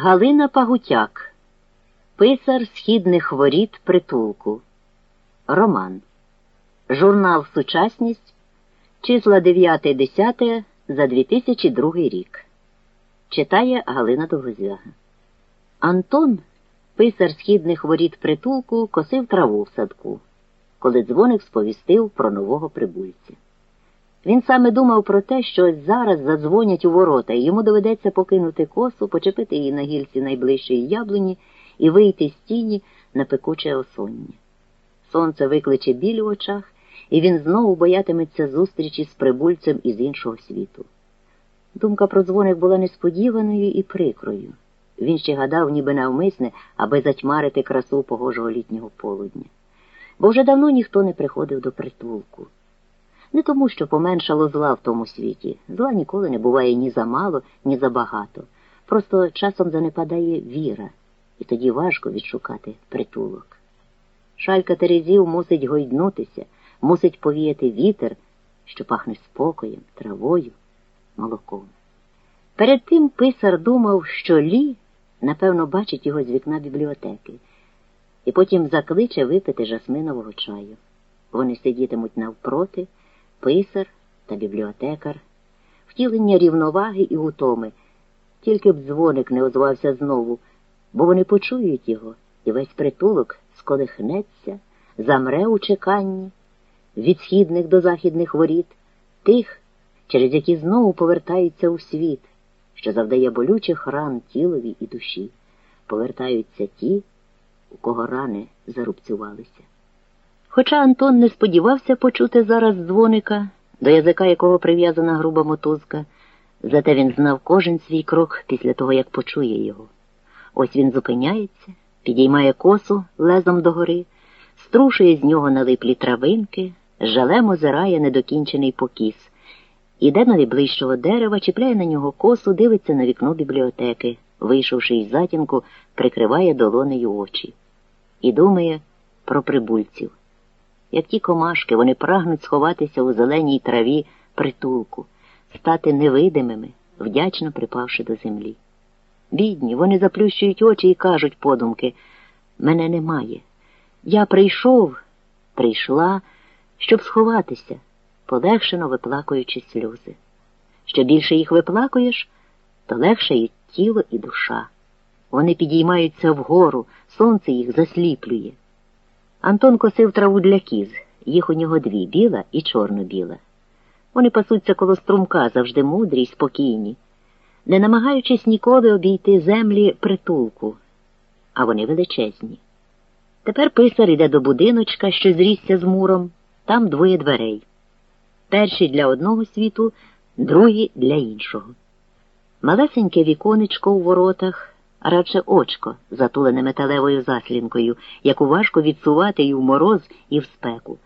Галина Пагутяк, Писар східних воріт притулку. Роман. Журнал Сучасність. Числа 9-10 за 2002 рік. Читає Галина Довгозвяга. Антон, писар східних воріт притулку, косив траву в садку, коли дзвоник сповістив про нового прибульця. Він саме думав про те, що ось зараз задзвонять у ворота, і йому доведеться покинути косу, почепити її на гільці найближчої яблуні і вийти з тіні на пекуче осоння. Сонце викличе біль у очах, і він знову боятиметься зустрічі з прибульцем із іншого світу. Думка про дзвоник була несподіваною і прикрою. Він ще гадав, ніби навмисне, аби затьмарити красу погожого літнього полудня. Бо вже давно ніхто не приходив до притулку. Не тому, що поменшало зла в тому світі. Зла ніколи не буває ні замало, ні забагато. Просто часом занепадає віра, і тоді важко відшукати притулок. Шалька Терезів мусить гойднутися, мусить повіяти вітер, що пахне спокоєм, травою, молоком. Перед тим писар думав, що Лі, напевно, бачить його з вікна бібліотеки, і потім закличе випити жасминового чаю. Вони сидітимуть навпроти писар та бібліотекар, втілення рівноваги і утоми, тільки б дзвоник не озвався знову, бо вони почують його, і весь притулок сколихнеться, замре у чеканні. Від східних до західних воріт, тих, через які знову повертаються у світ, що завдає болючих ран тілові і душі, повертаються ті, у кого рани зарубцювалися. Хоча Антон не сподівався почути зараз дзвоника, до язика якого прив'язана груба мотузка, зате він знав кожен свій крок після того, як почує його. Ось він зупиняється, підіймає косу лезом догори, струшує з нього налиплі травинки, жалем озирає недокінчений покіс, іде на найближчого дерева, чіпляє на нього косу, дивиться на вікно бібліотеки, вийшовши із затінку, прикриває долонею очі і думає про прибульців. Як ті комашки, вони прагнуть сховатися у зеленій траві притулку, стати невидимими, вдячно припавши до землі. Бідні, вони заплющують очі і кажуть подумки мене немає. Я прийшов, прийшла, щоб сховатися, полегшено виплакуючи сльози. Що більше їх виплакуєш, то легше і тіло і душа. Вони підіймаються вгору, сонце їх засліплює. Антон косив траву для кіз, їх у нього дві біла і чорно-біла. Вони пасуться коло струмка, завжди мудрі й спокійні, не намагаючись ніколи обійти землі притулку, а вони величезні. Тепер писар іде до будиночка, що зрісся з муром, там двоє дверей. Перші для одного світу, другі для іншого. Малесеньке віконечко у воротах радше очко, затулене металевою заслінкою, яку важко відсувати і в мороз, і в спеку,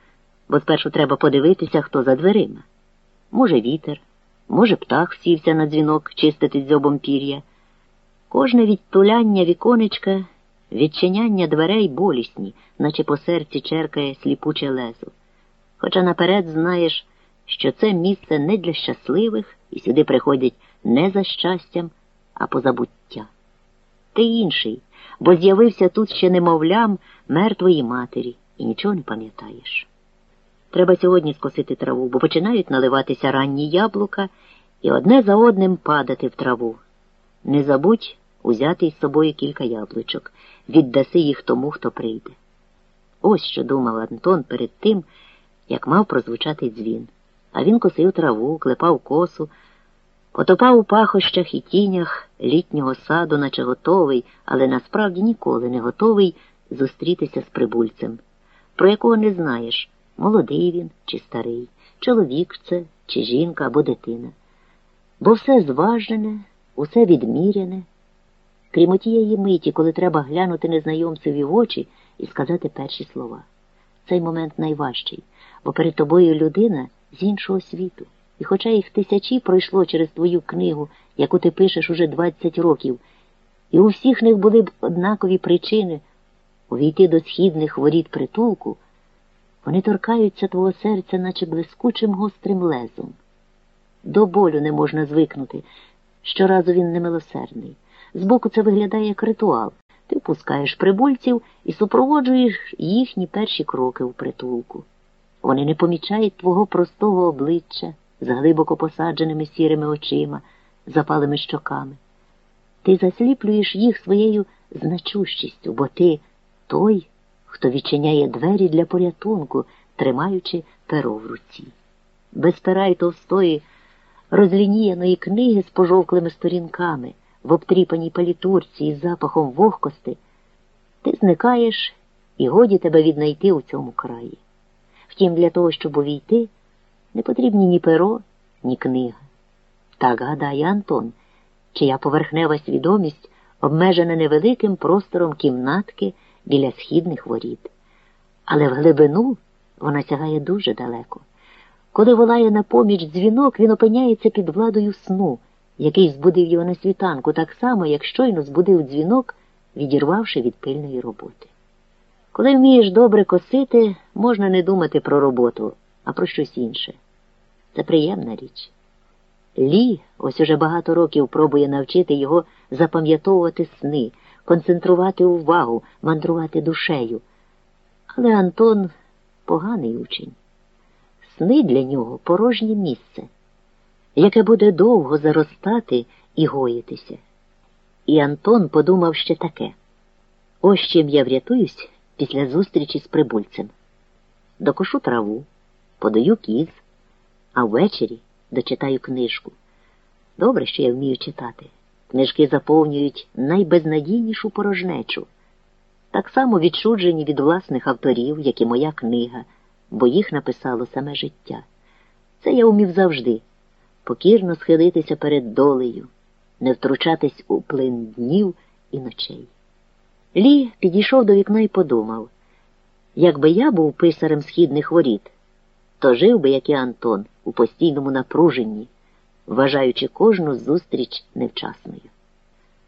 бо спершу треба подивитися, хто за дверима. Може, вітер, може, птах сівся на дзвінок чистити дзьобом пір'я. Кожне відтуляння віконечка, відчиняння дверей болісні, наче по серці черкає сліпуче лезо. Хоча наперед знаєш, що це місце не для щасливих і сюди приходять не за щастям, а по забуття ти інший, бо з'явився тут ще немовлям мертвої матері і нічого не пам'ятаєш. Треба сьогодні скосити траву, бо починають наливатися ранні яблука і одне за одним падати в траву. Не забудь узяти із собою кілька яблучок, віддаси їх тому, хто прийде. Ось що думав Антон перед тим, як мав прозвучати дзвін. А він косив траву, клепав косу. Потопав у пахощах і тінях літнього саду, наче готовий, але насправді ніколи не готовий зустрітися з прибульцем, про якого не знаєш, молодий він чи старий, чоловік це, чи жінка або дитина. Бо все зважене, усе відміряне, крім тієї миті, коли треба глянути незнайомцеві в очі і сказати перші слова. Цей момент найважчий, бо перед тобою людина з іншого світу. І хоча їх тисячі пройшло через твою книгу, яку ти пишеш уже 20 років, і у всіх них були б однакові причини увійти до східних воріт притулку, вони торкаються твого серця, наче блискучим гострим лезом. До болю не можна звикнути, Щоразу він немилосердний. Збоку це виглядає як ритуал. Ти впускаєш прибульців і супроводжуєш їхні перші кроки у притулку. Вони не помічають твого простого обличчя з глибоко посадженими сірими очима, запалими щоками. Ти засліплюєш їх своєю значущістю, бо ти той, хто відчиняє двері для порятунку, тримаючи перо в руці. Без пера й товстої, розлініяної книги з пожовклими сторінками, в обтріпаній палітурці із запахом вогкости, ти зникаєш і годі тебе віднайти у цьому краї. Втім, для того, щоб увійти, не потрібні ні перо, ні книга. Так гадає Антон, чия поверхнева свідомість обмежена невеликим простором кімнатки біля східних воріт. Але в глибину вона сягає дуже далеко. Коли волає на поміч дзвінок, він опиняється під владою сну, який збудив його на світанку, так само, як щойно збудив дзвінок, відірвавши від пильної роботи. Коли вмієш добре косити, можна не думати про роботу, а про щось інше. Це приємна річ. Лі ось уже багато років пробує навчити його запам'ятовувати сни, концентрувати увагу, мандрувати душею. Але Антон поганий учень. Сни для нього порожнє місце, яке буде довго заростати і гоїтися. І Антон подумав ще таке ось чим я врятуюсь після зустрічі з прибульцем. Докошу траву, подаю кіз, а ввечері дочитаю книжку. Добре, що я вмію читати. Книжки заповнюють найбезнадійнішу порожнечу, так само відчуджені від власних авторів, як і моя книга, бо їх написало саме життя. Це я умів завжди покірно схилитися перед долею, не втручатись у плин днів і ночей. Лі підійшов до вікна і подумав якби я був писарем східних воріт, то жив би, як і Антон, у постійному напруженні, вважаючи кожну зустріч невчасною.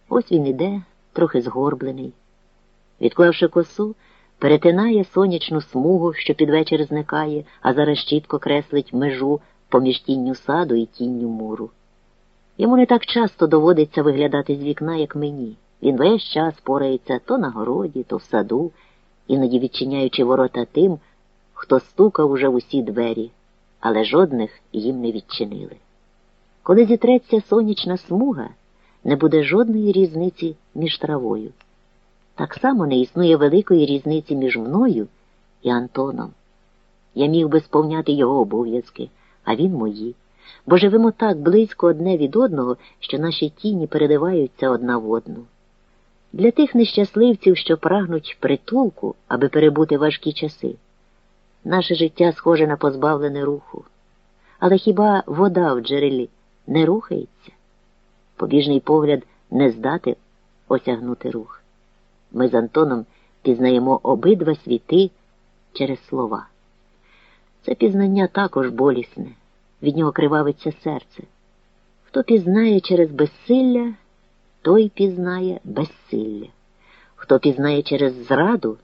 Ось він іде, трохи згорблений. Відклавши косу, перетинає сонячну смугу, що під вечір зникає, а зараз чітко креслить межу поміж тінню саду і тінню муру. Йому не так часто доводиться виглядати з вікна, як мені. Він весь час порається то на городі, то в саду, іноді відчиняючи ворота тим, хто стукав уже в усі двері, але жодних їм не відчинили. Коли зітреться сонячна смуга, не буде жодної різниці між травою. Так само не існує великої різниці між мною і Антоном. Я міг би сповняти його обов'язки, а він мої, бо живемо так близько одне від одного, що наші тіні переливаються одна в одну. Для тих нещасливців, що прагнуть притулку, аби перебути важкі часи, наше життя схоже на позбавлене руху. Але хіба вода в джерелі не рухається? Побіжний погляд не здати осягнути рух. Ми з Антоном пізнаємо обидва світи через слова. Це пізнання також болісне, від нього кривавиться серце. Хто пізнає через безсилля, той пізнає безсилля. Хто пізнає через зраду,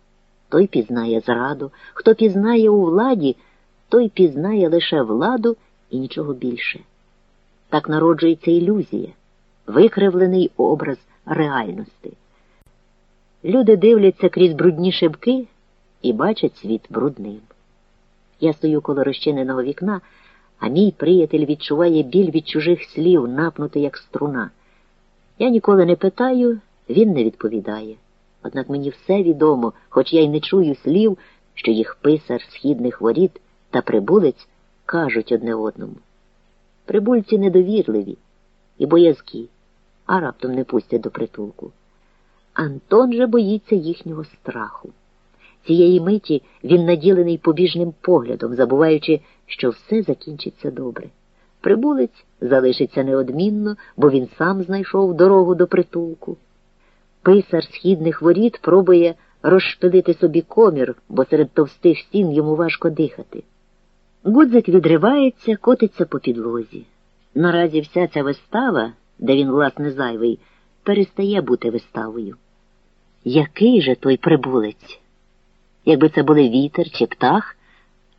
той пізнає зраду, хто пізнає у владі, той пізнає лише владу і нічого більше. Так народжується ілюзія, викривлений образ реальності. Люди дивляться крізь брудні шибки і бачать світ брудним. Я стою коло розчиненого вікна, а мій приятель відчуває біль від чужих слів, напнути, як струна. Я ніколи не питаю, він не відповідає. Однак мені все відомо, хоч я й не чую слів, що їх писар східних воріт та прибулець кажуть одне одному. Прибульці недовірливі і боязкі, а раптом не пустять до притулку. Антон же боїться їхнього страху. Цієї миті він наділений побіжним поглядом, забуваючи, що все закінчиться добре. Прибулець залишиться неодмінно, бо він сам знайшов дорогу до притулку. Писар східних воріт пробує розшпилити собі комір, бо серед товстих стін йому важко дихати. Гудзик відривається, котиться по підлозі. Наразі вся ця вистава, де він, власне, зайвий, перестає бути виставою. Який же той прибулець? Якби це були вітер чи птах,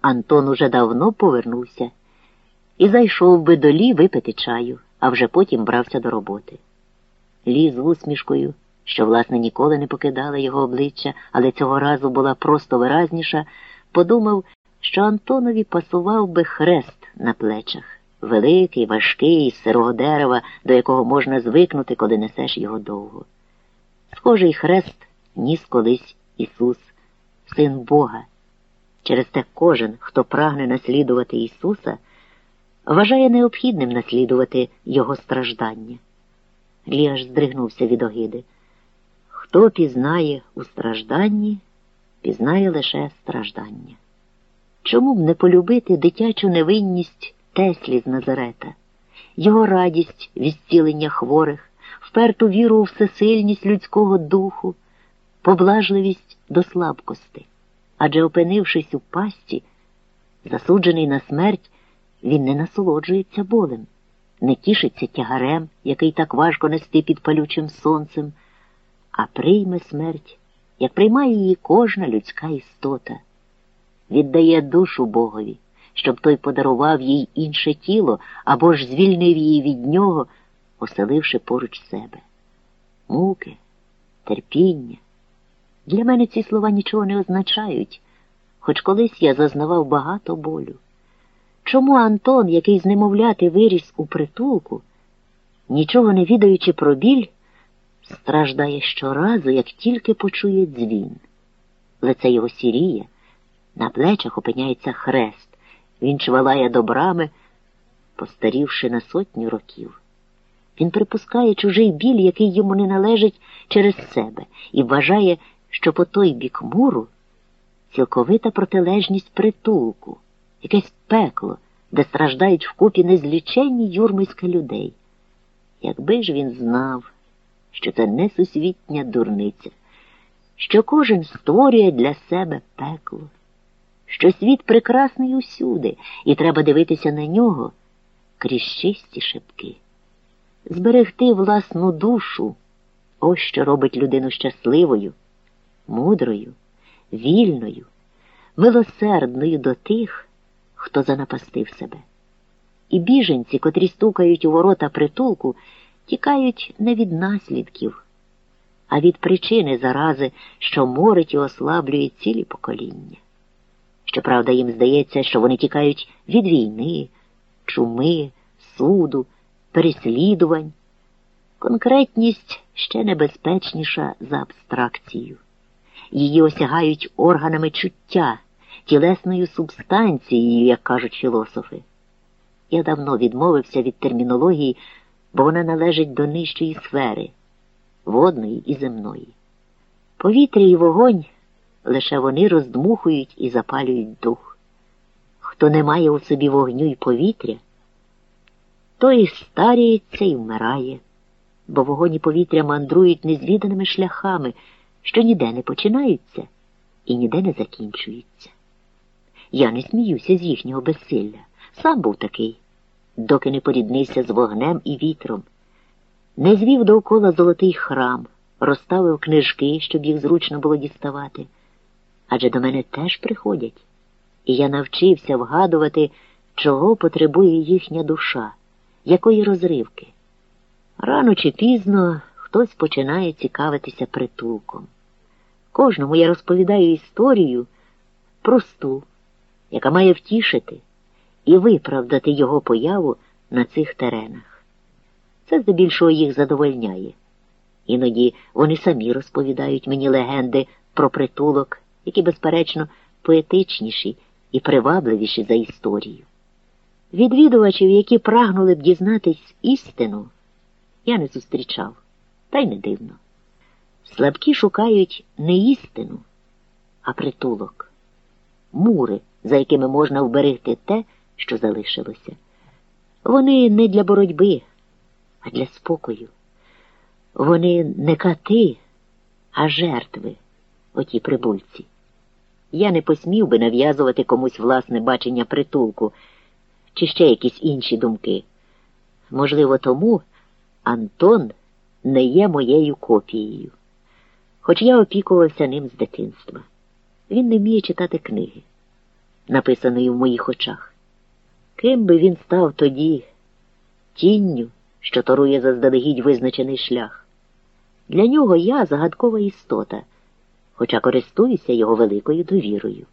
Антон уже давно повернувся і зайшов би до лі випити чаю, а вже потім брався до роботи. Ліз усмішкою, що, власне, ніколи не покидала його обличчя, але цього разу була просто виразніша, подумав, що Антонові пасував би хрест на плечах, великий, важкий, з сирого дерева, до якого можна звикнути, коли несеш його довго. Схожий хрест ніс колись Ісус, Син Бога. Через те кожен, хто прагне наслідувати Ісуса, вважає необхідним наслідувати Його страждання. Лі аж здригнувся від огиди. Хто пізнає у стражданні, пізнає лише страждання. Чому б не полюбити дитячу невинність Теслі з Назарета, його радість від зцілення хворих, вперту віру у всесильність людського духу, поблажливість до слабкости? Адже, опинившись у пасті, засуджений на смерть, він не насолоджується болем, не тішиться тягарем, який так важко нести під палючим сонцем, а прийме смерть, як приймає її кожна людська істота, віддає душу Богові, щоб той подарував їй інше тіло або ж звільнив її від нього, оселивши поруч себе. Муки, терпіння. Для мене ці слова нічого не означають, хоч колись я зазнавав багато болю. Чому Антон, який з немовляти виріс у притулку, нічого не відаючи про біль, страждає щоразу, як тільки почує дзвін. Лице його сіріє, на плечах опиняється хрест, він чвалає до брами, постарівши на сотню років. Він припускає чужий біль, який йому не належить через себе, і вважає, що по той бік муру цілковита протилежність притулку, якесь пекло, де страждають вкупі незліченні юрмиська людей. Якби ж він знав, що це несусвітня дурниця, що кожен створює для себе пекло, що світ прекрасний усюди, і треба дивитися на нього крізь чисті шибки. Зберегти власну душу ось що робить людину щасливою мудрою, вільною, милосердною до тих, хто занапастив себе. І біженці, котрі стукають у ворота притулку, тікають не від наслідків, а від причини зарази, що морить і ослаблює цілі покоління. Щоправда, їм здається, що вони тікають від війни, чуми, суду, переслідувань. Конкретність ще небезпечніша за абстракцію її осягають органами чуття, тілесною субстанцією, як кажуть філософи. Я давно відмовився від термінології, бо вона належить до нижчої сфери водної і земної. Повітря і вогонь лише вони роздмухують і запалюють дух. Хто не має у собі вогню і повітря, той старіється і вмирає, бо вогонь і повітря мандрують незвіданими шляхами що ніде не починаються і ніде не закінчуються. Я не сміюся з їхнього безсилля. Сам був такий, доки не поріднився з вогнем і вітром, не звів довкола золотий храм, розставив книжки, щоб їх зручно було діставати. Адже до мене теж приходять, і я навчився вгадувати, чого потребує їхня душа, якої розривки. Рано чи пізно хтось починає цікавитися притулком. Кожному я розповідаю історію просту, яка має втішити і виправдати його появу на цих теренах. Це здебільшого їх задовольняє. Іноді вони самі розповідають мені легенди про притулок, які, безперечно, поетичніші і привабливіші за історію. Відвідувачів, які прагнули б дізнатись істину, я не зустрічав та й не дивно. Слабкі шукають не істину, а притулок, мури, за якими можна вберегти те, що залишилося. Вони не для боротьби, а для спокою. Вони не кати, а жертви, оті прибульці. Я не посмів би нав'язувати комусь власне бачення притулку чи ще якісь інші думки. Можливо, тому Антон не є моєю копією. Хоч я опікувався ним з дитинства. Він не вміє читати книги, написаної в моїх очах. Ким би він став тоді, тінню що торує заздалегідь визначений шлях. Для нього я загадкова істота, хоча користуюся його великою довірою.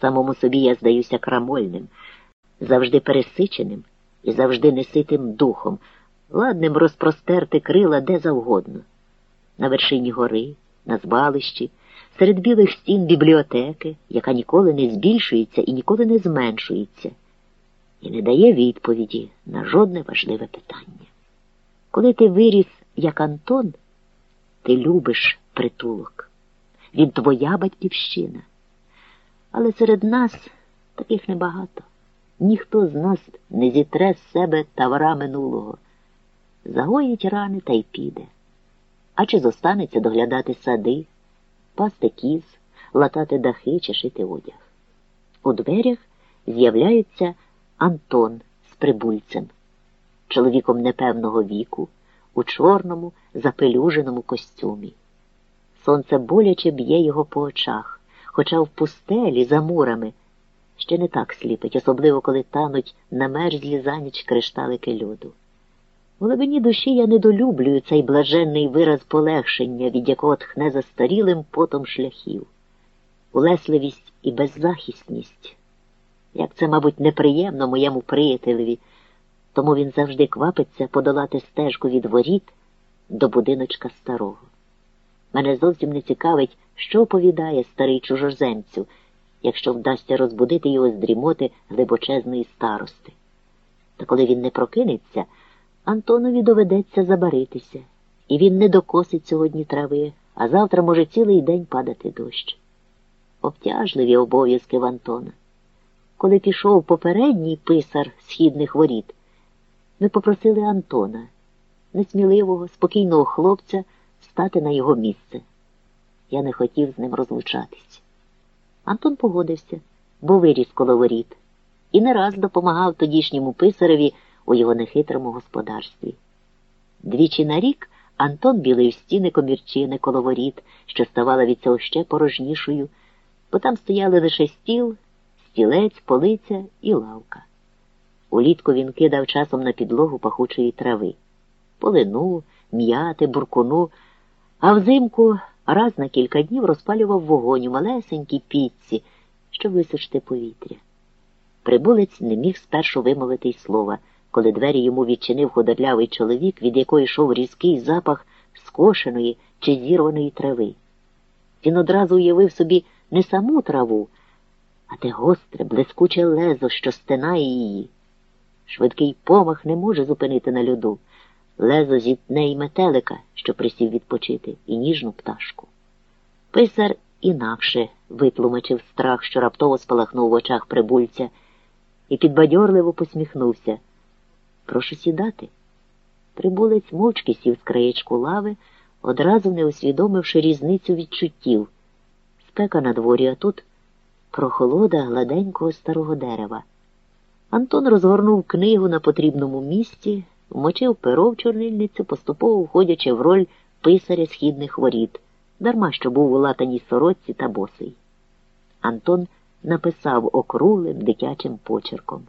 Самому собі я здаюся крамольним, завжди пересиченим і завжди неситим духом, ладним розпростерти крила де завгодно, на вершині гори, на збалищі, серед білих стін бібліотеки, яка ніколи не збільшується і ніколи не зменшується, і не дає відповіді на жодне важливе питання. Коли ти виріс, як Антон, ти любиш притулок. Він твоя батьківщина. Але серед нас таких небагато. Ніхто з нас не зітре з себе тавара минулого. Загоїть рани та й піде. А чи зостанеться доглядати сади, пасти кіз, латати дахи чи шити одяг? У дверях з'являється Антон з прибульцем, чоловіком непевного віку, у чорному, запелюженому костюмі. Сонце боляче б'є його по очах, хоча в пустелі за мурами ще не так сліпить, особливо коли тануть на мерзлі за ніч кришталики льоду. У глибині душі я недолюблюю цей блаженний вираз полегшення, від якого тхне застарілим потом шляхів, улесливість і беззахисність. Як це, мабуть, неприємно моєму приятелеві, тому він завжди квапиться подолати стежку від воріт до будиночка старого. Мене зовсім не цікавить, що оповідає старий чужоземцю, якщо вдасться розбудити його з дрімоти глибочезної старости. Та коли він не прокинеться, Антонові доведеться забаритися, і він не докосить сьогодні трави, а завтра може цілий день падати дощ. Обтяжливі обов'язки в Антона. Коли пішов попередній писар східних воріт, ми попросили Антона, несміливого, спокійного хлопця, стати на його місце. Я не хотів з ним розлучатись. Антон погодився, бо виріс коло воріт, і не раз допомагав тодішньому писареві у його нехитрому господарстві. Двічі на рік Антон білив стіни комірчини коло воріт, що ставала від цього ще порожнішою, бо там стояли лише стіл, стілець, полиця і лавка. Улітку він кидав часом на підлогу пахучої трави, полину, м'яти, буркуну, а взимку раз на кілька днів розпалював вогонь у малесенькій пічці, щоб висушити повітря. Прибулець не міг спершу вимовити й слова, коли двері йому відчинив ходорлявий чоловік, від якої йшов різкий запах скошеної чи зірваної трави. Він одразу уявив собі не саму траву, а те гостре, блискуче лезо, що стинає її. Швидкий помах не може зупинити на льоду. Лезо зітне й метелика, що присів відпочити, і ніжну пташку. Писар інакше витлумачив страх, що раптово спалахнув в очах прибульця, і підбадьорливо посміхнувся. Прошу сідати. Прибулець мовчки сів з краєчку лави, одразу не усвідомивши різницю відчуттів. Спека на дворі, а тут прохолода гладенького старого дерева. Антон розгорнув книгу на потрібному місці, вмочив перо в чорнильницю, поступово входячи в роль писаря східних воріт, дарма що був у латаній сорочці та босий. Антон написав округлим дитячим почерком.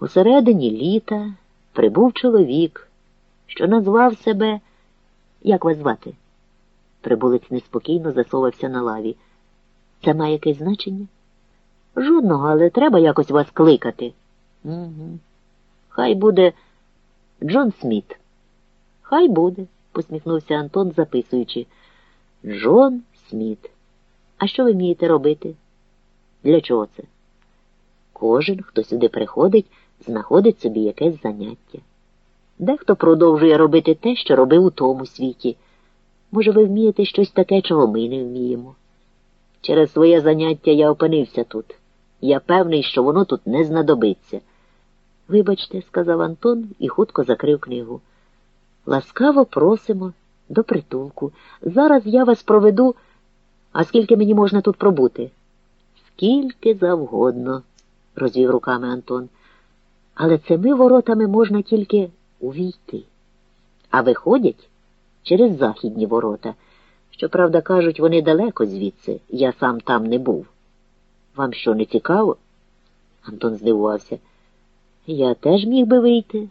Усередині літа прибув чоловік, що назвав себе. Як вас звати? Прибулець неспокійно засовався на лаві. Це має якесь значення? Жодного, але треба якось вас кликати. Угу. Хай буде Джон Сміт. Хай буде, посміхнувся Антон, записуючи. Джон Сміт. А що ви вмієте робити? Для чого це? Кожен, хто сюди приходить, знаходить собі якесь заняття. Дехто продовжує робити те, що робив у тому світі. Може, ви вмієте щось таке, чого ми не вміємо. Через своє заняття я опинився тут. Я певний, що воно тут не знадобиться. Вибачте, сказав Антон і хутко закрив книгу. Ласкаво просимо до притулку. Зараз я вас проведу. А скільки мені можна тут пробути? Скільки завгодно, розвів руками Антон. Але цими воротами можна тільки увійти. А виходять через західні ворота. Щоправда, кажуть, вони далеко звідси, я сам там не був. Вам що, не цікаво? Антон здивувався. Я теж міг би вийти.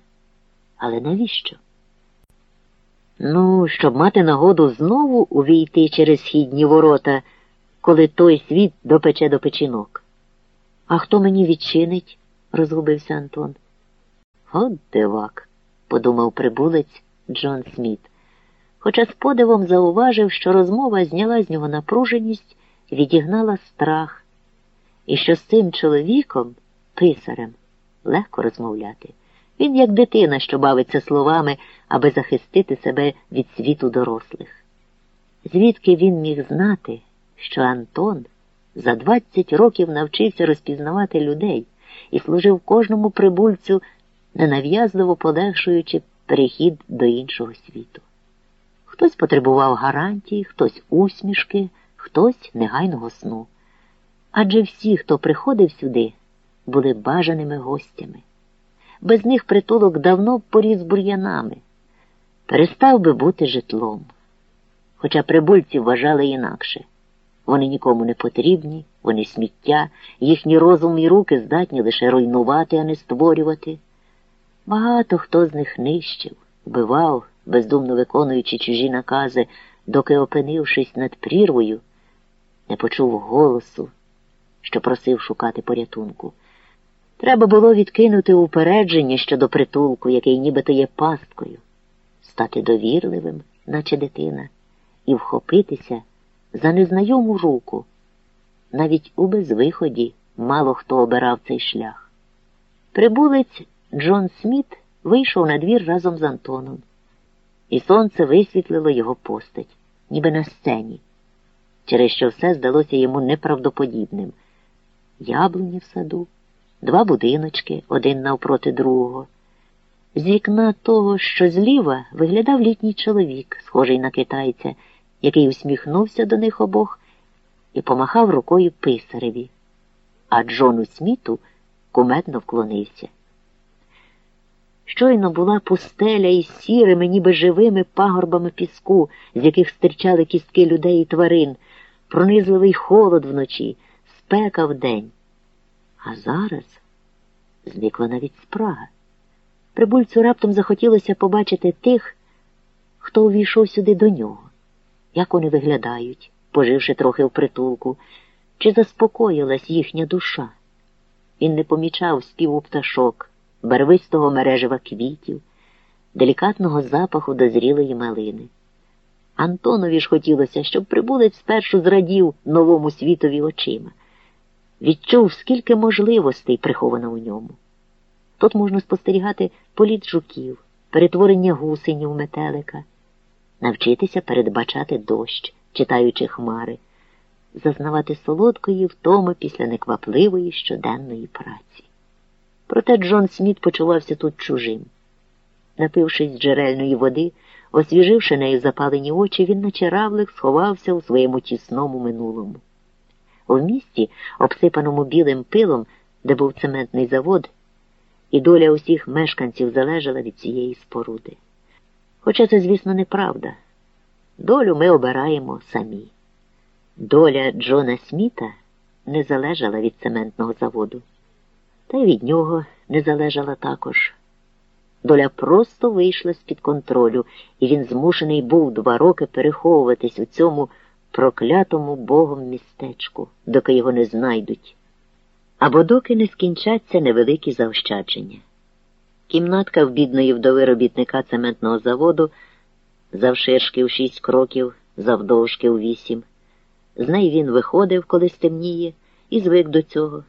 Але навіщо? Ну, щоб мати нагоду знову увійти через східні ворота, коли той світ допече до печінок. А хто мені відчинить? розгубився Антон. От дивак, подумав прибулець Джон Сміт, хоча з подивом зауважив, що розмова зняла з нього напруженість, відігнала страх, і що з цим чоловіком, писарем, легко розмовляти. Він як дитина, що бавиться словами, аби захистити себе від світу дорослих. Звідки він міг знати, що Антон за 20 років навчився розпізнавати людей і служив кожному прибульцю, ненав'язливо полегшуючи перехід до іншого світу. Хтось потребував гарантії, хтось усмішки, хтось негайного сну. Адже всі, хто приходив сюди, були бажаними гостями. Без них притулок давно поріс бур'янами, перестав би бути житлом. Хоча прибульці вважали інакше. Вони нікому не потрібні, вони сміття, їхні розум і руки здатні лише руйнувати, а не створювати. Багато хто з них нищив, вбивав, бездумно виконуючи чужі накази, доки, опинившись над прірвою, не почув голосу, що просив шукати порятунку. Треба було відкинути упередження щодо притулку, який нібито є пасткою, стати довірливим, наче дитина, і вхопитися за незнайому руку. Навіть у безвиході мало хто обирав цей шлях. Прибулець Джон Сміт вийшов на двір разом з Антоном, і сонце висвітлило його постать, ніби на сцені, через що все здалося йому неправдоподібним. Яблуні в саду, два будиночки один навпроти другого. З вікна того, що зліва, виглядав літній чоловік, схожий на китайця, який усміхнувся до них обох і помахав рукою писареві, а Джону Сміту куметно вклонився. Щойно була пустеля із сірими, ніби живими пагорбами піску, з яких стирчали кістки людей і тварин, пронизливий холод вночі, спека вдень. А зараз зникла навіть спрага. Прибульцю раптом захотілося побачити тих, хто увійшов сюди до нього, як вони виглядають, поживши трохи в притулку, чи заспокоїлась їхня душа. Він не помічав співу пташок барвистого мережева квітів, делікатного запаху дозрілої малини. Антонові ж хотілося, щоб прибулець спершу зрадів новому світові очима, відчув, скільки можливостей приховано у ньому. Тут можна спостерігати політ жуків, перетворення гусенів метелика, навчитися передбачати дощ, читаючи хмари, зазнавати солодкої втоми після неквапливої щоденної праці. Проте Джон Сміт почувався тут чужим. Напившись джерельної води, освіживши нею запалені очі, він наче равлик сховався у своєму тісному минулому. У місті, обсипаному білим пилом, де був цементний завод, і доля усіх мешканців залежала від цієї споруди. Хоча це, звісно, неправда. Долю ми обираємо самі. Доля Джона Сміта не залежала від цементного заводу та й від нього не залежала також. Доля просто вийшла з-під контролю, і він змушений був два роки переховуватись у цьому проклятому богом містечку, доки його не знайдуть, або доки не скінчаться невеликі заощадження. Кімнатка в бідної вдови робітника цементного заводу завширшки в шість кроків, завдовжки у вісім. З неї він виходив, коли стемніє, і звик до цього.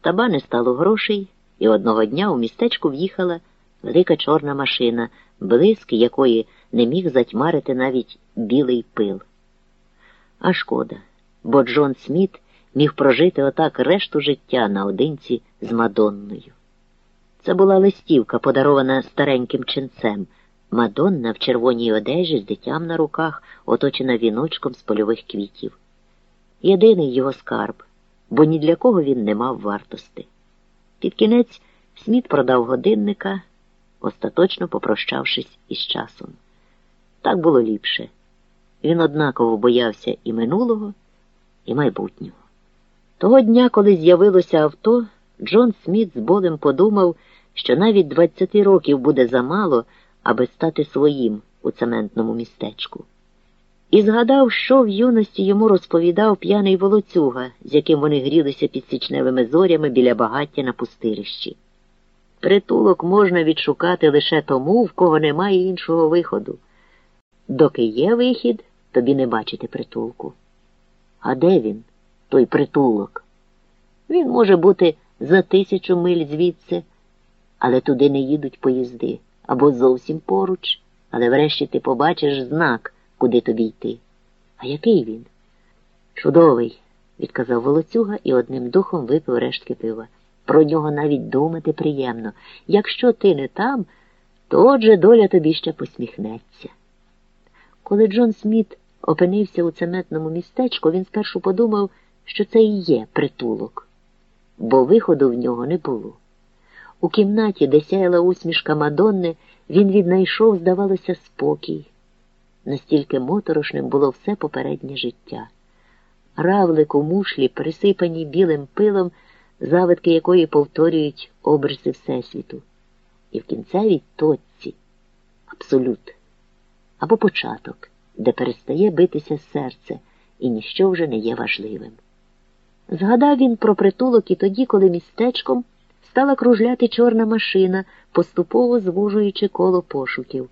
Таба не стало грошей, і одного дня у містечку в'їхала велика чорна машина, блиск якої не міг затьмарити навіть білий пил. А шкода, бо Джон Сміт міг прожити отак решту життя наодинці з Мадонною. Це була листівка, подарована стареньким ченцем. Мадонна в червоній одежі з дитям на руках, оточена віночком з польових квітів. Єдиний його скарб бо ні для кого він не мав вартости. Під кінець Сміт продав годинника, остаточно попрощавшись із часом. Так було ліпше. Він однаково боявся і минулого, і майбутнього. Того дня, коли з'явилося авто, Джон Сміт з болем подумав, що навіть двадцяти років буде замало, аби стати своїм у цементному містечку. І згадав, що в юності йому розповідав п'яний волоцюга, з яким вони грілися під січневими зорями біля багаття на пустирищі. Притулок можна відшукати лише тому, в кого немає іншого виходу. Доки є вихід, тобі не бачити притулку. А де він, той притулок? Він може бути за тисячу миль звідси, але туди не їдуть поїзди або зовсім поруч, але врешті ти побачиш знак, куди тобі йти. А який він? Чудовий, відказав волоцюга і одним духом випив рештки пива. Про нього навіть думати приємно. Якщо ти не там, то отже доля тобі ще посміхнеться. Коли Джон Сміт опинився у цементному містечку, він спершу подумав, що це і є притулок, бо виходу в нього не було. У кімнаті, де сяяла усмішка Мадонни, він віднайшов, здавалося, спокій. Настільки моторошним було все попереднє життя. Равлик у мушлі, присипані білим пилом, завитки якої повторюють обриси Всесвіту, і в кінцевій точці абсолют або початок, де перестає битися серце, і ніщо вже не є важливим. Згадав він про притулок і тоді, коли містечком стала кружляти чорна машина, поступово звужуючи коло пошуків.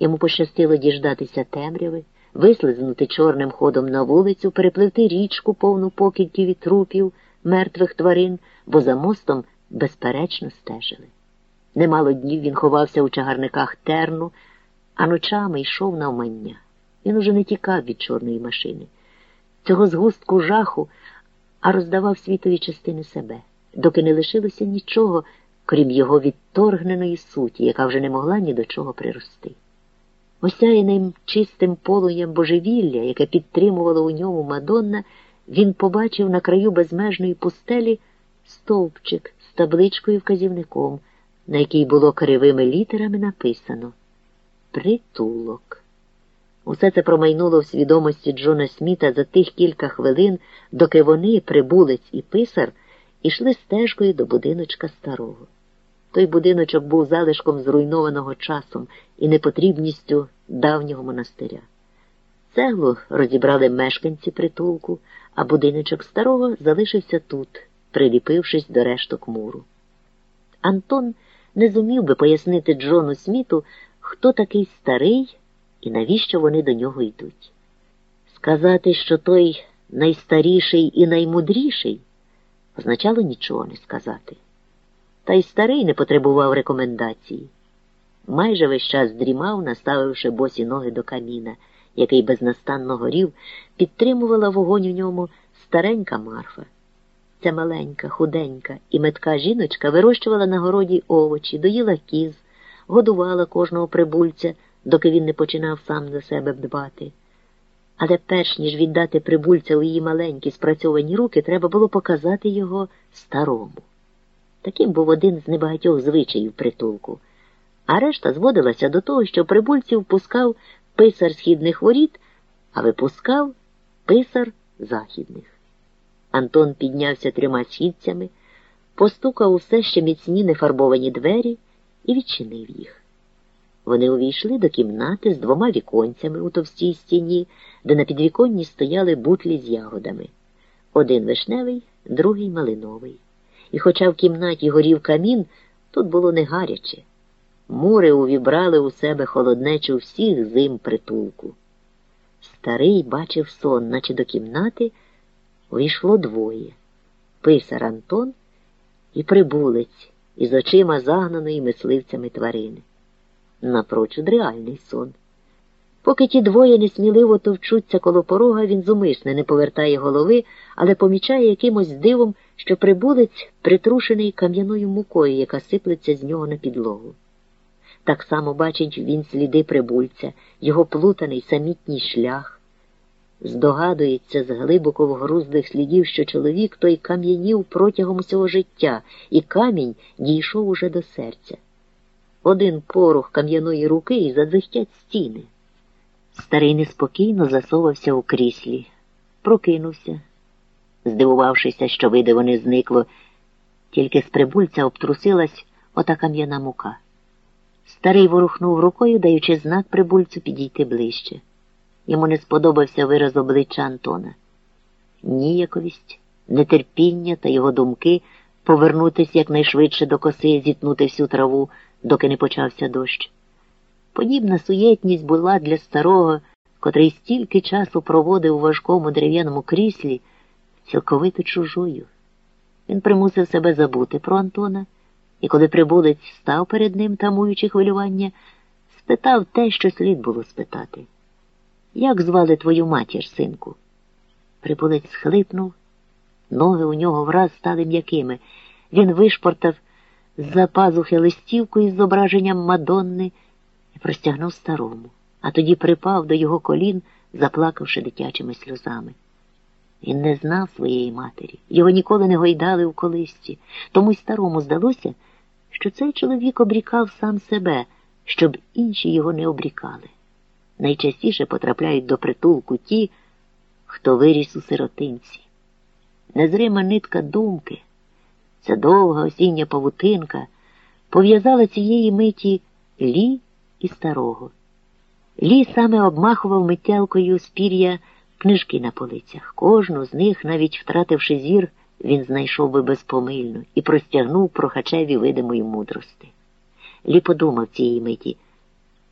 Йому пощастило діждатися темряви, вислизнути чорним ходом на вулицю, перепливти річку, повну покидьків і трупів, мертвих тварин, бо за мостом безперечно стежили. Немало днів він ховався у чагарниках терну, а ночами йшов на навмання. Він уже не тікав від чорної машини, цього згустку жаху, а роздавав світові частини себе, доки не лишилося нічого, крім його відторгненої суті, яка вже не могла ні до чого прирости. Осяяним чистим полуєм божевілля, яке підтримувало у ньому Мадонна, він побачив на краю безмежної пустелі стовпчик з табличкою вказівником, на якій було кривими літерами написано Притулок. Усе це промайнуло в свідомості Джона Сміта за тих кілька хвилин, доки вони, прибулець і писар, ішли стежкою до будиночка старого. Той будиночок був залишком зруйнованого часом і непотрібністю давнього монастиря. Цеглу розібрали мешканці притулку, а будиночок старого залишився тут, приліпившись до решток муру. Антон не зумів би пояснити Джону Сміту, хто такий старий і навіщо вони до нього йдуть. Сказати, що той найстаріший і наймудріший, означало нічого не сказати. Та й старий не потребував рекомендації. Майже весь час дрімав, наставивши босі ноги до каміна, який безнастанно горів, підтримувала вогонь у ньому старенька Марфа. Ця маленька, худенька і метка жіночка вирощувала на городі овочі, доїла кіз, годувала кожного прибульця, доки він не починав сам за себе дбати. Але перш ніж віддати прибульця у її маленькі спрацьовані руки, треба було показати його старому. Таким був один з небагатьох звичаїв притулку, а решта зводилася до того, що прибульців пускав писар східних воріт, а випускав писар західних. Антон піднявся трьома східцями, постукав усе ще міцні нефарбовані двері і відчинив їх. Вони увійшли до кімнати з двома віконцями у товстій стіні, де на підвіконні стояли бутлі з ягодами. Один вишневий, другий малиновий. І, хоча в кімнаті горів камін, тут було не гаряче. Мури увібрали у себе холоднечу всіх зим притулку. Старий бачив сон, наче до кімнати увійшло двоє писар Антон і прибулець із очима загнаної мисливцями тварини. Напрочуд реальний сон. Поки ті двоє несміливо товчуться коло порога, він зумисне не повертає голови, але помічає якимось дивом, що прибулець притрушений кам'яною мукою, яка сиплеться з нього на підлогу. Так само бачить він сліди прибульця, його плутаний самітній шлях. Здогадується з глибоко вгрузлих слідів, що чоловік той кам'янів протягом усього життя, і камінь дійшов уже до серця. Один порух кам'яної руки і задзихтять стіни. Старий неспокійно засовався у кріслі, прокинувся, здивувавшися, що видиво не зникло, тільки з прибульця обтрусилась ота кам'яна мука. Старий ворухнув рукою, даючи знак прибульцю підійти ближче. Йому не сподобався вираз обличчя Антона. Ніяковість, нетерпіння та його думки повернутися якнайшвидше до коси, зітнути всю траву, доки не почався дощ. Подібна суєтність була для старого, котрий стільки часу проводив у важкому дерев'яному кріслі, цілковито чужою. Він примусив себе забути про Антона, і коли прибулець став перед ним, тамуючи хвилювання, спитав те, що слід було спитати. Як звали твою матір, синку? Прибулець схлипнув, ноги у нього враз стали м'якими. Він вишпортав з-за пазухи листівку із зображенням Мадонни простягнув старому, а тоді припав до його колін, заплакавши дитячими сльозами. Він не знав своєї матері, його ніколи не гойдали в колисці, тому й старому здалося, що цей чоловік обрікав сам себе, щоб інші його не обрікали. Найчастіше потрапляють до притулку ті, хто виріс у сиротинці. Незрима нитка думки, ця довга осіння павутинка, пов'язала цієї миті лі і старого. Лі саме обмахував миттялкою спір'я книжки на полицях. Кожну з них, навіть втративши зір, він знайшов би безпомильно і простягнув прохачеві видимої мудрости. Лі подумав цієї миті,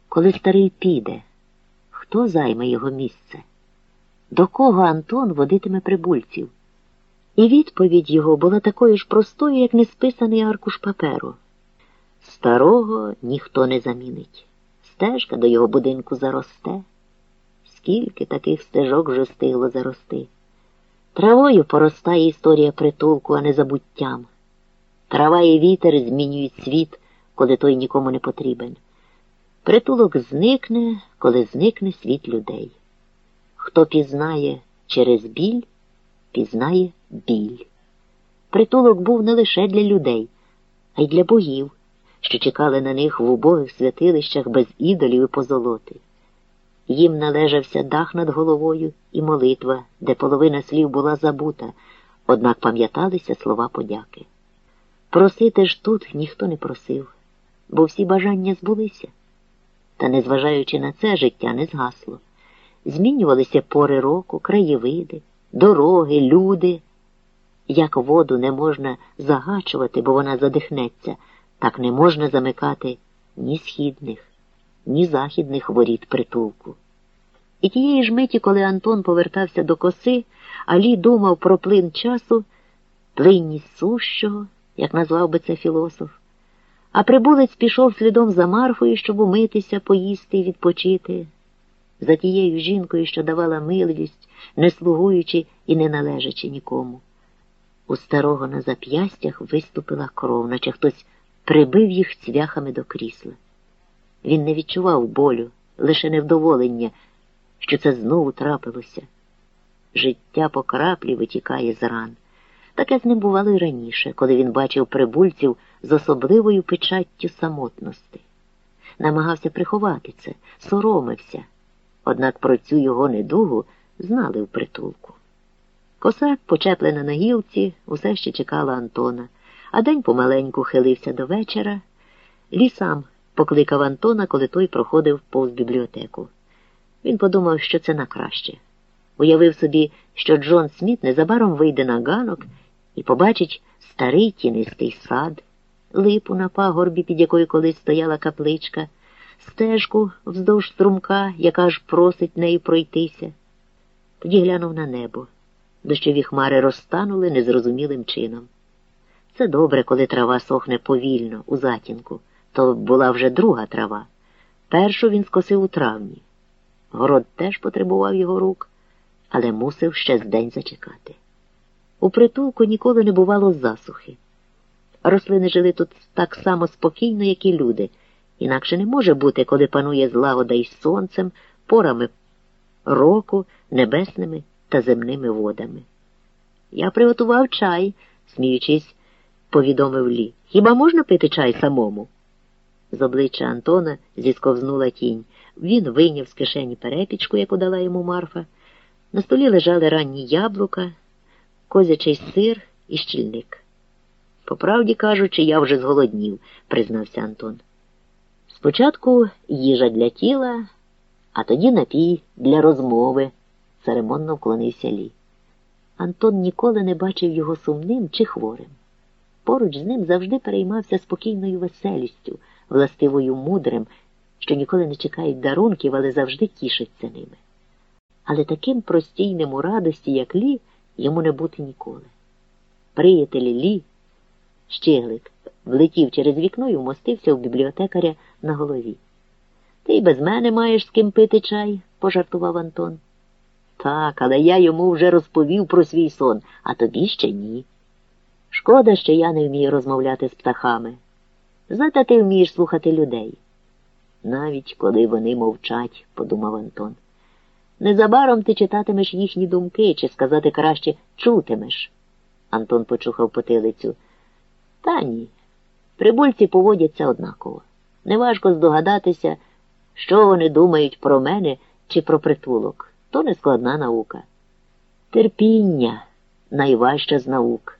коли старий піде, хто займе його місце? До кого Антон водитиме прибульців? І відповідь його була такою ж простою, як несписаний аркуш паперу. Старого ніхто не замінить. Стежка до його будинку заросте. Скільки таких стежок вже встигло зарости. Травою поростає історія притулку, а не забуттям. Трава і вітер змінюють світ, коли той нікому не потрібен. Притулок зникне, коли зникне світ людей. Хто пізнає через біль, пізнає біль. Притулок був не лише для людей, а й для богів, що чекали на них в убогих святилищах без ідолів і позолоти. Їм належався дах над головою і молитва, де половина слів була забута, однак пам'яталися слова подяки. Просити ж тут ніхто не просив, бо всі бажання збулися. Та, незважаючи на це, життя не згасло. Змінювалися пори року, краєвиди, дороги, люди. Як воду не можна загачувати, бо вона задихнеться, так не можна замикати ні східних ні західних воріт притулку. І тієї ж миті, коли Антон повертався до коси, Алі думав про плин часу, плинність сущого, як назвав би це філософ, а прибулець пішов слідом за Марфою, щоб умитися, поїсти і відпочити, за тією жінкою, що давала милість, не слугуючи і не належачи нікому. У старого на зап'ястях виступила кров, наче хтось прибив їх цвяхами до крісла. Він не відчував болю, лише невдоволення, що це знову трапилося. Життя по краплі витікає з ран. Таке з ним бувало й раніше, коли він бачив прибульців з особливою печаттю самотності. Намагався приховати це, соромився, однак про цю його недугу знали в притулку. Косак, почеплена на гілці, усе ще чекала Антона, а день помаленьку хилився до вечора, лісам покликав Антона, коли той проходив повз бібліотеку. Він подумав, що це на краще. Уявив собі, що Джон Сміт незабаром вийде на ганок і побачить старий тінистий сад, липу на пагорбі, під якою колись стояла капличка, стежку вздовж струмка, яка ж просить нею пройтися. Тоді глянув на небо. Дощові хмари розтанули незрозумілим чином. Це добре, коли трава сохне повільно, у затінку то була вже друга трава. Першу він скосив у травні. Город теж потребував його рук, але мусив ще з день зачекати. У притулку ніколи не бувало засухи. Рослини жили тут так само спокійно, як і люди, інакше не може бути, коли панує злагода із сонцем, порами року, небесними та земними водами. Я приготував чай, сміючись, повідомив Лі. Хіба можна пити чай самому? З обличчя Антона зісковзнула тінь. Він вийняв з кишені перепічку, яку дала йому Марфа. На столі лежали ранні яблука, козячий сир і щільник. По правді кажучи, я вже зголоднів, признався Антон. Спочатку їжа для тіла, а тоді напій для розмови, церемонно вклонився Лі. Антон ніколи не бачив його сумним чи хворим. Поруч з ним завжди переймався спокійною веселістю, властивою мудрим, що ніколи не чекають дарунків, але завжди тішаться ними. Але таким простійним у радості, як Лі, йому не бути ніколи. Приятелі Лі, щеглик, влетів через вікно і вмостився у бібліотекаря на голові. Ти й без мене маєш з ким пити чай, пожартував Антон. Так, але я йому вже розповів про свій сон, а тобі ще ні. Шкода, що я не вмію розмовляти з птахами. Зате ти вмієш слухати людей. Навіть коли вони мовчать, подумав Антон. Незабаром ти читатимеш їхні думки, чи сказати краще чутимеш. Антон почухав потилицю. Та ні. Прибульці поводяться однаково. Неважко здогадатися, що вони думають про мене чи про притулок. То не складна наука. Терпіння найважча з наук.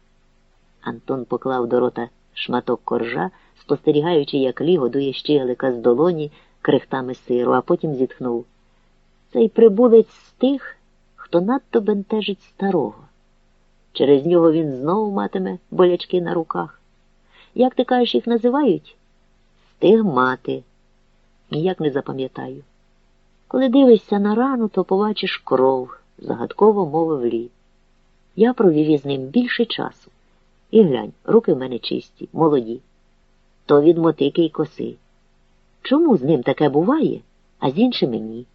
Антон поклав до рота шматок коржа, спостерігаючи, як Лі годує щеглика з долоні крихтами сиру, а потім зітхнув. Цей прибулець з тих, хто надто бентежить старого. Через нього він знову матиме болячки на руках. Як ти кажеш, їх називають? Стигмати. Ніяк не запам'ятаю. Коли дивишся на рану, то побачиш кров, загадково мовив Лі. Я провів із ним більше часу. І глянь, руки в мене чисті, молоді. То від мотики й коси. Чому з ним таке буває, а з іншими ні?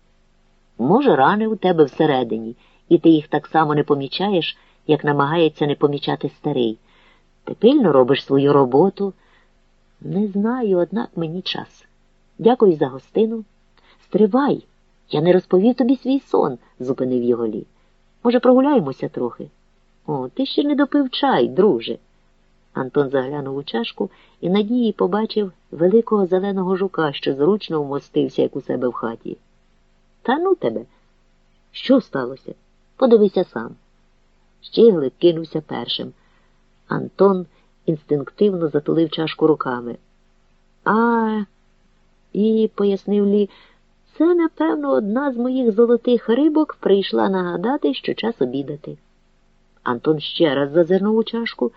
Може, рани у тебе всередині, і ти їх так само не помічаєш, як намагається не помічати старий. Ти пильно робиш свою роботу. Не знаю, однак мені час. Дякую за гостину. Стривай. Я не розповів тобі свій сон, зупинив його Лі. Може, прогуляємося трохи? О, ти ще не допив чай, друже. Антон заглянув у чашку і на дні побачив великого зеленого жука, що зручно вмостився, як у себе в хаті. Та ну тебе. Що сталося? Подивися сам. Щеглик кинувся першим. Антон інстинктивно затулив чашку руками. А, і, пояснив Лі, це, напевно, одна з моїх золотих рибок прийшла нагадати, що час обідати. Антон ще раз зазирнув у чашку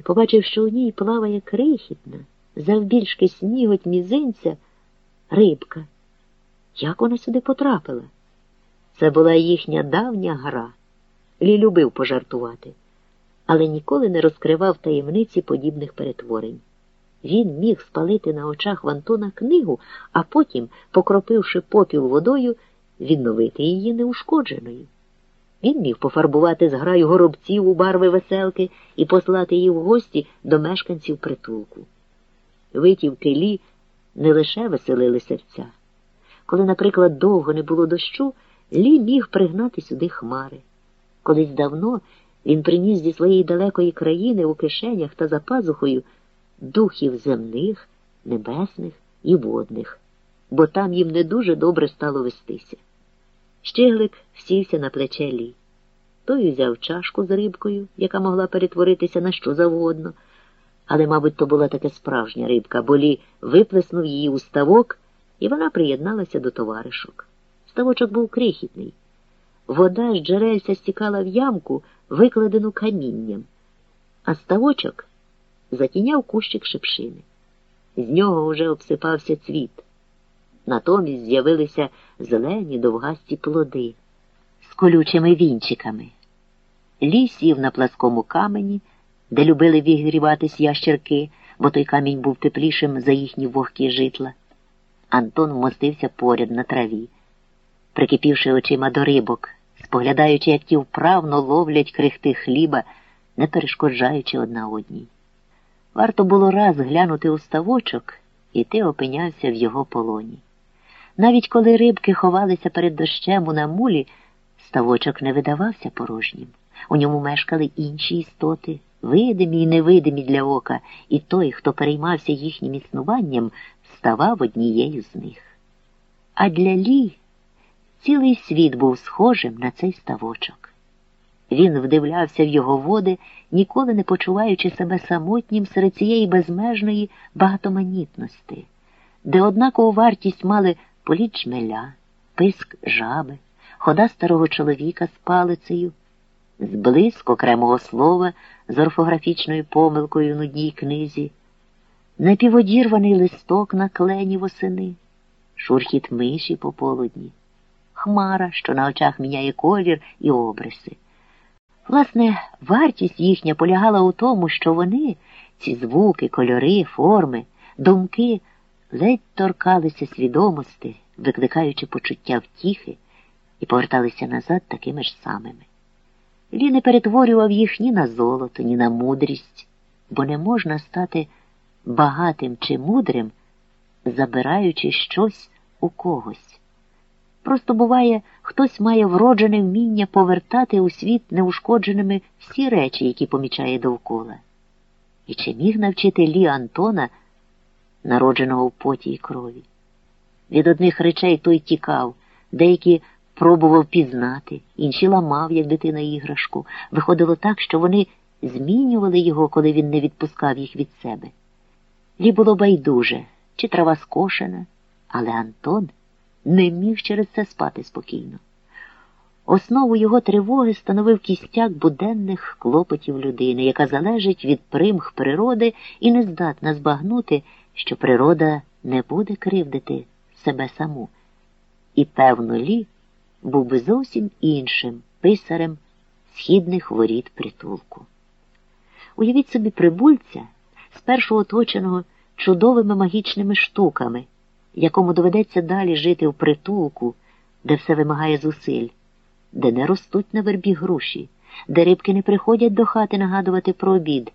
і побачив, що у ній плаває крихітна, завбільшки сніготь мізинця, рибка. Як вона сюди потрапила? Це була їхня давня гра. Лі любив пожартувати, але ніколи не розкривав таємниці подібних перетворень. Він міг спалити на очах в Антона книгу, а потім, покропивши попіл водою, відновити її неушкодженою. Він міг пофарбувати зграю горобців у барви веселки і послати її в гості до мешканців притулку. Витівки лі не лише веселили серця. Коли, наприклад, довго не було дощу, Лі міг пригнати сюди хмари. Колись давно він приніс зі своєї далекої країни у кишенях та за пазухою духів земних, небесних і водних, бо там їм не дуже добре стало вестися. Щеглик сівся на плече Лі. Той взяв чашку з рибкою, яка могла перетворитися на що завгодно, але, мабуть, то була така справжня рибка, бо Лі виплеснув її у ставок, і вона приєдналася до товаришок. Ставочок був крихітний. Вода з джерельця стікала в ямку, викладену камінням, а ставочок затіняв кущик шипшини. З нього вже обсипався цвіт. Натомість з'явилися зелені довгасті плоди з колючими вінчиками. Лі сів на пласкому камені, де любили вігріватись ящерки, бо той камінь був теплішим за їхні вогкі житла. Антон вмостився поряд на траві, прикипівши очима до рибок, споглядаючи, як ті вправно ловлять крихти хліба, не перешкоджаючи одна одній. Варто було раз глянути у ставочок, і ти опинявся в його полоні. Навіть коли рибки ховалися перед дощем у намулі, ставочок не видавався порожнім. У ньому мешкали інші істоти, видимі і невидимі для ока, і той, хто переймався їхнім існуванням, ставав однією з них. А для Лі цілий світ був схожим на цей ставочок. Він вдивлявся в його води, ніколи не почуваючи себе самотнім серед цієї безмежної багатоманітності, де однакову вартість мали політ жмеля, писк жаби, хода старого чоловіка з палицею, зблиск окремого слова з орфографічною помилкою в нудній книзі, напіводірваний листок на клені восени, шурхіт миші по полудні, хмара, що на очах міняє колір і обриси. Власне, вартість їхня полягала у тому, що вони, ці звуки, кольори, форми, думки, ледь торкалися свідомості, викликаючи почуття втіхи, і поверталися назад такими ж самими. Лі не перетворював їх ні на золото, ні на мудрість, бо не можна стати багатим чи мудрим, забираючи щось у когось. Просто буває, хтось має вроджене вміння повертати у світ неушкодженими всі речі, які помічає довкола. І чи міг навчити Лі Антона, народженого в поті й крові? Від одних речей той тікав, деякі пробував пізнати, інші ламав, як дитина іграшку. Виходило так, що вони змінювали його, коли він не відпускав їх від себе. Лі було байдуже, чи трава скошена, але Антон не міг через це спати спокійно. Основу його тривоги становив кістяк буденних клопотів людини, яка залежить від примх природи і не здатна збагнути, що природа не буде кривдити себе саму. І, певно, лі був би зовсім іншим писарем східних воріт притулку. Уявіть собі прибульця, спершу оточеного чудовими магічними штуками якому доведеться далі жити в притулку, де все вимагає зусиль, де не ростуть на вербі груші, де рибки не приходять до хати нагадувати про обід,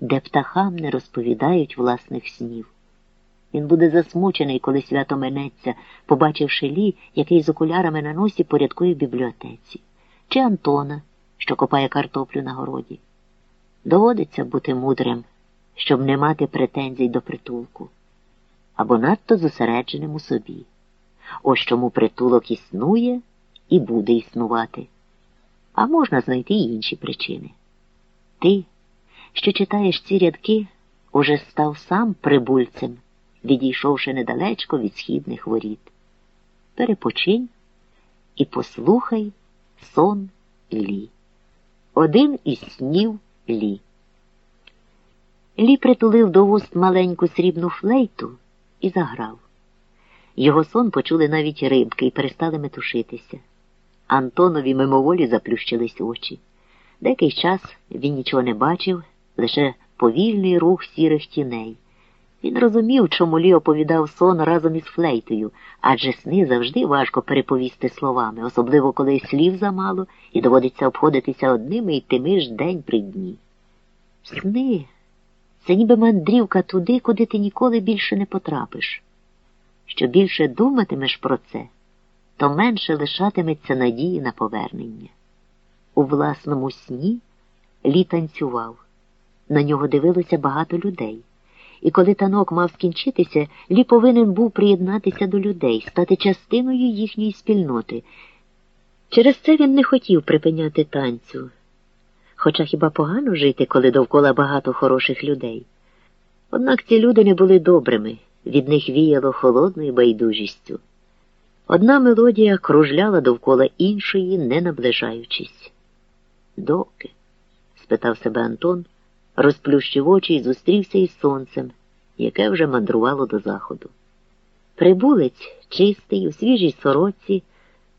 де птахам не розповідають власних снів. Він буде засмучений, коли свято минеться, побачивши Лі, який з окулярами на носі порядкує в бібліотеці, чи Антона, що копає картоплю на городі. Доводиться бути мудрим, щоб не мати претензій до притулку або надто зосередженим у собі. Ось чому притулок існує і буде існувати. А можна знайти й інші причини. Ти, що читаєш ці рядки, уже став сам прибульцем, відійшовши недалечко від східних воріт. Перепочинь і послухай сон Лі. Один із снів Лі. Лі притулив до вуст маленьку срібну флейту і заграв. Його сон почули навіть рибки і перестали метушитися. Антонові мимоволі заплющились очі. Деякий час він нічого не бачив, лише повільний рух сірих тіней. Він розумів, чому Лі оповідав сон разом із флейтою, адже сни завжди важко переповісти словами, особливо коли слів замало і доводиться обходитися одними і тими ж день при дні. Сни це ніби мандрівка туди, куди ти ніколи більше не потрапиш. Що більше думатимеш про це, то менше лишатиметься надії на повернення. У власному сні Лі танцював. На нього дивилося багато людей. І коли танок мав скінчитися, Лі повинен був приєднатися до людей, стати частиною їхньої спільноти. Через це він не хотів припиняти танцю. Хоча хіба погано жити, коли довкола багато хороших людей? Однак ці люди не були добрими, від них віяло холодною байдужістю. Одна мелодія кружляла довкола іншої, не наближаючись. Доки? спитав себе Антон, розплющив очі і зустрівся із сонцем, яке вже мандрувало до заходу. Прибулець, чистий, у свіжій сороці,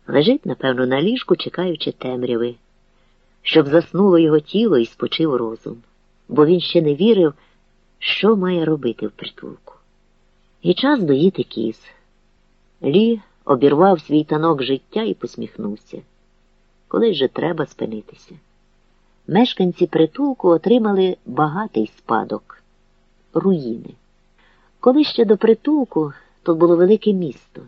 лежить, напевно, на ліжку, чекаючи темряви щоб заснуло його тіло і спочив розум, бо він ще не вірив, що має робити в притулку. І час доїти кіз. Лі обірвав свій танок життя і посміхнувся. Коли же треба спинитися. Мешканці притулку отримали багатий спадок руїни. Коли ще до притулку тут було велике місто.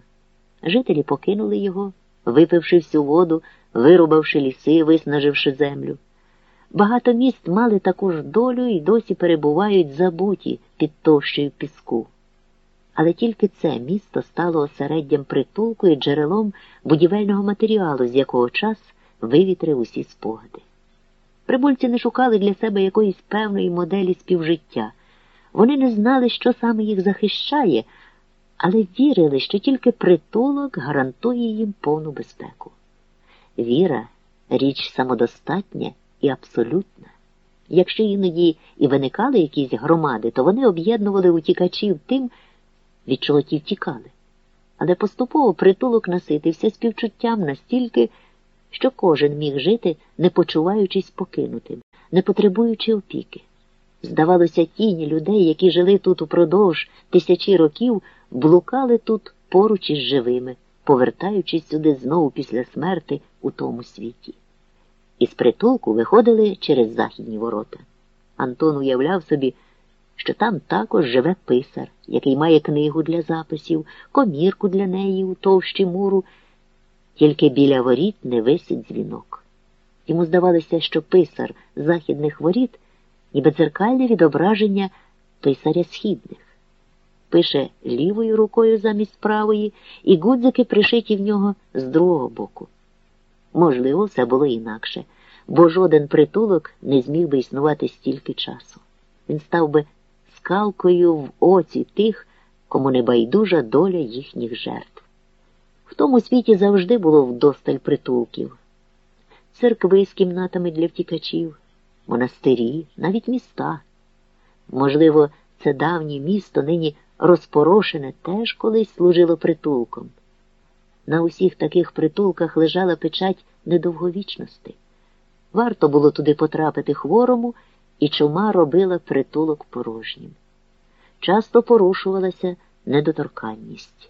Жителі покинули його, випивши всю воду вирубавши ліси, виснаживши землю. Багато міст мали таку ж долю і досі перебувають забуті під товщою піску. Але тільки це місто стало осереддям притулку і джерелом будівельного матеріалу, з якого час вивітрив усі спогади. Прибульці не шукали для себе якоїсь певної моделі співжиття. Вони не знали, що саме їх захищає, але вірили, що тільки притулок гарантує їм повну безпеку. Віра річ самодостатня і абсолютна. Якщо іноді і виникали якісь громади, то вони об'єднували утікачів тим, від чого ті втікали. Але поступово притулок наситився співчуттям настільки, що кожен міг жити, не почуваючись покинутим, не потребуючи опіки. Здавалося, тіні людей, які жили тут упродовж тисячі років, блукали тут поруч із живими, повертаючись сюди знову після смерти у тому світі. Із притулку виходили через західні ворота. Антон уявляв собі, що там також живе писар, який має книгу для записів, комірку для неї у товщі муру, тільки біля воріт не висить дзвінок. Йому здавалося, що писар західних воріт ніби дзеркальне відображення писаря східних. Пише лівою рукою замість правої, і гудзики пришиті в нього з другого боку. Можливо, все було інакше, бо жоден притулок не зміг би існувати стільки часу. Він став би скалкою в оці тих, кому не байдужа доля їхніх жертв. В тому світі завжди було вдосталь притулків, церкви з кімнатами для втікачів, монастирі, навіть міста. Можливо, це давнє місто нині розпорошене теж колись служило притулком. На усіх таких притулках лежала печать недовговічності. Варто було туди потрапити хворому, і чума робила притулок порожнім. Часто порушувалася недоторканність,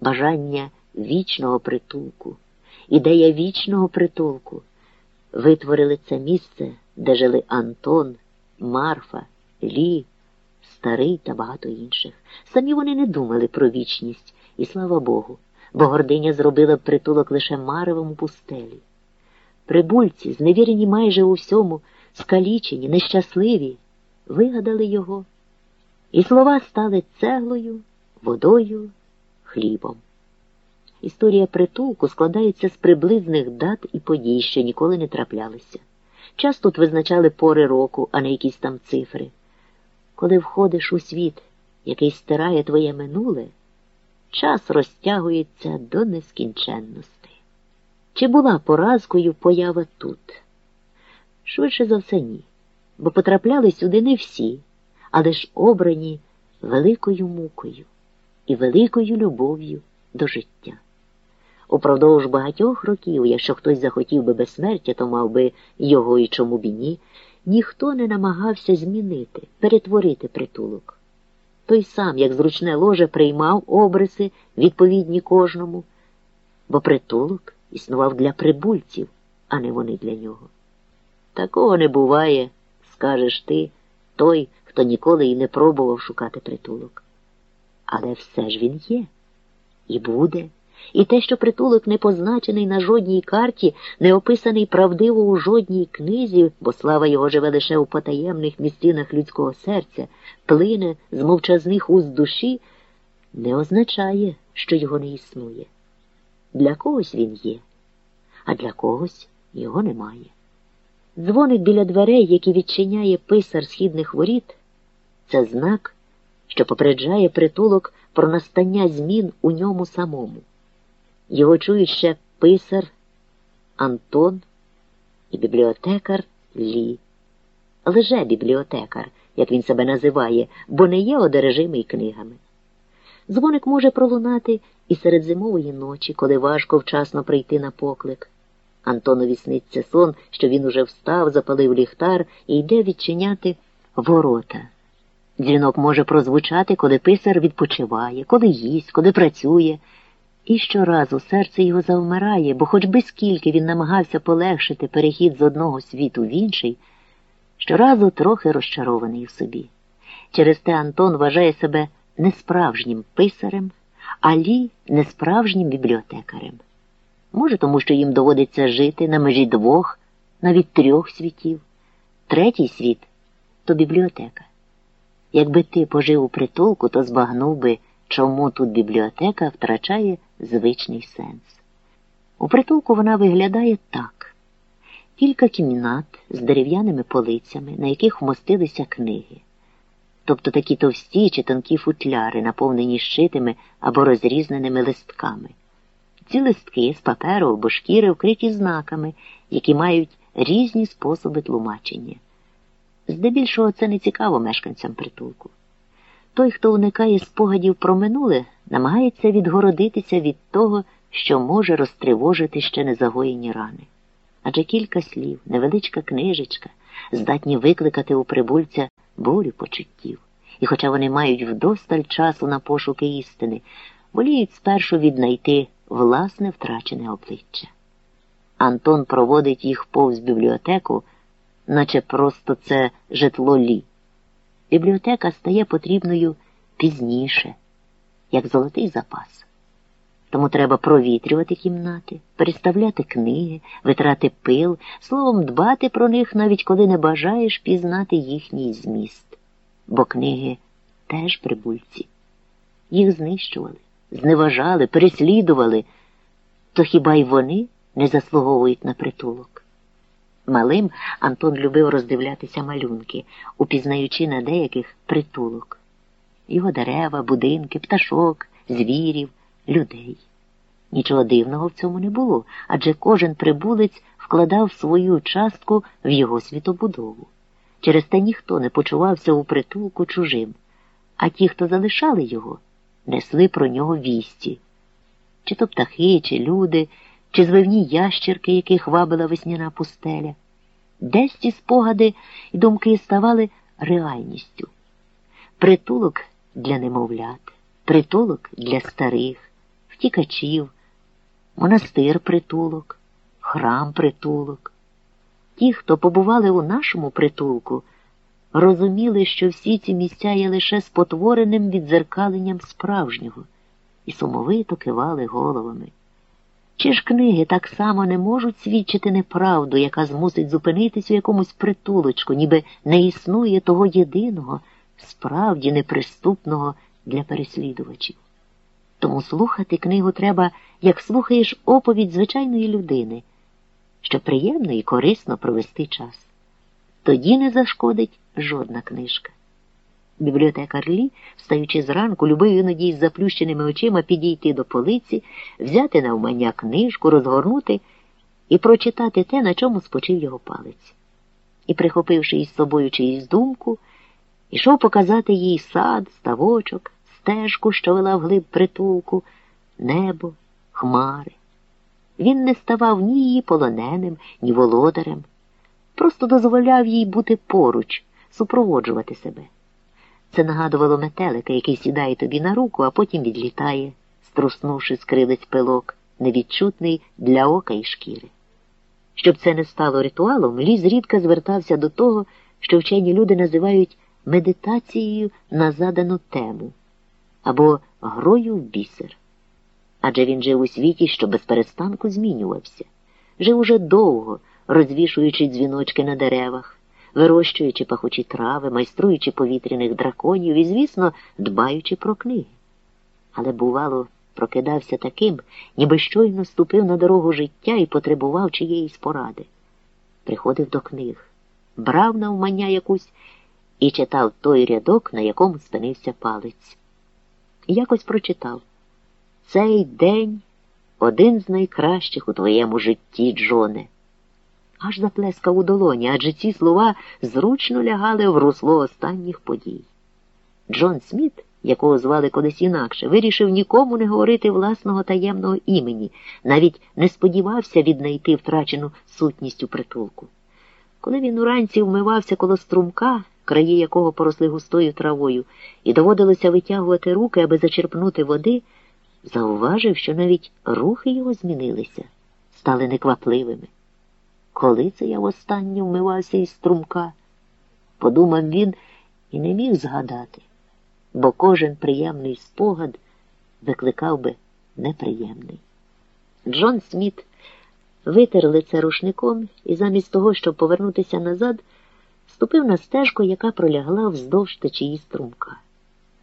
бажання вічного притулку, ідея вічного притулку витворили це місце, де жили Антон, Марфа, Лі, Старий та багато інших. Самі вони не думали про вічність, і слава Богу бо гординя зробила притулок лише маревому пустелі. Прибульці, зневірені майже у всьому, скалічені, нещасливі, вигадали його, і слова стали цеглою, водою, хлібом. Історія притулку складається з приблизних дат і подій, що ніколи не траплялися. Час тут визначали пори року, а не якісь там цифри. Коли входиш у світ, який стирає твоє минуле час розтягується до нескінченності. Чи була поразкою поява тут? Швидше за все, ні, бо потрапляли сюди не всі, але ж обрані великою мукою і великою любов'ю до життя. Упродовж багатьох років, якщо хтось захотів би безсмертя, то мав би його і чому б і ні, ніхто не намагався змінити, перетворити притулок той сам, як зручне ложе, приймав обриси, відповідні кожному, бо притулок існував для прибульців, а не вони для нього. Такого не буває, скажеш ти, той, хто ніколи і не пробував шукати притулок. Але все ж він є і буде. І те, що притулок не позначений на жодній карті, не описаний правдиво у жодній книзі, бо слава його живе лише у потаємних містинах людського серця, плине з мовчазних уст душі, не означає, що його не існує. Для когось він є, а для когось його немає. Дзвоник біля дверей, які відчиняє писар східних воріт, це знак, що попереджає притулок про настання змін у ньому самому. Його чують ще писар Антон і бібліотекар Лі. Лже бібліотекар, як він себе називає, бо не є одержимий книгами. Дзвоник може пролунати і серед зимової ночі, коли важко вчасно прийти на поклик. Антонові сниться сон, що він уже встав, запалив ліхтар і йде відчиняти ворота. Дзвінок може прозвучати, коли писар відпочиває, коли їсть, коли працює. І щоразу серце його завмирає, бо хоч би скільки він намагався полегшити перехід з одного світу в інший, щоразу трохи розчарований в собі. Через те Антон вважає себе несправжнім писарем, а Лі несправжнім бібліотекарем. Може, тому що їм доводиться жити на межі двох, навіть трьох світів. Третій світ то бібліотека. Якби ти пожив у притулку, то збагнув би, чому тут бібліотека втрачає звичний сенс. У притулку вона виглядає так. кілька кімнат з дерев'яними полицями, на яких вмостилися книги, тобто такі товсті чи тонкі футляри, наповнені щитими або розрізненими листками. Ці листки з паперу або шкіри вкриті знаками, які мають різні способи тлумачення. Здебільшого це не цікаво мешканцям притулку. Той, хто уникає спогадів про минуле, намагається відгородитися від того, що може розтривожити ще незагоєні рани. Адже кілька слів, невеличка книжечка, здатні викликати у прибульця бурю почуттів. І хоча вони мають вдосталь часу на пошуки істини, воліють спершу віднайти власне втрачене обличчя. Антон проводить їх повз бібліотеку, наче просто це житло лі. Бібліотека стає потрібною пізніше, як золотий запас. Тому треба провітрювати кімнати, переставляти книги, витрати пил, словом, дбати про них, навіть коли не бажаєш пізнати їхній зміст. Бо книги теж прибульці. Їх знищували, зневажали, переслідували, то хіба й вони не заслуговують на притулок? Малим Антон любив роздивлятися малюнки, упізнаючи на деяких притулок. Його дерева, будинки, пташок, звірів, людей. Нічого дивного в цьому не було, адже кожен прибулець вкладав свою частку в його світобудову. Через те ніхто не почувався у притулку чужим, а ті, хто залишали його, несли про нього вісті. Чи то птахи, чи люди, чи звивні ящерки, яких вабила весняна пустеля. Десь ці спогади і думки ставали реальністю. Притулок для немовлят, притулок для старих, втікачів, монастир притулок, храм притулок. Ті, хто побували у нашому притулку, розуміли, що всі ці місця є лише спотвореним відзеркаленням справжнього, і сумовито кивали головами. Чи ж книги так само не можуть свідчити неправду, яка змусить зупинитись у якомусь притулочку, ніби не існує того єдиного, справді неприступного для переслідувачів. Тому слухати книгу треба, як слухаєш оповідь звичайної людини, що приємно і корисно провести час. Тоді не зашкодить жодна книжка. Бібліотекар Лі, встаючи зранку, любив іноді із заплющеними очима підійти до полиці, взяти навмання книжку, розгорнути і прочитати те, на чому спочив його палець. І, прихопивши із собою чиїсь думку, ішов показати їй сад, ставочок, стежку, що вела вглиб притулку, небо, хмари. Він не ставав ні її полоненим, ні володарем, просто дозволяв їй бути поруч, супроводжувати себе. Це нагадувало метелика, який сідає тобі на руку, а потім відлітає, струснувши з крилець пилок, невідчутний для ока і шкіри. Щоб це не стало ритуалом, ліс рідко звертався до того, що вчені люди називають медитацією на задану тему або грою в бісер. Адже він жив у світі, що безперестанку змінювався, жив уже довго, розвішуючи дзвіночки на деревах вирощуючи пахучі трави, майструючи повітряних драконів і, звісно, дбаючи про книги. Але, бувало, прокидався таким, ніби щойно ступив на дорогу життя і потребував чиєїсь поради. Приходив до книг, брав навмання якусь і читав той рядок, на якому спинився палець. Якось прочитав цей день один з найкращих у твоєму житті, Джоне аж заплескав у долоні, адже ці слова зручно лягали в русло останніх подій. Джон Сміт, якого звали колись інакше, вирішив нікому не говорити власного таємного імені, навіть не сподівався віднайти втрачену сутність у притулку. Коли він уранці вмивався коло струмка, краї якого поросли густою травою, і доводилося витягувати руки, аби зачерпнути води, зауважив, що навіть рухи його змінилися, стали неквапливими. Коли це я востаннє вмивався із струмка? Подумав він і не міг згадати, бо кожен приємний спогад викликав би неприємний. Джон Сміт витер лице рушником і замість того, щоб повернутися назад, ступив на стежку, яка пролягла вздовж течії струмка.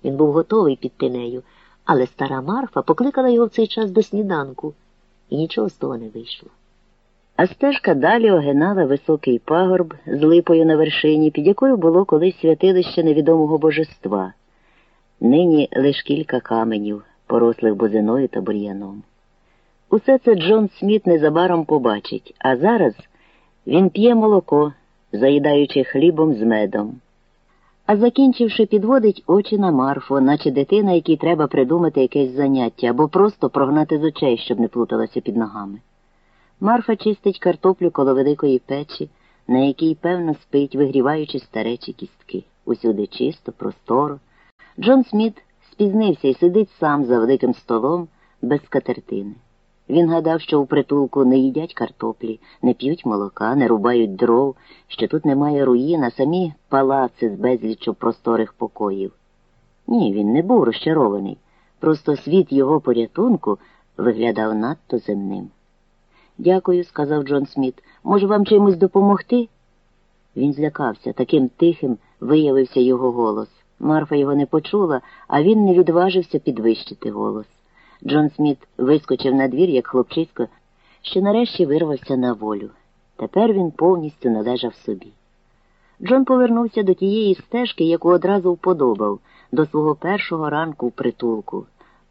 Він був готовий піти нею, але стара Марфа покликала його в цей час до сніданку, і нічого з того не вийшло. А стежка далі огинала високий пагорб з липою на вершині, під якою було колись святилище невідомого божества. Нині лиш кілька каменів, порослих бузиною та бур'яном. Усе це Джон Сміт незабаром побачить, а зараз він п'є молоко, заїдаючи хлібом з медом. А закінчивши, підводить очі на Марфу, наче дитина, якій треба придумати якесь заняття або просто прогнати з очей, щоб не плуталася під ногами. Марфа чистить картоплю коло великої печі, на якій, певно, спить, вигріваючи старечі кістки. Усюди чисто, просторо. Джон Сміт спізнився і сидить сам за великим столом без скатертини. Він гадав, що у притулку не їдять картоплі, не п'ють молока, не рубають дров, що тут немає руїн, а самі палаци з безліччю просторих покоїв. Ні, він не був розчарований. Просто світ його порятунку виглядав надто земним. Дякую, сказав Джон Сміт. Може, вам чимось допомогти? Він злякався, таким тихим виявився його голос. Марфа його не почула, а він не відважився підвищити голос. Джон Сміт вискочив на двір, як хлопчисько, що нарешті вирвався на волю. Тепер він повністю належав собі. Джон повернувся до тієї стежки, яку одразу вподобав, до свого першого ранку в притулку,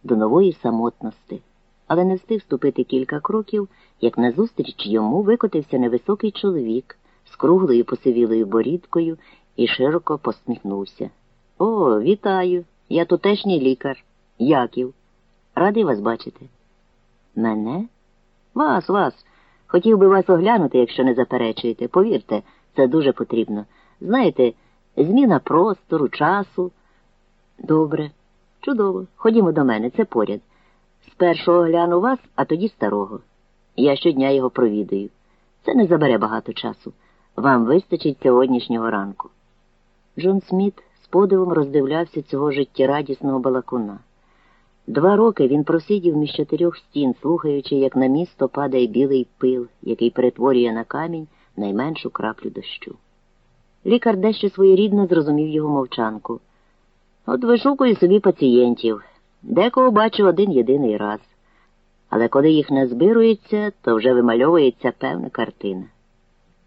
до нової самотності, але не встиг ступити кілька кроків, як назустріч йому викотився невисокий чоловік з круглою посивілою борідкою і широко посміхнувся. О, вітаю! Я тутешній лікар. Яків. Радий вас бачити. Мене? Вас, вас. Хотів би вас оглянути, якщо не заперечуєте. Повірте, це дуже потрібно. Знаєте, зміна простору, часу. Добре, чудово. Ходімо до мене, це поряд. Спершу огляну вас, а тоді старого. Я щодня його провідаю. Це не забере багато часу. Вам вистачить сьогоднішнього ранку. Джон Сміт з подивом роздивлявся цього життєрадісного балакуна. Два роки він просидів між чотирьох стін, слухаючи, як на місто падає білий пил, який перетворює на камінь найменшу краплю дощу. Лікар дещо своєрідно зрозумів його мовчанку. От вишукую собі пацієнтів, декого бачу один єдиний раз. Але коли їх не збирується, то вже вимальовується певна картина.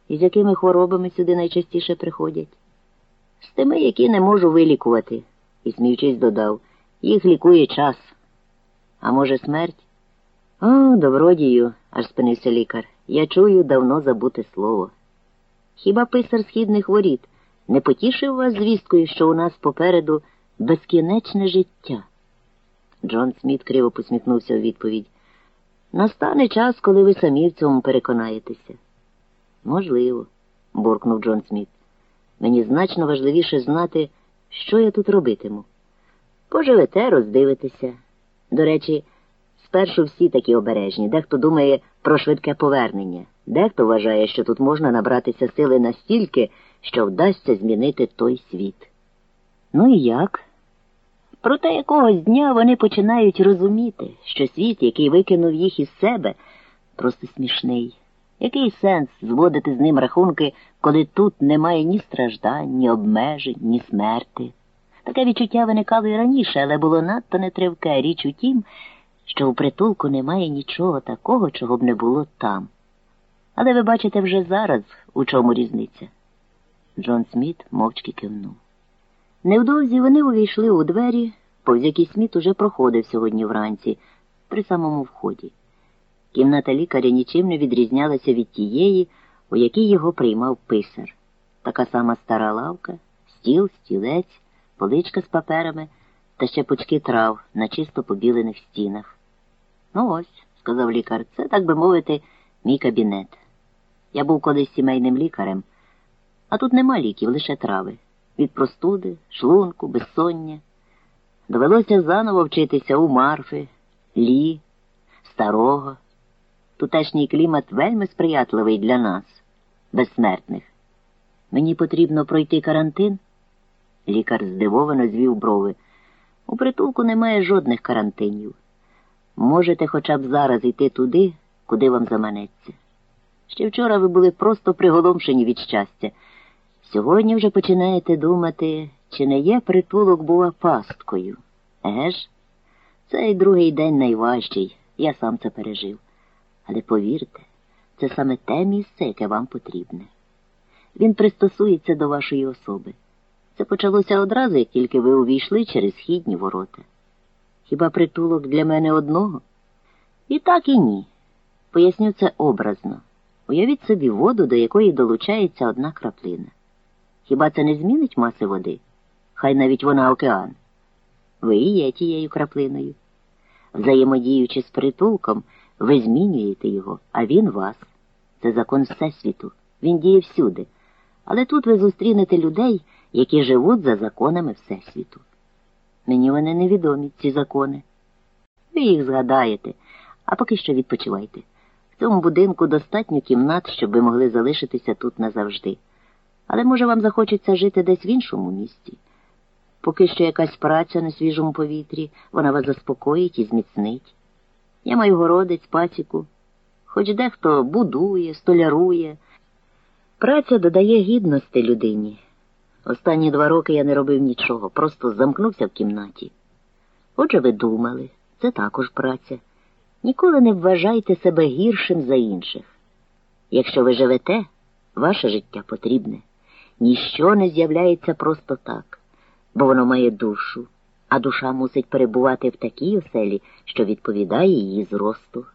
І з якими хворобами сюди найчастіше приходять? З тими, які не можу вилікувати, і сміючись додав. Їх лікує час. А може, смерть? О, добродію, аж спинився лікар. Я чую давно забуте слово. Хіба писар східних воріт не потішив вас звісткою, що у нас попереду безкінечне життя? Джон Сміт криво посміхнувся у відповідь. Настане час, коли ви самі в цьому переконаєтеся. Можливо, буркнув Джон Сміт. Мені значно важливіше знати, що я тут робитиму. Поживете, роздивитеся. До речі, спершу всі такі обережні. Дехто думає про швидке повернення, дехто вважає, що тут можна набратися сили настільки, що вдасться змінити той світ. Ну і як? Проте якогось дня вони починають розуміти, що світ, який викинув їх із себе, просто смішний. Який сенс зводити з ним рахунки, коли тут немає ні страждань, ні обмежень, ні смерти? Таке відчуття виникало і раніше, але було надто нетривке. Річ у тім, що у притулку немає нічого такого, чого б не було там. Але ви бачите вже зараз, у чому різниця. Джон Сміт мовчки кивнув. Невдовзі вони увійшли у двері, повз які Сміт уже проходив сьогодні вранці, при самому вході. Кімната лікаря нічим не відрізнялася від тієї, у якій його приймав писар. Така сама стара лавка, стіл, стілець поличка з паперами та ще пучки трав на чисто побілених стінах. Ну ось, сказав лікар, це, так би мовити, мій кабінет. Я був колись сімейним лікарем, а тут нема ліків, лише трави. Від простуди, шлунку, безсоння. Довелося заново вчитися у марфи, лі, старого. Тутешній клімат вельми сприятливий для нас, безсмертних. Мені потрібно пройти карантин. Лікар здивовано звів брови. У притулку немає жодних карантинів. Можете хоча б зараз йти туди, куди вам заманеться. Ще вчора ви були просто приголомшені від щастя. Сьогодні вже починаєте думати, чи не є притулок була пасткою. Еге ж? Цей другий день найважчий, я сам це пережив. Але повірте, це саме те місце, яке вам потрібне. Він пристосується до вашої особи. Це почалося одразу, як тільки ви увійшли через східні ворота. Хіба притулок для мене одного? І так, і ні. Поясню це образно. Уявіть собі воду, до якої долучається одна краплина. Хіба це не змінить маси води? Хай навіть вона океан. Ви і є тією краплиною. Взаємодіючи з притулком, ви змінюєте його, а він вас. Це закон Всесвіту. Він діє всюди. Але тут ви зустрінете людей, які живуть за законами Всесвіту. Мені вони невідомі, ці закони. Ви їх згадаєте, а поки що відпочивайте. В цьому будинку достатньо кімнат, щоб ви могли залишитися тут назавжди. Але, може, вам захочеться жити десь в іншому місті. Поки що якась праця на свіжому повітрі, вона вас заспокоїть і зміцнить. Я маю городець, пасіку, хоч дехто будує, столярує. Праця додає гідності людині. Останні два роки я не робив нічого, просто замкнувся в кімнаті. Отже, ви думали, це також праця. Ніколи не вважайте себе гіршим за інших. Якщо ви живете, ваше життя потрібне. Ніщо не з'являється просто так, бо воно має душу, а душа мусить перебувати в такій оселі, що відповідає її зросту.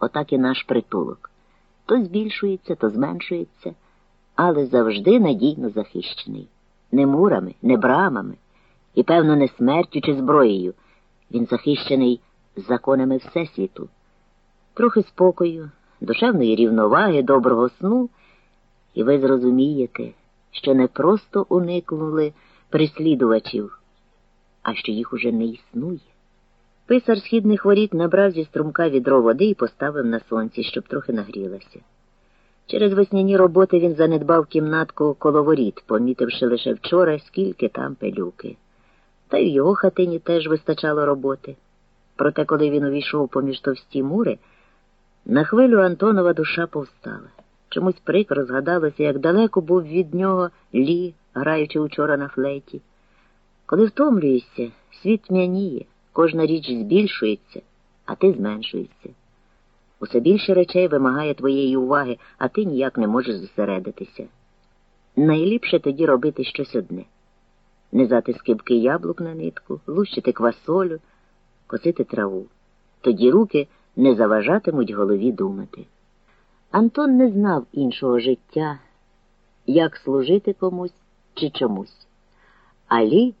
Отак і наш притулок. То збільшується, то зменшується, але завжди надійно захищений. Не мурами, не брамами, і, певно, не смертю чи зброєю. Він захищений законами Всесвіту. Трохи спокою, душевної рівноваги, доброго сну, і ви зрозумієте, що не просто уникнули прислідувачів, а що їх уже не існує. Писар східних воріт набрав зі струмка відро води і поставив на сонці, щоб трохи нагрілася. Через весняні роботи він занедбав кімнатку коло воріт, помітивши лише вчора, скільки там пилюки. Та й в його хатині теж вистачало роботи. Проте, коли він увійшов поміж товсті мури, на хвилю Антонова душа повстала. Чомусь прикро згадалося, як далеко був від нього лі, граючи учора на флейті. Коли втомлюєшся, світ м'яніє, кожна річ збільшується, а ти зменшуєшся. Усе більше речей вимагає твоєї уваги, а ти ніяк не можеш зосередитися. Найліпше тоді робити щось одне низати скибки яблук на нитку, лущити квасолю, косити траву. Тоді руки не заважатимуть голові думати. Антон не знав іншого життя, як служити комусь чи чомусь. Алі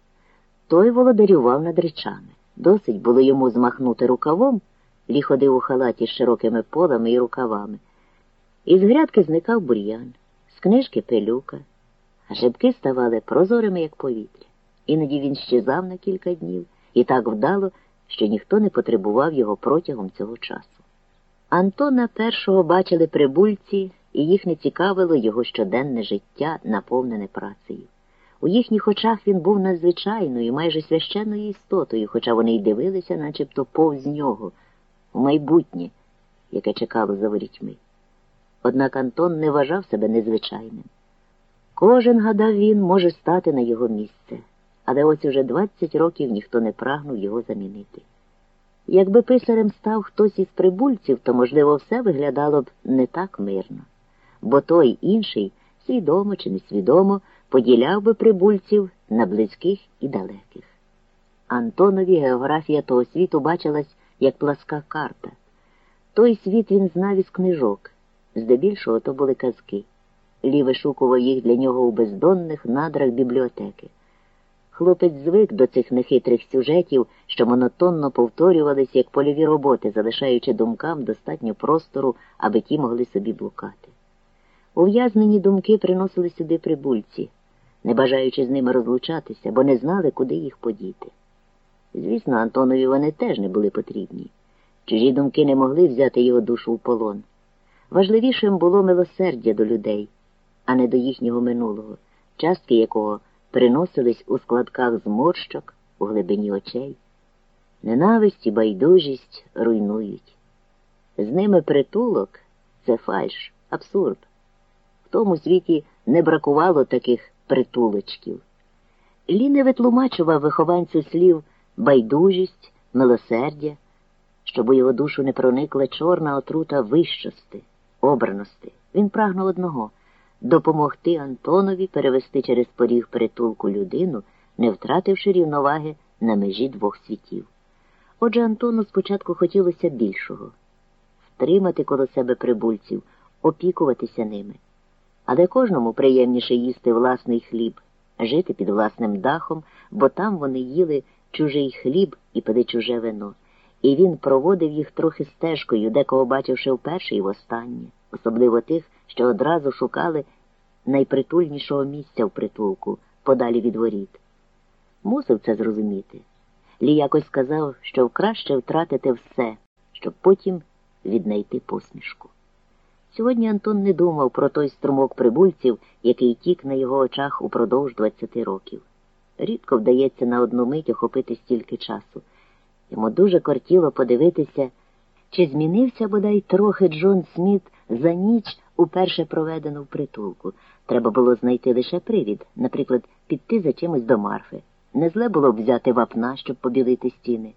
той володарював над речами. Досить було йому змахнути рукавом, лі ходив у халаті з широкими полами і рукавами. Із грядки зникав бур'ян, з книжки пилюка, а жебки ставали прозорими, як повітря. Іноді він щезав на кілька днів і так вдало, що ніхто не потребував його протягом цього часу. Антона першого бачили прибульці, і їх не цікавило його щоденне життя, наповнене працею. У їхніх очах він був надзвичайною, майже священною істотою, хоча вони й дивилися, начебто повз нього, в майбутнє, яке чекало за ворітьми. Однак Антон не вважав себе незвичайним. Кожен, гадав він, може стати на його місце, але ось уже двадцять років ніхто не прагнув його замінити. Якби писарем став хтось із прибульців, то, можливо, все виглядало б не так мирно, бо той інший, свідомо чи несвідомо, поділяв би прибульців на близьких і далеких. Антонові географія того світу бачилась як пласка карта. Той світ він знав із книжок, здебільшого то були казки. Лі вишукував їх для нього у бездонних надрах бібліотеки. Хлопець звик до цих нехитрих сюжетів, що монотонно повторювались як польові роботи, залишаючи думкам достатньо простору, аби ті могли собі блукати. Ув'язнені думки приносили сюди прибульці, не бажаючи з ними розлучатися, бо не знали, куди їх подіти. Звісно, Антонові вони теж не були потрібні. Чужі думки не могли взяти його душу в полон. Важливішим було милосердя до людей, а не до їхнього минулого, частки якого приносились у складках зморщок у глибині очей. Ненависть і байдужість руйнують. З ними притулок це фальш, абсурд. В тому світі не бракувало таких притулочків. Лі не витлумачував вихованцю слів байдужість, милосердя, щоб у його душу не проникла чорна отрута вищости, обраності. Він прагнув одного допомогти Антонові перевести через поріг притулку людину, не втративши рівноваги на межі двох світів. Отже, Антону спочатку хотілося більшого втримати коло себе прибульців, опікуватися ними. Але кожному приємніше їсти власний хліб, жити під власним дахом, бо там вони їли чужий хліб і пили чуже вино. І він проводив їх трохи стежкою, декого бачивши вперше і востаннє, особливо тих, що одразу шукали найпритульнішого місця в притулку, подалі від воріт. Мусив це зрозуміти. Лі якось сказав, що краще втратити все, щоб потім віднайти посмішку. Сьогодні Антон не думав про той струмок прибульців, який тік на його очах упродовж 20 років. Рідко вдається на одну мить охопити стільки часу. Йому дуже кортіло подивитися, чи змінився бодай трохи Джон Сміт за ніч, уперше проведену в притулку. Треба було знайти лише привід, наприклад, піти за чимось до Марфи. Не зле було б взяти вапна, щоб побілити стіни.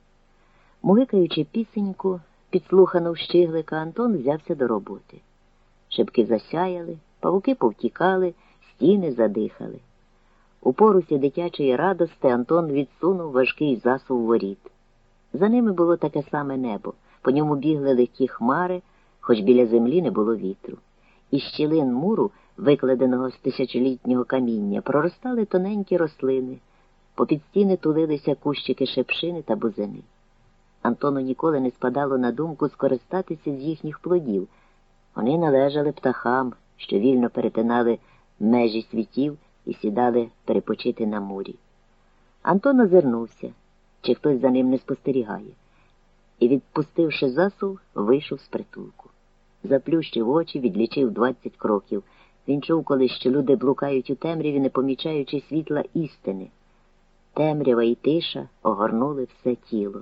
Мугикаючи пісеньку, підслухану в щиглика, Антон взявся до роботи. Шибки засяяли, павуки повтікали, стіни задихали. У порусі дитячої радости Антон відсунув важкий засув воріт. За ними було таке саме небо, по ньому бігли легкі хмари, хоч біля землі не було вітру. Із щілин муру, викладеного з тисячолітнього каміння, проростали тоненькі рослини, попід стіни тулилися кущики шепшини та бузини. Антону ніколи не спадало на думку скористатися з їхніх плодів. Вони належали птахам, що вільно перетинали межі світів і сідали перепочити на мурі. Антон озирнувся, чи хтось за ним не спостерігає, і, відпустивши засув, вийшов з притулку. Заплющив очі, відлічив двадцять кроків. Він чув колись, що люди блукають у темряві, не помічаючи світла істини. Темрява і тиша огорнули все тіло.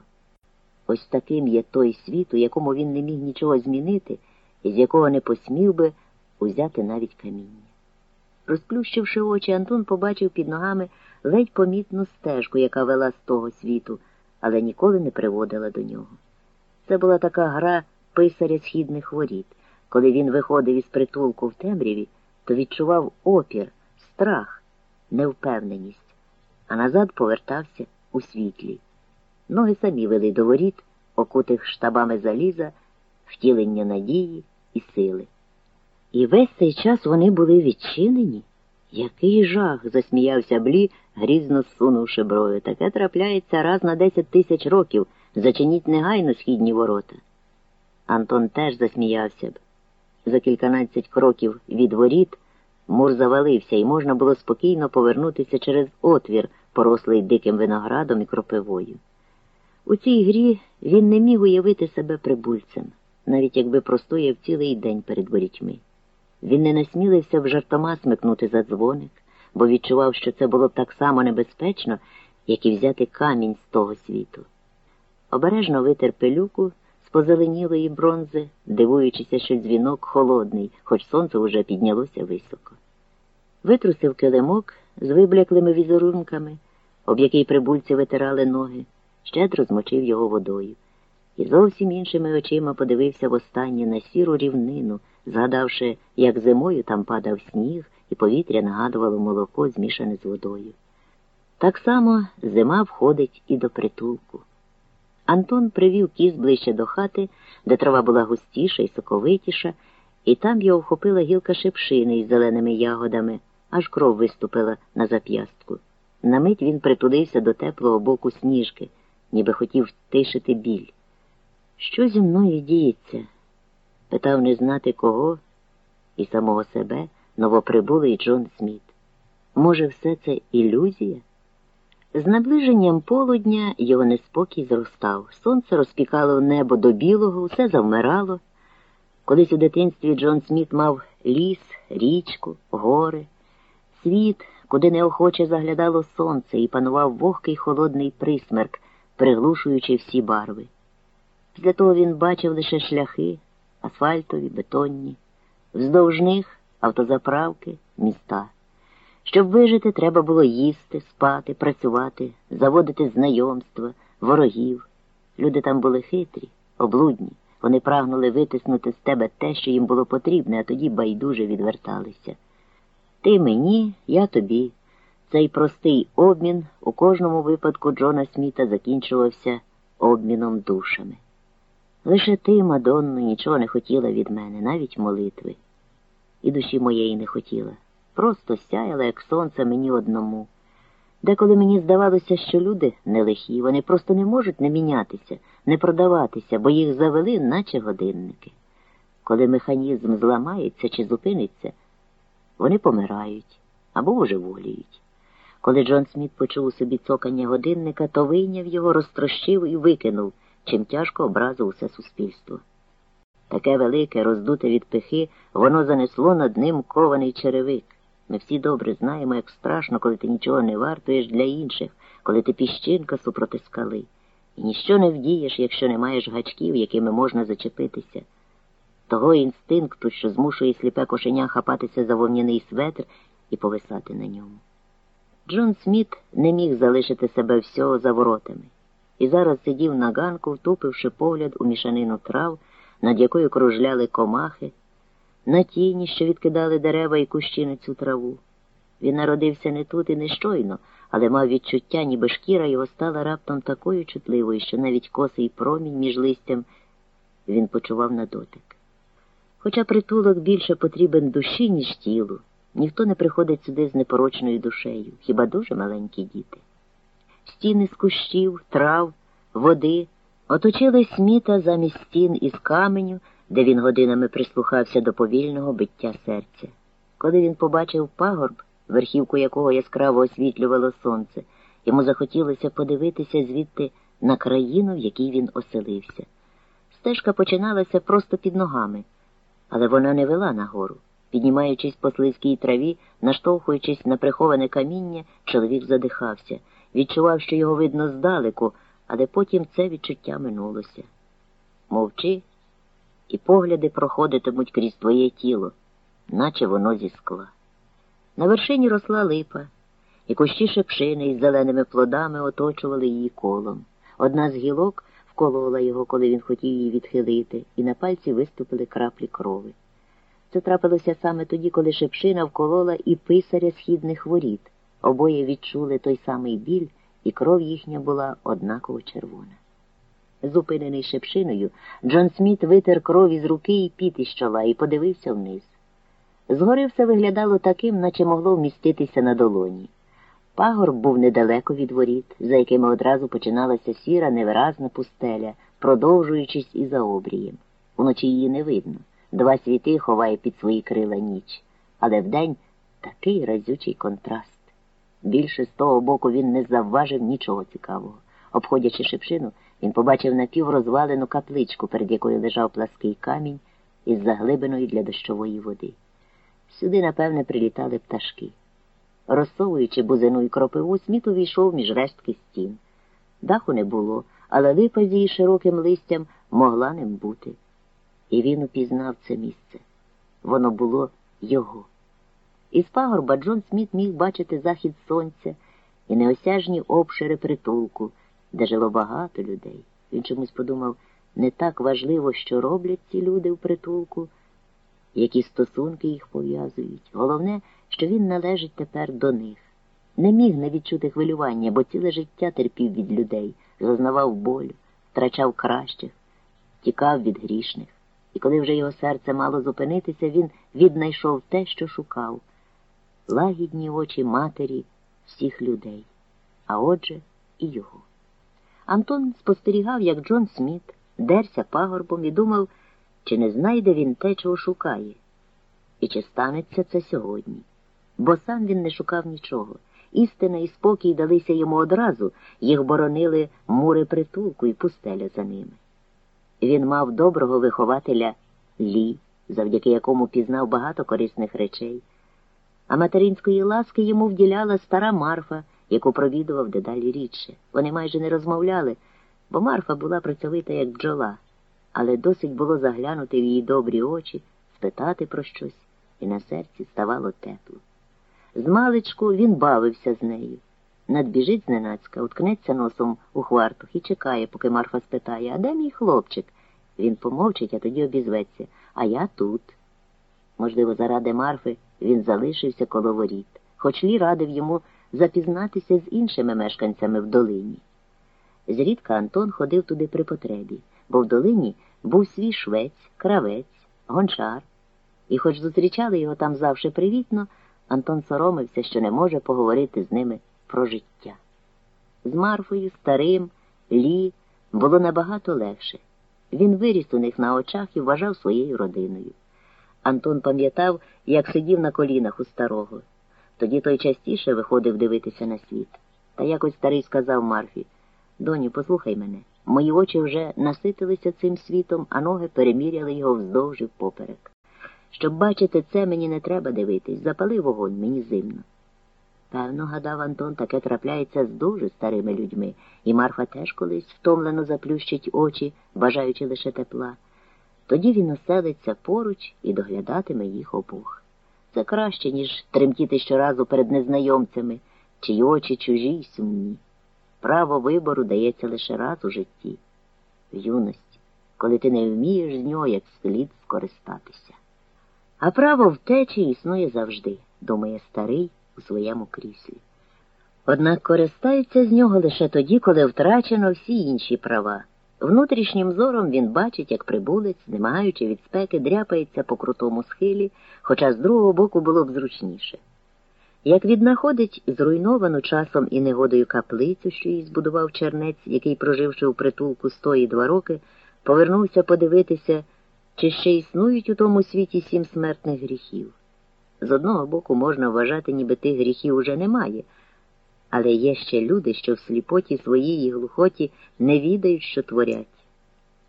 Ось таким є той світ, у якому він не міг нічого змінити, і з якого не посмів би узяти навіть каміння. Розплющивши очі, Антон побачив під ногами ледь помітну стежку, яка вела з того світу, але ніколи не приводила до нього. Це була така гра писаря східних воріт. Коли він виходив із притулку в темряві, то відчував опір, страх, невпевненість, а назад повертався у світлі. Ноги самі вели до воріт, окутих штабами заліза, втілення надії і сили. І весь цей час вони були відчинені. Який жах, засміявся Блі, грізно сунувши брові. Таке трапляється раз на десять тисяч років. Зачиніть негайно східні ворота. Антон теж засміявся б. За кільканадцять кроків від воріт мур завалився, і можна було спокійно повернутися через отвір, порослий диким виноградом і кропивою. У цій грі він не міг уявити себе прибульцем, навіть якби простояв цілий день перед ворітьми. Він не насмілився б жартома смикнути за дзвоник, бо відчував, що це було б так само небезпечно, як і взяти камінь з того світу. Обережно витер пилюку позеленілої бронзи, дивуючися, що дзвінок холодний, хоч сонце уже піднялося високо. Витрусив килимок з вибляклими візерунками, об який прибульці витирали ноги, щедро змочив його водою. І зовсім іншими очима подивився востаннє на сіру рівнину, згадавши, як зимою там падав сніг, і повітря нагадувало молоко, змішане з водою. Так само зима входить і до притулку. Антон привів кіз ближче до хати, де трава була густіша і соковитіша, і там його вхопила гілка шипшини із зеленими ягодами, аж кров виступила на зап'ястку. На мить він притулився до теплого боку сніжки, ніби хотів тишити біль. Що зі мною діється? питав не знати кого і самого себе новоприбулий Джон Сміт. Може, все це ілюзія? З наближенням полудня його неспокій зростав. Сонце розпікало небо до білого, все завмирало. Колись у дитинстві Джон Сміт мав ліс, річку, гори, світ, куди неохоче заглядало сонце і панував вогкий холодний присмерк, приглушуючи всі барви. Після того він бачив лише шляхи, асфальтові, бетонні, вздовж них автозаправки, міста. Щоб вижити, треба було їсти, спати, працювати, заводити знайомства, ворогів. Люди там були хитрі, облудні, Вони прагнули витиснути з тебе те, що їм було потрібне, а тоді байдуже відверталися. Ти мені, я тобі. Цей простий обмін у кожному випадку Джона Сміта закінчувався обміном душами. Лише ти, Мадонно, нічого не хотіла від мене, навіть молитви. І душі моєї не хотіла. Просто сяяла, як сонце мені одному. Деколи мені здавалося, що люди не лихі, вони просто не можуть не мінятися, не продаватися, бо їх завели, наче годинники. Коли механізм зламається чи зупиниться, вони помирають або божеволіють. Коли Джон Сміт почув у собі цокання годинника, то вийняв його, розтрощив і викинув, чим тяжко образив усе суспільство. Таке велике, роздуте від пихи, воно занесло над ним кований черевик. Ми всі добре знаємо, як страшно, коли ти нічого не вартуєш для інших, коли ти піщинка супроти скали. І ніщо не вдієш, якщо не маєш гачків, якими можна зачепитися. Того інстинкту, що змушує сліпе кошеня хапатися за вовняний светр і повисати на ньому. Джон Сміт не міг залишити себе всього за воротами, і зараз сидів на ганку, втупивши погляд у мішанину трав, над якою кружляли комахи, на тіні, що відкидали дерева і кущі на цю траву. Він народився не тут і не щойно, але мав відчуття, ніби шкіра його стала раптом такою чутливою, що навіть косий промінь між листям він почував на дотик. Хоча притулок більше потрібен душі, ніж тілу. Ніхто не приходить сюди з непорочною душею, хіба дуже маленькі діти. Стіни з кущів, трав, води оточили сміта замість стін із каменю, де він годинами прислухався до повільного биття серця. Коли він побачив пагорб, верхівку якого яскраво освітлювало сонце, йому захотілося подивитися звідти на країну, в якій він оселився. Стежка починалася просто під ногами, але вона не вела нагору. Піднімаючись по слизькій траві, наштовхуючись на приховане каміння, чоловік задихався, відчував, що його видно здалеку, але потім це відчуття минулося. Мовчи, і погляди проходитимуть крізь твоє тіло, наче воно зі скла. На вершині росла липа, і кущі шепшини із зеленими плодами оточували її колом. Одна з гілок вколола його, коли він хотів її відхилити, і на пальці виступили краплі крови. Це трапилося саме тоді, коли шепшина вколола і писаря східних воріт. Обоє відчули той самий біль, і кров їхня була однаково червона. Зупинений шепшиною, Джон Сміт витер кров із руки і піт із чола і подивився вниз. Згори все виглядало таким, наче могло вміститися на долоні. Пагорб був недалеко від воріт, за якими одразу починалася сіра, невиразна пустеля, продовжуючись і за обрієм. Вночі її не видно. Два світи ховає під свої крила ніч, але вдень такий разючий контраст. Більше з того боку він не завважив нічого цікавого. Обходячи шипшину, він побачив напіврозвалену капличку, перед якою лежав плаский камінь із заглибиною для дощової води. Сюди, напевне, прилітали пташки. Розсовуючи бузину і кропиву, сміт увійшов між рештки стін. Даху не було, але липа з її широким листям могла ним бути. І він упізнав це місце. Воно було його. Із пагорба Джон Сміт міг бачити захід сонця і неосяжні обшири притулку, де жило багато людей. Він чомусь подумав, не так важливо, що роблять ці люди в притулку, які стосунки їх пов'язують. Головне, що він належить тепер до них. Не міг не відчути хвилювання, бо ціле життя терпів від людей, зазнавав болю, втрачав кращих, тікав від грішних. І коли вже його серце мало зупинитися, він віднайшов те, що шукав лагідні очі матері всіх людей, а отже, і його. Антон спостерігав, як Джон Сміт дерся пагорбом і думав, чи не знайде він те, чого шукає, і чи станеться це сьогодні. Бо сам він не шукав нічого. Істина і спокій далися йому одразу, їх боронили мури притулку і пустеля за ними. Він мав доброго вихователя Лі, завдяки якому пізнав багато корисних речей, а материнської ласки йому вділяла стара Марфа, яку провідував дедалі рідше. Вони майже не розмовляли, бо Марфа була працьовита, як бджола, але досить було заглянути в її добрі очі, спитати про щось, і на серці ставало тепло. Змалечку він бавився з нею. Надбіжить зненацька, уткнеться носом у хвартух і чекає, поки Марфа спитає, а де мій хлопчик? Він помовчить, а тоді обізветься. А я тут. Можливо, заради Марфи він залишився коло воріт, хоч Лі радив йому запізнатися з іншими мешканцями в долині. Зрідка Антон ходив туди при потребі, бо в долині був свій швець, кравець, гончар, і, хоч зустрічали його там завжди привітно, Антон соромився, що не може поговорити з ними про життя. З Марфою, старим, Лі було набагато легше. Він виріс у них на очах і вважав своєю родиною. Антон пам'ятав, як сидів на колінах у старого. Тоді той частіше виходив дивитися на світ. Та якось старий сказав Марфі Доню, послухай мене. Мої очі вже наситилися цим світом, а ноги переміряли його вздовж і впоперек. Щоб бачити це, мені не треба дивитись. Запали вогонь, мені зимно. Певно, гадав Антон, таке трапляється з дуже старими людьми, і Марфа теж колись втомлено заплющить очі, бажаючи лише тепла. Тоді він оселиться поруч і доглядатиме їх обох. Це краще, ніж тремтіти щоразу перед незнайомцями, чиї очі чужі й сумні. Право вибору дається лише раз у житті, в юності, коли ти не вмієш з нього як слід скористатися. А право втечі існує завжди, думає старий у своєму кріслі. Однак користаються з нього лише тоді, коли втрачено всі інші права. Внутрішнім зором він бачить, як прибулець, не від спеки, дряпається по крутому схилі, хоча з другого боку було б зручніше. Як віднаходить зруйновану часом і негодою каплицю, що їй збудував чернець, який, проживши у притулку сто і два роки, повернувся подивитися, чи ще існують у тому світі сім смертних гріхів. З одного боку можна вважати, ніби тих гріхів уже немає, але є ще люди, що в сліпоті своїй і глухоті не відають, що творять,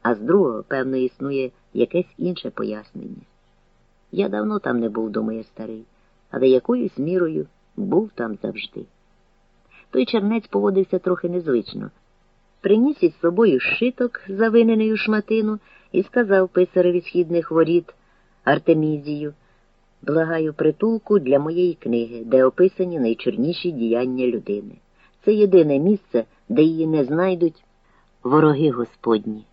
а з другого, певно, існує якесь інше пояснення. Я давно там не був, думає старий, але якоюсь мірою був там завжди. Той чернець поводився трохи незвично. Приніс із собою шиток, завинений шматину, і сказав писареві східних воріт Артемізію. Благаю притулку для моєї книги, де описані найчорніші діяння людини. Це єдине місце, де її не знайдуть вороги Господні.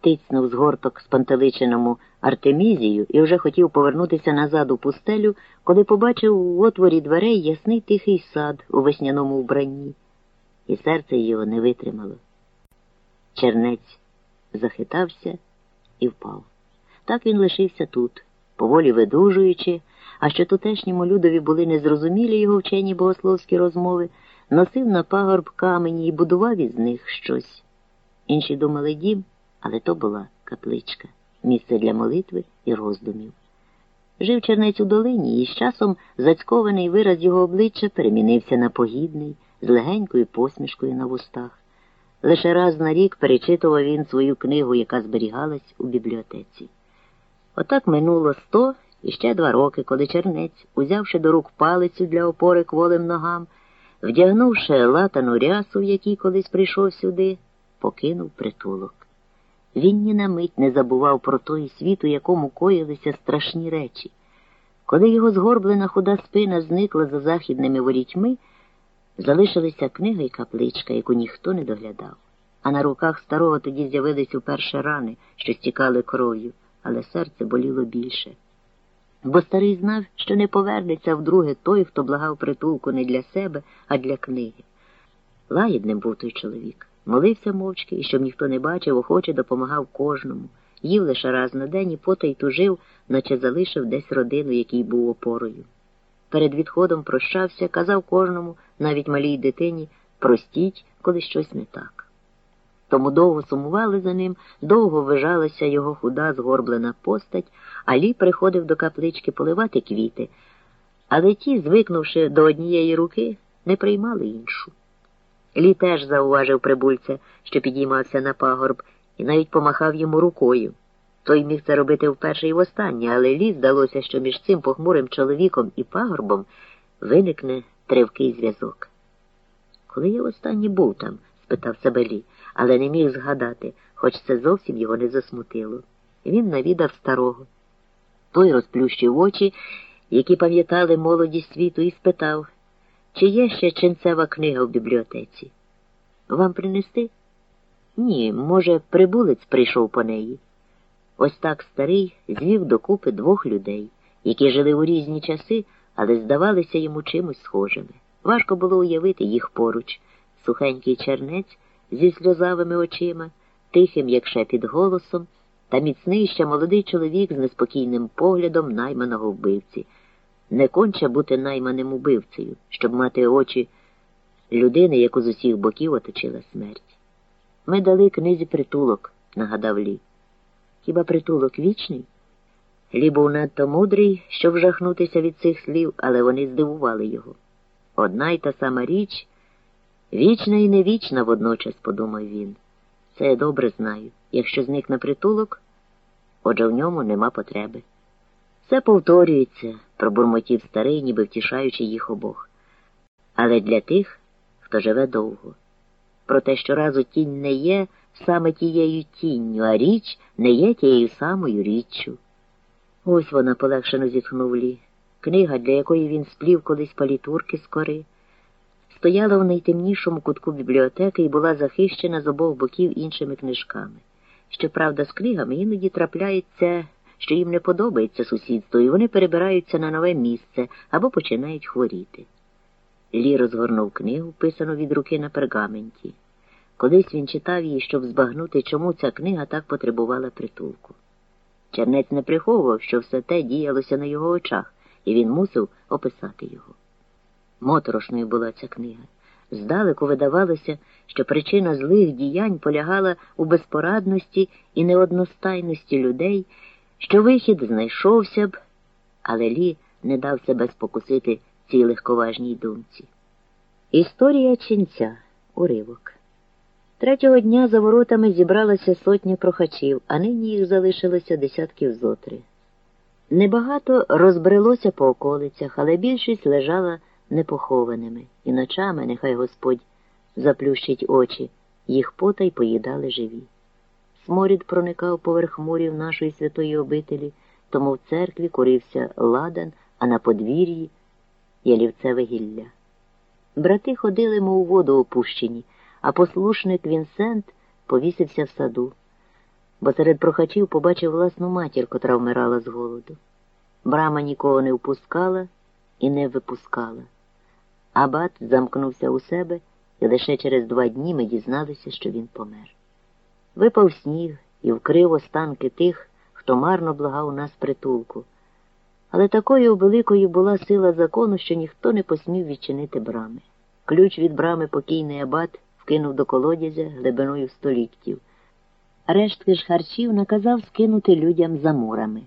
Тицнув з горток спантеличеному Артемізію і вже хотів повернутися назад у пустелю, коли побачив у отворі дверей ясний тихий сад у весняному вбранні, і серце його не витримало. Чернець захитався і впав. Так він лишився тут поволі видужуючи, а що тутешньому людові були незрозумілі його вчені богословські розмови, носив на пагорб камені і будував із них щось. Інші думали дім, але то була капличка, місце для молитви і роздумів. Жив чернець у долині, і з часом зацькований вираз його обличчя перемінився на погідний, з легенькою посмішкою на вустах. Лише раз на рік перечитував він свою книгу, яка зберігалась у бібліотеці. Отак минуло сто і ще два роки, коли чернець, узявши до рук палицю для опори кволим ногам, вдягнувши латану рясу, в якій колись прийшов сюди, покинув притулок. Він ні на мить не забував про той світ, у якому коїлися страшні речі. Коли його згорблена худа спина зникла за західними ворітьми, залишилися книга і капличка, яку ніхто не доглядав. А на руках старого тоді з'явились уперше рани, що стікали кров'ю але серце боліло більше. Бо старий знав, що не повернеться вдруге той, хто благав притулку не для себе, а для книги. Лагідним був той чоловік, молився мовчки і, щоб ніхто не бачив, охоче допомагав кожному, їв лише раз на день і потай тужив, наче залишив десь родину, який був опорою. Перед відходом прощався, казав кожному, навіть малій дитині, простіть, коли щось не так. Тому довго сумували за ним, довго вижалася його худа, згорблена постать, а Лі приходив до каплички поливати квіти, але ті, звикнувши до однієї руки, не приймали іншу. Лі теж зауважив прибульця, що підіймався на пагорб, і навіть помахав йому рукою. Той міг це робити вперше і востаннє, але Лі здалося, що між цим похмурим чоловіком і пагорбом виникне тривкий зв'язок. Коли я останній був там? спитав себе Лі але не міг згадати, хоч це зовсім його не засмутило. Він навідав старого. Той розплющив очі, які пам'ятали молодість світу, і спитав, чи є ще ченцева книга в бібліотеці? Вам принести? Ні, може, прибулець прийшов по неї. Ось так старий звів докупи двох людей, які жили у різні часи, але здавалися йому чимось схожими. Важко було уявити їх поруч, сухенький чернець зі сльозавими очима, тихим, як шепіт голосом, та міцний ще молодий чоловік з неспокійним поглядом найманого вбивці. Не конче бути найманим убивцею, щоб мати очі людини, яку з усіх боків оточила смерть. Ми дали книзі притулок, нагадав Лі. Хіба притулок вічний? Лі був надто мудрий, щоб вжахнутися від цих слів, але вони здивували його. Одна й та сама річ, вічна і невічна водночас, подумав він. Це я добре знаю. Якщо зникне притулок, отже в ньому нема потреби. Все повторюється, пробурмотів старий, ніби втішаючи їх обох. Але для тих, хто живе довго. Проте щоразу тінь не є саме тією тінню, а річ не є тією самою річчю. Ось вона полегшено зітхнув Лі. Книга, для якої він сплів колись палітурки з кори, стояла в найтемнішому кутку бібліотеки і була захищена з обох боків іншими книжками. Щоправда, з книгами іноді трапляється, що їм не подобається сусідство, і вони перебираються на нове місце або починають хворіти. Лі розгорнув книгу, писану від руки на пергаменті. Колись він читав її, щоб збагнути, чому ця книга так потребувала притулку. Чернець не приховував, що все те діялося на його очах, і він мусив описати його. Моторошною була ця книга. Здалеку видавалося, що причина злих діянь полягала у безпорадності і неодностайності людей, що вихід знайшовся б, але Лі не дав себе спокусити цій легковажній думці. Історія ченця уривок. Третього дня за воротами зібралася сотня прохачів, а нині їх залишилося десятків зотри. Небагато розбрелося по околицях, але більшість лежала непохованими, і ночами, нехай Господь заплющить очі, їх потай поїдали живі. Сморід проникав поверх мурів нашої святої обителі, тому в церкві курився ладан, а на подвір'ї ялівцеве гілля. Брати ходили, мов воду опущені, а послушник Вінсент повісився в саду, бо серед прохачів побачив власну матір, котра вмирала з голоду. Брама нікого не впускала і не випускала. Абат замкнувся у себе, і лише через два дні ми дізналися, що він помер. Випав сніг і вкрив останки тих, хто марно благав у нас притулку. Але такою великою була сила закону, що ніхто не посмів відчинити брами. Ключ від брами покійний абат вкинув до колодязя глибиною століттів. Рештки ж харчів наказав скинути людям за мурами,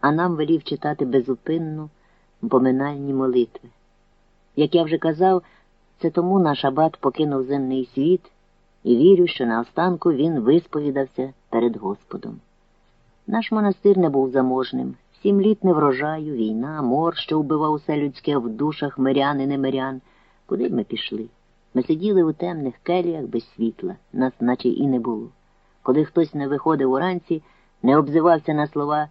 а нам велів читати безупинну поминальні молитви. Як я вже казав, це тому наш абат покинув земний світ і вірю, що наостанку він висповідався перед Господом. Наш монастир не був заможним. Сім літ неврожаю, війна, мор, що вбивав усе людське в душах мирян і немирян. Куди ми пішли? Ми сиділи у темних келіях без світла, нас наче і не було. Коли хтось не виходив уранці, не обзивався на слова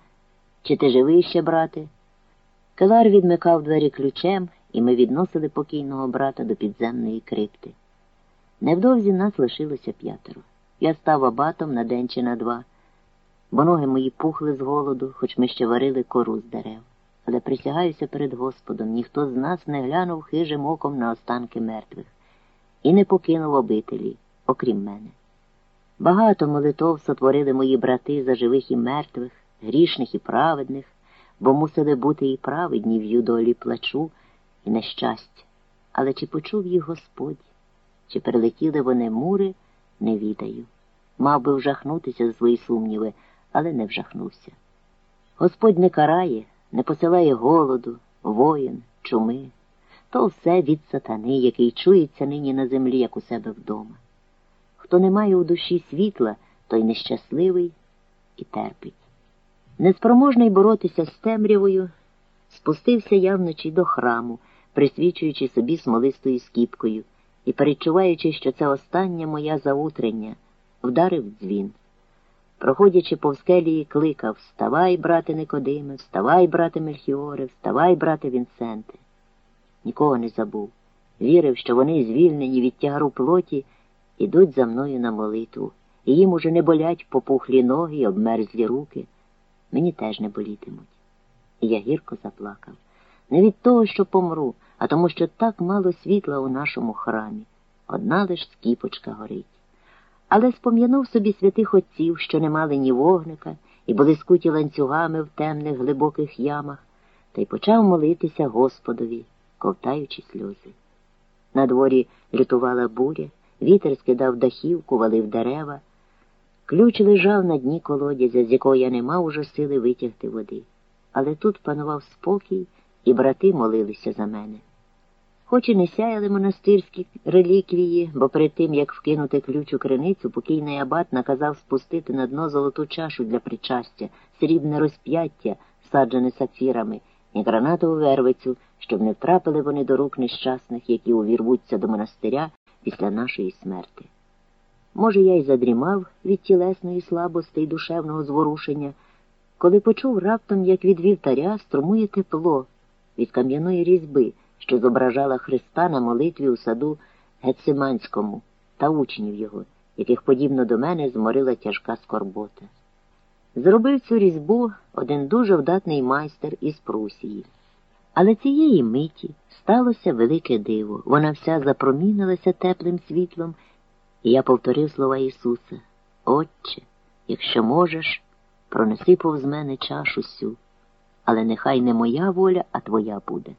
Чи ти живий ще, брате? Келар відмикав двері ключем, і ми відносили покійного брата до підземної крипти. Невдовзі нас лишилося п'ятеро. Я став абатом на день чи на два бо ноги мої пухли з голоду, хоч ми ще варили кору з дерев. Але присягаюся перед Господом, ніхто з нас не глянув хижим оком на останки мертвих і не покинув обителі, окрім мене. Багато молитов сотворили мої брати за живих і мертвих, грішних і праведних, бо мусили бути і праведні в юдолі плачу і нещастя. Але чи почув їх Господь, чи прилетіли вони мури, не відаю. Мав би вжахнутися за свої сумніви але не вжахнувся. Господь не карає, не посилає голоду, воїн, чуми, то все від сатани, який чується нині на землі, як у себе вдома. Хто не має у душі світла, той нещасливий і терпить. Неспроможний боротися з темрявою, спустився я вночі до храму, присвічуючи собі смолистою скіпкою і перечуваючи, що це остання моя заутрення, вдарив дзвін. Проходячи повз келії, кликав Вставай, брате Никодиме, вставай, брате Мельхіоре, вставай, брате Вінсенте. Нікого не забув. Вірив, що вони, звільнені від тягару плоті, ідуть за мною на молитву, і їм уже не болять попухлі ноги й обмерзлі руки. Мені теж не болітимуть. І я гірко заплакав. Не від того, що помру, а тому, що так мало світла у нашому храмі. Одна лиш скіпочка горить. Але спом'янув собі святих отців, що не мали ні вогника, і були скуті ланцюгами в темних глибоких ямах, та й почав молитися Господові, ковтаючи сльози. На дворі лютувала буря, вітер скидав дахівку, валив дерева. Ключ лежав на дні колодязя, з якого я не мав уже сили витягти води. Але тут панував спокій, і брати молилися за мене. Хоч і не сяяли монастирські реліквії, бо перед тим, як вкинути ключ у криницю, покійний абат наказав спустити на дно золоту чашу для причастя, срібне розп'яття, саджене сапфірами, і гранатову вервицю, щоб не втрапили вони до рук нещасних, які увірвуться до монастиря після нашої смерти. Може, я й задрімав від тілесної слабости і душевного зворушення, коли почув раптом, як від вівтаря струмує тепло від кам'яної різьби, що зображала Христа на молитві у саду Гециманському та учнів його, яких, подібно до мене, зморила тяжка скорбота. Зробив цю різьбу один дуже вдатний майстер із Прусії. Але цієї миті сталося велике диво. Вона вся запромінилася теплим світлом, і я повторив слова Ісуса Отче, якщо можеш, пронеси повз мене чашу сю, але нехай не моя воля, а твоя буде.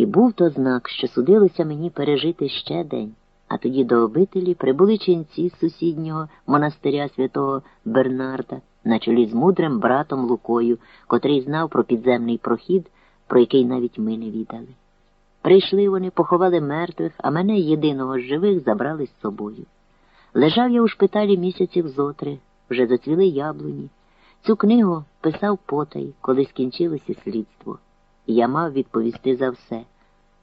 І був то знак, що судилося мені пережити ще день, а тоді до обителі прибули ченці з сусіднього монастиря святого Бернарда на чолі з мудрим братом Лукою, котрий знав про підземний прохід, про який навіть ми не відали. Прийшли вони, поховали мертвих, а мене, єдиного з живих, забрали з собою. Лежав я у шпиталі місяців зотри, вже зацвіли яблуні. Цю книгу писав потай, коли скінчилося слідство. Я мав відповісти за все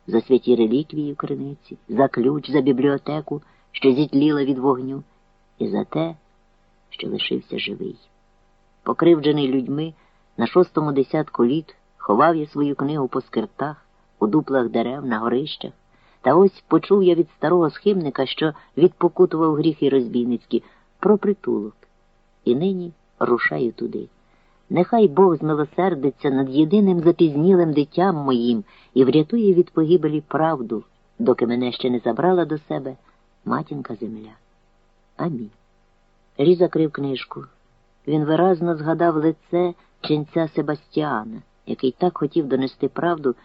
за святі реліквії в криниці, за ключ, за бібліотеку, що зітліла від вогню, і за те, що лишився живий. Покривджений людьми на шостому десятку літ ховав я свою книгу по скиртах, у дуплах дерев, на горищах. Та ось почув я від старого схимника, що відпокутував гріхи розбійницькі, про притулок. І нині рушаю туди. Нехай Бог змилосердиться над єдиним запізнілим дитям моїм і врятує від погибелі правду, доки мене ще не забрала до себе матінка земля. Амінь. Рі закрив книжку. Він виразно згадав лице ченця Себастіана, який так хотів донести правду,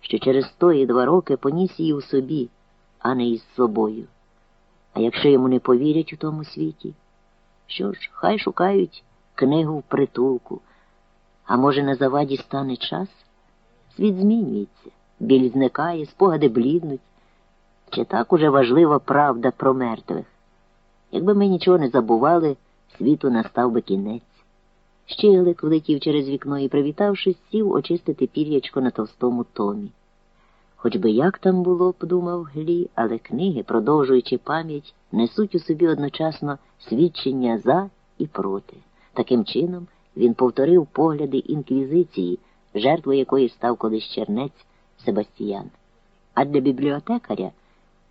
що через сто і два роки поніс її у собі, а не із собою. А якщо йому не повірять у тому світі, що ж, хай шукають книгу в притулку. А може, на заваді стане час? Світ змінюється, біль зникає, спогади бліднуть. Чи так уже важлива правда про мертвих? Якби ми нічого не забували, світу настав би кінець. Щиглик влетів через вікно і, привітавшись, сів очистити пір'ячко на товстому томі. Хоч би як там було, подумав Глі, але книги, продовжуючи пам'ять, несуть у собі одночасно свідчення за і проти. Таким чином він повторив погляди інквізиції, жертвою якої став колись чернець Себастіян. А для бібліотекаря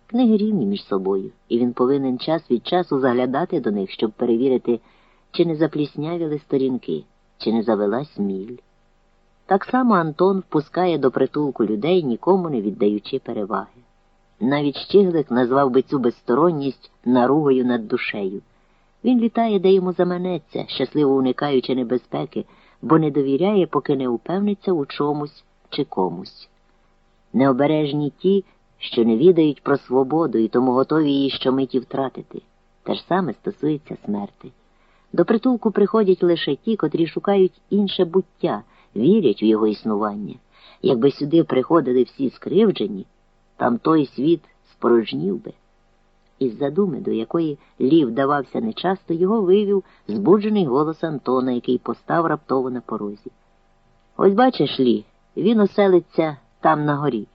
книги рівні між собою, і він повинен час від часу заглядати до них, щоб перевірити, чи не запліснявіли сторінки, чи не завелась міль. Так само Антон впускає до притулку людей, нікому не віддаючи переваги. Навіть Щиглик назвав би цю безсторонність наругою над душею. Він літає, де йому заманеться, щасливо уникаючи небезпеки, бо не довіряє, поки не упевниться у чомусь чи комусь. Необережні ті, що не відають про свободу і тому готові її щомиті втратити. Те ж саме стосується смерти. До притулку приходять лише ті, котрі шукають інше буття, вірять в його існування. Якби сюди приходили всі скривджені, там той світ спорожнів би. Із задуми, до якої лів давався нечасто, його вивів збуджений голос Антона, який постав раптово на порозі. Ось бачиш лі, він оселиться там на горі.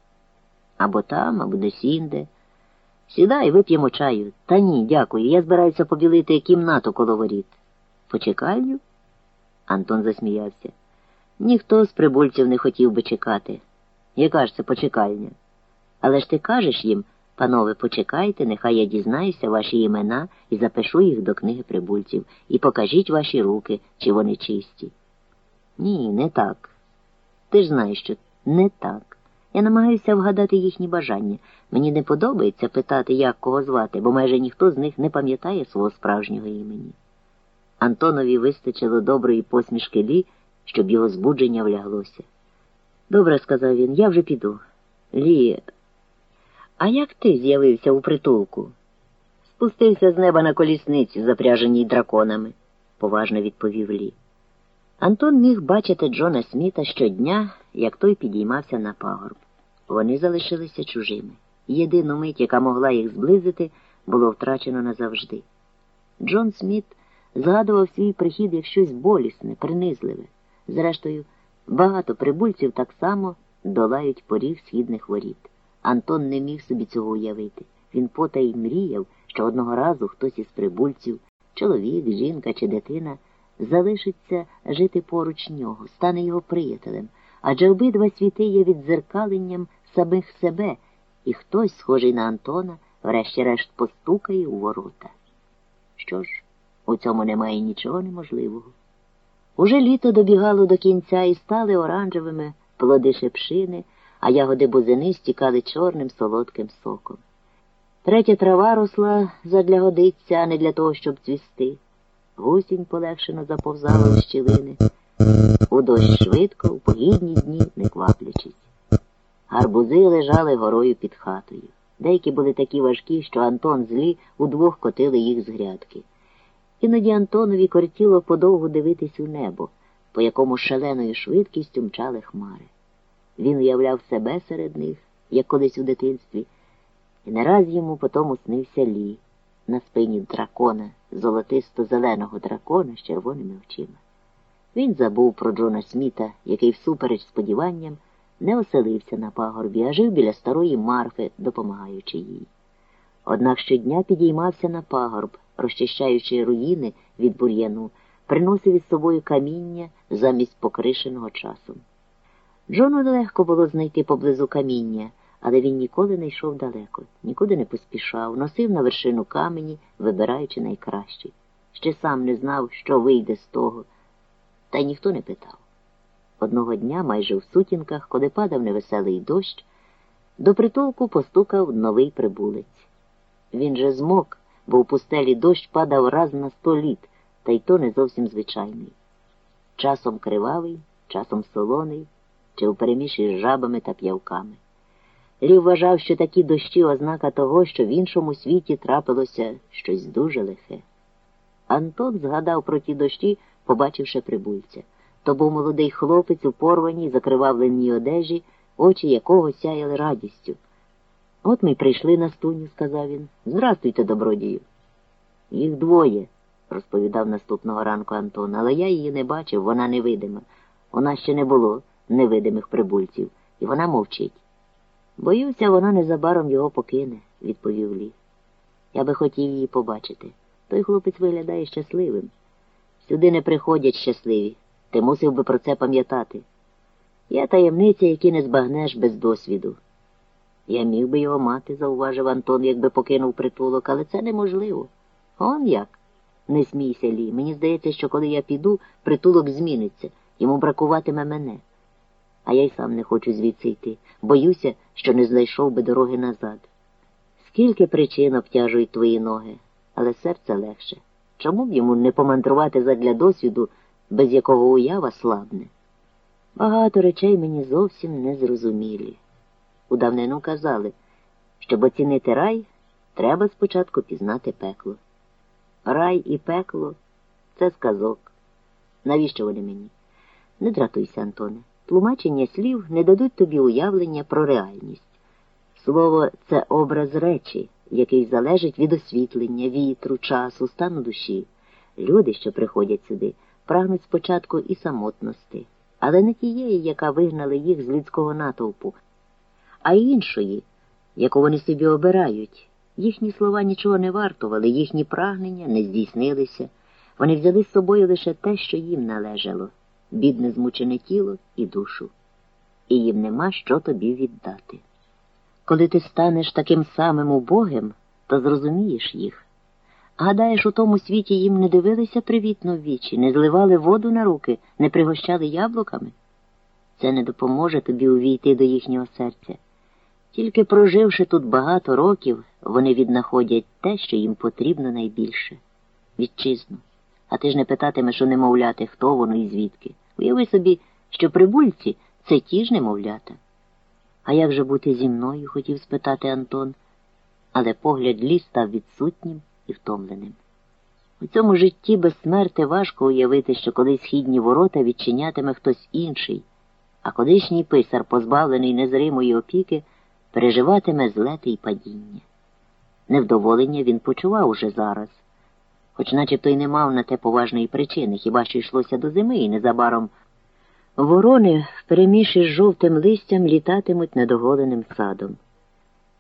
Або там, або десь інде. Сідай, вип'ємо чаю. Та ні, дякую. Я збираюся побілити кімнату коло воріт. Почекаю? Антон засміявся. Ніхто з прибульців не хотів би чекати. Яка ж це почекальня? Але ж ти кажеш їм, Панове, почекайте, нехай я дізнаюся ваші імена і запишу їх до книги прибульців, і покажіть ваші руки, чи вони чисті. Ні, не так. Ти ж знаєш, що не так. Я намагаюся вгадати їхні бажання. Мені не подобається питати, як кого звати, бо майже ніхто з них не пам'ятає свого справжнього імені. Антонові вистачило доброї посмішки Лі, щоб його збудження вляглося. Добре, сказав він, я вже піду. Лі, а як ти з'явився у притулку? Спустився з неба на колісниці, запряженій драконами, поважно відповів Лі. Антон міг бачити Джона Сміта щодня, як той підіймався на пагорб. Вони залишилися чужими. Єдину мить, яка могла їх зблизити, було втрачено назавжди. Джон Сміт згадував свій прихід як щось болісне, принизливе. Зрештою, багато прибульців так само долають поріг східних воріт. Антон не міг собі цього уявити. Він потай мріяв, що одного разу хтось із прибульців, чоловік, жінка чи дитина, залишиться жити поруч нього, стане його приятелем, адже обидва світи є віддзеркаленням самих себе, і хтось, схожий на Антона, врешті-решт постукає у ворота. Що ж, у цьому немає нічого неможливого. Уже літо добігало до кінця і стали оранжевими плоди шепшини, а ягоди бузини стікали чорним солодким соком. Третя трава росла задля годиться, а не для того, щоб цвісти. Гусінь полегшено заповзала у щілини, у дощ швидко, у погідні дні, не кваплячись. Гарбузи лежали горою під хатою. Деякі були такі важкі, що Антон злі удвох котили їх з грядки. Іноді Антонові кортіло подовго дивитись у небо, по якому шаленою швидкістю мчали хмари. Він уявляв себе серед них, як колись у дитинстві, і не раз йому потому снився лі на спині дракона, золотисто-зеленого дракона з червоними очима. Він забув про Джона Сміта, який, всупереч сподіванням, не оселився на пагорбі, а жив біля старої марфи, допомагаючи їй. Однак щодня підіймався на пагорб, розчищаючи руїни від бур'яну, приносив із собою каміння замість покришеного часом. Джону нелегко було знайти поблизу каміння, але він ніколи не йшов далеко, нікуди не поспішав, носив на вершину камені, вибираючи найкращий. Ще сам не знав, що вийде з того, та й ніхто не питав. Одного дня, майже в сутінках, коли падав невеселий дощ, до притулку постукав новий прибулець. Він же змок, бо в пустелі дощ падав раз на сто літ, та й то не зовсім звичайний. Часом кривавий, часом солоний, чи впереміші з жабами та п'явками. Лі вважав, що такі дощі ознака того, що в іншому світі трапилося щось дуже лихе. Антон згадав про ті дощі, побачивши прибульця. То був молодий хлопець у порваній, закривавленій одежі, очі якого сяяли радістю. От ми прийшли на стуню, сказав він. Здрастуйте, добродію. Їх двоє, розповідав наступного ранку Антон, але я її не бачив, вона невидима. Нас ще не було невидимих прибульців, і вона мовчить. Боюся, вона незабаром його покине, відповів Лі. Я би хотів її побачити. Той хлопець виглядає щасливим. Сюди не приходять щасливі. Ти мусив би про це пам'ятати. Я таємниця, які не збагнеш без досвіду. Я міг би його мати, зауважив Антон, якби покинув притулок, але це неможливо. Он як? Не смійся, Лі. Мені здається, що коли я піду, притулок зміниться, йому бракуватиме мене. А я й сам не хочу звідси йти. Боюся, що не знайшов би дороги назад. Скільки причин обтяжують твої ноги, але серце легше. Чому б йому не помандрувати задля досвіду, без якого уява слабне? Багато речей мені зовсім не зрозумілі. У давнину казали, щоб оцінити рай, треба спочатку пізнати пекло. Рай і пекло це сказок. Навіщо вони мені? Не дратуйся, Антоне. Тлумачення слів не дадуть тобі уявлення про реальність. Слово це образ речі, який залежить від освітлення, вітру, часу, стану душі. Люди, що приходять сюди, прагнуть спочатку і самотності, але не тієї, яка вигнала їх з людського натовпу, а іншої, яку вони собі обирають. Їхні слова нічого не вартували, їхні прагнення не здійснилися. Вони взяли з собою лише те, що їм належало бідне змучене тіло і душу, і їм нема що тобі віддати. Коли ти станеш таким самим убогим, то зрозумієш їх. Гадаєш, у тому світі їм не дивилися привітно в вічі, не зливали воду на руки, не пригощали яблуками? Це не допоможе тобі увійти до їхнього серця. Тільки проживши тут багато років, вони віднаходять те, що їм потрібно найбільше вітчизну. А ти ж не питатимеш у немовляти, хто воно і звідки. Уяви собі, що прибульці це ті ж немовлята. А як же бути зі мною? хотів спитати Антон, але погляд ліс став відсутнім і втомленим. У цьому житті без смерти важко уявити, що колись східні ворота відчинятиме хтось інший, а колишній писар, позбавлений незримої опіки, переживатиме злети й падіння. Невдоволення він почував уже зараз, хоч начебто й не мав на те поважної причини, хіба що йшлося до зими, і незабаром ворони впереміші з жовтим листям літатимуть над оголеним садом.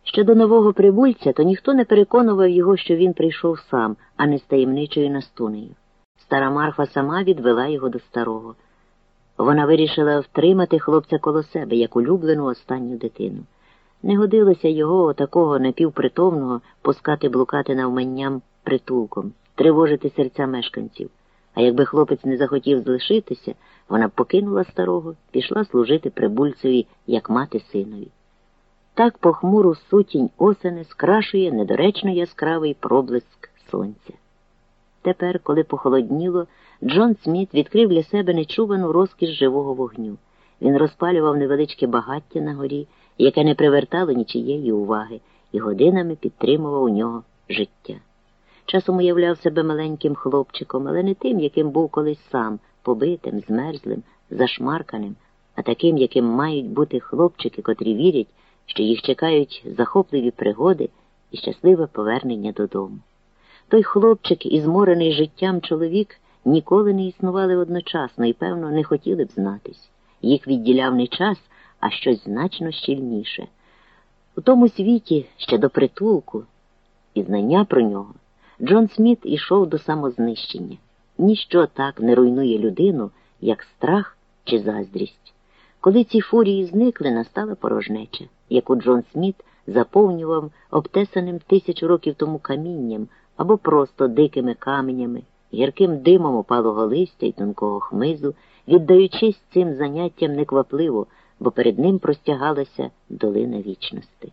Щодо нового прибульця, то ніхто не переконував його, що він прийшов сам, а не з таємничою настунею. Стара Марфа сама відвела його до старого. Вона вирішила втримати хлопця коло себе, як улюблену останню дитину. Не годилося його, такого напівпритомного, пускати блукати навманням притулком, тривожити серця мешканців. А якби хлопець не захотів залишитися, вона покинула старого, пішла служити прибульцеві, як мати синові. Так похмуру сутінь осени скрашує недоречно яскравий проблиск сонця. Тепер, коли похолодніло, Джон Сміт відкрив для себе нечувану розкіш живого вогню. Він розпалював невеличке багаття на горі, яке не привертало нічієї уваги, і годинами підтримував у нього життя. Часом уявляв себе маленьким хлопчиком, але не тим, яким був колись сам, побитим, змерзлим, зашмарканим, а таким, яким мають бути хлопчики, котрі вірять, що їх чекають захопливі пригоди і щасливе повернення додому. Той хлопчик і зморений життям чоловік ніколи не існували одночасно і, певно, не хотіли б знатись. Їх відділяв не час, а щось значно щільніше. У тому світі ще до притулку і знання про нього Джон Сміт ішов до самознищення. Ніщо так не руйнує людину, як страх чи заздрість. Коли ці фурії зникли, настала порожнеча, яку Джон Сміт заповнював обтесаним тисячу років тому камінням або просто дикими каменями, гірким димом опалого листя й тонкого хмизу, віддаючись цим заняттям неквапливо, бо перед ним простягалася долина вічності.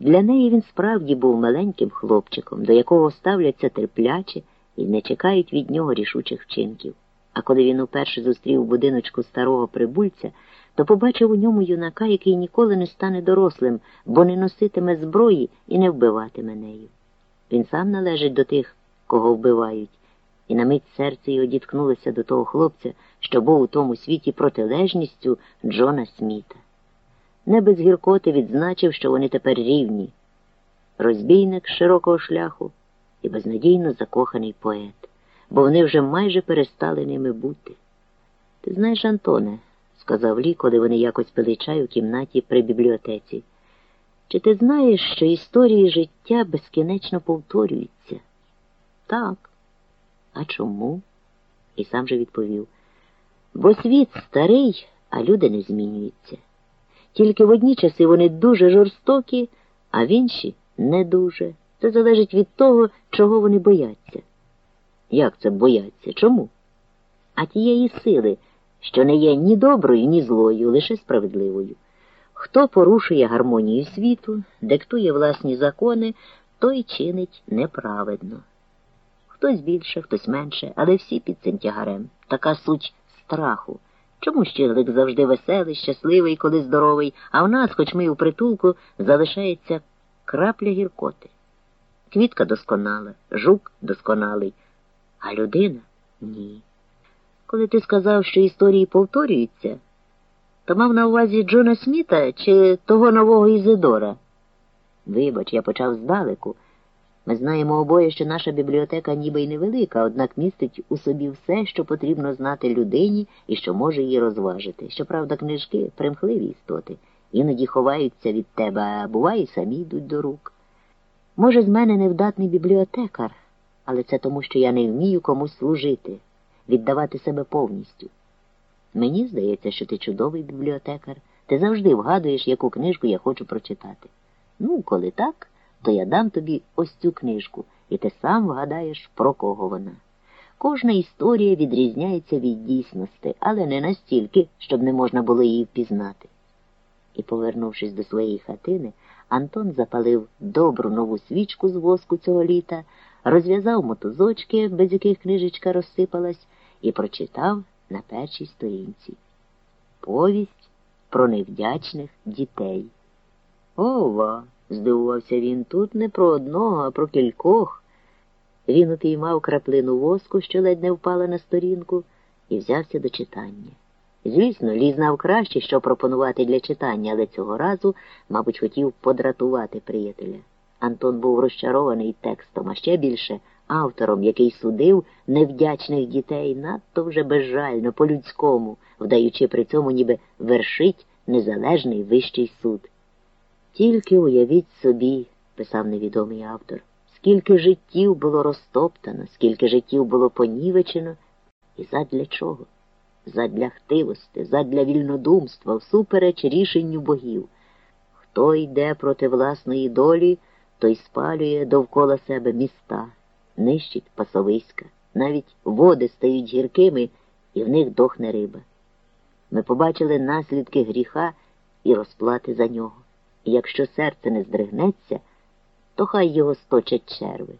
Для неї він справді був маленьким хлопчиком, до якого ставляться терпляче і не чекають від нього рішучих вчинків. А коли він уперше зустрів будиночку старого прибульця, то побачив у ньому юнака, який ніколи не стане дорослим, бо не носитиме зброї і не вбиватиме нею. Він сам належить до тих, кого вбивають, і на мить серце його діткнулося до того хлопця, що був у тому світі протилежністю Джона Сміта. Не без гіркоти відзначив, що вони тепер рівні. Розбійник широкого шляху і безнадійно закоханий поет, бо вони вже майже перестали ними бути. Ти знаєш, Антоне, сказав Лі, коли вони якось пили чай у кімнаті при бібліотеці. Чи ти знаєш, що історії життя безкінечно повторюються? Так. А чому? І сам же відповів. Бо світ старий, а люди не змінюються. Тільки в одні часи вони дуже жорстокі, а в інші не дуже. Це залежить від того, чого вони бояться. Як це бояться? Чому? А тієї сили, що не є ні доброю, ні злою, лише справедливою. Хто порушує гармонію світу, диктує власні закони, той чинить неправедно. Хтось більше, хтось менше, але всі під цим тягарем. Така суть страху. Чому щиглик завжди веселий, щасливий, коли здоровий, а в нас, хоч ми й у притулку, залишається крапля гіркоти. Квітка досконала, жук досконалий, а людина ні. Коли ти сказав, що історії повторюються, то мав на увазі Джона Сміта чи того нового Ізидора? Вибач, я почав здалеку. Ми знаємо обоє, що наша бібліотека ніби й невелика, однак містить у собі все, що потрібно знати людині і що може її розважити. Щоправда, книжки примхливі істоти, іноді ховаються від тебе, а буває, самі йдуть до рук. Може, з мене невдатний бібліотекар, але це тому, що я не вмію комусь служити, віддавати себе повністю. Мені здається, що ти чудовий бібліотекар, ти завжди вгадуєш, яку книжку я хочу прочитати. Ну, коли так, то я дам тобі ось цю книжку, і ти сам вгадаєш, про кого вона. Кожна історія відрізняється від дійсності, але не настільки, щоб не можна було її впізнати. І, повернувшись до своєї хатини, Антон запалив добру нову свічку з воску цього літа, розв'язав мотузочки, без яких книжечка розсипалась, і прочитав на першій сторінці. Повість про невдячних дітей. Ова, здивувався він, тут не про одного, а про кількох. Він упіймав краплину воску, що ледь не впала на сторінку, і взявся до читання. Звісно, Лі знав краще, що пропонувати для читання, але цього разу, мабуть, хотів подратувати приятеля. Антон був розчарований текстом, а ще більше автором, який судив невдячних дітей надто вже безжально, по-людському, вдаючи при цьому ніби вершить незалежний вищий суд. Тільки уявіть собі, писав невідомий автор, скільки життів було розтоптано, скільки життів було понівечено, і задля чого? Задля хтивости, задля вільнодумства, всупереч рішенню богів. Хто йде проти власної долі, той спалює довкола себе міста, нищить пасовиська, навіть води стають гіркими, і в них дохне риба. Ми побачили наслідки гріха і розплати за нього. І якщо серце не здригнеться, то хай його сточать черви.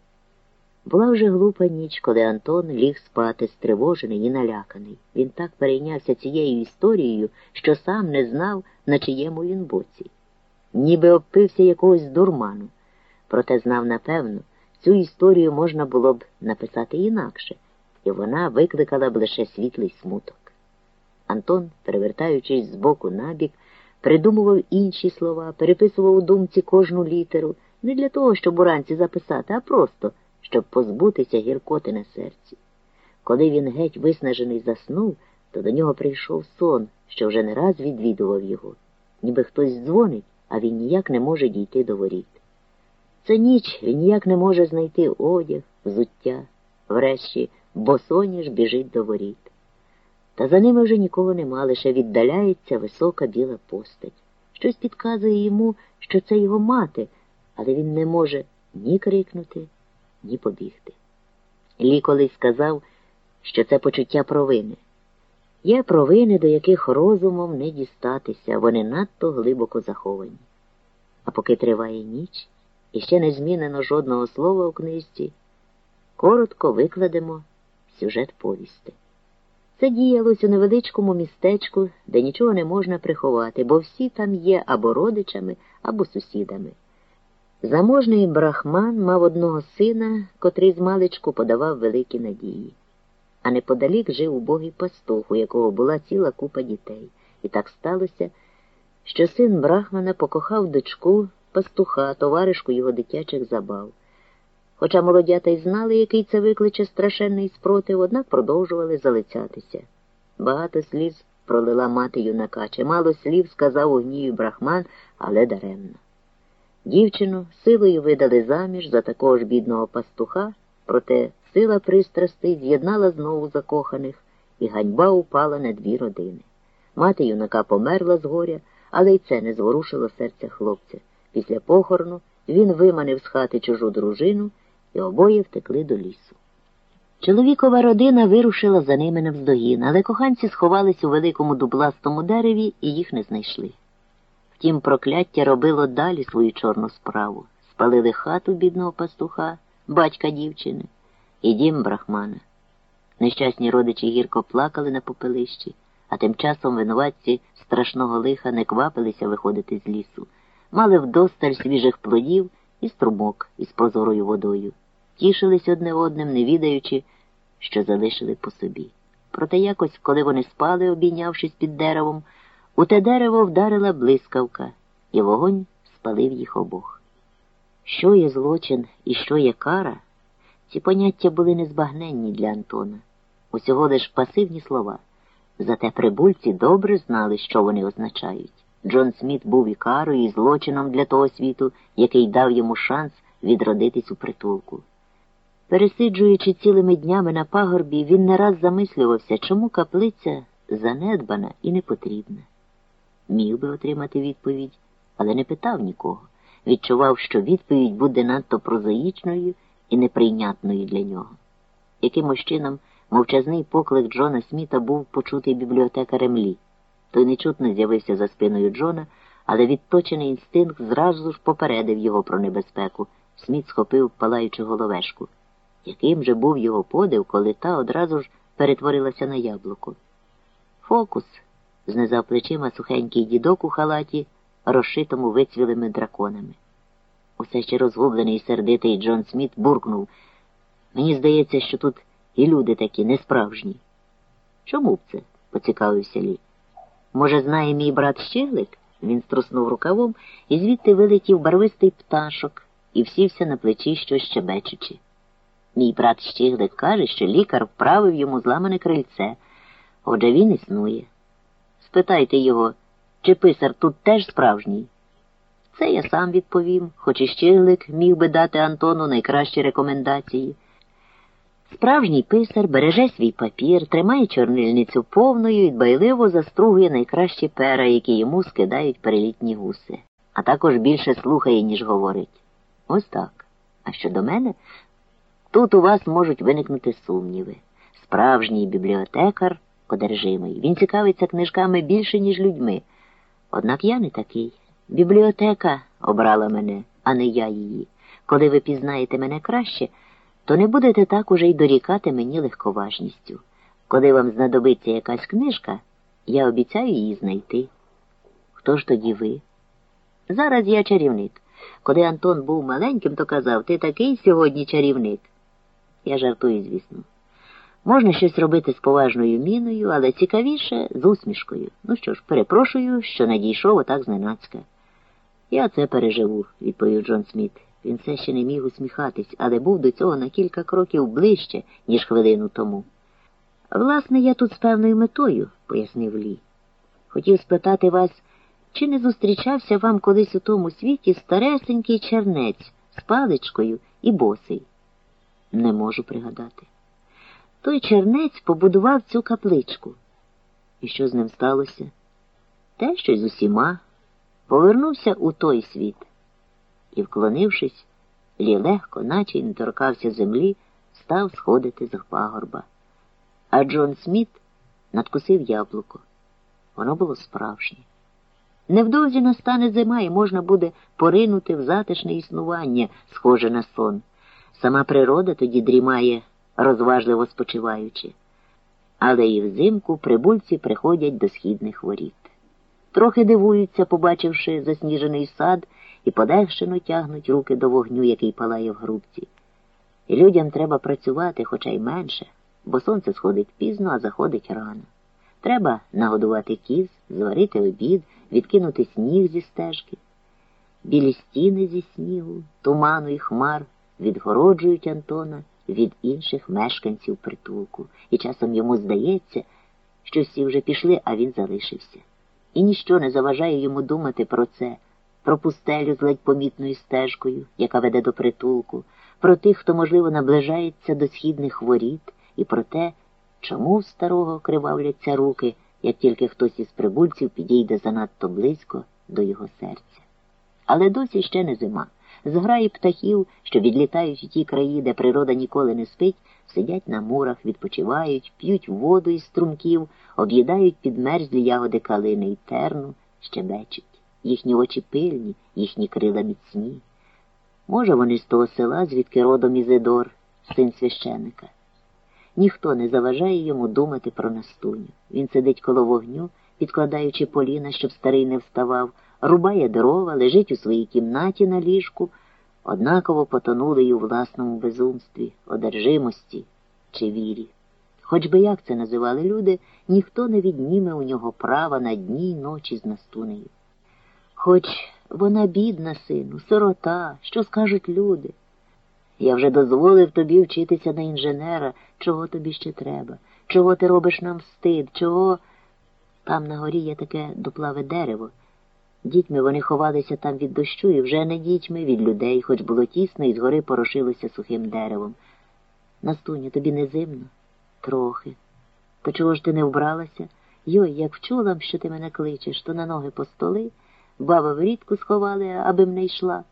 Була вже глупа ніч, коли Антон ліг спати, стривожений і наляканий. Він так перейнявся цією історією, що сам не знав, на чиєму він боці. Ніби обпився якогось дурману. Проте знав напевно, цю історію можна було б написати інакше, і вона викликала б лише світлий смуток. Антон, перевертаючись з боку на бік, придумував інші слова, переписував у думці кожну літеру, не для того, щоб уранці записати, а просто, щоб позбутися гіркоти на серці. Коли він геть виснажений заснув, то до нього прийшов сон, що вже не раз відвідував його. Ніби хтось дзвонить, а він ніяк не може дійти до воріт. Це ніч він ніяк не може знайти одяг, взуття, врешті, босоніж біжить до воріт. Та за ними вже нікого нема, лише віддаляється висока біла постать. Щось підказує йому, що це його мати, але він не може ні крикнути, ні побігти. Лі колись сказав, що це почуття провини. Є провини, до яких розумом не дістатися, вони надто глибоко заховані. А поки триває ніч, і ще не змінено жодного слова у книжці, коротко викладемо сюжет повісти. Це діялось у невеличкому містечку, де нічого не можна приховати, бо всі там є або родичами, або сусідами. Заможний брахман мав одного сина, котрий з маличку подавав великі надії. А неподалік жив убогий пастух, у якого була ціла купа дітей. І так сталося, що син брахмана покохав дочку пастуха, товаришку його дитячих забав. Хоча молодята й знали, який це викличе страшенний спротив, однак продовжували залицятися. Багато сліз пролила мати юнака, чимало слів сказав у гніві брахман, але даремно. Дівчину силою видали заміж за такого ж бідного пастуха, проте сила пристрастей з'єднала знову закоханих, і ганьба упала на дві родини. Мати юнака померла з горя, але й це не зворушило серця хлопця. Після похорону він виманив з хати чужу дружину і обоє втекли до лісу. Чоловікова родина вирушила за ними навздогін, але коханці сховались у великому дубластому дереві і їх не знайшли. Втім, прокляття робило далі свою чорну справу. Спалили хату бідного пастуха, батька дівчини і дім брахмана. Нещасні родичі гірко плакали на попелищі, а тим часом винуватці страшного лиха не квапилися виходити з лісу, мали вдосталь свіжих плодів і струмок із прозорою водою, тішились одне одним, не відаючи, що залишили по собі. Проте якось, коли вони спали, обійнявшись під деревом, у те дерево вдарила блискавка, і вогонь спалив їх обох. Що є злочин і що є кара, ці поняття були незбагненні для Антона, усього лиш пасивні слова. Зате прибульці добре знали, що вони означають. Джон Сміт був і карою, і злочином для того світу, який дав йому шанс відродитись у притулку. Пересиджуючи цілими днями на пагорбі, він не раз замислювався, чому каплиця занедбана і непотрібна. Міг би отримати відповідь, але не питав нікого. відчував, що відповідь буде надто прозаїчною і неприйнятною для нього. Якимось чином мовчазний поклик Джона Сміта був почутий бібліотекарем Лі. Той нечутно з'явився за спиною Джона, але відточений інстинкт зразу ж попередив його про небезпеку. Сміт схопив палаючу головешку. Яким же був його подив, коли та одразу ж перетворилася на яблуко? Фокус, знизав плечима сухенький дідок у халаті, розшитому вицвілими драконами. Усе ще розгублений і сердитий Джон Сміт буркнув. Мені здається, що тут і люди такі несправжні. Чому б це? поцікавився Лі. Може, знає мій брат Щиглик? Він струснув рукавом і звідти вилетів барвистий пташок і всівся на плечі щось щебечучи. Мій брат Щиглик каже, що лікар вправив йому зламане крильце. Отже, він існує. Спитайте його, чи писар тут теж справжній? Це я сам відповім, хоч і Щиглик міг би дати Антону найкращі рекомендації. Справжній писар береже свій папір, тримає чорнильницю повною і дбайливо застругує найкращі пера, які йому скидають перелітні гуси, а також більше слухає, ніж говорить. Ось так. А щодо мене, тут у вас можуть виникнути сумніви. Справжній бібліотекар одержимий. Він цікавиться книжками більше, ніж людьми. Однак я не такий. Бібліотека обрала мене, а не я її. Коли ви пізнаєте мене краще, то не будете так уже й дорікати мені легковажністю. Коли вам знадобиться якась книжка, я обіцяю її знайти. Хто ж тоді ви? Зараз я чарівник. Коли Антон був маленьким, то казав, ти такий сьогодні чарівник. Я жартую, звісно. Можна щось робити з поважною міною, але цікавіше з усмішкою. Ну що ж, перепрошую, що надійшов отак зненацька. Я це переживу, відповів Джон Сміт. Він все ще не міг усміхатись, але був до цього на кілька кроків ближче, ніж хвилину тому. Власне, я тут з певною метою, пояснив Лі. Хотів спитати вас, чи не зустрічався вам колись у тому світі старесенький чернець з паличкою і босий? Не можу пригадати. Той чернець побудував цю капличку. І що з ним сталося? Те, що з усіма повернувся у той світ і, вклонившись, лі легко, наче й не торкався землі, став сходити з пагорба. А Джон Сміт надкусив яблуко. Воно було справжнє. Невдовзі настане зима, і можна буде поринути в затишне існування, схоже на сон. Сама природа тоді дрімає, розважливо спочиваючи. Але і взимку прибульці приходять до східних воріт. Трохи дивуються, побачивши засніжений сад, і подальшину тягнуть руки до вогню, який палає в грубці. І людям треба працювати, хоча й менше, бо сонце сходить пізно, а заходить рано. Треба нагодувати кіз, зварити обід, відкинути сніг зі стежки. Білі стіни зі снігу, туману і хмар відгороджують Антона від інших мешканців притулку, і часом йому здається, що всі вже пішли, а він залишився. І ніщо не заважає йому думати про це, про пустелю з ледь помітною стежкою, яка веде до притулку, про тих, хто, можливо, наближається до східних воріт, і про те, чому в старого кривавляться руки, як тільки хтось із прибульців підійде занадто близько до його серця. Але досі ще не зима. Зграї птахів, що відлітають у ті краї, де природа ніколи не спить, сидять на мурах, відпочивають, п'ють воду із струмків, об'їдають підмерзлі ягоди калини й терну, щебечуть. Їхні очі пильні, їхні крила міцні. Може, вони з того села, звідки родом Ізидор, син священика. Ніхто не заважає йому думати про настуню. Він сидить коло вогню, підкладаючи поліна, щоб старий не вставав, рубає дрова, лежить у своїй кімнаті на ліжку, однаково потонули у власному безумстві, одержимості чи вірі. Хоч би як це називали люди, ніхто не відніме у нього права на дні й ночі з настунею. Хоч вона бідна, сину, сирота, що скажуть люди. Я вже дозволив тобі вчитися на інженера, чого тобі ще треба, чого ти робиш нам стид, чого. Там на горі є таке дуплаве дерево. Дітьми вони ховалися там від дощу і вже не дітьми від людей, хоч було тісно, і згори порошилося сухим деревом. Настуня, тобі не зимно? Трохи. То чого ж ти не вбралася? Йой, як вчула, що ти мене кличеш, то на ноги по столи. Баба в рідку сховали, аби мене йшла.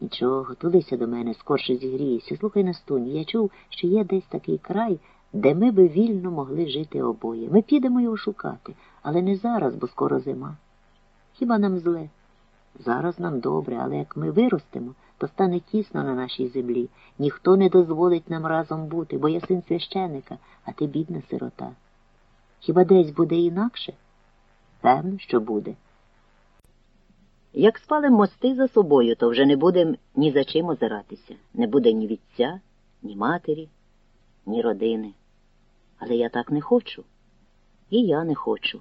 Нічого, тулися до мене, скорше зігрієшся. Слухай Настуню, я чув, що є десь такий край, де ми би вільно могли жити обоє. Ми підемо його шукати, але не зараз, бо скоро зима. Хіба нам зле? Зараз нам добре, але як ми виростемо, то стане тісно на нашій землі. Ніхто не дозволить нам разом бути, бо я син священика, а ти бідна сирота. Хіба десь буде інакше? Певно, що буде. Як спалим мости за собою, то вже не будем ні за чим озиратися. Не буде ні вітця, ні матері, ні родини. Але я так не хочу. І я не хочу.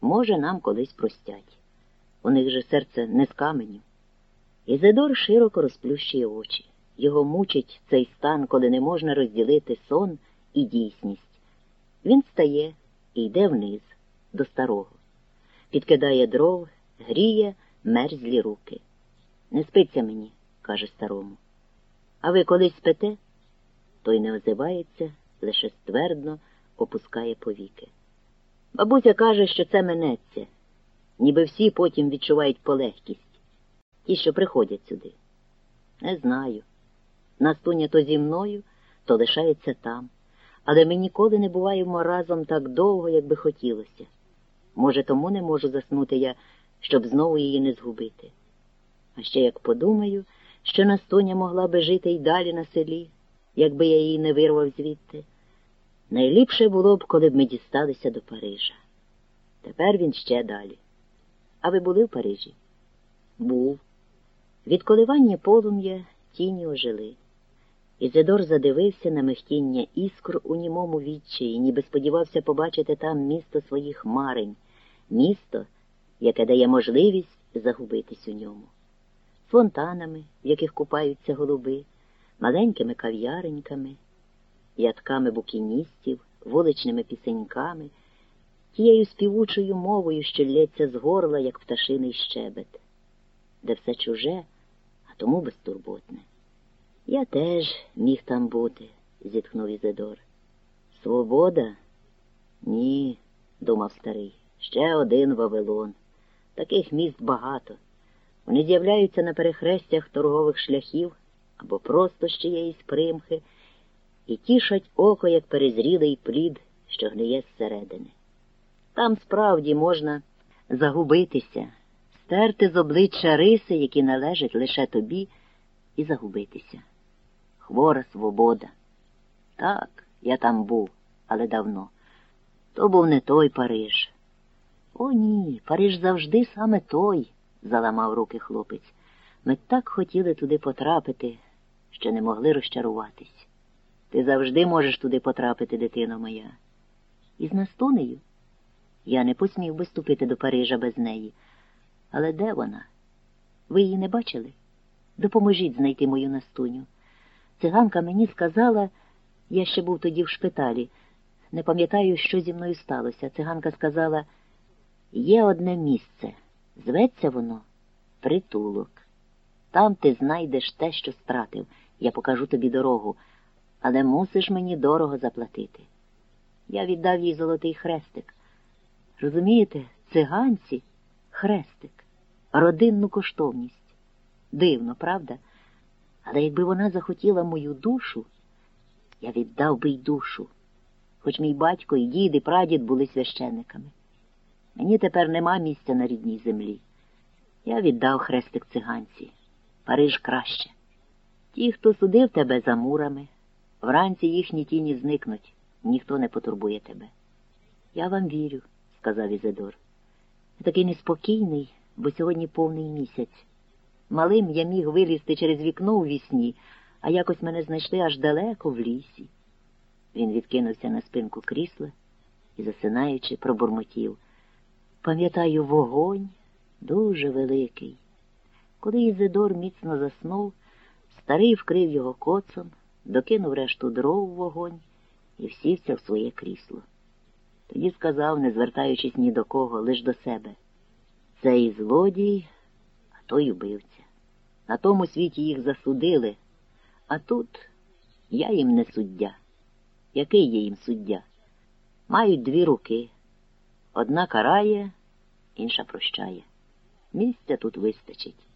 Може, нам колись простять. У них же серце не з каменю. Ізидор широко розплющує очі. Його мучить цей стан, коли не можна розділити сон і дійсність. Він встає і йде вниз, до старого, підкидає дров, гріє мерзлі руки. Не спиться мені, каже старому. А ви колись спите? Той не озивається, лише ствердно опускає повіки. Бабуся каже, що це минеться, ніби всі потім відчувають полегкість. Ті, що приходять сюди. Не знаю. Настуня то зі мною, то лишається там, але ми ніколи не буваємо разом так довго, як би хотілося. Може, тому не можу заснути я, щоб знову її не згубити. А ще як подумаю, що Настуня могла би жити й далі на селі, якби я її не вирвав звідти. Найліпше було б, коли б ми дісталися до Парижа. Тепер він ще далі. А ви були в Парижі? Був. Від коливання полум'я тіні ожили. Ізидор задивився на мехтіння іскр у німому відчаї, ніби сподівався побачити там місто своїх марень, місто, яке дає можливість загубитись у ньому, фонтанами, в яких купаються голуби, маленькими кав'яреньками, ядками букіністів, вуличними пісеньками, тією співучою мовою, що лється з горла, як пташиний щебет, де все чуже, а тому безтурботне. Я теж міг там бути, зітхнув Ізидор. Свобода? Ні, думав старий. Ще один Вавилон. Таких міст багато. Вони з'являються на перехрестях торгових шляхів або просто з чиєїсь примхи і тішать око, як перезрілий плід, що гниє зсередини. Там справді можна загубитися, стерти з обличчя риси, які належать лише тобі, і загубитися. Хвора свобода. Так, я там був, але давно. То був не той Париж. О, ні, Париж завжди саме той, заламав руки хлопець. Ми так хотіли туди потрапити, що не могли розчаруватись. Ти завжди можеш туди потрапити, дитино моя. Із Настунею? Я не посмів би ступити до Парижа без неї. Але де вона? Ви її не бачили? Допоможіть знайти мою Настуню. Циганка мені сказала, я ще був тоді в шпиталі. Не пам'ятаю, що зі мною сталося. Циганка сказала, є одне місце. Зветься воно притулок. Там ти знайдеш те, що стратив. Я покажу тобі дорогу, але мусиш мені дорого заплатити. Я віддав їй золотий хрестик. Розумієте, циганці хрестик, родинну коштовність. Дивно, правда? Але якби вона захотіла мою душу, я віддав би й душу, хоч мій батько і дід, і прадід були священниками. Мені тепер нема місця на рідній землі. Я віддав хрестик циганці. Париж краще. Ті, хто судив тебе за мурами, вранці їхні тіні зникнуть, ніхто не потурбує тебе. Я вам вірю, сказав Ізидор. Я такий неспокійний, бо сьогодні повний місяць. Малим я міг вилізти через вікно у вісні, а якось мене знайшли аж далеко в лісі. Він відкинувся на спинку крісла і, засинаючи, пробурмотів. Пам'ятаю, вогонь дуже великий. Коли Ізидор міцно заснув, старий вкрив його коцом, докинув решту дров у вогонь і всівся в своє крісло. Тоді сказав, не звертаючись ні до кого, лиш до себе. Цей злодій, а той убивця. На тому світі їх засудили, а тут я їм не суддя. Який є їм суддя? Мають дві руки. Одна карає, інша прощає. Місця тут вистачить.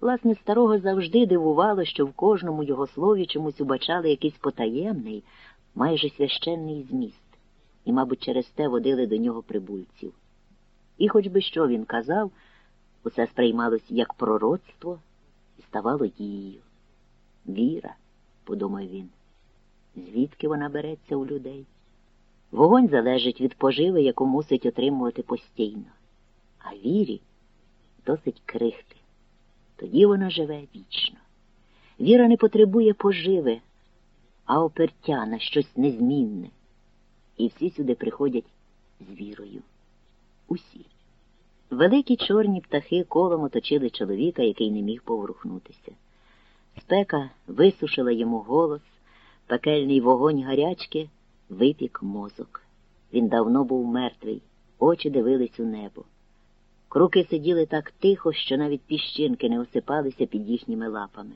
Власне, старого завжди дивувало, що в кожному його слові чомусь убачали якийсь потаємний, майже священний зміст, і, мабуть, через те водили до нього прибульців. І хоч би що він казав, усе сприймалось як пророцтво і ставало дією. Віра, подумав він, звідки вона береться у людей? Вогонь залежить від поживи, яку мусить отримувати постійно, а вірі досить крихти. Тоді вона живе вічно. Віра не потребує поживи, а опертя на щось незмінне. І всі сюди приходять з вірою. Усі. Великі чорні птахи колом оточили чоловіка, який не міг поворухнутися. Спека висушила йому голос, пекельний вогонь гарячки випік мозок. Він давно був мертвий, очі дивились у небо. Круки сиділи так тихо, що навіть піщинки не осипалися під їхніми лапами.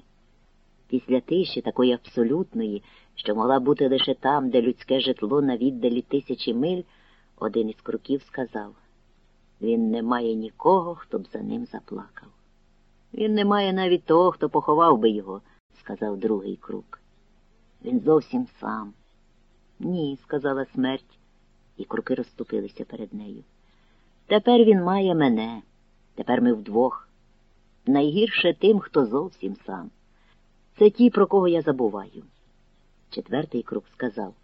Після тиші, такої абсолютної, що могла бути лише там, де людське житло на віддалі тисячі миль, один із круків сказав він не має нікого, хто б за ним заплакав. Він не має навіть того, хто поховав би його, сказав другий крук. Він зовсім сам. Ні, сказала смерть, і круки розступилися перед нею. Тепер він має мене, тепер ми вдвох. Найгірше тим, хто зовсім сам. Це ті, про кого я забуваю. Четвертий круг сказав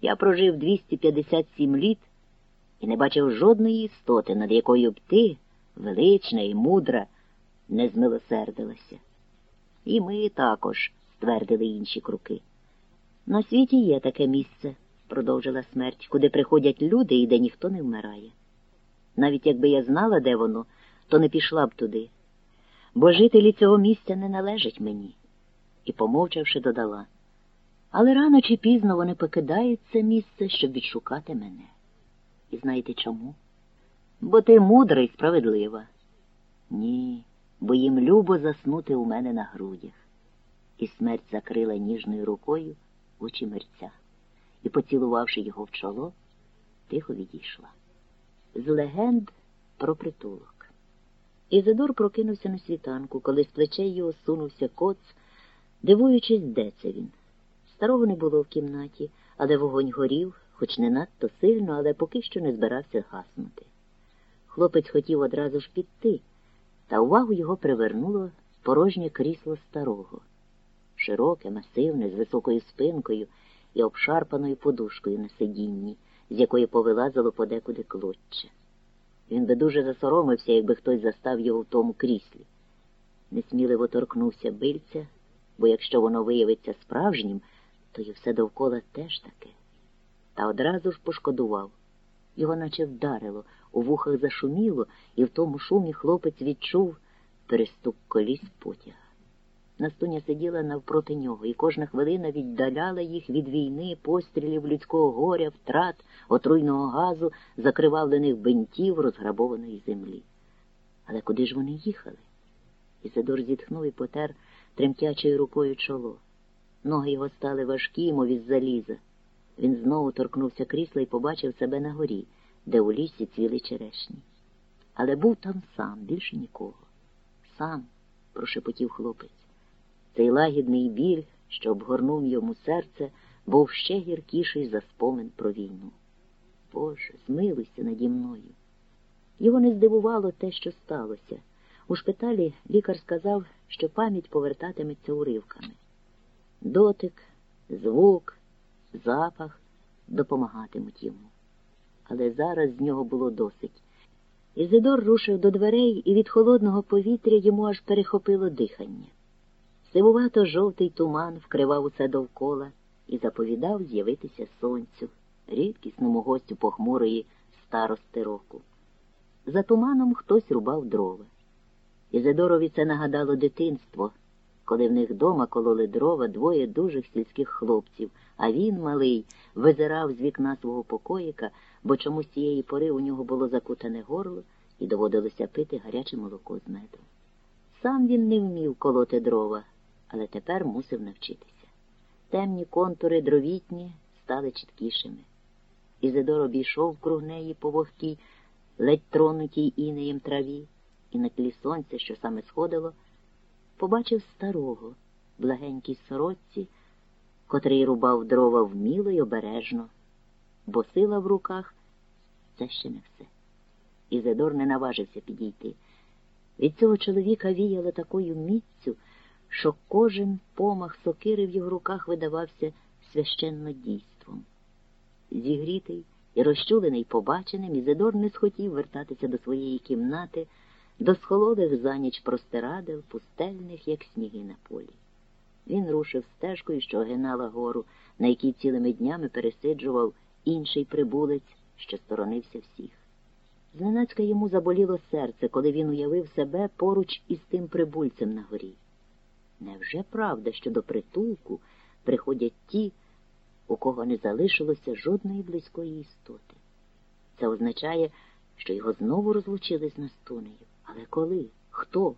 Я прожив 257 літ і не бачив жодної істоти, над якою б ти, велична і мудра, не змилосердилася. І ми також, ствердили інші круки. На світі є таке місце, продовжила смерть, куди приходять люди і де ніхто не вмирає. Навіть якби я знала, де воно, то не пішла б туди, бо жителі цього місця не належать мені. І, помовчавши, додала. Але рано чи пізно вони покидають це місце, щоб відшукати мене. І знаєте чому? Бо ти мудра і справедлива. Ні, бо їм любо заснути у мене на грудях. І смерть закрила ніжною рукою очі мерця і, поцілувавши його в чоло, тихо відійшла. З легенд про притулок. Ізидор прокинувся на світанку, коли з плечей його сунувся коц, дивуючись, де це він. Старого не було в кімнаті, але вогонь горів, хоч не надто сильно, але поки що не збирався гаснути. Хлопець хотів одразу ж піти, та увагу його привернуло порожнє крісло старого, широке, масивне, з високою спинкою і обшарпаною подушкою на сидінні, з якої повилазило подекуди клочче. Він би дуже засоромився, якби хтось застав його в тому кріслі. Несміливо торкнувся бильця, бо якщо воно виявиться справжнім, то й все довкола теж таке. Та одразу ж пошкодував. Його наче вдарило, у вухах зашуміло, і в тому шумі хлопець відчув перестук коліс потяга. Настуня сиділа навпроти нього, і кожна хвилина віддаляла їх від війни, пострілів людського горя, втрат, отруйного газу, закривавлених бинтів, розграбованої землі. Але куди ж вони їхали? Ізидор зітхнув і потер тремтячою рукою чоло. Ноги його стали важкі, мов із заліза. Він знову торкнувся крісла і побачив себе на горі, де у лісі цвіли черешні. Але був там сам, більше нікого. Сам, прошепотів хлопець. Цей лагідний біль, що обгорнув йому серце, був ще гіркіший за спомин про війну. Боже, змилуйся наді мною. Його не здивувало те, що сталося. У шпиталі лікар сказав, що пам'ять повертатиметься уривками. Дотик, звук, запах допомагатимуть йому. Але зараз з нього було досить. Ізидор рушив до дверей, і від холодного повітря йому аж перехопило дихання. Сивувато жовтий туман вкривав усе довкола і заповідав з'явитися сонцю, рідкісному гостю похмурої старости року. За туманом хтось рубав дрова. Ізидорові це нагадало дитинство, коли в них дома кололи дрова двоє дужих сільських хлопців, а він, малий, визирав з вікна свого покоїка, бо чомусь цієї пори у нього було закутане горло і доводилося пити гаряче молоко з медом. Сам він не вмів колоти дрова але тепер мусив навчитися. Темні контури дровітні стали чіткішими. Ізидор обійшов круг неї по вогкій, ледь тронутій інеєм траві, і на тлі сонця, що саме сходило, побачив старого, благенькій сорочці, котрий рубав дрова вміло й обережно, бо сила в руках це ще не все. Ізидор не наважився підійти. Від цього чоловіка віяло такою міцю, що кожен помах сокири в його руках видавався священнодійством. Зігрітий і розчулений побаченим, Ізидор не схотів вертатися до своєї кімнати, до схолодих за ніч простирадил, пустельних, як сніги на полі. Він рушив стежкою, що огинала гору, на якій цілими днями пересиджував інший прибулець, що сторонився всіх. Зненацька йому заболіло серце, коли він уявив себе поруч із тим прибульцем на горі. Невже правда, що до притулку приходять ті, у кого не залишилося жодної близької істоти? Це означає, що його знову розлучили з Настунею. Але коли? Хто?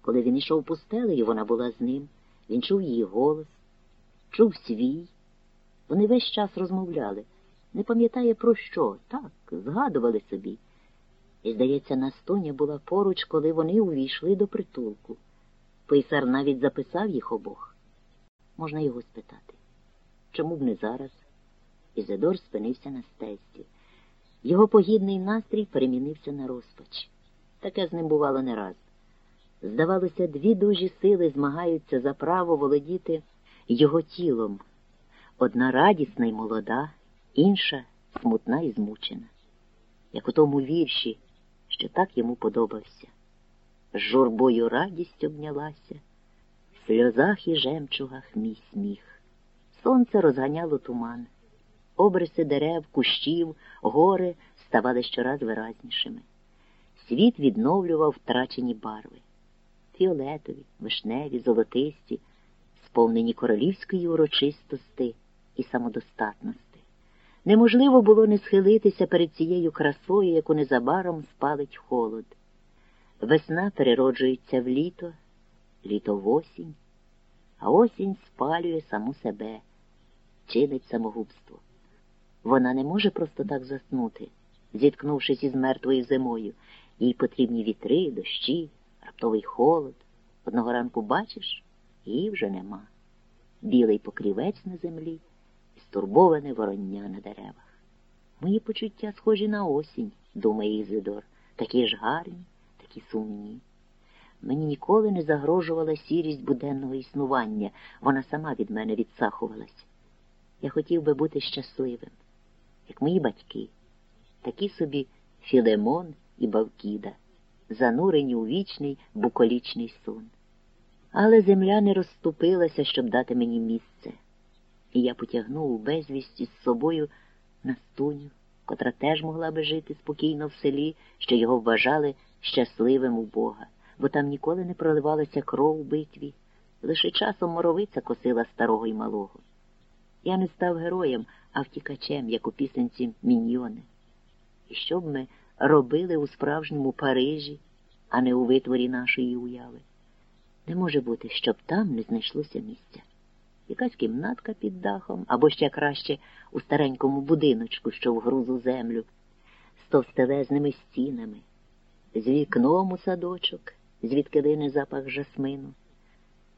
Коли він ішов пустелею, вона була з ним, він чув її голос, чув свій. Вони весь час розмовляли, не пам'ятає про що, так, згадували собі. І, здається, Настоня була поруч, коли вони увійшли до притулку. Писар навіть записав їх обох. Можна його спитати. Чому б не зараз? Ізидор спинився на стесті. Його погідний настрій перемінився на розпач. Таке з ним бувало не раз. Здавалося, дві дужі сили змагаються за право володіти його тілом. Одна радісна й молода, інша смутна і змучена, як у тому вірші, що так йому подобався. З журбою радість обнялася, в сльозах і жемчугах мій сміх. Сонце розганяло туман, обриси дерев, кущів, гори ставали щораз виразнішими. Світ відновлював втрачені барви фіолетові, вишневі, золотисті, сповнені королівської урочистости і самодостатності. Неможливо було не схилитися перед цією красою, яку незабаром спалить холод. Весна перероджується в літо, літо в осінь, а осінь спалює саму себе, чинить самогубство. Вона не може просто так заснути, зіткнувшись із мертвою зимою. Їй потрібні вітри, дощі, раптовий холод. Одного ранку бачиш, її вже нема. Білий покрівець на землі і стурбоване вороння на деревах. Мої почуття схожі на осінь, думає Ізидор, такі ж гарні, такі сумні. Мені ніколи не загрожувала сірість буденного існування, вона сама від мене відсахувалась. Я хотів би бути щасливим, як мої батьки, такі собі Філемон і Бавкіда занурені у вічний буколічний сон. Але земля не розступилася, щоб дати мені місце, і я потягнув у безвість із собою Настуню, котра теж могла би жити спокійно в селі, що його вважали щасливим у Бога, бо там ніколи не проливалася кров у битві, лише часом моровиця косила старого й малого. Я не став героєм, а втікачем, як у пісенці Міньйони. І що б ми робили у справжньому Парижі, а не у витворі нашої уяви. Не може бути, щоб там не знайшлося місця. Якась кімнатка під дахом, або ще краще у старенькому будиночку, що в грузу землю, з товстелезними стінами, з вікном у садочок, звідки лине запах жасмину,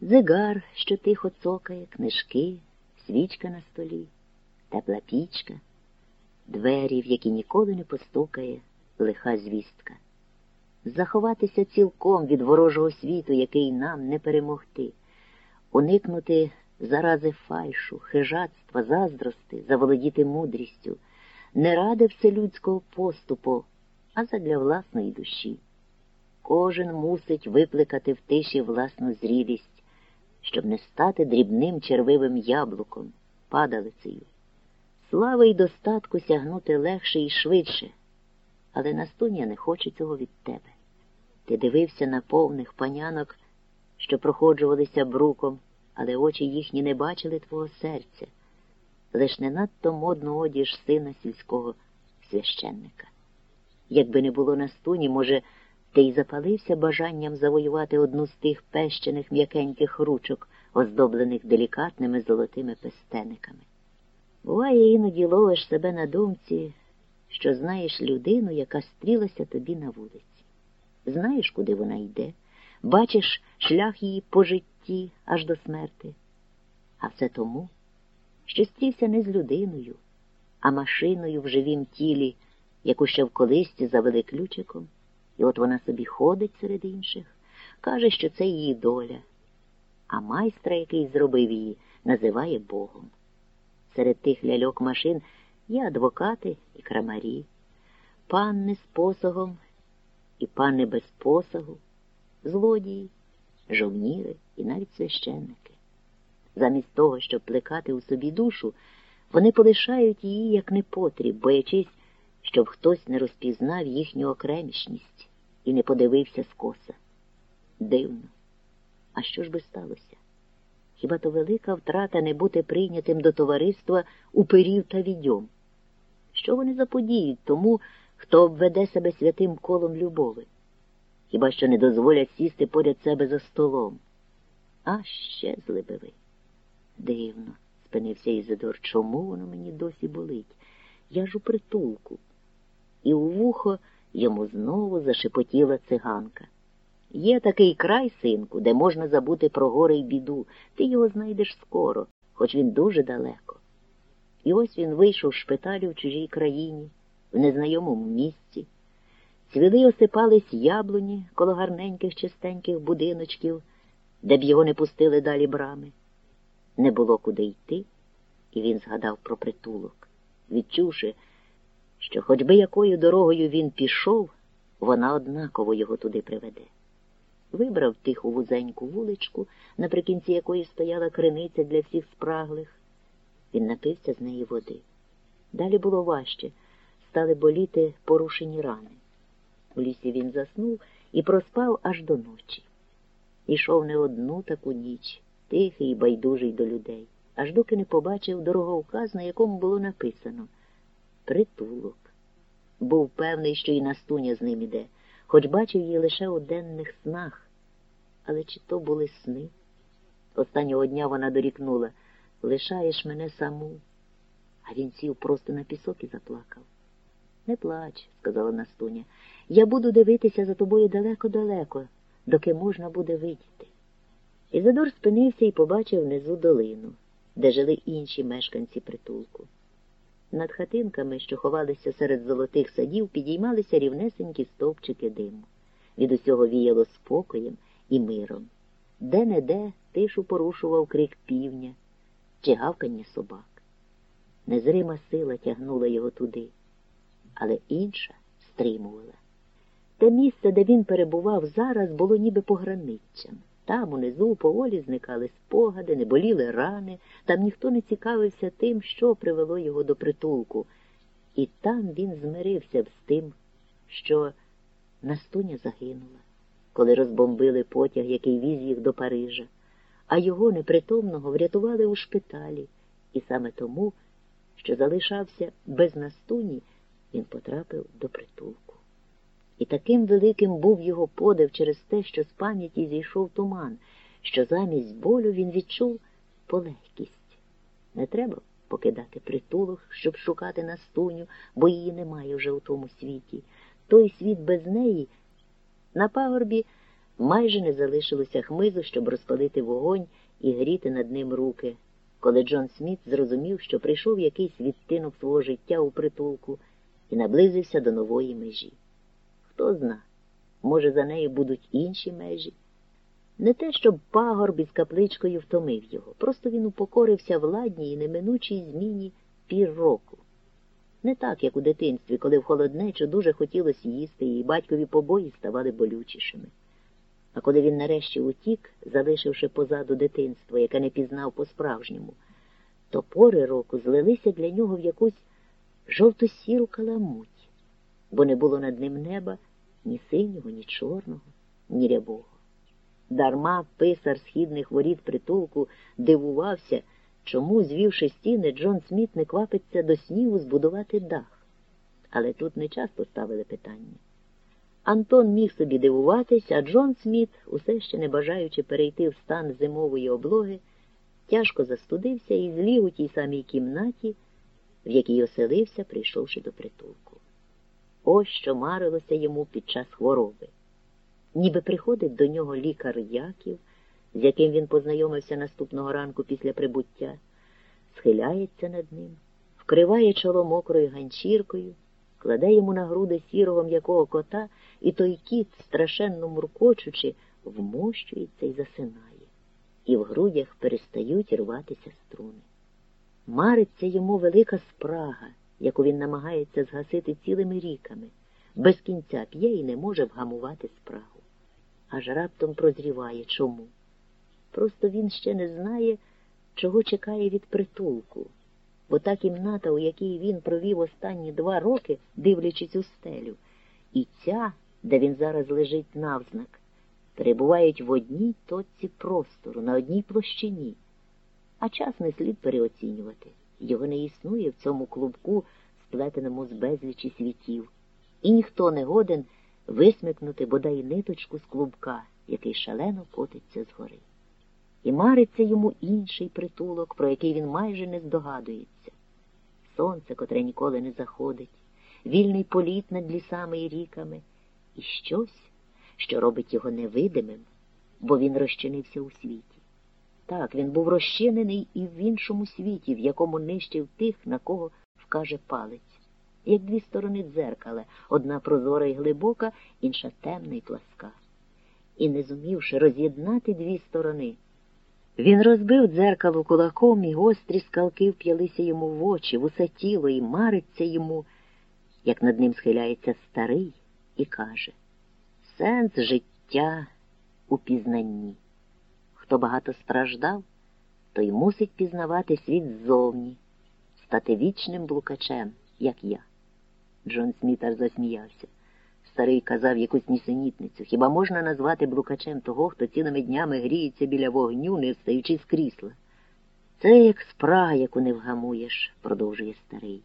зигар, що тихо цокає, книжки, свічка на столі, тепла пічка, двері, в які ніколи не постукає лиха звістка, заховатися цілком від ворожого світу, який нам не перемогти, уникнути зарази фальшу, хижацтва, заздрости, заволодіти мудрістю, не ради вселюдського поступу, а задля власної душі. Кожен мусить викликати в тиші власну зрілість, щоб не стати дрібним червивим яблуком, падалицею. Слави й достатку сягнути легше і швидше але Настуня не хоче цього від тебе. Ти дивився на повних панянок, що проходжувалися бруком, але очі їхні не бачили твого серця, лиш не надто модну одіж сина сільського священника. Якби не було Настуні, може, ти й запалився бажанням завоювати одну з тих пещених м'якеньких ручок, оздоблених делікатними золотими пестениками. Буває, іноді ловиш себе на думці що знаєш людину, яка стрілася тобі на вулиці. Знаєш, куди вона йде, бачиш шлях її по житті аж до смерти. А все тому, що стрівся не з людиною, а машиною в живім тілі, яку ще в колисці завели ключиком, і от вона собі ходить серед інших, каже, що це її доля, а майстра, який зробив її, називає Богом. Серед тих ляльок машин є адвокати і крамарі, панни з посогом і панни без посагу, злодії, жовніри і навіть священники. Замість того, щоб плекати у собі душу, вони полишають її як непотріб, боячись, щоб хтось не розпізнав їхню окремішність і не подивився скоса. Дивно. А що ж би сталося? Хіба то велика втрата не бути прийнятим до товариства уперів та відьом? Що вони заподіють тому, хто обведе себе святим колом любови? Хіба що не дозволять сісти поряд себе за столом? А ще злибили. Дивно, спинився Ізидор. Чому воно мені досі болить? Я ж у притулку. І у вухо йому знову зашепотіла циганка. Є такий край, синку, де можна забути про горе й біду. Ти його знайдеш скоро, хоч він дуже далеко. І ось він вийшов з шпиталю в чужій країні, в незнайомому місці. Цвіли осипались яблуні коло гарненьких чистеньких будиночків, де б його не пустили далі брами. Не було куди йти, і він згадав про притулок, відчувши, що хоч би якою дорогою він пішов, вона однаково його туди приведе. Вибрав тиху вузеньку вуличку, наприкінці якої стояла криниця для всіх спраглих. Він напився з неї води. Далі було важче, стали боліти порушені рани. У лісі він заснув і проспав аж до ночі. Ішов не одну таку ніч, тихий і байдужий до людей, аж доки не побачив дороговказ, на якому було написано Притулок. Був певний, що і Настуня з ним іде, хоч бачив її лише у денних снах. Але чи то були сни? Останнього дня вона дорікнула лишаєш мене саму. А він сів просто на пісок і заплакав. Не плач, сказала Настуня. Я буду дивитися за тобою далеко-далеко, доки можна буде видіти. Ізадор спинився і побачив внизу долину, де жили інші мешканці притулку. Над хатинками, що ховалися серед золотих садів, підіймалися рівнесенькі стовпчики диму. Від усього віяло спокоєм і миром. Де не де тишу порушував крик півня чи гавкання собак. Незрима сила тягнула його туди, але інша стримувала. Те місце, де він перебував зараз, було ніби пограниччям. Там унизу поволі зникали спогади, не боліли рани, там ніхто не цікавився тим, що привело його до притулку. І там він змирився б з тим, що Настуня загинула, коли розбомбили потяг, який віз їх до Парижа, а його непритомного врятували у шпиталі, і саме тому, що залишався без Настуні, він потрапив до притулку. І таким великим був його подив через те, що з пам'яті зійшов туман, що замість болю він відчув полегкість. Не треба покидати притулок, щоб шукати Настуню, бо її немає вже у тому світі. Той світ без неї на пагорбі майже не залишилося хмизу, щоб розпалити вогонь і гріти над ним руки, коли Джон Сміт зрозумів, що прийшов якийсь відтинок свого життя у притулку і наблизився до нової межі. Хто зна, може, за нею будуть інші межі. Не те, щоб пагорб із капличкою втомив його, просто він упокорився владній і неминучій зміні пір року. Не так, як у дитинстві, коли в холоднечу дуже хотілося їсти, і батькові побої ставали болючішими. А коли він нарешті утік, залишивши позаду дитинство, яке не пізнав по-справжньому, то пори року злилися для нього в якусь жовто-сіру каламуть бо не було над ним неба ні синього, ні чорного, ні рябого. Дарма писар східних воріт притулку дивувався, чому, звівши стіни, Джон Сміт не квапиться до снігу збудувати дах. Але тут не часто ставили питання. Антон міг собі дивуватися, а Джон Сміт, усе ще не бажаючи перейти в стан зимової облоги, тяжко застудився і зліг у тій самій кімнаті, в якій оселився, прийшовши до притулку. Ось що марилося йому під час хвороби. ніби приходить до нього лікар Яків, з яким він познайомився наступного ранку після прибуття, схиляється над ним, вкриває чоло мокрою ганчіркою, кладе йому на груди сірого м'якого кота, і той кіт, страшенно муркочучи, вмощується і засинає, і в грудях перестають рватися струни. Мариться йому велика спрага, яку він намагається згасити цілими ріками, без кінця п'є і не може вгамувати спрагу. Аж раптом прозріває чому. Просто він ще не знає, чого чекає від притулку, бо та кімната, у якій він провів останні два роки, дивлячись у стелю, і ця, де він зараз лежить навзнак, перебувають в одній точці простору, на одній площині. А час не слід переоцінювати. Його не існує в цьому клубку, сплетеному з безлічі світів, і ніхто не годен висмикнути бодай ниточку з клубка, який шалено котиться згори. І мариться йому інший притулок, про який він майже не здогадується. Сонце, котре ніколи не заходить, вільний політ над лісами і ріками, і щось, що робить його невидимим, бо він розчинився у світі. Так, він був розчинений і в іншому світі, в якому нищив тих, на кого вкаже палець, як дві сторони дзеркала, одна прозора і глибока, інша темна і пласка. І, не зумівши роз'єднати дві сторони, він розбив дзеркало кулаком, і гострі скалки вп'ялися йому в очі, в усе тіло, і мариться йому, як над ним схиляється старий, і каже Сенс життя у пізнанні. Хто багато страждав, той мусить пізнавати світ ззовні, стати вічним блукачем, як я. Джон Смітер засміявся. Старий казав якусь нісенітницю. Хіба можна назвати блукачем того, хто цілими днями гріється біля вогню, не встаючи з крісла? Це як спрага, яку не вгамуєш, продовжує старий.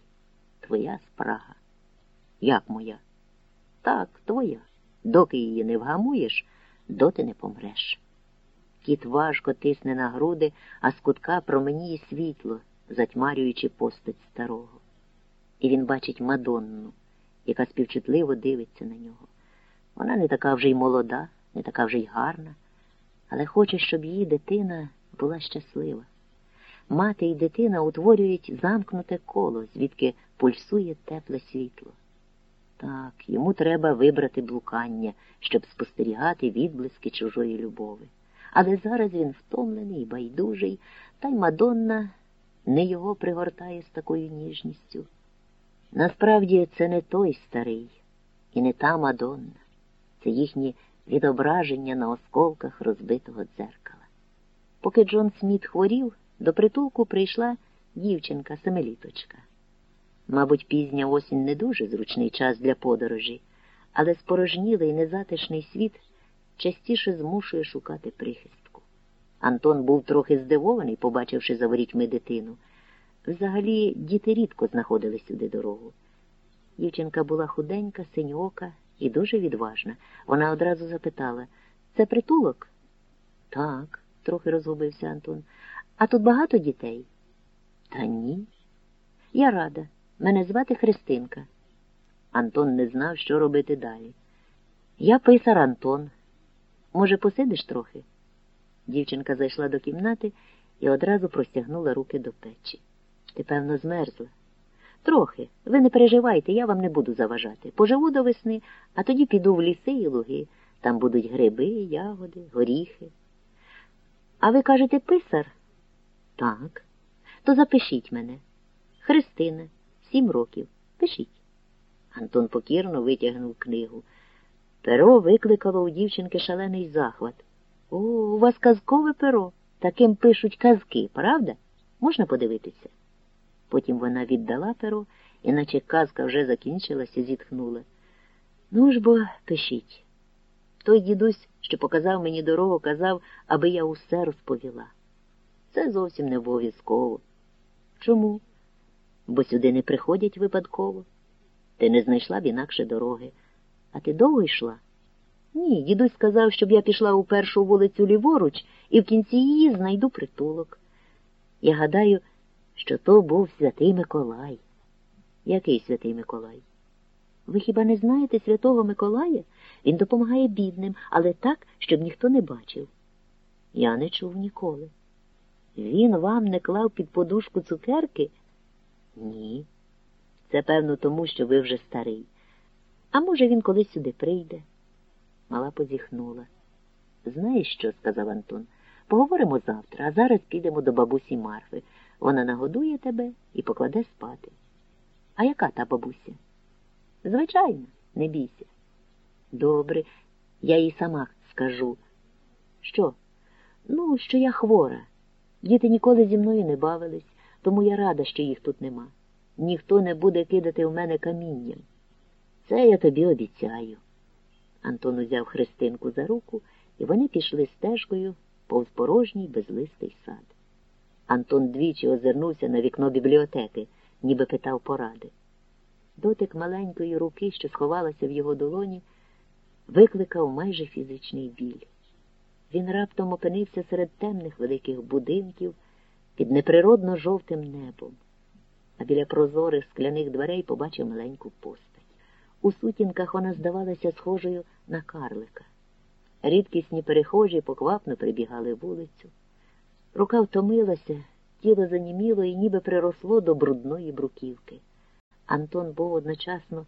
Твоя спрага. Як моя? Так, твоя. Доки її не вгамуєш, доти не помреш. Кіт важко тисне на груди, а з кутка променіє світло, затьмарюючи постать старого. І він бачить Мадонну, яка співчутливо дивиться на нього. Вона не така вже й молода, не така вже й гарна, але хоче, щоб її дитина була щаслива. Мати і дитина утворюють замкнуте коло, звідки пульсує тепле світло. Так, йому треба вибрати блукання, щоб спостерігати відблиски чужої любови. Але зараз він втомлений, і байдужий, та й Мадонна не його пригортає з такою ніжністю. Насправді це не той старий і не та Мадонна, це їхні відображення на осколках розбитого дзеркала. Поки Джон Сміт хворів, до притулку прийшла дівчинка семиліточка. Мабуть, пізня осінь не дуже зручний час для подорожі, але спорожнілий незатишний світ частіше змушує шукати прихистку. Антон був трохи здивований, побачивши за ворітьми дитину. Взагалі, діти рідко знаходили сюди дорогу. Дівчинка була худенька, синьока і дуже відважна. Вона одразу запитала це притулок? Так, трохи розгубився Антон. А тут багато дітей? Та ні. Я рада. Мене звати Христинка. Антон не знав, що робити далі. Я писар Антон. Може, посидиш трохи? Дівчинка зайшла до кімнати і одразу простягнула руки до печі. Ти, певно, змерзла. Трохи. Ви не переживайте, я вам не буду заважати. Поживу до весни, а тоді піду в ліси і луги. Там будуть гриби, ягоди, горіхи. А ви кажете писар? Так. То запишіть мене. Христина, сім років. Пишіть. Антон покірно витягнув книгу. Перо викликало у дівчинки шалений захват. О, у вас казкове перо. Таким пишуть казки, правда? Можна подивитися? Потім вона віддала перо, і наче казка вже закінчилася, зітхнула. Ну ж бо пишіть. Той дідусь, що показав мені дорогу, казав, аби я усе розповіла. Це зовсім не обов'язково. Чому? Бо сюди не приходять випадково. Ти не знайшла б інакше дороги. А ти довго йшла? Ні, дідусь сказав, щоб я пішла у першу вулицю ліворуч і в кінці її знайду притулок. Я гадаю, що то був святий Миколай. Який святий Миколай? Ви хіба не знаєте святого Миколая? Він допомагає бідним, але так, щоб ніхто не бачив. Я не чув ніколи. Він вам не клав під подушку цукерки? Ні. Це, певно, тому, що ви вже старий. А може, він колись сюди прийде? Мала позіхнула. Знаєш що? сказав Антон. Поговоримо завтра, а зараз підемо до бабусі Марфи. Вона нагодує тебе і покладе спати. А яка та бабуся? Звичайно, не бійся. Добре, я їй сама скажу. Що? Ну, що я хвора. Діти ніколи зі мною не бавились, тому я рада, що їх тут нема. Ніхто не буде кидати в мене камінням. Це я тобі обіцяю. Антон узяв Христинку за руку, і вони пішли стежкою повз порожній безлистий сад. Антон двічі озирнувся на вікно бібліотеки, ніби питав поради. Дотик маленької руки, що сховалася в його долоні, викликав майже фізичний біль. Він раптом опинився серед темних великих будинків під неприродно жовтим небом, а біля прозорих скляних дверей побачив маленьку постать. У сутінках вона здавалася схожою на карлика. Рідкісні перехожі поквапно прибігали вулицю. Рука втомилася, тіло заніміло і ніби приросло до брудної бруківки. Антон був одночасно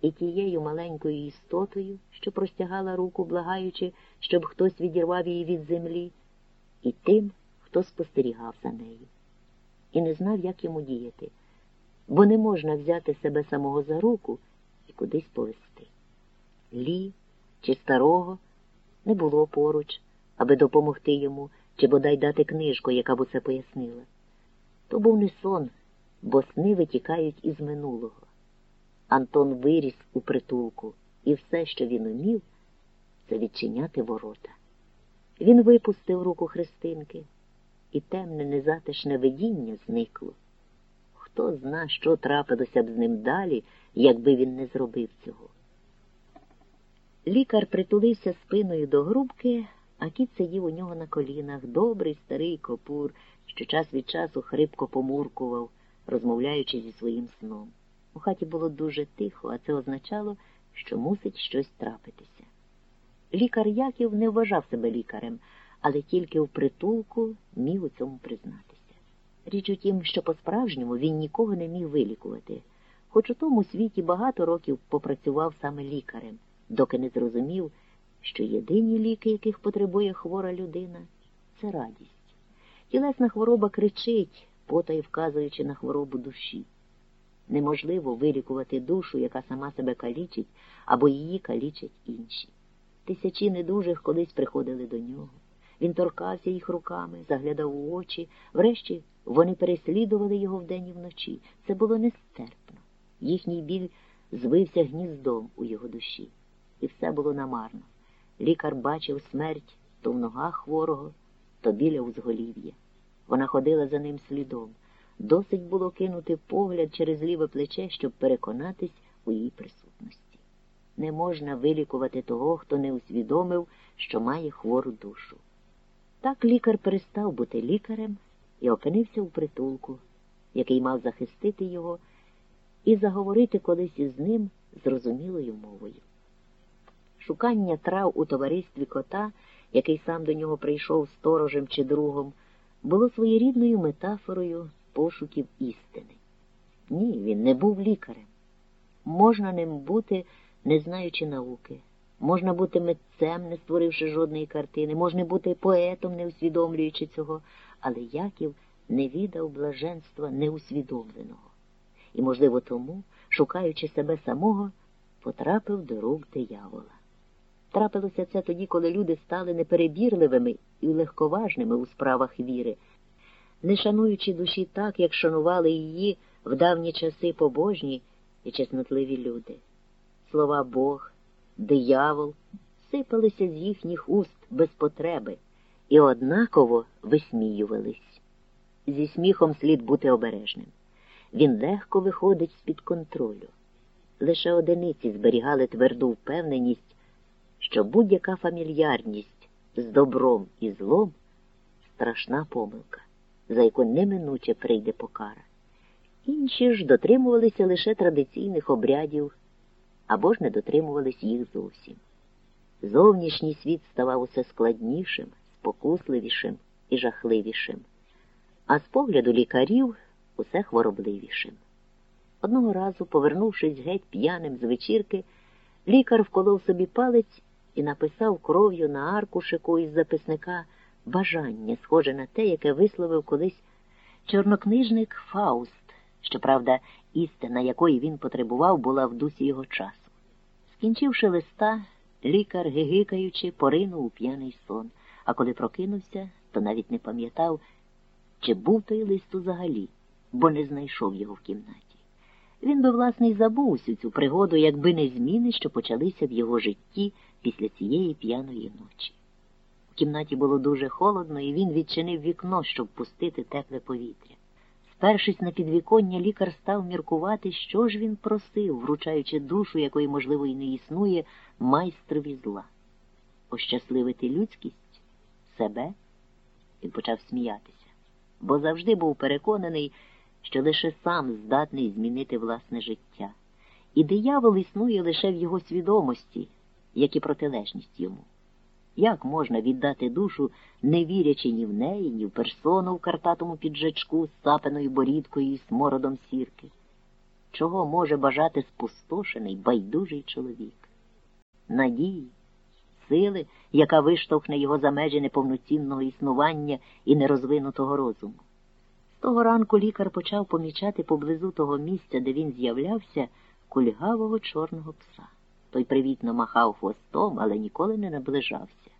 і тією маленькою істотою, що простягала руку, благаючи, щоб хтось відірвав її від землі, і тим, хто спостерігав за нею. І не знав, як йому діяти, бо не можна взяти себе самого за руку кудись повести. Лі чи старого не було поруч, аби допомогти йому чи бодай дати книжку, яка б усе пояснила. То був не сон, бо сни витікають із минулого. Антон виріс у притулку, і все, що він умів, це відчиняти ворота. Він випустив руку Христинки, і темне незатишне видіння зникло. Хто зна, що трапилося б з ним далі, якби він не зробив цього. Лікар притулився спиною до грубки, а кіт сидів у нього на колінах, добрий старий копур, що час від часу хрипко помуркував, розмовляючи зі своїм сном. У хаті було дуже тихо, а це означало, що мусить щось трапитися. Лікар Яків не вважав себе лікарем, але тільки в притулку міг у цьому признатися. Річ у тім, що по-справжньому він нікого не міг вилікувати, хоч у тому світі багато років попрацював саме лікарем, доки не зрозумів, що єдині ліки, яких потребує хвора людина, це радість. Тілесна хвороба кричить, потай вказуючи на хворобу душі. Неможливо вилікувати душу, яка сама себе калічить, або її калічать інші. Тисячі недужих колись приходили до нього. Він торкався їх руками, заглядав у очі, врешті вони переслідували його вдень і вночі. Це було нестерпно. Їхній біль звився гніздом у його душі. І все було намарно. Лікар бачив смерть то в ногах хворого, то біля узголів'я. Вона ходила за ним слідом. Досить було кинути погляд через ліве плече, щоб переконатись у її присутності. Не можна вилікувати того, хто не усвідомив, що має хвору душу. Так лікар перестав бути лікарем і опинився у притулку, який мав захистити його і заговорити колись із ним зрозумілою мовою. Шукання трав у товаристві кота, який сам до нього прийшов сторожем чи другом, було своєрідною метафорою пошуків істини. Ні, він не був лікарем. Можна ним бути, не знаючи науки. Можна бути митцем, не створивши жодної картини, можна бути поетом, не усвідомлюючи цього, але Яків не віддав блаженства неусвідомленого. І, можливо, тому, шукаючи себе самого, потрапив до рук диявола. Трапилося це тоді, коли люди стали неперебірливими і легковажними у справах віри, не шануючи душі так, як шанували її в давні часи побожні і чеснотливі люди. Слова Бог, диявол сипалися з їхніх уст без потреби і однаково висміювались. Зі сміхом слід бути обережним. Він легко виходить з-під контролю. Лише одиниці зберігали тверду впевненість, що будь-яка фамільярність з добром і злом страшна помилка за яку неминуче прийде покара. Інші ж дотримувалися лише традиційних обрядів або ж не дотримувались їх зовсім. Зовнішній світ ставав усе складнішим, спокусливішим і жахливішим, а з погляду лікарів усе хворобливішим. Одного разу, повернувшись геть п'яним з вечірки, лікар вколов собі палець і написав кров'ю на аркушику із записника бажання, схоже на те, яке висловив колись чорнокнижник Фауст. Щоправда, істина, якої він потребував, була в дусі його часу. Скінчивши листа, лікар, гигикаючи, поринув у п'яний сон, а коли прокинувся, то навіть не пам'ятав, чи був той лист взагалі, бо не знайшов його в кімнаті. Він би, власне, й забув усю цю пригоду, якби не зміни, що почалися в його житті після цієї п'яної ночі. У кімнаті було дуже холодно, і він відчинив вікно, щоб пустити тепле повітря. Спершись на підвіконня, лікар став міркувати, що ж він просив, вручаючи душу, якої, можливо, і не існує, майстрові зла. Ощасливити людськість, себе, він почав сміятися, бо завжди був переконаний, що лише сам здатний змінити власне життя, і диявол існує лише в його свідомості, як і протилежність йому. Як можна віддати душу, не вірячи ні в неї, ні в персону в картатому піджачку з сапеною борідкою і смородом сірки? Чого може бажати спустошений, байдужий чоловік? Надії, сили, яка виштовхне його за межі неповноцінного існування і нерозвинутого розуму. З того ранку лікар почав помічати поблизу того місця, де він з'являвся, кульгавого чорного пса. Той привітно махав хвостом, але ніколи не наближався.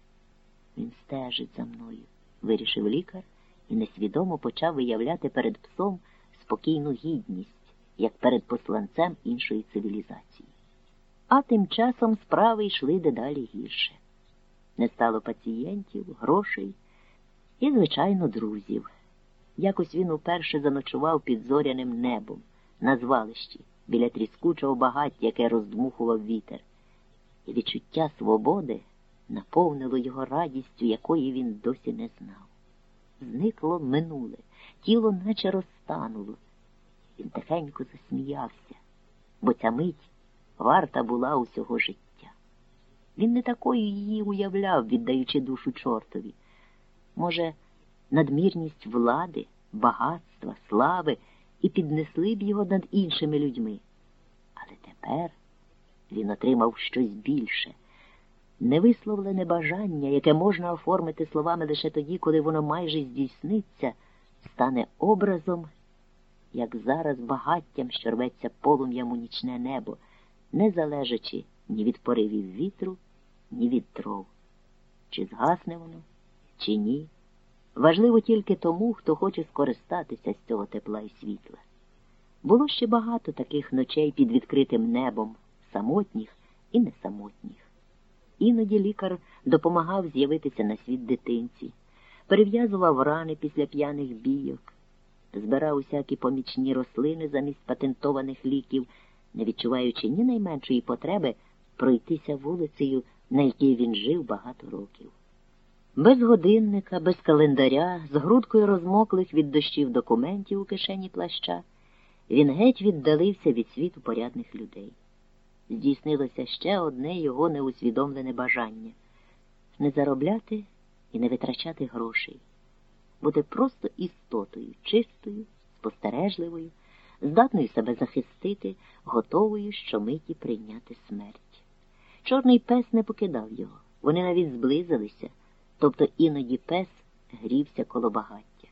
Він стежить за мною, вирішив лікар і несвідомо почав виявляти перед псом спокійну гідність, як перед посланцем іншої цивілізації. А тим часом справи йшли дедалі гірше. Не стало пацієнтів, грошей і, звичайно, друзів. Якось він уперше заночував під зоряним небом, на звалищі, біля тріскучого багаття, яке роздмухував вітер, і відчуття свободи наповнило його радістю, якої він досі не знав. Зникло минуле, тіло наче розтануло. Він тихенько засміявся, бо ця мить варта була усього життя. Він не такою її уявляв, віддаючи душу чортові. Може, надмірність влади, багатства, слави і піднесли б його над іншими людьми. Але тепер він отримав щось більше, невисловлене бажання, яке можна оформити словами лише тоді, коли воно майже здійсниться, стане образом, як зараз багаттям, що рветься полум'ям у нічне небо, не залежачи ні від поривів вітру, ні від дров. Чи згасне воно, чи ні. Важливо тільки тому, хто хоче скористатися з цього тепла і світла. Було ще багато таких ночей під відкритим небом, самотніх і несамотніх. Іноді лікар допомагав з'явитися на світ дитинці, перев'язував рани після п'яних бійок, збирав усякі помічні рослини замість патентованих ліків, не відчуваючи ні найменшої потреби пройтися вулицею, на якій він жив багато років. Без годинника, без календаря, з грудкою розмоклих від дощів документів у кишені плаща, він геть віддалився від світу порядних людей. Здійснилося ще одне його неусвідомлене бажання не заробляти і не витрачати грошей, бути просто істотою, чистою, спостережливою, здатною себе захистити, готовою щомиті прийняти смерть. Чорний пес не покидав його, вони навіть зблизилися тобто іноді пес грівся коло багаття,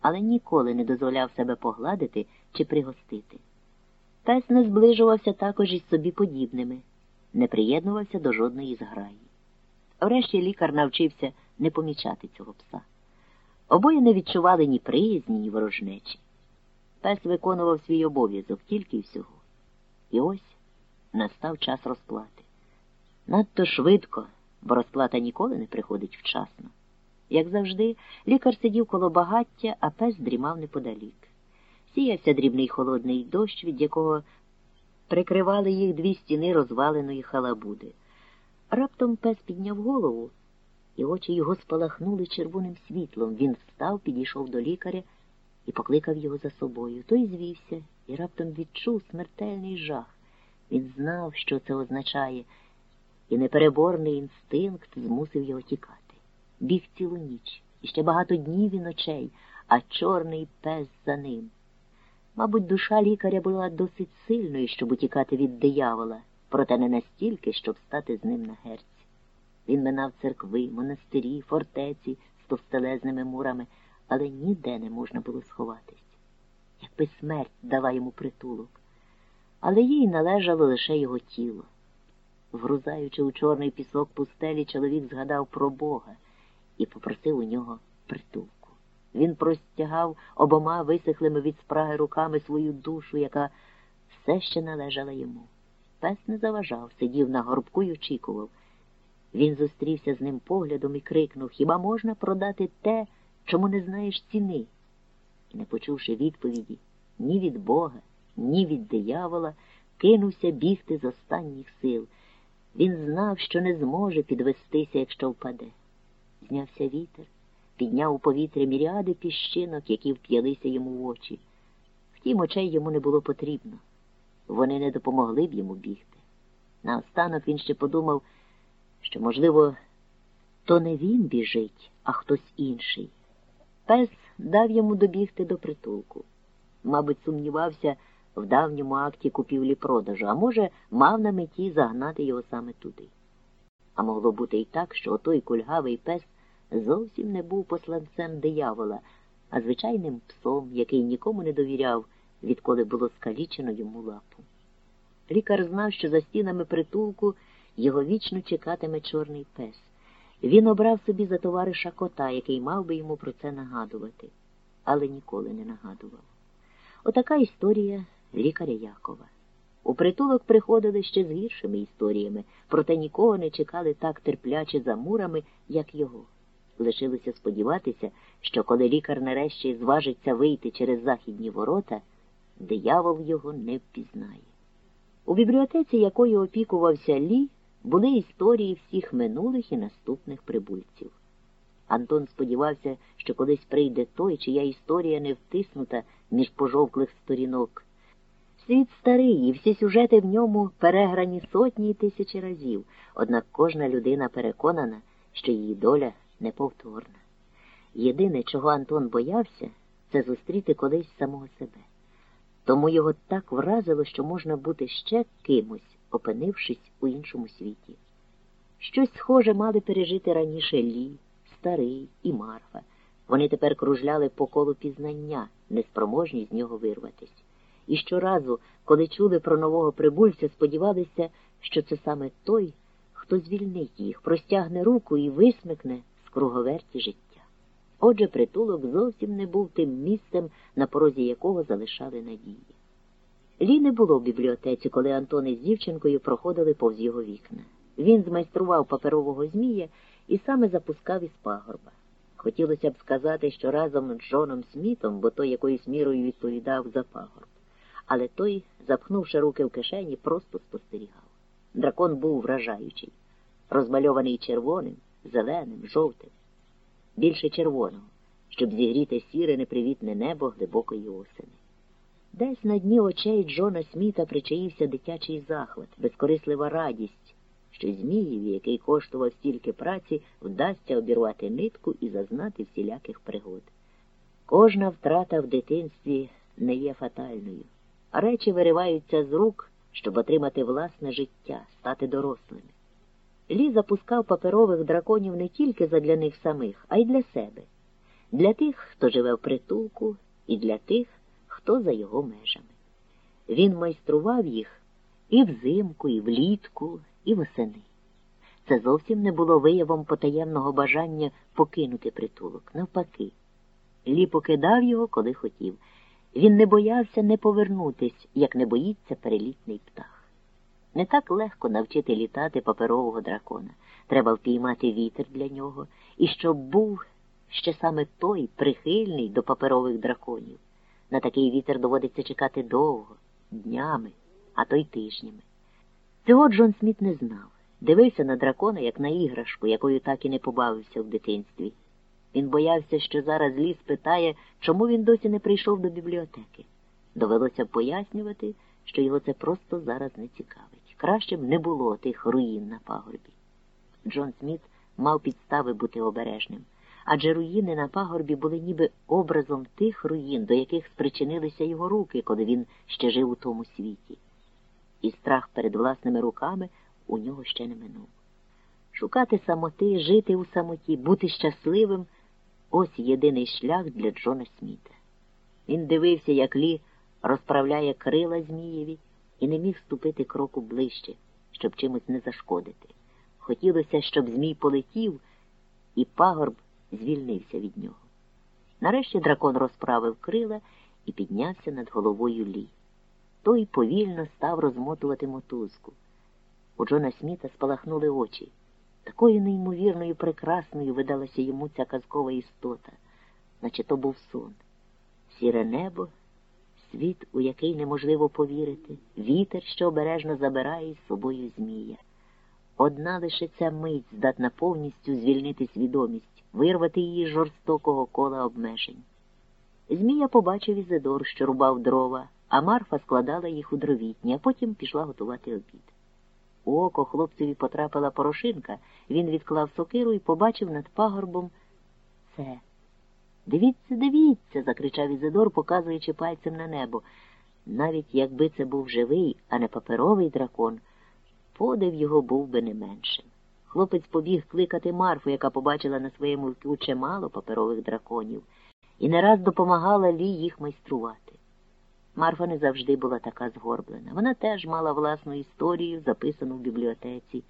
але ніколи не дозволяв себе погладити чи пригостити. Пес не зближувався також із собі подібними, не приєднувався до жодної зграї. Врешті лікар навчився не помічати цього пса. Обоє не відчували ні приязні, ні ворожнечі. Пес виконував свій обов'язок тільки й всього. І ось настав час розплати. Надто швидко бо розплата ніколи не приходить вчасно. Як завжди, лікар сидів коло багаття, а пес дрімав неподалік. Сіявся дрібний холодний дощ, від якого прикривали їх дві стіни розваленої халабуди. Раптом пес підняв голову, і очі його спалахнули червоним світлом. Він встав, підійшов до лікаря і покликав його за собою. Той звівся і раптом відчув смертельний жах. Він знав, що це означає, і непереборний інстинкт змусив його тікати. Біг цілу ніч, і ще багато днів і ночей, а чорний пес за ним. Мабуть, душа лікаря була досить сильною, щоб утікати від диявола, проте не настільки, щоб стати з ним на герці. Він минав церкви, монастирі, фортеці з товстелезними мурами, але ніде не можна було сховатись. Якби смерть дала йому притулок, але їй належало лише його тіло. Вгрузаючи у чорний пісок пустелі, чоловік згадав про Бога і попросив у нього притулку. Він простягав обома висихлими від спраги руками свою душу, яка все ще належала йому. Пес не заважав, сидів на горбку й очікував. Він зустрівся з ним поглядом і крикнув Хіба можна продати те, чому не знаєш ціни? Не почувши відповіді ні від Бога, ні від диявола, кинувся бігти з останніх сил. Він знав, що не зможе підвестися, якщо впаде. Знявся вітер, підняв у повітря міріади піщинок, які вп'ялися йому в очі. Втім, очей йому не було потрібно. Вони не допомогли б йому бігти. Наостанок він ще подумав, що, можливо, то не він біжить, а хтось інший. Пес дав йому добігти до притулку. Мабуть, сумнівався в давньому акті купівлі продажу, а може, мав на меті загнати його саме туди. А могло бути і так, що отой кульгавий пес зовсім не був посланцем диявола, а звичайним псом, який нікому не довіряв, відколи було скалічено йому лапу. Лікар знав, що за стінами притулку його вічно чекатиме чорний пес. Він обрав собі за товариша кота, який мав би йому про це нагадувати, але ніколи не нагадував. Отака історія лікаря Якова. У притулок приходили ще з гіршими історіями, проте нікого не чекали так терпляче за мурами, як його. Лишилося сподіватися, що коли лікар нарешті зважиться вийти через західні ворота, диявол його не впізнає. У бібліотеці, якою опікувався Лі, були історії всіх минулих і наступних прибульців. Антон сподівався, що колись прийде той, чия історія не втиснута між пожовклих сторінок. Світ старий, і всі сюжети в ньому переграні сотні і тисячі разів, однак кожна людина переконана, що її доля неповторна. Єдине, чого Антон боявся, це зустріти колись самого себе. Тому його так вразило, що можна бути ще кимось, опинившись у іншому світі. Щось схоже мали пережити раніше Лі, старий і Марфа. Вони тепер кружляли по колу пізнання, неспроможні з нього вирватися. І щоразу, коли чули про нового прибульця, сподівалися, що це саме той, хто звільнить їх, простягне руку і висмикне з круговерті життя. Отже, притулок зовсім не був тим місцем, на порозі якого залишали надії. Лі не було в бібліотеці, коли Антон із дівчинкою проходили повз його вікна. Він змайстрував паперового змія і саме запускав із пагорба. Хотілося б сказати, що разом з Джоном Смітом, бо той якоюсь мірою відповідав за пагорб. Але той, запхнувши руки в кишені, просто спостерігав. Дракон був вражаючий, розмальований червоним, зеленим, жовтим, більше червоного, щоб зігріти сіре непривітне небо глибокої осени. Десь на дні очей Джона Сміта причаївся дитячий захват, безкорислива радість, що Змієві, який коштував стільки праці, вдасться обірвати нитку і зазнати всіляких пригод. Кожна втрата в дитинстві не є фатальною, речі вириваються з рук, щоб отримати власне життя, стати дорослими. Лі запускав паперових драконів не тільки задля них самих, а й для себе, для тих, хто живе в притулку, і для тих, хто за його межами. Він майстрував їх і взимку, і влітку, і восени. Це зовсім не було виявом потаємного бажання покинути притулок. Навпаки, Лі покидав його, коли хотів. Він не боявся не повернутись, як не боїться перелітний птах. Не так легко навчити літати паперового дракона. Треба впіймати вітер для нього, і щоб був ще саме той прихильний до паперових драконів. На такий вітер доводиться чекати довго, днями, а то й тижнями. Цього Джон Сміт не знав. Дивився на дракона, як на іграшку, якою так і не побавився в дитинстві. Він боявся, що зараз ліс питає, чому він досі не прийшов до бібліотеки. Довелося пояснювати, що його це просто зараз не цікавить. Краще б не було тих руїн на пагорбі. Джон Сміт мав підстави бути обережним, адже руїни на пагорбі були ніби образом тих руїн, до яких спричинилися його руки, коли він ще жив у тому світі. І страх перед власними руками у нього ще не минув. Шукати самоти, жити у самоті, бути щасливим ось єдиний шлях для Джона Сміта. Він дивився, як Лі розправляє крила Змієві, і не міг ступити кроку ближче, щоб чимось не зашкодити. Хотілося, щоб Змій полетів, і пагорб звільнився від нього. Нарешті дракон розправив крила і піднявся над головою Лі. Той повільно став розмотувати мотузку. У Джона Сміта спалахнули очі. Такою неймовірною прекрасною видалася йому ця казкова істота, наче то був сон. Сіре небо, світ, у який неможливо повірити, вітер, що обережно забирає з собою Змія. Одна лише ця мить здатна повністю звільнити свідомість, вирвати її з жорстокого кола обмежень. Змія побачив Ізидор, що рубав дрова, а Марфа складала їх у дровітні, а потім пішла готувати обід. У око хлопцеві потрапила порошинка, він відклав сокиру і побачив над пагорбом це. Дивіться, дивіться, закричав Ізидор, показуючи пальцем на небо. Навіть якби це був живий, а не паперовий дракон, подив його був би не меншим. Хлопець побіг кликати Марфу, яка побачила на своєму віку чимало паперових драконів, і не раз допомагала Лі їх майструвати. Марфа не завжди була така згорблена. Вона теж мала власну історію, записану в бібліотеці,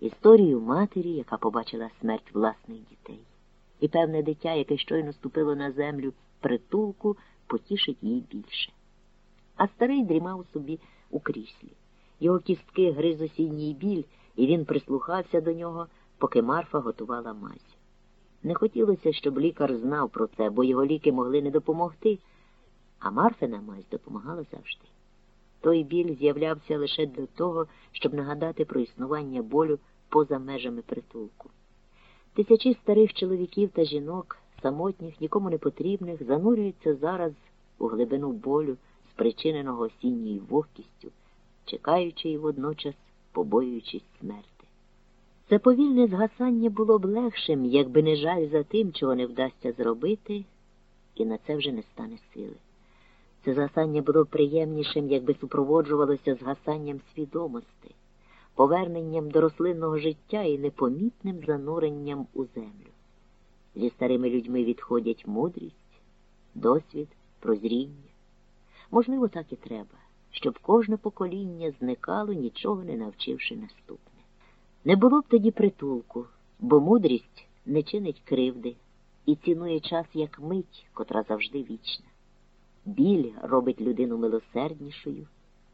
історію матері, яка побачила смерть власних дітей. І певне дитя, яке щойно ступило на землю притулку, потішить їй більше. А старий дрімав собі у кріслі. Його кістки гриз осінній біль, і він прислухався до нього, поки Марфа готувала мазь. Не хотілося, щоб лікар знав про це, бо його ліки могли не допомогти а Марфина мазь допомагала завжди. Той біль з'являвся лише для того, щоб нагадати про існування болю поза межами притулку. Тисячі старих чоловіків та жінок, самотніх, нікому не потрібних, занурюються зараз у глибину болю, спричиненого осінньою вогкістю, чекаючи і водночас побоюючись смерти. Це повільне згасання було б легшим, якби не жаль за тим, чого не вдасться зробити, і на це вже не стане сили. Це згасання було приємнішим, якби супроводжувалося згасанням свідомості, поверненням до рослинного життя і непомітним зануренням у землю. Зі старими людьми відходять мудрість, досвід, прозріння. Можливо, так і треба, щоб кожне покоління зникало, нічого не навчивши наступне. Не було б тоді притулку, бо мудрість не чинить кривди і цінує час як мить, котра завжди вічна. Біль робить людину милосерднішою,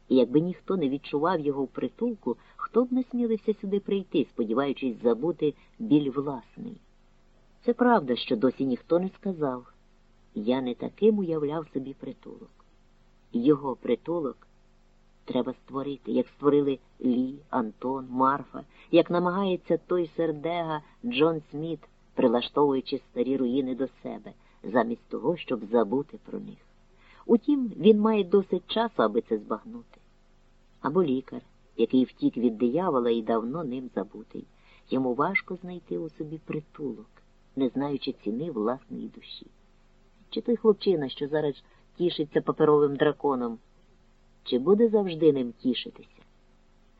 і якби ніхто не відчував його в притулку, хто б не смілився сюди прийти, сподіваючись забути біль власний. Це правда, що досі ніхто не сказав. Я не таким уявляв собі притулок. Його притулок треба створити, як створили Лі, Антон, Марфа, як намагається той сердега Джон Сміт, прилаштовуючи старі руїни до себе, замість того, щоб забути про них. Утім, він має досить часу, аби це збагнути. Або лікар, який втік від диявола і давно ним забутий. Йому важко знайти у собі притулок, не знаючи ціни власної душі. Чи той хлопчина, що зараз тішиться паперовим драконом, чи буде завжди ним тішитися?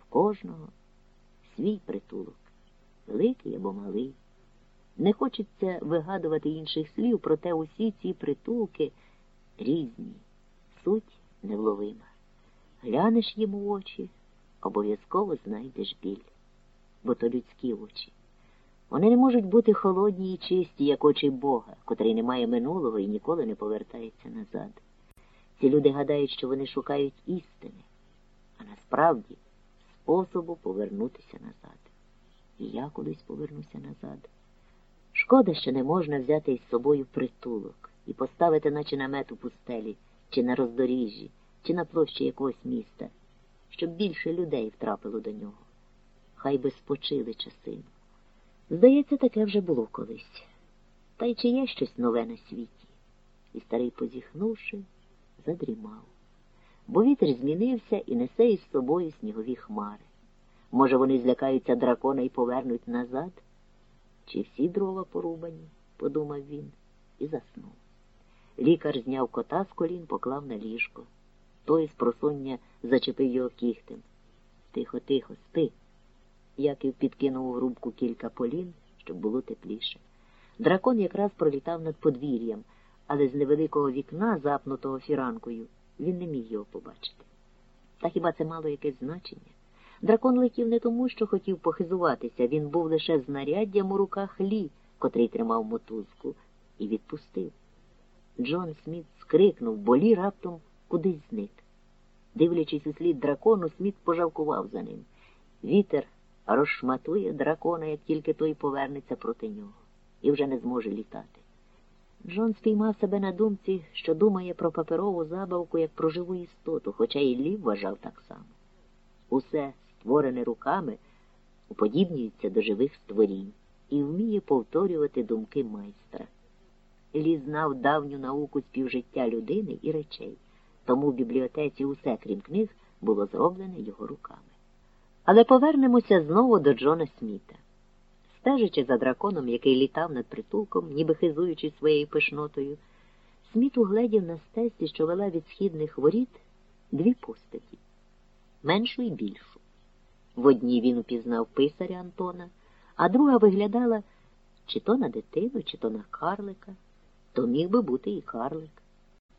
В кожного свій притулок, великий або малий. Не хочеться вигадувати інших слів, проте усі ці притулки різні, суть невловима. Глянеш їм у очі, обов'язково знайдеш біль, бо то людські очі. Вони не можуть бути холодні і чисті, як очі Бога, котрий не має минулого і ніколи не повертається назад. Ці люди гадають, що вони шукають істини, а насправді способу повернутися назад. І я кудись повернуся назад. Шкода, що не можна взяти із собою притулок і поставити наче намет у пустелі, чи на роздоріжжі, чи на площі якогось міста, щоб більше людей втрапило до нього. Хай би спочили часину. Здається, таке вже було колись. Та й чи є щось нове на світі? І старий, позіхнувши, задрімав. бо вітер змінився і несе із собою снігові хмари. Може, вони злякаються дракона і повернуть назад? Чи всі дрова порубані? подумав він і заснув. Лікар зняв кота з колін, поклав на ліжко. Той з просоння зачепив його кігтем. Тихо, тихо, спи. Яків підкинув у грубку кілька полін, щоб було тепліше. Дракон якраз пролітав над подвір'ям, але з невеликого вікна, запнутого фіранкою, він не міг його побачити. Та хіба це мало якесь значення? Дракон летів не тому, що хотів похизуватися, він був лише знаряддям у руках лі, котрий тримав мотузку, і відпустив. Джон Сміт скрикнув, бо лі раптом кудись зник. Дивлячись у слід дракону, Сміт пожалкував за ним. Вітер розшматує дракона, як тільки той повернеться проти нього, і вже не зможе літати. Джон спіймав себе на думці, що думає про паперову забавку як про живу істоту, хоча і Лі вважав так само. Усе, створене руками, уподібнюється до живих створінь і вміє повторювати думки майстра. Лі знав давню науку співжиття людини і речей, тому в бібліотеці усе, крім книг, було зроблене його руками. Але повернемося знову до Джона Сміта. Стежачи за драконом, який літав над притулком, ніби хизуючи своєю пишнотою, Сміт угледів на стесі, що вела від східних воріт, дві постаті меншу і більшу. В одній він упізнав писаря Антона, а друга виглядала чи то на дитину, чи то на карлика, то міг би бути і карлик.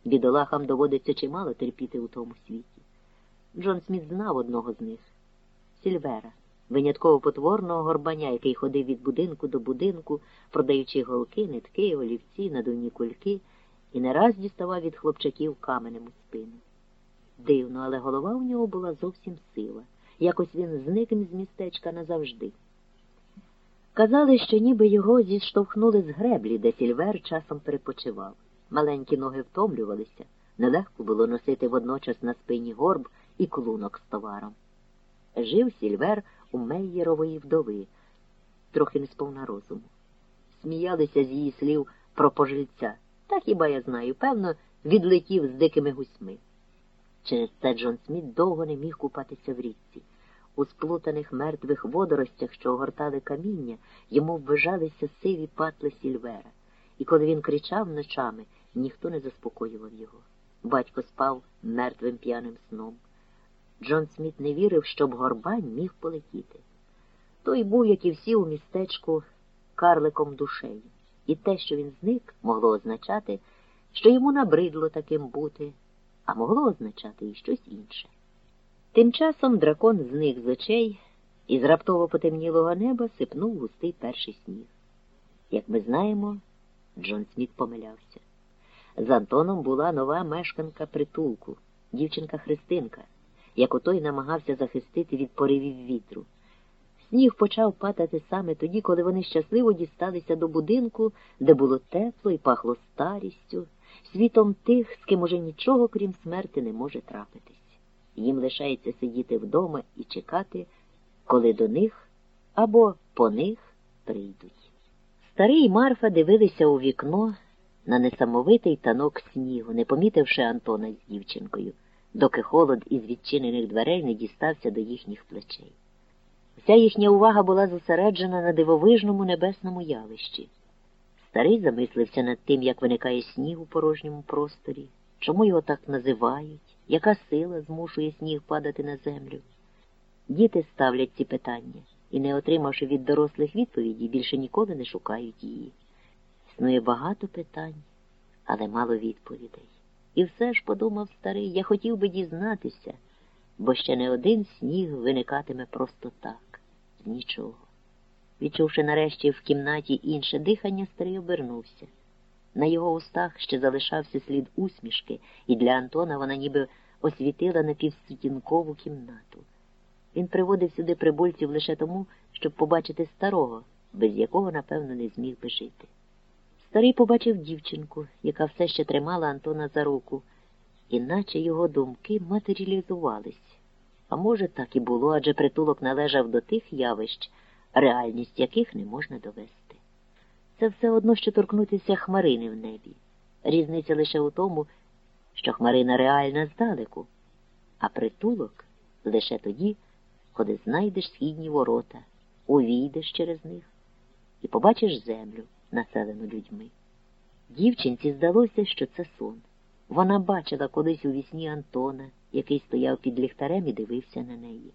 Бідолахам доводиться чимало терпіти у тому світі. Джон Сміт знав одного з них Сільвера, винятково потворного горбаня, який ходив від будинку до будинку, продаючи голки, нитки, олівці, надувні кульки, і не раз діставав від хлопчаків каменем у спину. Дивно, але голова у нього була зовсім сила. Якось він зник з містечка назавжди. Казали, що ніби його зіштовхнули з греблі, де сільвер часом перепочивав. Маленькі ноги втомлювалися, нелегко було носити водночас на спині горб і клунок з товаром. Жив сільвер Мейєрової вдови, трохи не сповна розуму. Сміялися з її слів про пожильця. Та хіба я знаю, певно, відлетів з дикими гусьми. Через це Джон Сміт довго не міг купатися в річці. У сплутаних мертвих водоростях, що огортали каміння, йому ввижалися сиві патли сільвера, і коли він кричав ночами, ніхто не заспокоював його. Батько спав мертвим п'яним сном. Джон Сміт не вірив, щоб горбань міг полетіти. Той був, як і всі у містечку, карликом душею, і те, що він зник, могло означати, що йому набридло таким бути, а могло означати і щось інше. Тим часом дракон зник з очей і з раптово потемнілого неба сипнув густий перший сніг. Як ми знаємо, Джон Сміт помилявся. З Антоном була нова мешканка притулку, дівчинка Христинка, яку той намагався захистити від поривів вітру. Сніг почав падати саме тоді, коли вони щасливо дісталися до будинку, де було тепло і пахло старістю, світом тих, з ким уже нічого, крім смерти, не може трапитись. Їм лишається сидіти вдома і чекати, коли до них або по них прийдуть. Старий Марфа дивилися у вікно на несамовитий танок снігу, не помітивши Антона з дівчинкою, доки холод із відчинених дверей не дістався до їхніх плечей. Вся їхня увага була зосереджена на дивовижному небесному явищі. Старий замислився над тим, як виникає сніг у порожньому просторі, чому його так називають, яка сила змушує сніг падати на землю. Діти ставлять ці питання і, не отримавши від дорослих відповіді, більше ніколи не шукають її. Існує багато питань, але мало відповідей. І все ж, подумав старий, я хотів би дізнатися, бо ще не один сніг виникатиме просто так, з нічого. Відчувши нарешті в кімнаті інше дихання, старий обернувся. На його устах ще залишався слід усмішки, і для Антона вона ніби освітила напівсутінкову кімнату. Він приводив сюди прибульців лише тому, щоб побачити старого, без якого, напевно, не зміг би жити. Старий побачив дівчинку, яка все ще тримала Антона за руку, іначе його думки матеріалізувались. А може, так і було, адже притулок належав до тих явищ, реальність яких не можна довести. Це все одно, що торкнутися хмарини в небі. Різниця лише у тому, що хмарина реальна здалеку, а притулок лише тоді, коли знайдеш східні ворота, увійдеш через них і побачиш землю, населену людьми. Дівчинці здалося, що це сон. Вона бачила колись у вісні Антона, який стояв під ліхтарем і дивився на неї.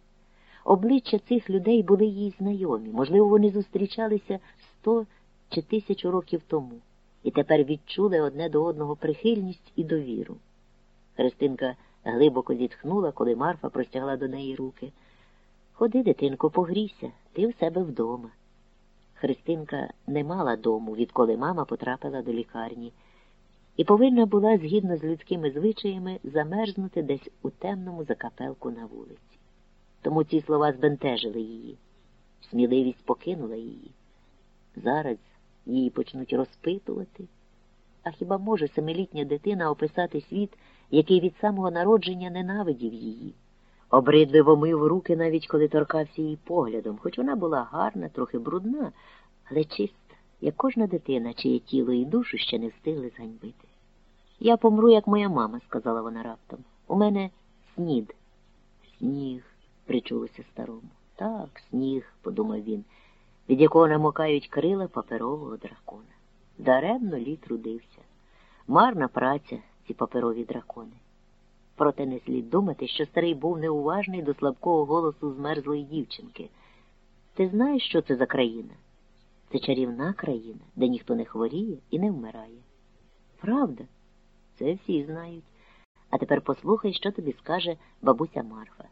Обличчя цих людей були їй знайомі, можливо, вони зустрічалися сто чи тисячу років тому і тепер відчули одне до одного прихильність і довіру. Христинка глибоко зітхнула, коли Марфа простягла до неї руки. Ходи, дитинко, погрійся, ти в себе вдома. Христинка не мала дому, відколи мама потрапила до лікарні, і повинна була, згідно з людськими звичаями, замерзнути десь у темному закапелку на вулиці. Тому ці слова збентежили її. Сміливість покинула її. Зараз її почнуть розпитувати. А хіба може семилітня дитина описати світ, який від самого народження ненавидів її? Обридливо мив руки, навіть коли торкався її поглядом, хоч вона була гарна, трохи брудна, але чиста, як кожна дитина, чиє тіло і душу ще не встигли зганьбити. Я помру, як моя мама, сказала вона раптом. У мене снід. Сніг, причулося старому. Так, сніг, подумав він, від якого намокають крила паперового дракона. Даремно лі трудився. Марна праця, ці паперові дракони. Проте не слід думати, що старий був неуважний до слабкого голосу змерзлої дівчинки. Ти знаєш, що це за країна? Це чарівна країна, де ніхто не хворіє і не вмирає. Правда, це всі знають. А тепер послухай, що тобі скаже бабуся Марфа.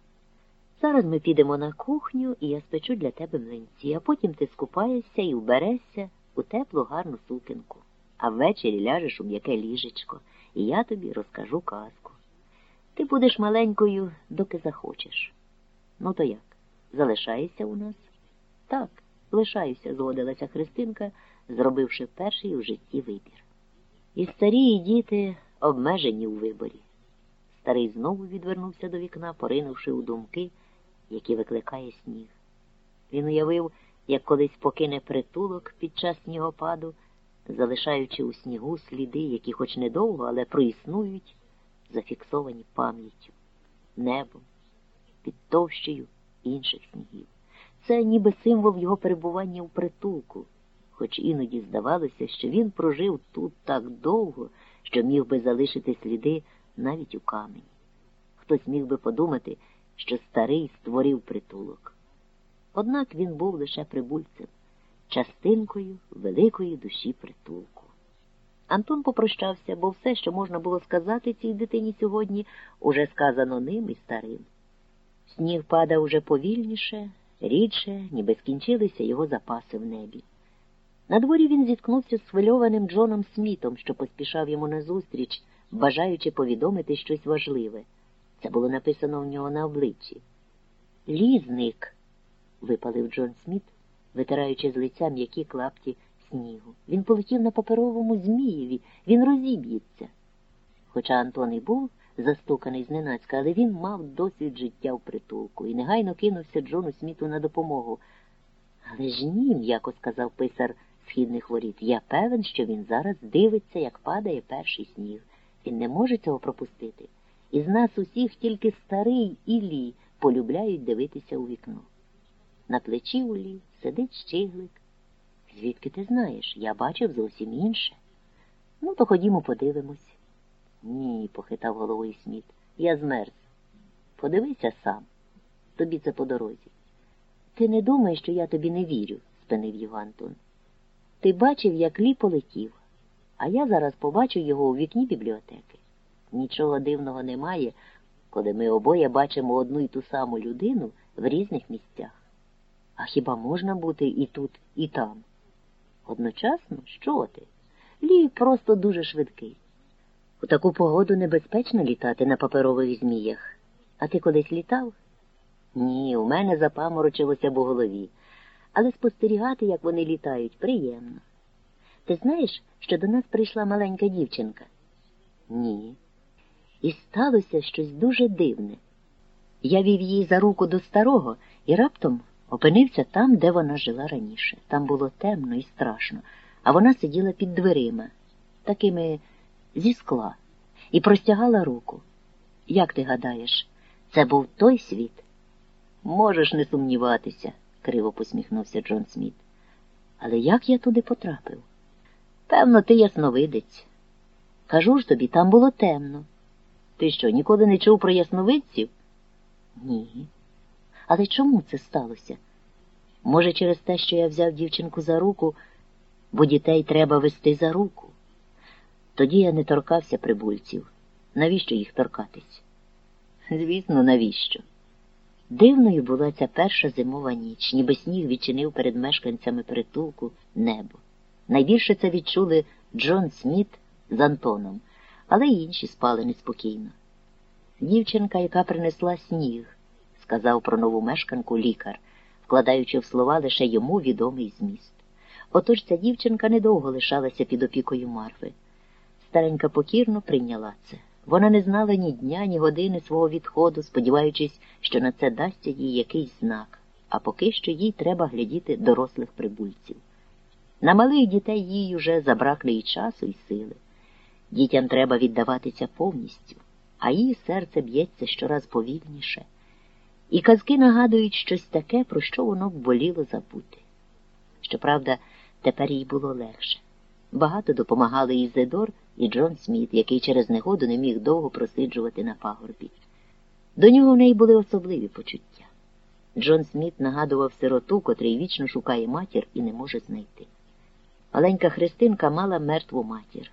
Зараз ми підемо на кухню, і я спечу для тебе млинці, а потім ти скупаєшся і вберешся у теплу гарну сукенку, а ввечері ляжеш у м'яке ліжечко, і я тобі розкажу казку. Ти будеш маленькою, доки захочеш. Ну, то як? Залишаєшся у нас? Так, лишаюся, згодилася Христинка, зробивши перший у житті вибір. І старі і діти обмежені у виборі. Старий знову відвернувся до вікна, поринувши у думки, які викликає сніг. Він уявив, як колись покине притулок під час снігопаду, залишаючи у снігу сліди, які хоч недовго, але проіснують зафіксовані пам'яттю, небом, під товщею інших снігів. Це ніби символ його перебування у притулку, хоч іноді здавалося, що він прожив тут так довго, що міг би залишити сліди навіть у камені. Хтось міг би подумати, що старий створив притулок. Однак він був лише прибульцем, частинкою великої душі притулку. Антон попрощався, бо все, що можна було сказати цій дитині сьогодні, уже сказано ним і старим. Сніг падав уже повільніше, рідше, ніби скінчилися його запаси в небі. На дворі він зіткнувся з схвильованим Джоном Смітом, що поспішав йому назустріч, бажаючи повідомити щось важливе. Це було написано в нього на обличчі. Лізник, випалив Джон Сміт, витираючи з лиця м'які клапті снігу. Він полетів на паперовому Змієві, він розіб'ється. Хоча Антон і був застуканий зненацька, але він мав досвід життя в притулку і негайно кинувся Джону Сміту на допомогу. Але ж ні, м'яко сказав писар східних воріт. Я певен, що він зараз дивиться, як падає перший сніг. Він не може цього пропустити. Із нас усіх тільки старий і лі полюбляють дивитися у вікно. На плечі у лі сидить щиглик. Звідки ти знаєш? Я бачив зовсім інше. Ну, то ходімо, подивимось. Ні, похитав головою Сміт. Я змерз. Подивися сам. Тобі це по дорозі. Ти не думаєш, що я тобі не вірю, спинив його Антон. Ти бачив, як лі полетів, а я зараз побачу його у вікні бібліотеки. Нічого дивного немає, коли ми обоє бачимо одну і ту саму людину в різних місцях. А хіба можна бути і тут, і там? Одночасно, що ти? Лі просто дуже швидкий. У таку погоду небезпечно літати на паперових зміях. А ти колись літав? Ні, у мене запаморочилося в голові. Але спостерігати, як вони літають, приємно. Ти знаєш, що до нас прийшла маленька дівчинка? Ні. І сталося щось дуже дивне. Я вів її за руку до старого і раптом опинився там, де вона жила раніше. Там було темно і страшно, а вона сиділа під дверима, такими зі скла, і простягала руку. Як ти гадаєш, Це був той світ? Можеш не сумніватися, криво посміхнувся Джон Сміт. Але як я туди потрапив? Певно, ти ясновидець. Кажу ж тобі, там було темно. Ти що, ніколи не чув про ясновидців? Ні. Але чому це сталося? Може, через те, що я взяв дівчинку за руку, бо дітей треба вести за руку. Тоді я не торкався прибульців. Навіщо їх торкатись? Звісно, навіщо? Дивною була ця перша зимова ніч, ніби сніг відчинив перед мешканцями притулку небо. Найбільше це відчули Джон Сміт з Антоном, але й інші спали неспокійно. Дівчинка, яка принесла сніг, сказав про нову мешканку лікар, вкладаючи в слова лише йому відомий зміст. Отож ця дівчинка недовго лишалася під опікою Марфи. Старенька покірно прийняла це. Вона не знала ні дня, ні години свого відходу, сподіваючись, що на це дасться їй якийсь знак, а поки що їй треба глядіти дорослих прибульців. На малих дітей їй уже забракли і часу, і сили. Дітям треба віддаватися повністю, а її серце б'ється щораз повільніше. І казки нагадують щось таке, про що воно б боліло забути. Щоправда, тепер їй було легше. Багато допомагали і Зедор, і Джон Сміт, який через негоду не міг довго просиджувати на пагорбі. До нього в неї були особливі почуття. Джон Сміт нагадував сироту, котрий вічно шукає матір і не може знайти. Маленька Христинка мала мертву матір.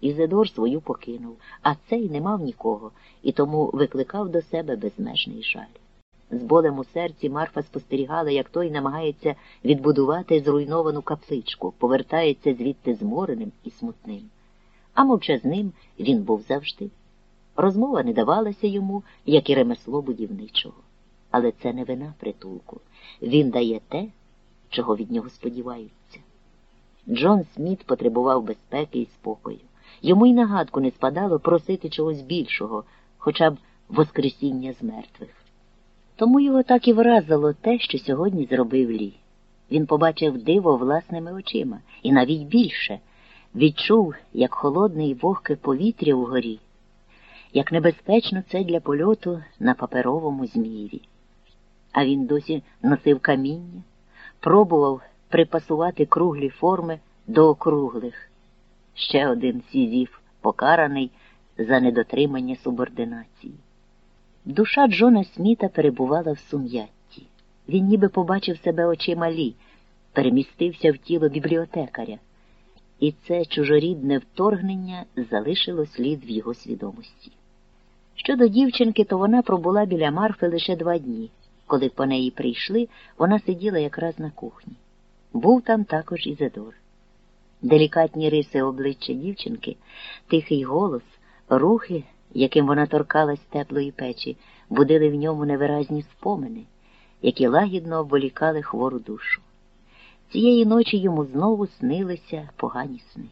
Ізидор свою покинув, а цей не мав нікого і тому викликав до себе безмежний жаль. З болем у серці Марфа спостерігала, як той намагається відбудувати зруйновану капличку, повертається звідти змореним і смутним. А мовчазним він був завжди. Розмова не давалася йому, як і ремесло будівничого. Але це не вина притулку. Він дає те, чого від нього сподіваються. Джон Сміт потребував безпеки і спокою. Йому й нагадку не спадало просити чогось більшого, хоча б Воскресіння з мертвих. Тому його так і вразило те, що сьогодні зробив Лі. Він побачив диво власними очима, і навіть більше відчув, як холодне і вогке повітря вгорі, як небезпечно це для польоту на паперовому змієві. А він досі носив каміння, пробував припасувати круглі форми до округлих. Ще один сізів, покараний за недотримання субординації. Душа Джона Сміта перебувала в сум'ятті. Він ніби побачив себе очима Лі, перемістився в тіло бібліотекаря, і це чужорідне вторгнення залишило слід в його свідомості. Щодо дівчинки, то вона пробула біля Марфи лише два дні. Коли по неї прийшли, вона сиділа якраз на кухні. Був там також і Зедор. Делікатні риси обличчя дівчинки, тихий голос, рухи яким вона торкалась теплої печі, будили в ньому невиразні спомини, які лагідно обволікали хвору душу. Цієї ночі йому знову снилися погані сни.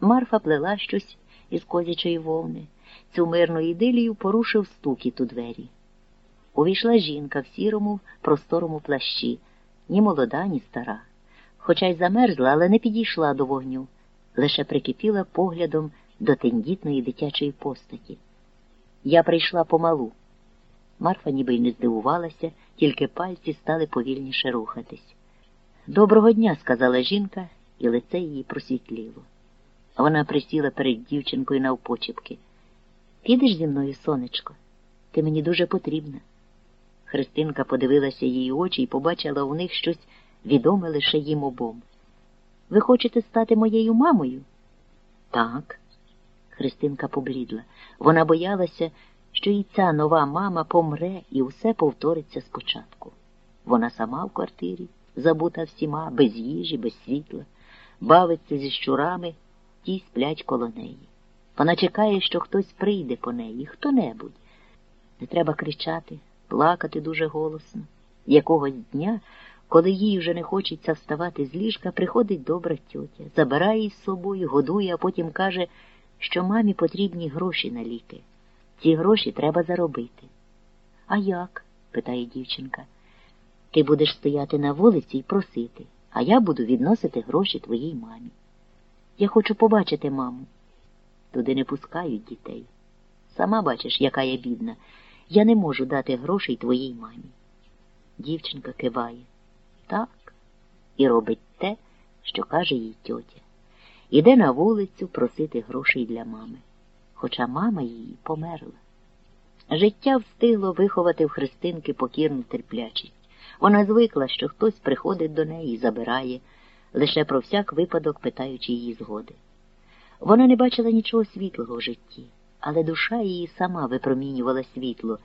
Марфа плела щось із козячої вовни. Цю мирну ідилію порушив стукіт у двері. Увійшла жінка в сірому, просторому плащі, ні молода, ні стара. Хоча й замерзла, але не підійшла до вогню, лише прикипіла поглядом до тендітної дитячої постаті. Я прийшла помалу. Марфа ніби й не здивувалася, тільки пальці стали повільніше рухатись. Доброго дня, сказала жінка, і лице її просвітліло. Вона присіла перед дівчинкою навпочепки. Підеш зі мною, сонечко, ти мені дуже потрібна. Христинка подивилася її очі і побачила у них щось відоме лише їм обом. Ви хочете стати моєю мамою? Так. Христинка поблідла. Вона боялася, що і ця нова мама помре і усе повториться спочатку. Вона сама в квартирі, забута всіма, без їжі, без світла, бавиться зі щурами, ті сплять коло неї. Вона чекає, що хтось прийде по неї, хто-небудь. Не треба кричати, плакати дуже голосно. Якогось дня, коли їй вже не хочеться вставати з ліжка, приходить добра тьотя, забирає її з собою, годує, а потім каже, що мамі потрібні гроші на ліки. Ці гроші треба заробити. А як? питає дівчинка. Ти будеш стояти на вулиці і просити, а я буду відносити гроші твоїй мамі. Я хочу побачити маму. Туди не пускають дітей. Сама бачиш, яка я бідна. Я не можу дати грошей твоїй мамі. Дівчинка киває. Так, і робить те, що каже їй тьотя. Іде на вулицю просити грошей для мами, хоча мама її померла. Життя встигло виховати в Христинки покірну терплячість. Вона звикла, що хтось приходить до неї і забирає, лише про всяк випадок питаючи її згоди. Вона не бачила нічого світлого в житті, але душа її сама випромінювала світло,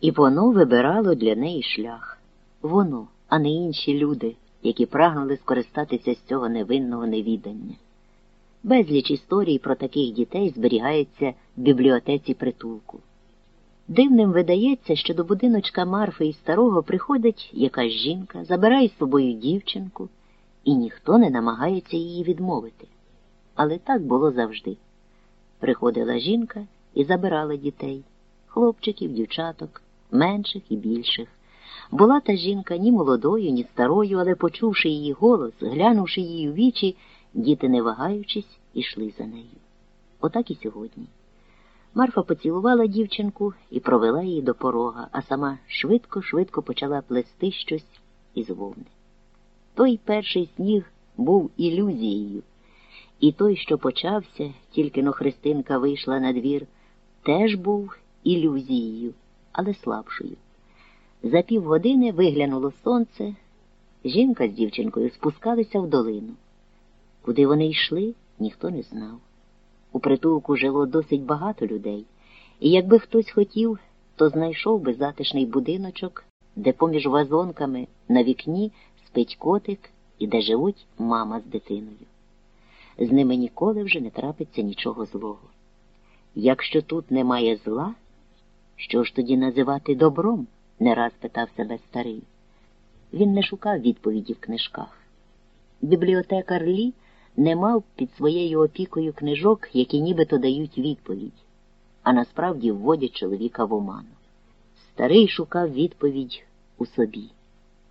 і воно вибирало для неї шлях. Воно, а не інші люди, які прагнули скористатися з цього невинного невідання. Безліч історій про таких дітей зберігається в бібліотеці притулку. Дивним видається, що до будиночка Марфи і старого приходить якась жінка, забирає з собою дівчинку, і ніхто не намагається її відмовити. Але так було завжди. Приходила жінка і забирала дітей, хлопчиків, дівчаток, менших і більших. Була та жінка ні молодою, ні старою, але, почувши її голос, глянувши її у вічі, діти, не вагаючись, ішли за нею. Отак і сьогодні. Марфа поцілувала дівчинку і провела її до порога, а сама швидко-швидко почала плести щось із вовни. Той перший сніг був ілюзією, і той, що почався, тільки но Христинка вийшла на двір, теж був ілюзією, але слабшою. За півгодини виглянуло сонце, жінка з дівчинкою спускалися в долину. Куди вони йшли, ніхто не знав. У притулку жило досить багато людей, і якби хтось хотів, то знайшов би затишний будиночок, де поміж вазонками на вікні спить котик і де живуть мама з дитиною. З ними ніколи вже не трапиться нічого злого. Якщо тут немає зла, що ж тоді називати добром? Не раз питав себе старий. Він не шукав відповіді в книжках. Бібліотекар Лі не мав під своєю опікою книжок, які нібито дають відповідь, а насправді вводять чоловіка в оману. Старий шукав відповідь у собі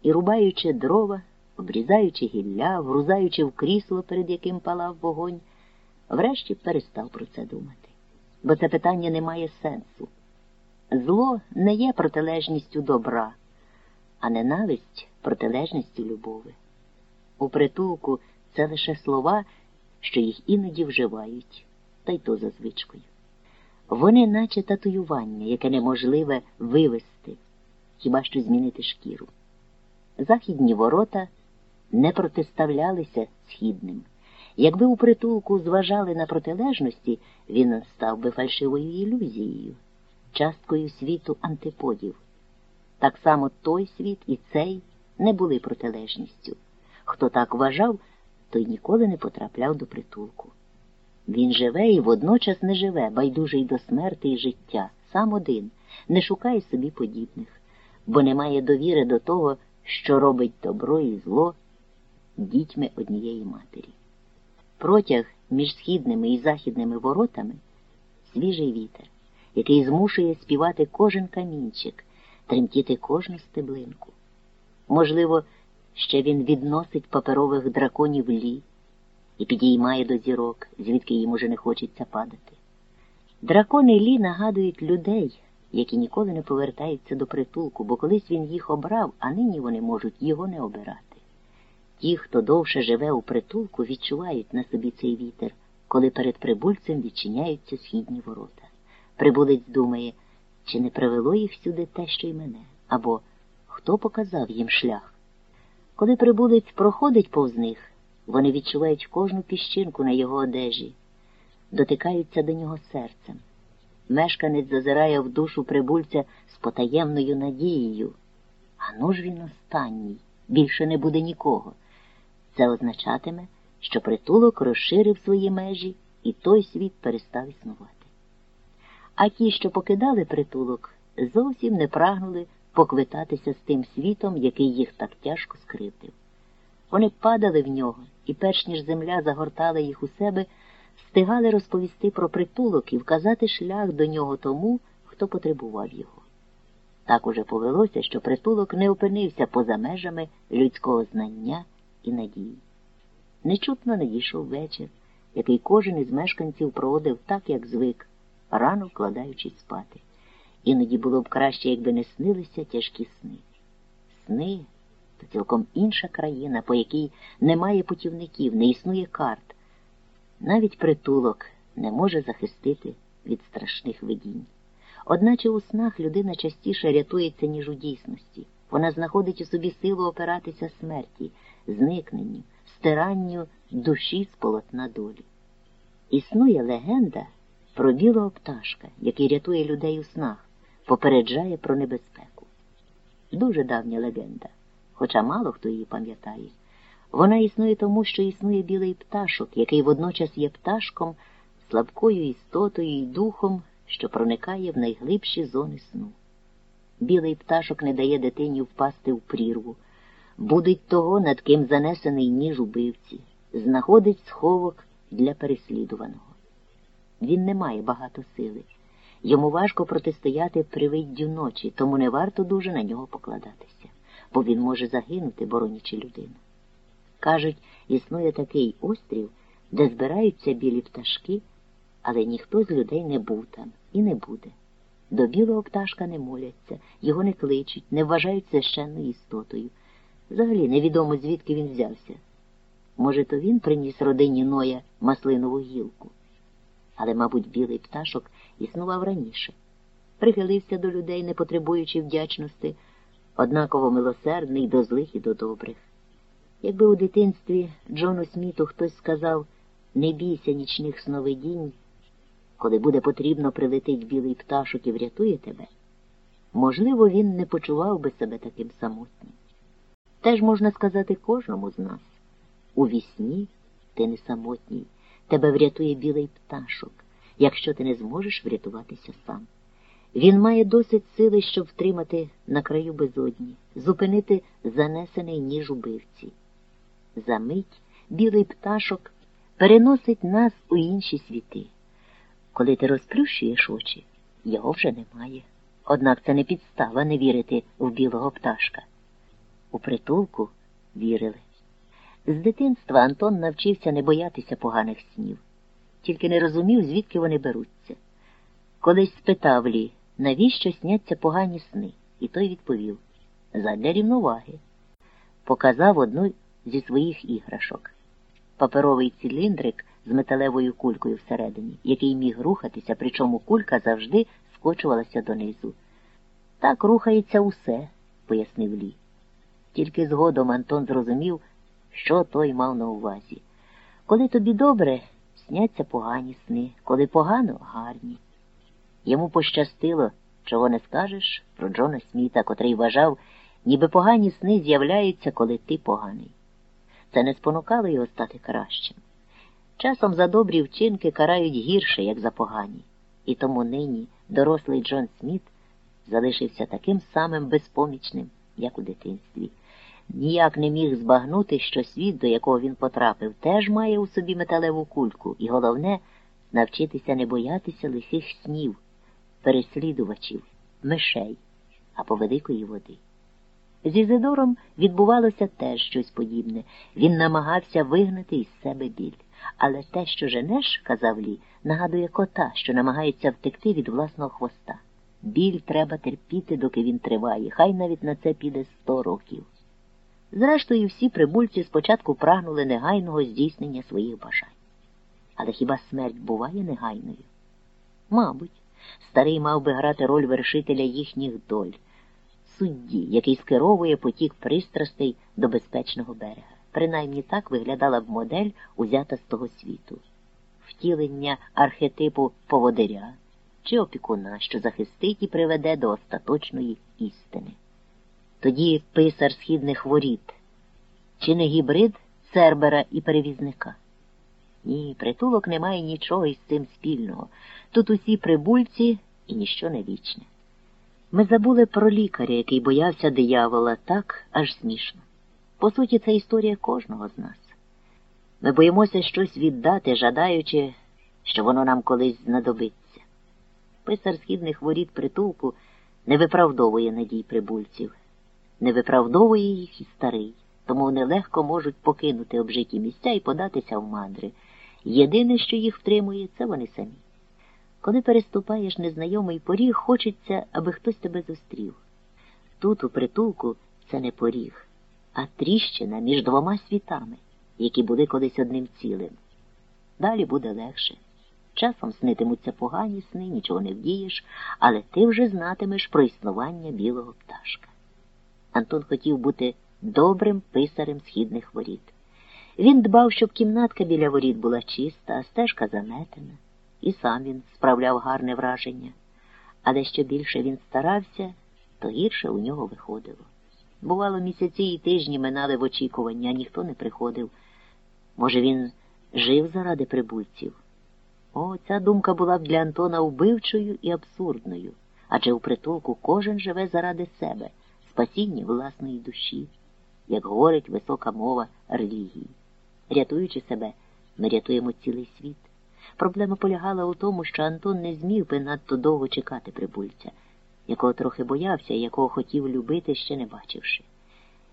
і, рубаючи дрова, обрізаючи гілля, вгрузаючи в крісло, перед яким палав вогонь, врешті перестав про це думати. Бо це питання не має сенсу. Зло не є протилежністю добра, а ненависть протилежністю любови. У притулку це лише слова, що їх іноді вживають, та й то за звичкою. Вони, наче татуювання, яке неможливе вивести, хіба що змінити шкіру. Західні ворота не протиставлялися східним. Якби у притулку зважали на протилежності, він став би фальшивою ілюзією, часткою світу антиподів. Так само той світ і цей не були протилежністю. Хто так вважав, той ніколи не потрапляв до притулку. Він живе і водночас не живе, байдужий до смерти і життя, сам один, не шукає собі подібних, бо не має довіри до того, що робить добро і зло дітьми однієї матері. Протяг між східними і західними воротами свіжий вітер, який змушує співати кожен камінчик, тремтіти кожну стеблинку. Можливо, ще він відносить паперових драконів лі і підіймає до зірок, звідки їм уже не хочеться падати. Дракони лі нагадують людей, які ніколи не повертаються до притулку, бо колись він їх обрав, а нині вони можуть його не обирати. Ті, хто довше живе у притулку, відчувають на собі цей вітер, коли перед прибульцем відчиняються східні ворота. Прибулець думає, чи не привело їх сюди те, що й мене, або хто показав їм шлях. Коли прибулець проходить повз них, вони відчувають кожну піщинку на його одежі, дотикаються до нього серцем. Мешканець зазирає в душу прибульця з потаємною надією. А ну ж він останній, більше не буде нікого. Це означатиме, що притулок розширив свої межі і той світ перестав існувати. А ті, що покидали притулок, зовсім не прагнули поквитатися з тим світом, який їх так тяжко скривдив. Вони падали в нього, і, перш ніж земля загортала їх у себе, встигали розповісти про притулок і вказати шлях до нього тому, хто потребував його. Так уже повелося, що притулок не опинився поза межами людського знання і надії. Нечутно надійшов вечір, який кожен із мешканців проводив так, як звик, рано вкладаючись спати Іноді було б краще, якби не снилися тяжкі сни. Сни то цілком інша країна, по якій немає путівників, не існує карт. Навіть притулок не може захистити від страшних видінь. Одначе у снах людина частіше рятується, ніж у дійсності. Вона знаходить у собі силу опиратися смерті, зникненню, стиранню душі з полотна долі. Існує легенда про білого пташка, який рятує людей у снах, попереджає про небезпеку. Дуже давня легенда, хоча мало хто її пам'ятає. Вона існує тому, що існує білий пташок, який водночас є пташком, слабкою істотою і духом, що проникає в найглибші зони сну. Білий пташок не дає дитині впасти в прірву, будить того, над ким занесений ніж убивці, знаходить сховок для переслідуваного. Він не має багато сили. Йому важко протистояти привиддю ночі, тому не варто дуже на нього покладатися, бо він може загинути, боронячи людину. Кажуть, існує такий острів, де збираються білі пташки, але ніхто з людей не був там і не буде. До білого пташка не моляться, його не кличуть, не вважають священною істотою. Взагалі невідомо, звідки він взявся. Може, то він приніс родині Ноя маслинову гілку. Але, мабуть, білий пташок існував раніше, прихилився до людей, не потребуючи вдячності, однаково милосердний до злих і до добрих. Якби у дитинстві Джону Сміту хтось сказав не бійся нічних сновидінь, коли буде потрібно прилетить білий пташок і врятує тебе, можливо, він не почував би себе таким самотнім. Теж можна сказати кожному з нас у вісні ти не самотній, тебе врятує білий пташок, якщо ти не зможеш врятуватися сам. Він має досить сили, щоб втримати на краю безодні, зупинити занесений ніж убивці. Замить білий пташок переносить нас у інші світи. Коли ти розплющуєш очі, його вже немає. Однак це не підстава не вірити в білого пташка. У притулку вірили. З дитинства Антон навчився не боятися поганих снів, тільки не розумів, звідки вони беруться. Колись спитав Лі, навіщо сняться погані сни, і той відповів задля рівноваги. Показав одну зі своїх іграшок паперовий циліндрик з металевою кулькою всередині, який міг рухатися, причому кулька завжди скочувалася донизу. Так рухається усе, пояснив Лі. Тільки згодом Антон зрозумів, що той мав на увазі. Коли тобі добре, сняться погані сни, коли погано гарні. Йому пощастило, чого не скажеш про Джона Сміта, котрий вважав, ніби погані сни з'являються, коли ти поганий. Це не спонукало його стати кращим. Часом за добрі вчинки карають гірше, як за погані, і тому нині дорослий Джон Сміт залишився таким самим безпомічним, як у дитинстві. Ніяк не міг збагнути, що світ, до якого він потрапив, теж має у собі металеву кульку, і головне навчитися не боятися лихих снів, переслідувачів, мишей або великої води. З Ізидором відбувалося теж щось подібне. Він намагався вигнати із себе біль. Але те, що женеш, казав Лі, нагадує кота, що намагається втекти від власного хвоста. Біль треба терпіти, доки він триває, хай навіть на це піде сто років. Зрештою, всі прибульці спочатку прагнули негайного здійснення своїх бажань. Але хіба смерть буває негайною? Мабуть, старий мав би грати роль вершителя їхніх доль судді, який скеровує потік пристрастей до безпечного берега. Принаймні так виглядала б модель, узята з того світу, втілення архетипу поводиря чи опікуна, що захистить і приведе до остаточної істини. Тоді писар східних воріт, чи не гібрид Цербера і перевізника? Ні, притулок не має нічого із цим спільного. Тут усі прибульці і ніщо не вічне. Ми забули про лікаря, який боявся диявола, так аж смішно. По суті, це історія кожного з нас. Ми боїмося щось віддати, жадаючи, що воно нам колись знадобиться. Писар східних воріт притулку не виправдовує надій прибульців, не виправдовує їх і старий, тому вони легко можуть покинути обжиті місця і податися в мандри. Єдине, що їх втримує, це вони самі. Коли переступаєш незнайомий поріг, хочеться, аби хтось тебе зустрів. Тут, у притулку, це не поріг, а тріщина між двома світами, які були колись одним цілим. Далі буде легше. Часом снитимуться погані сни, нічого не вдієш, але ти вже знатимеш про існування білого пташка. Антон хотів бути добрим писарем східних воріт. Він дбав, щоб кімнатка біля воріт була чиста, а стежка заметена, і сам він справляв гарне враження. Але що більше він старався, то гірше у нього виходило. Бувало, місяці і тижні минали в очікуванні, а ніхто не приходив. Може, він жив заради прибульців? О, ця думка була б для Антона вбивчою і абсурдною, адже у притулку кожен живе заради себе, спасіння власної душі, як говорить висока мова релігії. Рятуючи себе, ми рятуємо цілий світ. Проблема полягала у тому, що Антон не зміг би надто довго чекати прибульця, якого трохи боявся і якого хотів любити, ще не бачивши.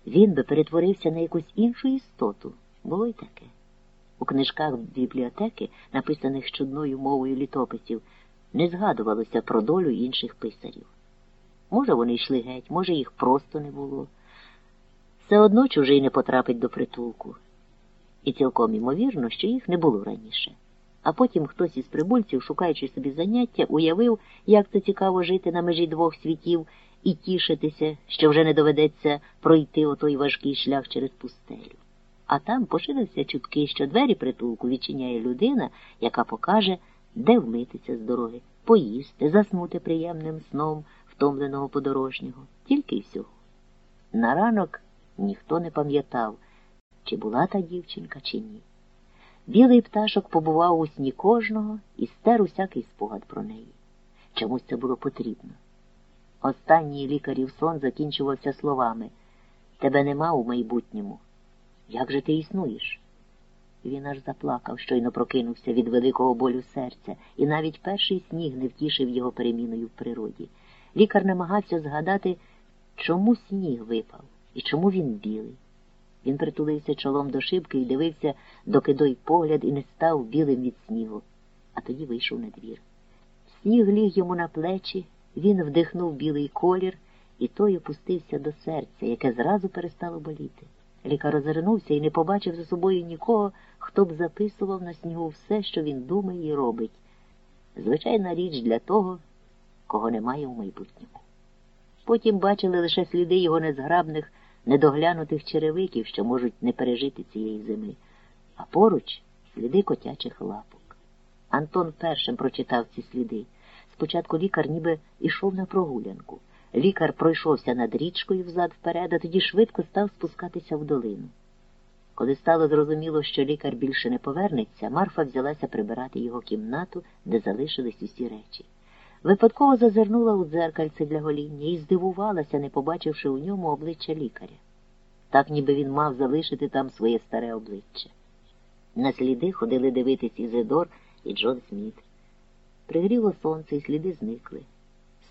Він би перетворився на якусь іншу істоту, було й таке. У книжках бібліотеки, написаних чудною мовою літописів, не згадувалося про долю інших писарів. Може, вони йшли геть, може, їх просто не було. Все одно чужий не потрапить до притулку. І цілком імовірно, що їх не було раніше. А потім хтось із прибульців, шукаючи собі заняття, уявив, як це цікаво жити на межі двох світів і тішитися, що вже не доведеться пройти отой важкий шлях через пустелю а там поширився чутки, що двері притулку відчиняє людина, яка покаже, де вмитися з дороги, поїсти, заснути приємним сном втомленого подорожнього, тільки всього. На ранок ніхто не пам'ятав, чи була та дівчинка, чи ні. Білий пташок побував у сні кожного і стер усякий спогад про неї. Чомусь це було потрібно. Останній лікарів сон закінчувався словами Тебе нема у майбутньому. Як же ти існуєш? Він аж заплакав, щойно прокинувся від великого болю серця, і навіть перший сніг не втішив його переміною в природі. Лікар намагався згадати, чому сніг випав і чому він білий. Він притулився чолом до шибки і дивився, доки дой погляд і не став білим від снігу, а тоді вийшов на двір. Сніг ліг йому на плечі, він вдихнув білий колір, і той опустився до серця, яке зразу перестало боліти. Лікар озирнувся і не побачив за собою нікого, хто б записував на снігу все, що він думає і робить. Звичайна річ для того, кого немає у майбутньому. Потім бачили лише сліди його незграбних, недоглянутих черевиків, що можуть не пережити цієї зими, а поруч сліди котячих лапок. Антон першим прочитав ці сліди. Спочатку лікар ніби ішов на прогулянку. Лікар пройшовся над річкою взад вперед, а тоді швидко став спускатися в долину. Коли стало зрозуміло, що лікар більше не повернеться, Марфа взялася прибирати його кімнату, де залишились усі речі. Випадково зазирнула у дзеркальце для гоління і здивувалася, не побачивши у ньому обличчя лікаря. Так ніби він мав залишити там своє старе обличчя. На сліди ходили дивитись Ізидор і Джон Сміт. Пригріло сонце, і сліди зникли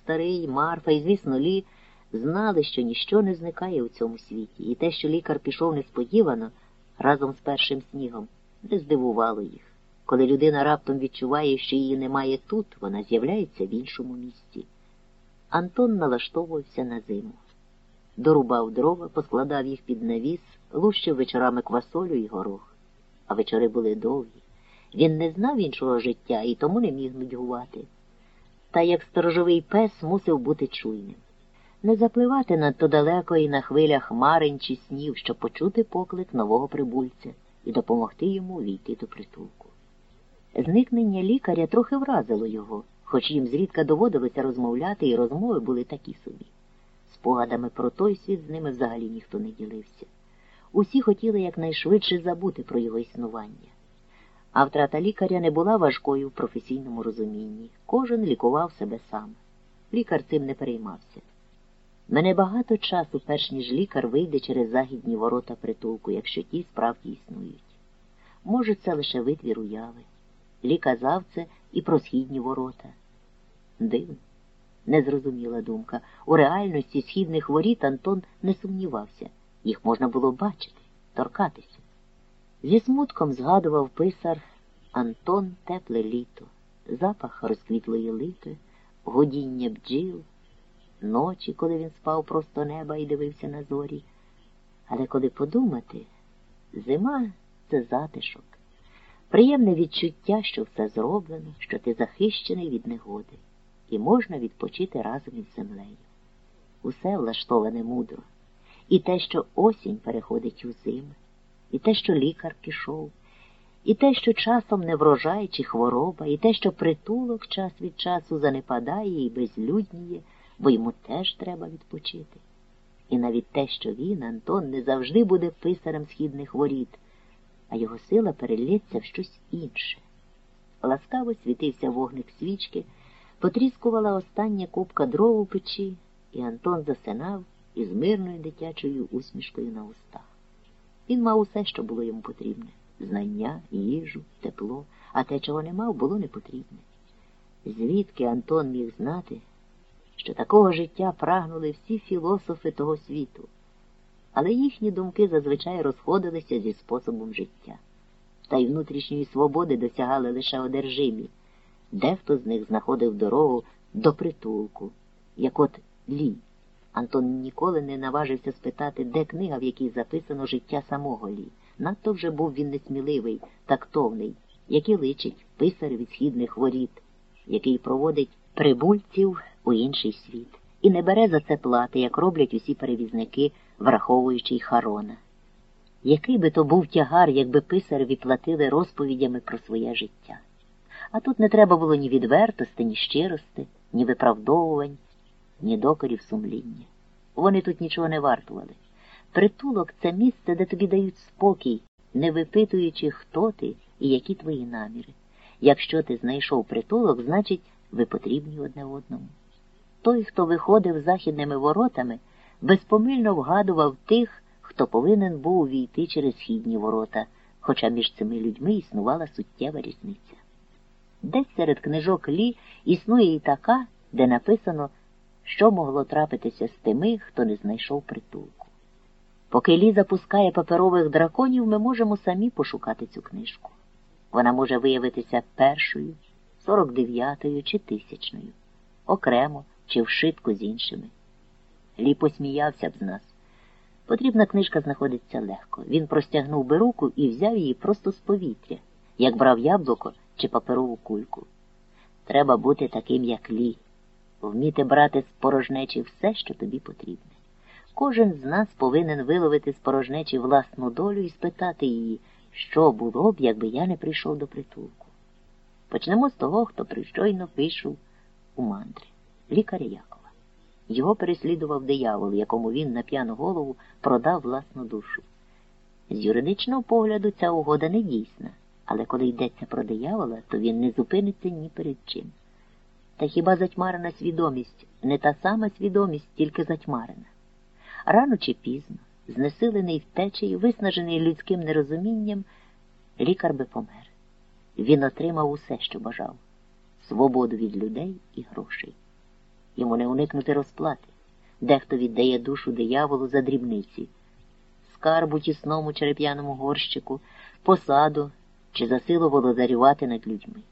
старий, Марфа і, звісно, Лі знали, що ніщо не зникає у цьому світі, і те, що лікар пішов несподівано разом з першим снігом, не здивувало їх. Коли людина раптом відчуває, що її немає тут, вона з'являється в іншому місці. Антон налаштовувався на зиму. Дорубав дрова, поскладав їх під навіс, лущив вечорами квасолю і горох. А вечори були довгі. Він не знав іншого життя і тому не міг нудьгувати та як сторожовий пес мусив бути чуйним. Не запливати надто далеко і на хвилях марень чи снів, щоб почути поклик нового прибульця і допомогти йому війти до притулку. Зникнення лікаря трохи вразило його, хоч їм зрідка доводилося розмовляти, і розмови були такі собі. Спогадами про той світ з ними взагалі ніхто не ділився. Усі хотіли якнайшвидше забути про його існування. А втрата лікаря не була важкою в професійному розумінні. Кожен лікував себе сам. Лікар цим не переймався. Мене багато часу, перш ніж лікар вийде через західні ворота притулку, якщо ті справді існують. Може, це лише витвір уяви. Лі казав це і про східні ворота. Дивно, незрозуміла думка. У реальності східних воріт Антон не сумнівався. Їх можна було бачити, торкатися. Зі смутком згадував писар Антон тепле літо, запах розквітлої липи, годіння бджіл, ночі, коли він спав просто неба і дивився на зорі. Але коли подумати, зима це затишок, приємне відчуття, що все зроблено, що ти захищений від негоди, і можна відпочити разом із землею. Усе влаштоване мудро, і те, що осінь переходить у зими, і те, що лікар пішов, і те, що часом не врожай чи хвороба, і те, що притулок час від часу занепадає і безлюдніє, бо йому теж треба відпочити. І навіть те, що він, Антон, не завжди буде писарем східних воріт, а його сила перелється в щось інше. Ласкаво світився вогник свічки, потріскувала остання купка дров у печі, і Антон засинав із мирною дитячою усмішкою на устах. Він мав усе, що було йому потрібне знання, їжу, тепло, а те, чого не мав, було не потрібне. Звідки Антон міг знати, що такого життя прагнули всі філософи того світу, але їхні думки зазвичай розходилися зі способом життя, та й внутрішньої свободи досягали лише одержимі. Дехто з них знаходив дорогу до притулку, як от Лі. Антон ніколи не наважився спитати, де книга, в якій записано життя самого Лі. Надто вже був він несміливий, тактовний, який личить писар від східних воріт, який проводить прибульців у інший світ, і не бере за це плати, як роблять усі перевізники, враховуючи й Харона. Який би то був тягар, якби писареві платили розповідями про своє життя. А тут не треба було ні відвертости, ні щирости, ні виправдовувань, ні докорів сумління. Вони тут нічого не вартували. Притулок це місце, де тобі дають спокій, не випитуючи, хто ти і які твої наміри. Якщо ти знайшов притулок, значить, ви потрібні одне одному. Той, хто виходив західними воротами, безпомильно вгадував тих, хто повинен був увійти через східні ворота, хоча між цими людьми існувала суттєва різниця. Десь серед книжок Лі існує і така, де написано, що могло трапитися з тими, хто не знайшов притулку. Поки Лі запускає паперових драконів, ми можемо самі пошукати цю книжку. Вона може виявитися першою, сорок дев'ятою чи тисячною, окремо чи вшитку з іншими. Лі посміявся б з нас. Потрібна книжка знаходиться легко. Він простягнув би руку і взяв її просто з повітря, як брав яблуко чи паперову кульку. Треба бути таким, як Лі, вміти брати з порожнечі все, що тобі потрібне. Кожен з нас повинен виловити з порожнечі власну долю і спитати її, що було б, якби я не прийшов до притулку. Почнемо з того, хто прищойно вийшов у мантри, лікаря. Його переслідував диявол, якому він на п'яну голову продав власну душу. З юридичного погляду ця угода не дійсна, але коли йдеться про диявола, то він не зупиниться ні перед чим. Та хіба затьмарена свідомість не та сама свідомість, тільки затьмарена? Рано чи пізно, знесилений втечею, виснажений людським нерозумінням, лікар би помер. Він отримав усе, що бажав свободу від людей і грошей. Йому не уникнути розплати. Дехто віддає душу дияволу за дрібниці, скарбу тісному череп'яному горщику, посаду чи за силу володарювати над людьми.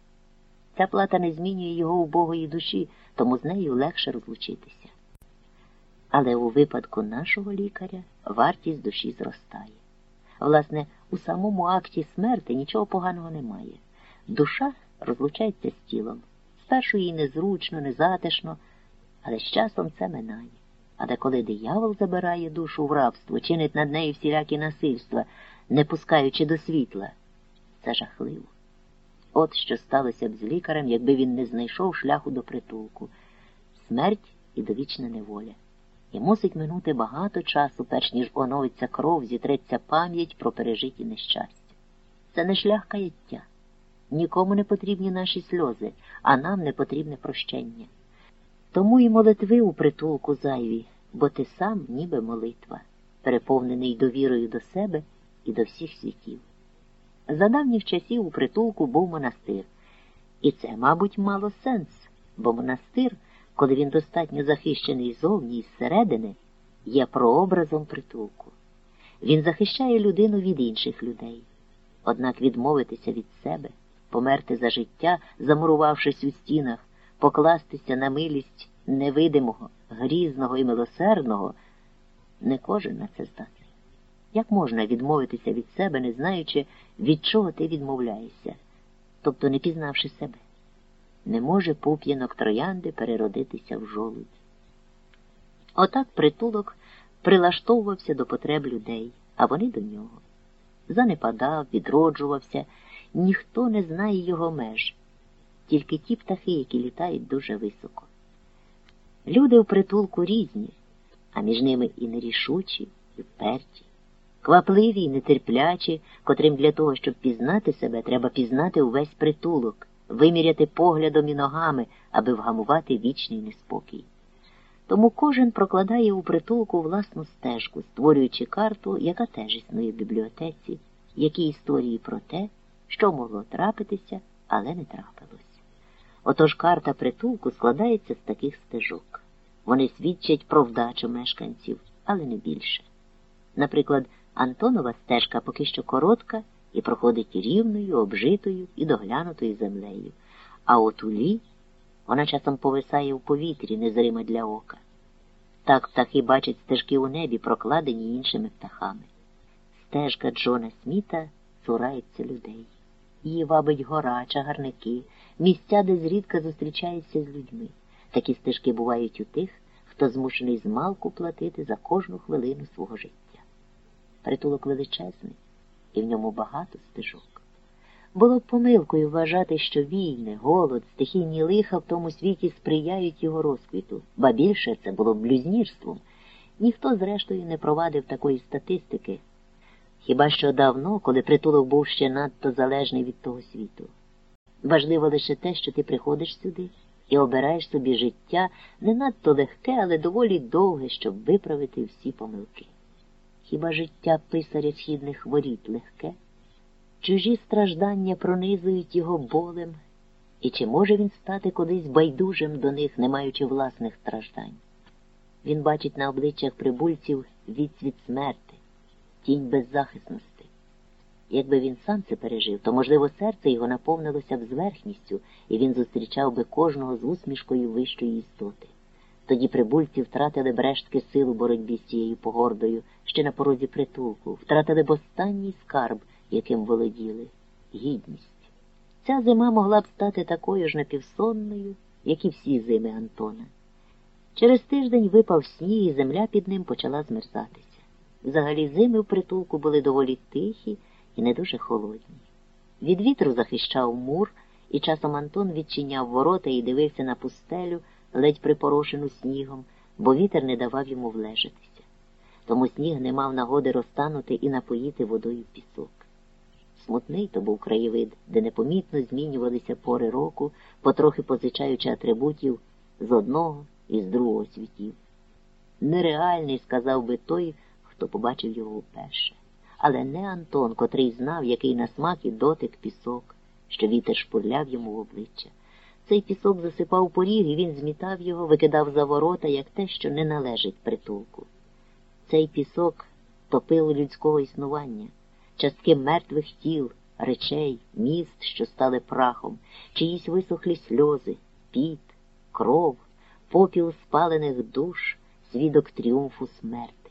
Ця плата не змінює його убогої душі, тому з нею легше розлучитися. Але у випадку нашого лікаря вартість душі зростає. Власне, у самому акті смерти нічого поганого немає. Душа розлучається з тілом. Спершу їй незручно, незатишно, але з часом це минає. Але коли диявол забирає душу в рабство, чинить над нею всілякі насильства, не пускаючи до світла, це жахливо. От що сталося б з лікарем, якби він не знайшов шляху до притулку смерть і довічна неволя. І мусить минути багато часу, перш ніж оновиться кров, зітреться пам'ять про пережиті нещастя. Це не шлях каяття. Нікому не потрібні наші сльози, а нам не потрібне прощення. Тому і молитви у притулку зайві, бо ти сам ніби молитва, переповнений довірою до себе і до всіх світів. За давніх часів у притулку був монастир, і це, мабуть, мало сенс, бо монастир коли він достатньо захищений зовні і зсередини, є прообразом притулку. Він захищає людину від інших людей, однак відмовитися від себе, померти за життя, замурувавшись у стінах, покластися на милість невидимого, грізного і милосердного, не кожен на це здатний. Як можна відмовитися від себе, не знаючи, від чого ти відмовляєшся, тобто не пізнавши себе? Не може пуп'янок троянди переродитися в жолудь. Отак притулок прилаштовувався до потреб людей, а вони до нього. Занепадав, відроджувався, ніхто не знає його меж, тільки ті птахи, які літають дуже високо. Люди в притулку різні, а між ними і нерішучі, і вперті, квапливі і нетерплячі, котрим для того, щоб пізнати себе, треба пізнати увесь притулок, виміряти поглядом і ногами, аби вгамувати вічний неспокій. Тому кожен прокладає у притулку власну стежку, створюючи карту, яка теж існує в бібліотеці, які історії про те, що могло трапитися, але не трапилось. Отож карта притулку складається з таких стежок. Вони свідчать про вдачу мешканців, але не більше. Наприклад, Антонова стежка поки що коротка і проходить рівною, обжитою і доглянутою землею, а от у лі вона часом повисає в повітрі, незрима для ока. Так птахи бачать стежки у небі, прокладені іншими птахами. Стежка Джона Сміта цурається людей. Її вабить гора, чагарники, місця, де зрідка зустрічаються з людьми. Такі стежки бувають у тих, хто змушений змалку платити за кожну хвилину свого життя. Притулок величезний, і в ньому багато стежок. Було б помилкою вважати, що війни, голод, стихійні лиха в тому світі сприяють його розквіту, ба більше це було б блюзнірством. Ніхто, зрештою, не провадив такої статистики. Хіба що давно, коли притулок був ще надто залежний від того світу. Важливо лише те, що ти приходиш сюди і обираєш собі життя не надто легке, але доволі довге, щоб виправити всі помилки. Хіба життя писаря східних воріт легке? Чужі страждання пронизують його болем, і чи може він стати кудись байдужим до них, не маючи власних страждань? Він бачить на обличчях прибульців відсвіт смерти, тінь беззахисності. Якби він сам це пережив, то, можливо, серце його наповнилося б зверхністю, і він зустрічав би кожного з усмішкою вищої істоти. Тоді прибульці втратили б рештки сил у боротьбі з цією погордою, ще на порозі притулку, втратили б останній скарб яким володіли гідність. Ця зима могла б стати такою ж напівсонною, як і всі зими Антона. Через тиждень випав сніг, і земля під ним почала змерзатися. Взагалі зими в притулку були доволі тихі і не дуже холодні. Від вітру захищав мур, і часом Антон відчиняв ворота і дивився на пустелю, ледь припорошену снігом, бо вітер не давав йому влежатися. Тому сніг не мав нагоди розтанути і напоїти водою пісок. Смутний то був краєвид, де непомітно змінювалися пори року, потрохи позичаючи атрибутів з одного і з другого світів. Нереальний, сказав би той, хто побачив його вперше. Але не Антон, котрий знав, який на смак і дотик пісок, що вітер шпурляв йому в обличчя. Цей пісок засипав поріг, і він змітав його, викидав за ворота, як те, що не належить притулку. Цей пісок топив людського існування частки мертвих тіл, речей, міст, що стали прахом, чиїсь висохлі сльози, піт, кров, попіл спалених душ, свідок тріумфу смерти.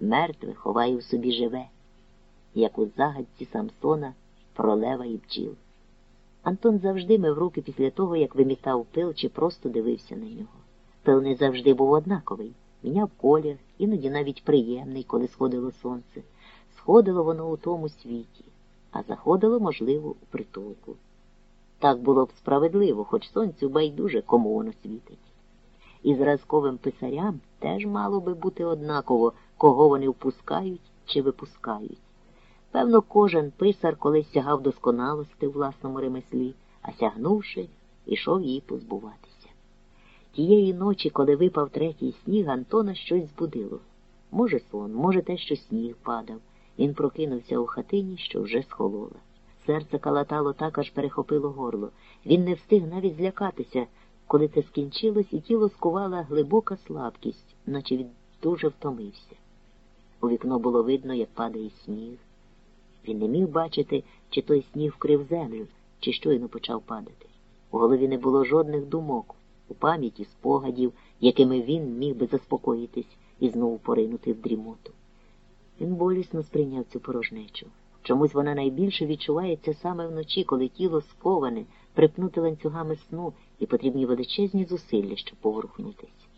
Мертве ховає в собі живе, як у загадці Самсона про лева і бджіл. Антон завжди мив руки після того, як вимітав пил чи просто дивився на нього. Пил не завжди був однаковий, міняв колір, іноді навіть приємний, коли сходило сонце. Сходило воно у тому світі, а заходило, можливо, у притулку. Так було б справедливо, хоч сонцю байдуже кому воно світить. І зразковим писарям теж мало би бути однаково, кого вони впускають чи випускають. Певно, кожен писар колись сягав досконалості у власному ремеслі, а сягнувши, ішов її позбуватися. Тієї ночі, коли випав третій сніг, Антона щось збудило. Може, сон, може, те, що сніг падав. Він прокинувся у хатині, що вже схолола. Серце калатало так, аж перехопило горло. Він не встиг навіть злякатися, коли це скінчилось, і тіло скувала глибока слабкість, наче він дуже втомився. У вікно було видно, як падає сніг. Він не міг бачити, чи той сніг вкрив землю, чи щойно почав падати. У голові не було жодних думок, у пам'яті спогадів, якими він міг би заспокоїтись і знову поринути в дрімоту. Він болісно сприйняв цю порожнечу. Чомусь вона найбільше відчувається саме вночі, коли тіло сковане, припнуте ланцюгами сну і потрібні величезні зусилля, щоб поворухнутись.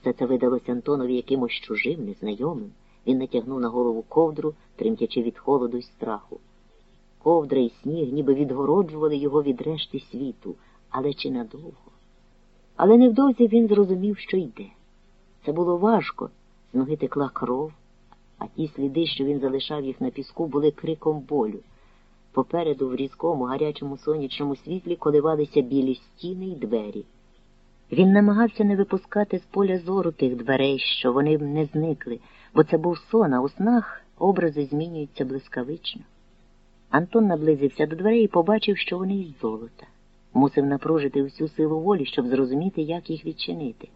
Все це видалося Антонові якимось чужим, незнайомим. Він натягнув на голову ковдру, тремтячи від холоду й страху. Ковдра і сніг ніби відгороджували його від решти світу, але чи надовго? Але невдовзі він зрозумів, що йде. Це було важко, з ноги текла кров, а ті сліди, що він залишав їх на піску, були криком болю. Попереду, в різкому, гарячому сонячному світлі коливалися білі стіни й двері. Він намагався не випускати з поля зору тих дверей, що вони б не зникли, бо це був сон, а у снах образи змінюються блискавично. Антон наблизився до дверей і побачив, що вони із золота. Мусив напружити всю силу волі, щоб зрозуміти, як їх відчинити.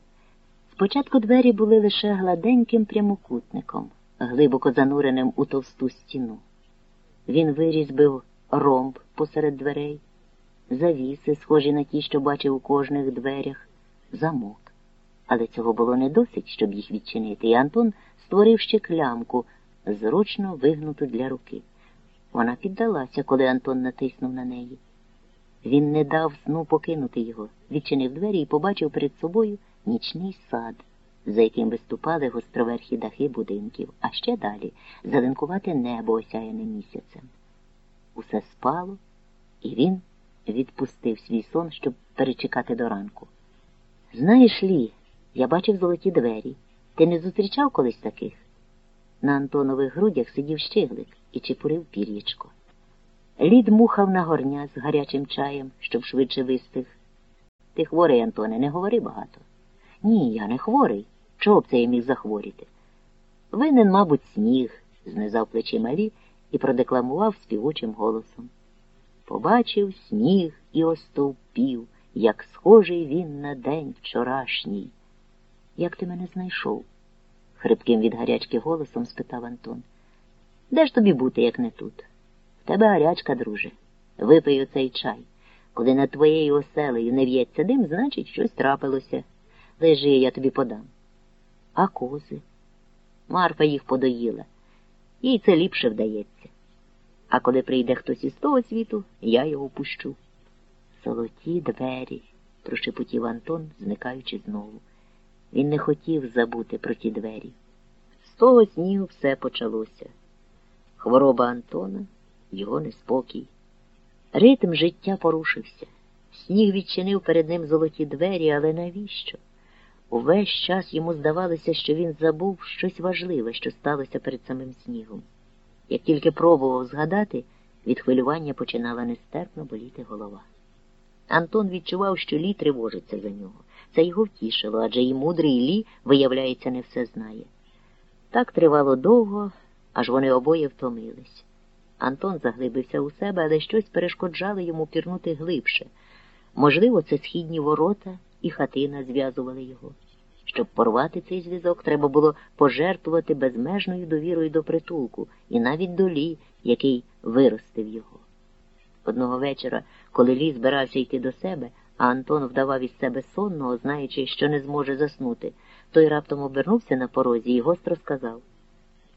Спочатку двері були лише гладеньким прямокутником, глибоко зануреним у товсту стіну. Він вирізбив ромб посеред дверей, завіси, схожі на ті, що бачив у кожних дверях, замок. Але цього було не досить, щоб їх відчинити, і Антон створив ще клямку, зручно вигнуту для руки. Вона піддалася, коли Антон натиснув на неї. Він не дав сну покинути його, відчинив двері і побачив перед собою нічний сад, за яким виступали гостроверхі дахи будинків, а ще далі зеленкувате небо осяяне місяцем. Усе спало, і він відпустив свій сон, щоб перечекати до ранку. Знаєш, Лі, я бачив золоті двері. Ти не зустрічав колись таких? На Антонових грудях сидів щеглик і чепурив пір'ячко. Лід мухав на горня з гарячим чаєм, щоб швидше вистиг. Ти хворий, Антоне, не говори багато. Ні, я не хворий. Чого б це я міг захворіти? Винен, мабуть, сніг, знизав плечима Лі і продекламував співучим голосом. Побачив сніг і остовпів, як схожий він на день вчорашній. Як ти мене знайшов? хрипким від гарячки голосом спитав Антон. Де ж тобі бути, як не тут? В тебе гарячка, друже. Випий оцей чай. Коли над твоєю оселею не в'ється дим, значить, щось трапилося. Лежи, я тобі подам. А кози? Марфа їх подоїла. Їй це ліпше вдається. А коли прийде хтось із того світу, я його пущу. Золоті двері, прошепотів Антон, зникаючи знову. Він не хотів забути про ті двері. З того снігу все почалося. Хвороба Антона, його неспокій. Ритм життя порушився. Сніг відчинив перед ним золоті двері, але навіщо? Увесь час йому здавалося, що він забув щось важливе, що сталося перед самим снігом. Як тільки пробував згадати, від хвилювання починала нестерпно боліти голова. Антон відчував, що Лі тривожиться за нього. Це його втішило, адже і мудрий Лі, виявляється, не все знає. Так тривало довго, аж вони обоє втомились. Антон заглибився у себе, але щось перешкоджало йому пірнути глибше. Можливо, це східні ворота і хатина зв'язували його. Щоб порвати цей зв'язок, треба було пожертвувати безмежною довірою до притулку і навіть до Лі, який виростив його. Одного вечора, коли Лі збирався йти до себе, а Антон вдавав із себе сонного, знаючи, що не зможе заснути, той раптом обернувся на порозі і гостро сказав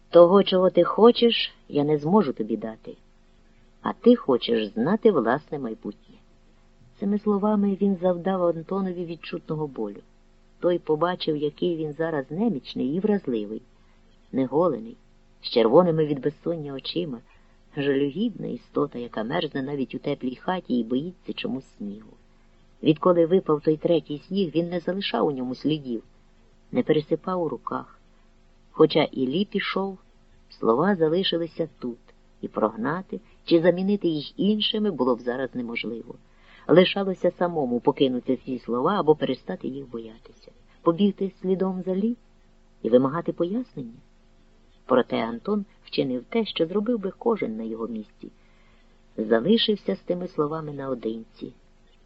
Того, чого ти хочеш, я не зможу тобі дати, а ти хочеш знати власне майбутнє. Цими словами він завдав Антонові відчутного болю. Той побачив, який він зараз немічний і вразливий, неголений, з червоними від безсоння очима, жалюгідна істота, яка мерзне навіть у теплій хаті і боїться чомусь снігу. Відколи випав той третій сніг, він не залишав у ньому слідів, не пересипав у руках. Хоча і лі пішов, слова залишилися тут, і прогнати чи замінити їх іншими було б зараз неможливо. Лишалося самому покинути ці слова або перестати їх боятися, побігти слідом за лі і вимагати пояснення. Проте Антон вчинив те, що зробив би кожен на його місці. Залишився з тими словами наодинці,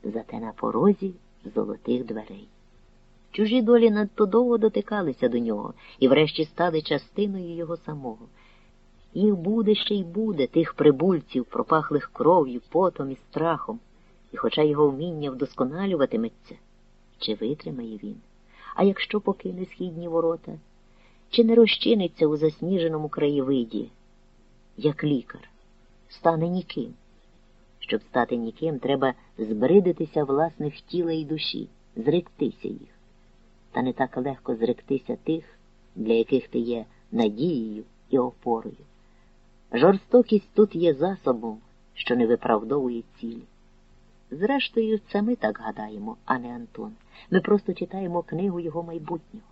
зате на порозі золотих дверей. Чужі долі надто довго дотикалися до нього і врешті стали частиною його самого. Їх буде ще й буде, тих прибульців, пропахлих кров'ю, потом і страхом, і хоча його вміння вдосконалюватиметься, чи витримає він? А якщо покине східні ворота, чи не розчиниться у засніженому краєвиді, як лікар, стане ніким? Щоб стати ніким, треба збридитися власних тіла і душі, зректися їх. Та не так легко зректися тих, для яких ти є надією і опорою. Жорстокість тут є засобом, що не виправдовує цілі. Зрештою, це ми так гадаємо, а не Антон. Ми просто читаємо книгу його майбутнього.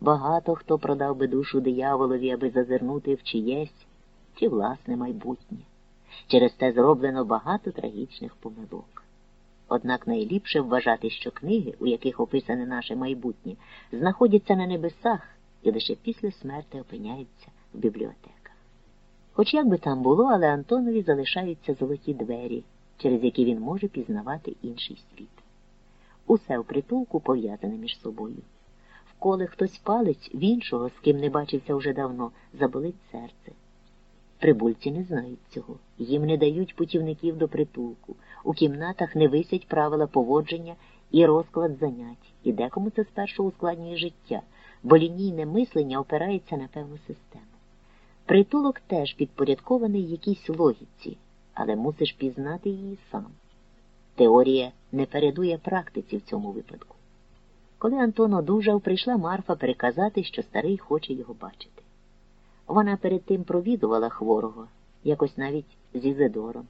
Багато хто продав би душу дияволові, аби зазирнути в чиєсь чи власне майбутнє. Через те зроблено багато трагічних помилок. Однак найліпше вважати, що книги, у яких описане наше майбутнє, знаходяться на небесах і лише після смерти опиняються в бібліотеках. Хоч як би там було, але Антонові залишаються золоті двері, через які він може пізнавати інший світ. Усе в притулку пов'язане між собою. Вколи хтось палить в іншого, з ким не бачився вже давно, заболить серце. Прибульці не знають цього, їм не дають путівників до притулку, у кімнатах не висять правила поводження і розклад занять, і декому це спершу ускладнює життя, бо лінійне мислення опирається на певну систему. Притулок теж підпорядкований якійсь логіці, але мусиш пізнати її сам. Теорія не передує практиці в цьому випадку. Коли Антон одужав, прийшла Марфа переказати, що старий хоче його бачити. Вона перед тим провідувала хворого, якось навіть з Ізидором.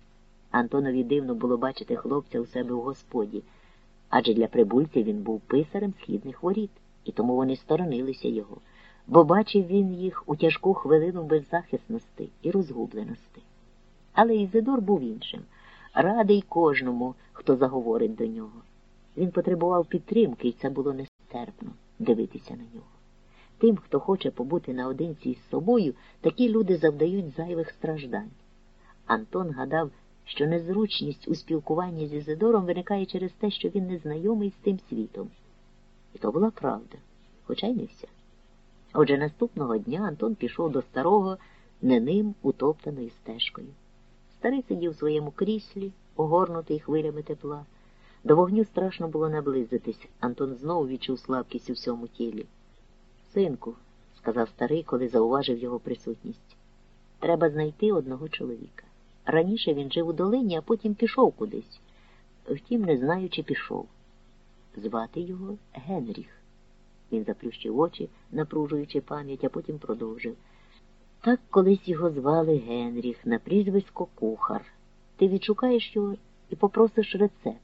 Антонові дивно було бачити хлопця у себе в господі, адже для прибульців він був писарем східних воріт, і тому вони сторонилися його, бо бачив він їх у тяжку хвилину беззахисності і розгубленості. Але Ізидор був іншим, радий кожному, хто заговорить до нього. Він потребував підтримки, і це було нестерпно дивитися на нього. Тим, хто хоче побути наодинці із собою, такі люди завдають зайвих страждань. Антон гадав, що незручність у спілкуванні з Ізидором виникає через те, що він не знайомий з тим світом. І то була правда, хоча й не вся. Отже, наступного дня Антон пішов до старого, не ним утоптаною стежкою. Старий сидів у своєму кріслі, огорнутий хвилями тепла. До вогню страшно було наблизитись. Антон знову відчув слабкість у всьому тілі. Синку, сказав старий, коли зауважив його присутність, треба знайти одного чоловіка. Раніше він жив у долині, а потім пішов кудись. Втім, не знаю, чи пішов. Звати його Генріх. Він заплющив очі, напружуючи пам'ять, а потім продовжив. Так колись його звали Генріх, на прізвисько кухар. Ти відшукаєш його і попросиш рецепт.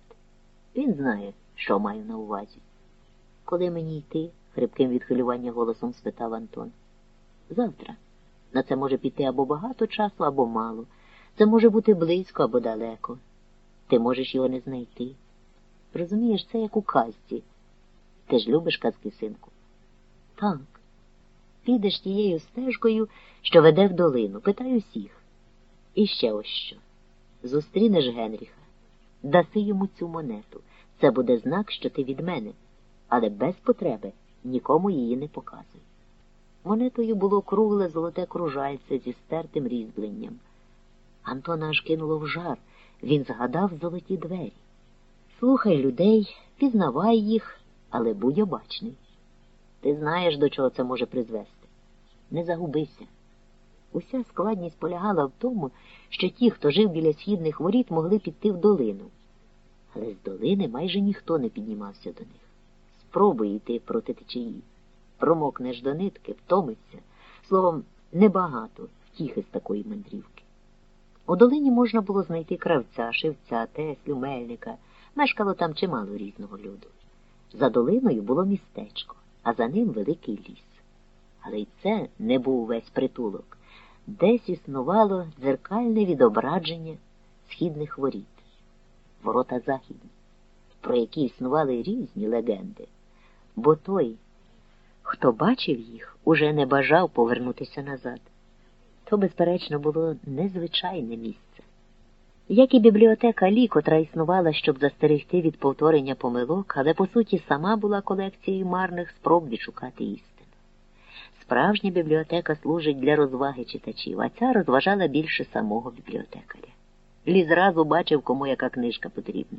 Він знає, що маю на увазі. Коли мені йти? хрипким від хвилювання голосом спитав Антон. Завтра. На це може піти або багато часу, або мало. Це може бути близько або далеко. Ти можеш його не знайти. Розумієш, це як у казці. Ти ж любиш казки, синку? Так. Підеш тією стежкою, що веде в долину. Питай усіх. І ще ось що. Зустрінеш Генріха, даси йому цю монету. Це буде знак, що ти від мене, але без потреби нікому її не показуй. Монетою було кругле золоте кружальце зі стертим різьбленням. Антона аж кинуло в жар, він згадав золоті двері. Слухай людей, пізнавай їх, але будь обачний. Ти знаєш, до чого це може призвести. Не загубися. Уся складність полягала в тому, що ті, хто жив біля східних воріт, могли піти в долину. Але з долини майже ніхто не піднімався до них. Спробуй йти проти течії. Промокнеш до нитки, втомиться. Словом, небагато втіхи з такої мандрівки. У долині можна було знайти кравця, шивця, теслю, мельника. Мешкало там чимало різного люду. За долиною було містечко, а за ним великий ліс. Але й це не був весь притулок. Десь існувало дзеркальне відображення східних воріт, ворота західні, про які існували різні легенди. Бо той, хто бачив їх, уже не бажав повернутися назад. То, безперечно, було незвичайне місце. Як і бібліотека Лі, котра існувала, щоб застерегти від повторення помилок, але по суті сама була колекцією марних спроб відшукати істину. Справжня бібліотека служить для розваги читачів, а ця розважала більше самого бібліотекаря. Лі зразу бачив, кому яка книжка потрібна.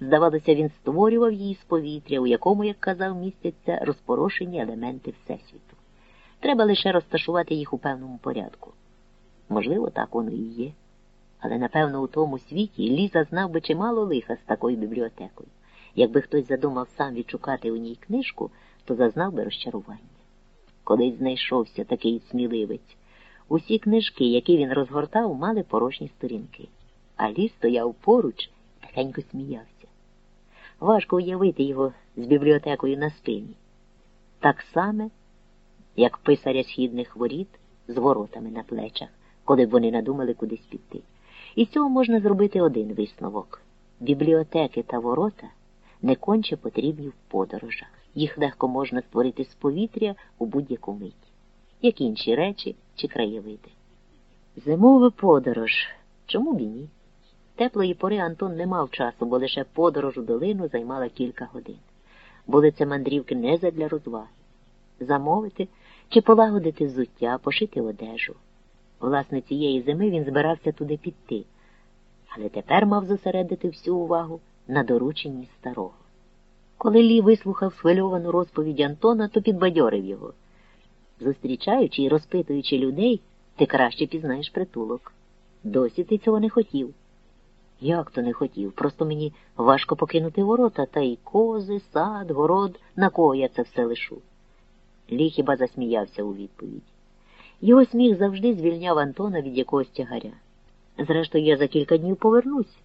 Здавалося, він створював її з повітря, у якому, як казав, містяться розпорошені елементи Всесвіту. Треба лише розташувати їх у певному порядку. Можливо, так воно і є. Але, напевно, у тому світі Ліза знав би чимало лиха з такою бібліотекою. Якби хтось задумав сам відшукати у ній книжку, то зазнав би розчарування. Колись знайшовся такий сміливець. Усі книжки, які він розгортав, мали порожні сторінки, а ліс стояв поруч тихенько сміявся. Важко уявити його з бібліотекою на спині. Так само, як писаря східних воріт з воротами на плечах, коли б вони надумали кудись піти. І з цього можна зробити один висновок бібліотеки та ворота не конче потрібні в подорожах. Їх легко можна створити з повітря у будь-яку мить, як інші речі чи краєвиди. Зимова подорож. Чому б і ні? Теплої пори Антон не мав часу, бо лише подорож у долину займала кілька годин. Були це мандрівки не задля розваги. Замовити чи полагодити взуття, пошити одежу. Власне, цієї зими він збирався туди піти, але тепер мав зосередити всю увагу на дорученні старого. Коли Лі вислухав схвильовану розповідь Антона, то підбадьорив його. Зустрічаючи і розпитуючи людей, ти краще пізнаєш притулок. Досі ти цього не хотів. Як то не хотів? Просто мені важко покинути ворота та й кози, сад, город, на кого я це все лишу. Лі хіба засміявся у відповідь. Його сміх завжди звільняв Антона від якогось тягаря. Зрештою, я за кілька днів повернусь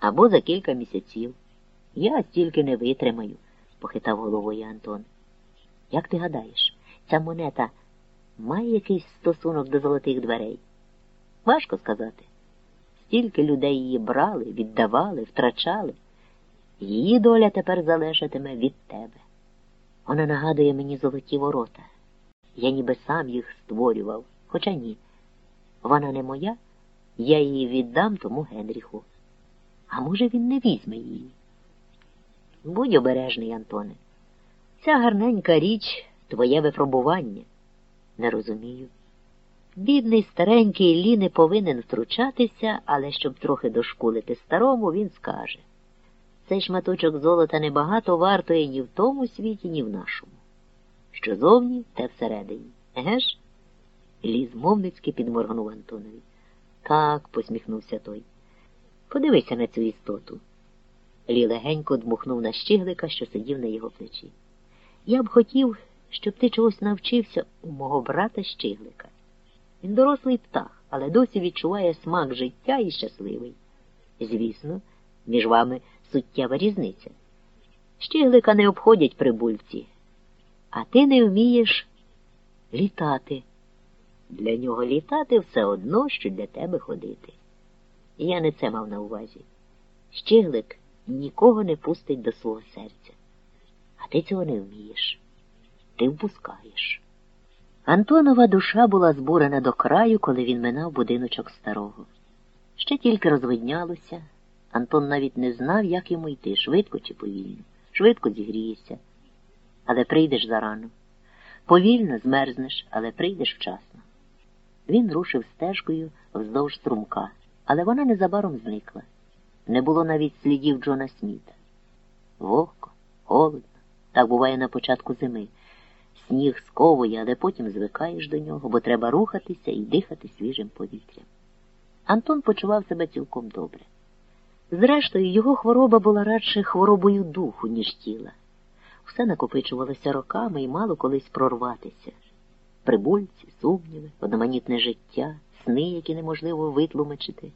або за кілька місяців. Я стільки не витримаю, похитав головою Антон. Як ти гадаєш, ця монета має якийсь стосунок до золотих дверей? Важко сказати. Стільки людей її брали, віддавали, втрачали. Її доля тепер залежатиме від тебе. Вона нагадує мені золоті ворота. Я ніби сам їх створював, хоча ні. Вона не моя, я її віддам тому Генріху. А може, він не візьме її? Будь обережний, Антоне. Ця гарненька річ твоє випробування. Не розумію. Бідний старенький Лі не повинен втручатися, але щоб трохи дошкулити старому, він скаже цей шматочок золота небагато вартує ні в тому світі, ні в нашому. Що зовні, те всередині. Еге ж? Лі змовницьки підморгнув Антонові. Так, посміхнувся той. Подивися на цю істоту. Лі легенько дмухнув на щиглика, що сидів на його плечі. Я б хотів, щоб ти чогось навчився у мого брата щиглика. Він дорослий птах, але досі відчуває смак життя і щасливий. Звісно, між вами суттєва різниця. Щиглика не обходять прибульці, а ти не вмієш літати. Для нього літати все одно, що для тебе ходити. Я не це мав на увазі. Щиглик нікого не пустить до свого серця. А ти цього не вмієш. Ти впускаєш. Антонова душа була збурена до краю, коли він минав будиночок старого. Ще тільки розвиднялося. Антон навіть не знав, як йому йти, швидко чи повільно. Швидко зігрієшся, але прийдеш зарано. Повільно змерзнеш, але прийдеш вчасно. Він рушив стежкою вздовж струмка, але вона незабаром зникла. Не було навіть слідів Джона Сміта. Вогко, холодно, так буває на початку зими. Сніг сковує, але потім звикаєш до нього, бо треба рухатися і дихати свіжим повітрям. Антон почував себе цілком добре. Зрештою, його хвороба була радше хворобою духу, ніж тіла. Все накопичувалося роками і мало колись прорватися. Прибульці, сумніви, одноманітне життя, сни, які неможливо витлумачити.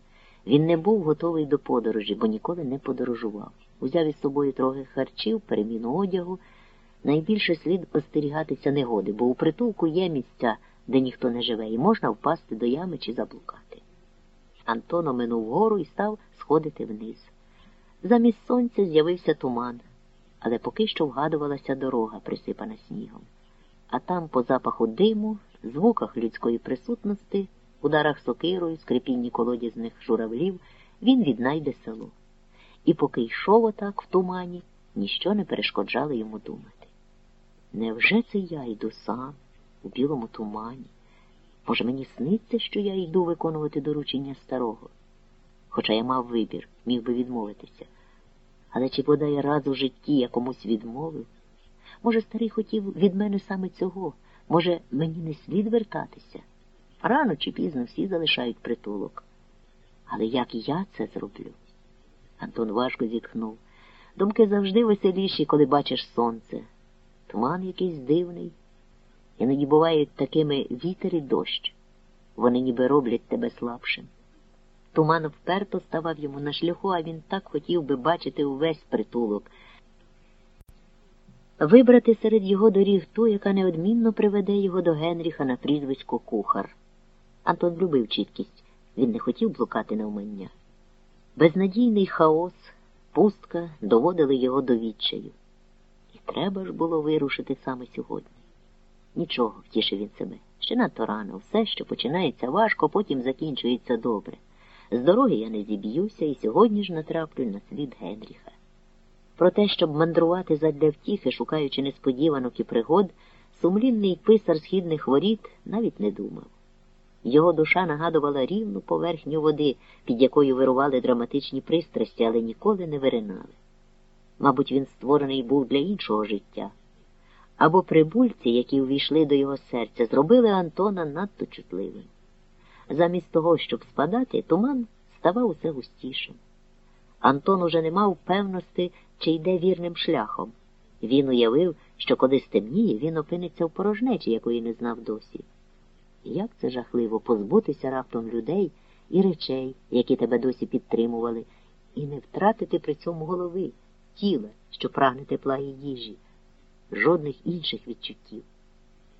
Він не був готовий до подорожі, бо ніколи не подорожував. Узяв із собою трохи харчів, переміну одягу. Найбільше слід остерігатися негоди, бо у притулку є місця, де ніхто не живе, і можна впасти до ями чи заблукати. Антон оминув гору і став сходити вниз. Замість сонця з'явився туман, але поки що вгадувалася дорога, присипана снігом. А там, по запаху диму, звуках людської присутності, ударах сокирою, скрипінні колодязних журавлів, він віднайде село. І поки йшов отак в тумані, ніщо не перешкоджало йому думати. Невже це я йду сам? у білому тумані. Може, мені сниться, що я йду виконувати доручення старого? Хоча я мав вибір, міг би відмовитися. Але чи бодай раз у житті я комусь відмовив? Може, старий хотів від мене саме цього? Може, мені не слід вертатися? Рано чи пізно всі залишають притулок. Але як я це зроблю? Антон важко зітхнув. Думки завжди веселіші, коли бачиш сонце. Туман якийсь дивний. Іноді бувають такими вітер і дощ. Вони ніби роблять тебе слабшим. Туман вперто ставав йому на шляху, а він так хотів би бачити увесь притулок. Вибрати серед його доріг ту, яка неодмінно приведе його до Генріха на прізвисько кухар. Антон любив чіткість, він не хотів блукати навмання. Безнадійний хаос, пустка доводили його до відчаю. І треба ж було вирушити саме сьогодні. Нічого, втішив він себе. Ще надто рано. Все, що починається важко, потім закінчується добре. З дороги я не зіб'юся і сьогодні ж натраплю на слід Генріха. Про те, щоб мандрувати задля втіхи, шукаючи несподіванок і пригод, сумлінний писар східних воріт навіть не думав. Його душа нагадувала рівну поверхню води, під якою вирували драматичні пристрасті, але ніколи не виринали. Мабуть, він створений був для іншого життя. Або прибульці, які увійшли до його серця, зробили Антона надто чутливим. Замість того, щоб спадати, туман ставав усе густішим. Антон уже не мав певності, чи йде вірним шляхом. Він уявив, що коли стемніє, він опиниться в порожнечі, якої не знав досі. Як це жахливо позбутися раптом людей і речей, які тебе досі підтримували, і не втратити при цьому голови, тіла, що прагне тепла і їжі, жодних інших відчуттів.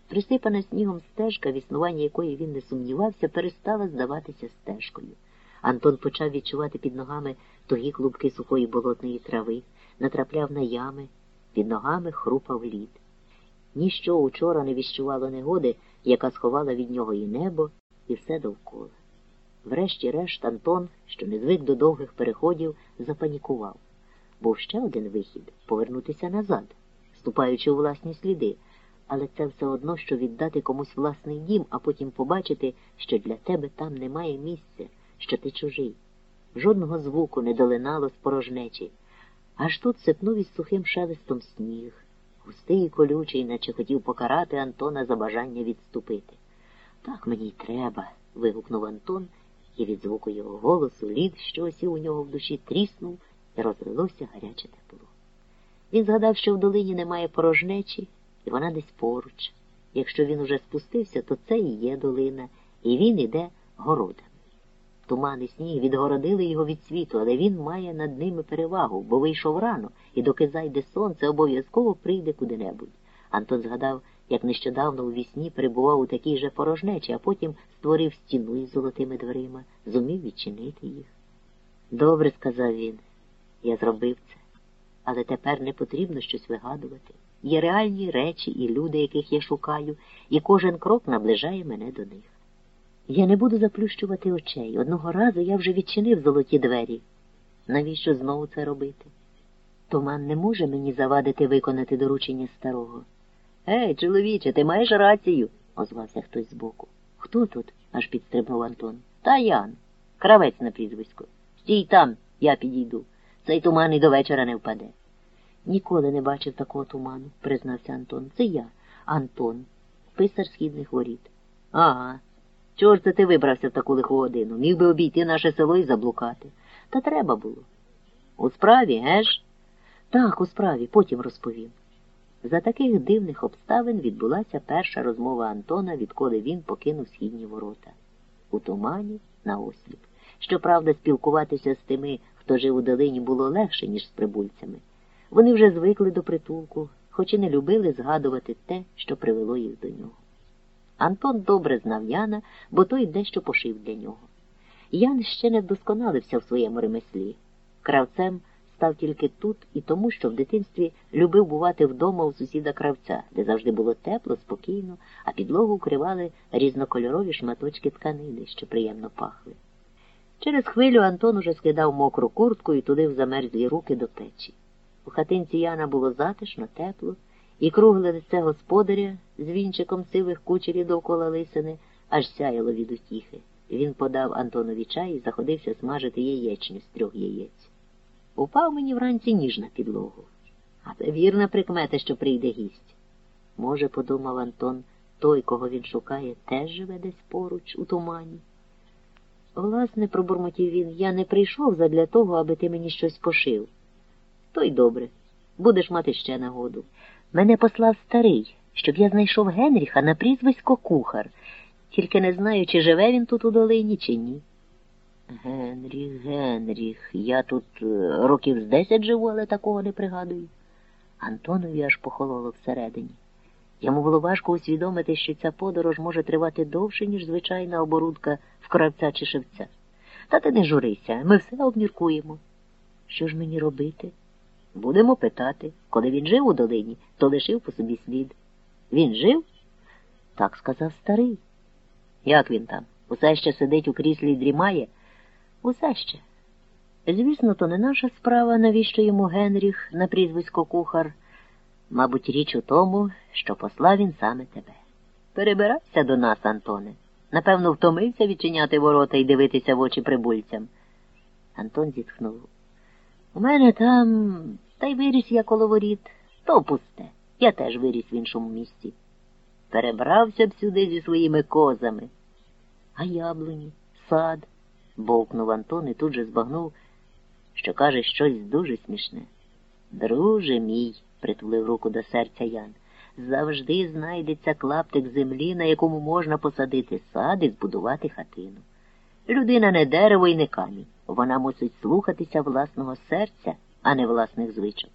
Присипана снігом стежка, в існуванні якої він не сумнівався, перестала здаватися стежкою. Антон почав відчувати під ногами тугі клубки сухої болотної трави, натрапляв на ями, під ногами хрупав лід. Ніщо учора не віщувало негоди, яка сховала від нього і небо, і все довкола. Врешті-решт Антон, що не звик до довгих переходів, запанікував. Був ще один вихід повернутися назад, ступаючи у власні сліди, але це все одно, що віддати комусь власний дім, а потім побачити, що для тебе там немає місця, що ти чужий. Жодного звуку не долинало з порожнечі. Аж тут сипнув із сухим шелестом сніг, густий і колючий, наче хотів покарати Антона за бажання відступити. Так мені й треба. вигукнув Антон, і від звуку його голосу лід, що осів у нього в душі, тріснув і розлилося гаряче тепло. Він згадав, що в долині немає порожнечі, і вона десь поруч. Якщо він уже спустився, то це і є долина, і він іде городами. Туман сніг відгородили його від світу, але він має над ними перевагу, бо вийшов рано, і доки зайде сонце, обов'язково прийде куди-небудь. Антон згадав, як нещодавно у вісні перебував у такій же порожнечі, а потім створив стіну із золотими дверима, зумів відчинити їх. Добре, сказав він, я зробив це, але тепер не потрібно щось вигадувати. Є реальні речі і люди, яких я шукаю, і кожен крок наближає мене до них. Я не буду заплющувати очей. Одного разу я вже відчинив золоті двері. Навіщо знову це робити? Туман не може мені завадити виконати доручення старого. Ей, чоловіче, ти маєш рацію, озвався хтось збоку. Хто тут? аж підстрибнув Антон. Та Ян, кравець на прізвисько. Стій там, я підійду. Цей туман і до вечора не впаде. Ніколи не бачив такого туману, признався Антон. Це я, Антон, писар східних воріт. Ага. Чого ж це ти вибрався в таку лиху годину? Міг би обійти наше село і заблукати. Та треба було. У справі, геш? Так, у справі, потім розповім. За таких дивних обставин відбулася перша розмова Антона, відколи він покинув східні ворота. У тумані на осліп. Щоправда, спілкуватися з тими, хто жив у долині, було легше, ніж з прибульцями. Вони вже звикли до притулку, хоч і не любили згадувати те, що привело їх до нього. Антон добре знав Яна, бо той дещо пошив для нього. Ян ще не вдосконалився в своєму ремеслі. Кравцем став тільки тут і тому, що в дитинстві любив бувати вдома у сусіда кравця, де завжди було тепло, спокійно, а підлогу укривали різнокольорові шматочки тканини, що приємно пахли. Через хвилю Антон уже скидав мокру куртку і туди в замерзлі руки до печі. У хатинці Яна було затишно, тепло, і кругле лице господаря з вінчиком сивих кучерів довкола лисини, аж сяяло від утіхи. Він подав Антонові чай і заходився смажити яєчню з трьох яєць. Упав мені вранці ніж на підлогу. А це вірна прикмета, що прийде гість. Може, подумав Антон, той, кого він шукає, теж живе десь поруч, у тумані. Власне, пробурмотів він, я не прийшов задля того, аби ти мені щось пошив. То й добре, будеш мати ще нагоду. Мене послав старий, щоб я знайшов Генріха на прізвисько кухар, тільки не знаю, чи живе він тут у долині, чи ні. Генріх, Генріх, я тут е, років з десять живу, але такого не пригадую. Антонові аж похололо всередині. Йому було важко усвідомити, що ця подорож може тривати довше, ніж звичайна оборудка в кравця чи шевця. Та ти не журися, ми все обміркуємо. Що ж мені робити? Будемо питати. Коли він жив у долині, то лишив по собі слід. Він жив? Так сказав старий. Як він там? Усе ще сидить у кріслі і дрімає? Усе ще. Звісно, то не наша справа, навіщо йому Генріх на прізвисько кухар. Мабуть, річ у тому, що послав він саме тебе. Перебирайся до нас, Антоне. Напевно, втомився відчиняти ворота і дивитися в очі прибульцям. Антон зітхнув. У мене там, та й виріс я коло воріт, то пусте. Я теж виріс в іншому місці. Перебрався б сюди зі своїми козами. А яблуні, сад, бовкнув Антон і тут же збагнув, що каже щось дуже смішне. Друже мій, притулив руку до серця Ян, завжди знайдеться клаптик землі, на якому можна посадити сад і збудувати хатину. Людина не дерево і не камінь. Вона мусить слухатися власного серця, а не власних звичок.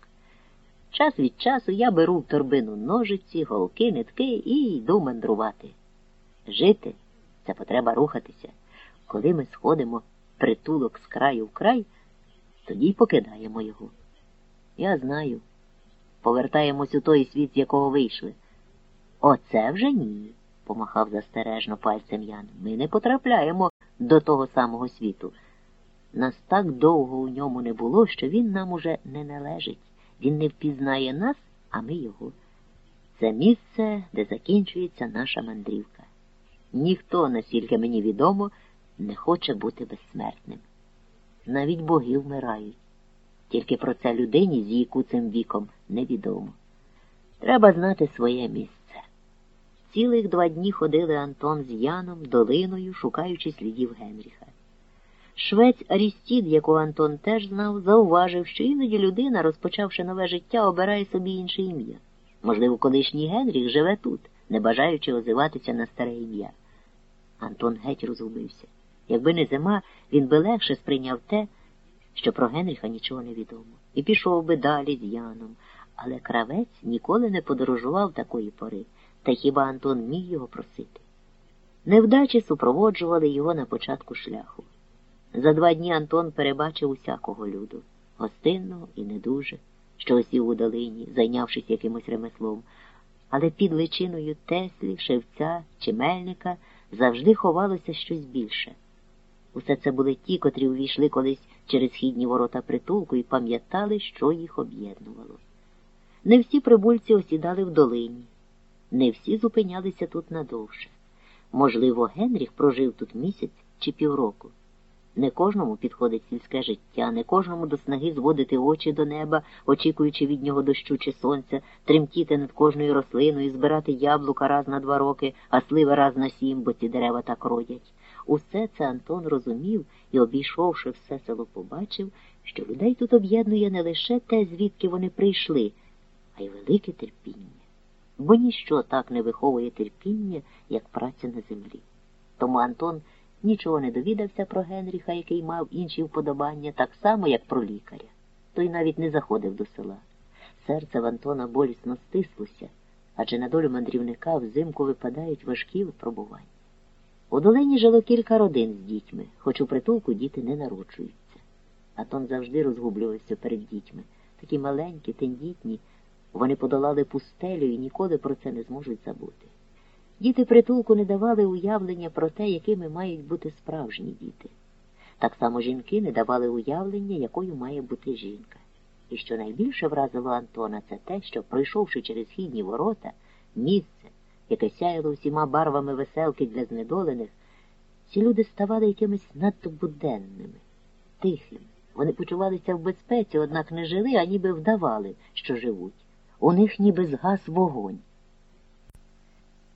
Час від часу я беру в торбину ножиці, голки, нитки і йду мандрувати. Жити це потреба рухатися. Коли ми сходимо притулок з краю в край, тоді й покидаємо його. Я знаю. Повертаємось у той світ, з якого вийшли. Оце вже ні, помахав застережно пальцем Ян. Ми не потрапляємо до того самого світу. Нас так довго у ньому не було, що він нам уже не належить. Він не впізнає нас, а ми його. Це місце, де закінчується наша мандрівка. Ніхто, наскільки мені відомо, не хоче бути безсмертним. Навіть боги вмирають. Тільки про це людині з її куцим віком невідомо. Треба знати своє місце. Цілих два дні ходили Антон з Яном долиною, шукаючи слідів Генріха. Швець Арістід, якого Антон теж знав, зауважив, що іноді людина, розпочавши нове життя, обирає собі інше ім'я. Можливо, колишній Генріх живе тут, не бажаючи озиватися на старе ім'я. Антон геть розгубився. Якби не зима, він би легше сприйняв те, що про Генріха нічого не відомо, і пішов би далі з Яном. Але кравець ніколи не подорожував такої пори, та хіба Антон міг його просити? Невдачі супроводжували його на початку шляху. За два дні Антон перебачив усякого люду, гостинного і не дуже, що осів у долині, зайнявшись якимось ремеслом, але під личиною Теслі, шевця чи мельника завжди ховалося щось більше. Усе це були ті, котрі увійшли колись через східні ворота притулку і пам'ятали, що їх об'єднувало. Не всі прибульці осідали в долині, не всі зупинялися тут надовше. Можливо, Генріх прожив тут місяць чи півроку. Не кожному підходить сільське життя, не кожному до снаги зводити очі до неба, очікуючи від нього дощу чи сонця, тремтіти над кожною рослиною, збирати яблука раз на два роки, а сливи раз на сім, бо ці дерева так родять. Усе це Антон розумів і, обійшовши все село, побачив, що людей тут об'єднує не лише те, звідки вони прийшли, а й велике терпіння. Бо ніщо так не виховує терпіння, як праця на землі. Тому Антон нічого не довідався про Генріха, який мав інші вподобання, так само, як про лікаря. Той навіть не заходив до села. Серце в Антона болісно стислося, адже на долю мандрівника взимку випадають важкі випробування. У долині жило кілька родин з дітьми, хоч у притулку діти не народжуються. Антон завжди розгублювався перед дітьми. Такі маленькі, тендітні, вони подолали пустелю і ніколи про це не зможуть забути. Діти притулку не давали уявлення про те, якими мають бути справжні діти. Так само жінки не давали уявлення, якою має бути жінка. І що найбільше вразило Антона, це те, що, пройшовши через східні ворота, місце, яке сяяло всіма барвами веселки для знедолених, ці люди ставали якимись надто буденними, тихими. Вони почувалися в безпеці, однак не жили, а ніби вдавали, що живуть. У них ніби згас вогонь.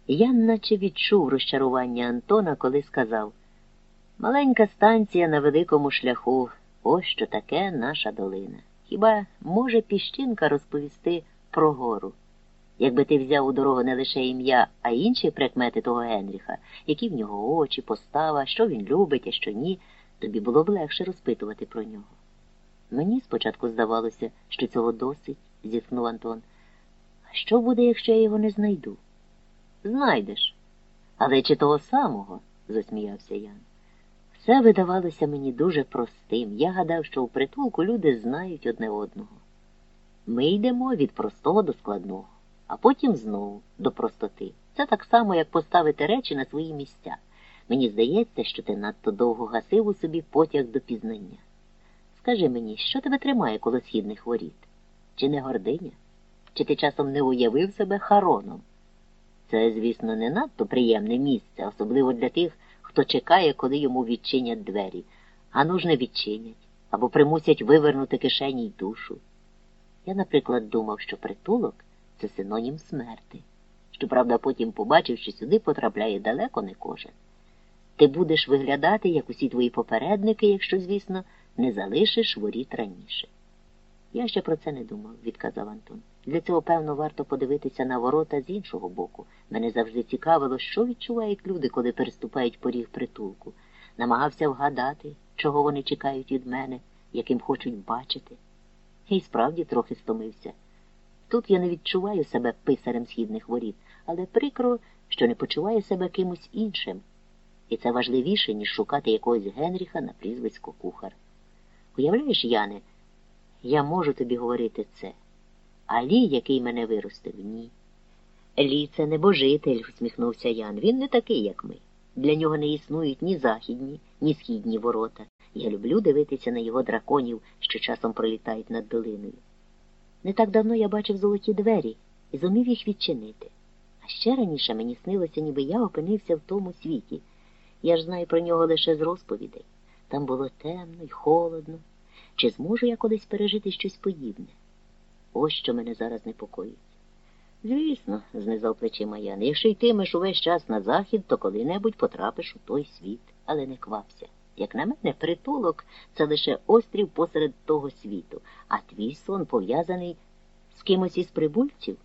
Я наче відчув розчарування Антона, коли сказав Маленька станція на великому шляху, ось що таке наша долина. Хіба може піщинка розповісти про гору? Якби ти взяв у дорогу не лише ім'я, а інші прикмети того Генріха, які в нього очі, постава, що він любить, а що ні, тобі було б легше розпитувати про нього. Мені спочатку здавалося, що цього досить, зітхнув Антон. А що буде, якщо я його не знайду? Знайдеш. Але чи того самого? засміявся Ян. Все видавалося мені дуже простим. Я гадав, що у притулку люди знають одне одного. Ми йдемо від простого до складного, а потім знову до простоти. Це так само, як поставити речі на свої місця. Мені здається, що ти надто довго гасив у собі потяг до пізнання. Скажи мені, що тебе тримає коло східних воріт? Чи не гординя? Чи ти часом не уявив себе хароном? Це, звісно, не надто приємне місце, особливо для тих, хто чекає, коли йому відчинять двері, а ну ж не відчинять або примусять вивернути кишені й душу. Я, наприклад, думав, що притулок це синонім смерти. Щоправда, потім побачив, що сюди потрапляє далеко не кожен. Ти будеш виглядати, як усі твої попередники, якщо, звісно, не залишиш воріт раніше. Я ще про це не думав, відказав Антон. Для цього, певно, варто подивитися на ворота з іншого боку. Мене завжди цікавило, що відчувають люди, коли переступають поріг притулку. Намагався вгадати, чого вони чекають від мене, яким хочуть бачити. І справді трохи стомився. Тут я не відчуваю себе писарем східних воріт, але прикро, що не почуваю себе кимось іншим. І це важливіше, ніж шукати якогось Генріха на прізвисько кухар. Уявляєш, Яне, я можу тобі говорити це. А Лі, який мене виростив, ні. Лі, це небожитель, усміхнувся Ян. Він не такий, як ми. Для нього не існують ні західні, ні східні ворота. Я люблю дивитися на його драконів, що часом пролітають над долиною. Не так давно я бачив золоті двері і зумів їх відчинити. А ще раніше мені снилося, ніби я опинився в тому світі. Я ж знаю про нього лише з розповідей. Там було темно й холодно. Чи зможу я колись пережити щось подібне? Ось що мене зараз непокоїть. Звісно, знизав плечима Ян, якщо йтимеш увесь час на захід, то коли-небудь потрапиш у той світ, але не квапся. Як на мене, притулок це лише острів посеред того світу, а твій сон пов'язаний з кимось із прибульців?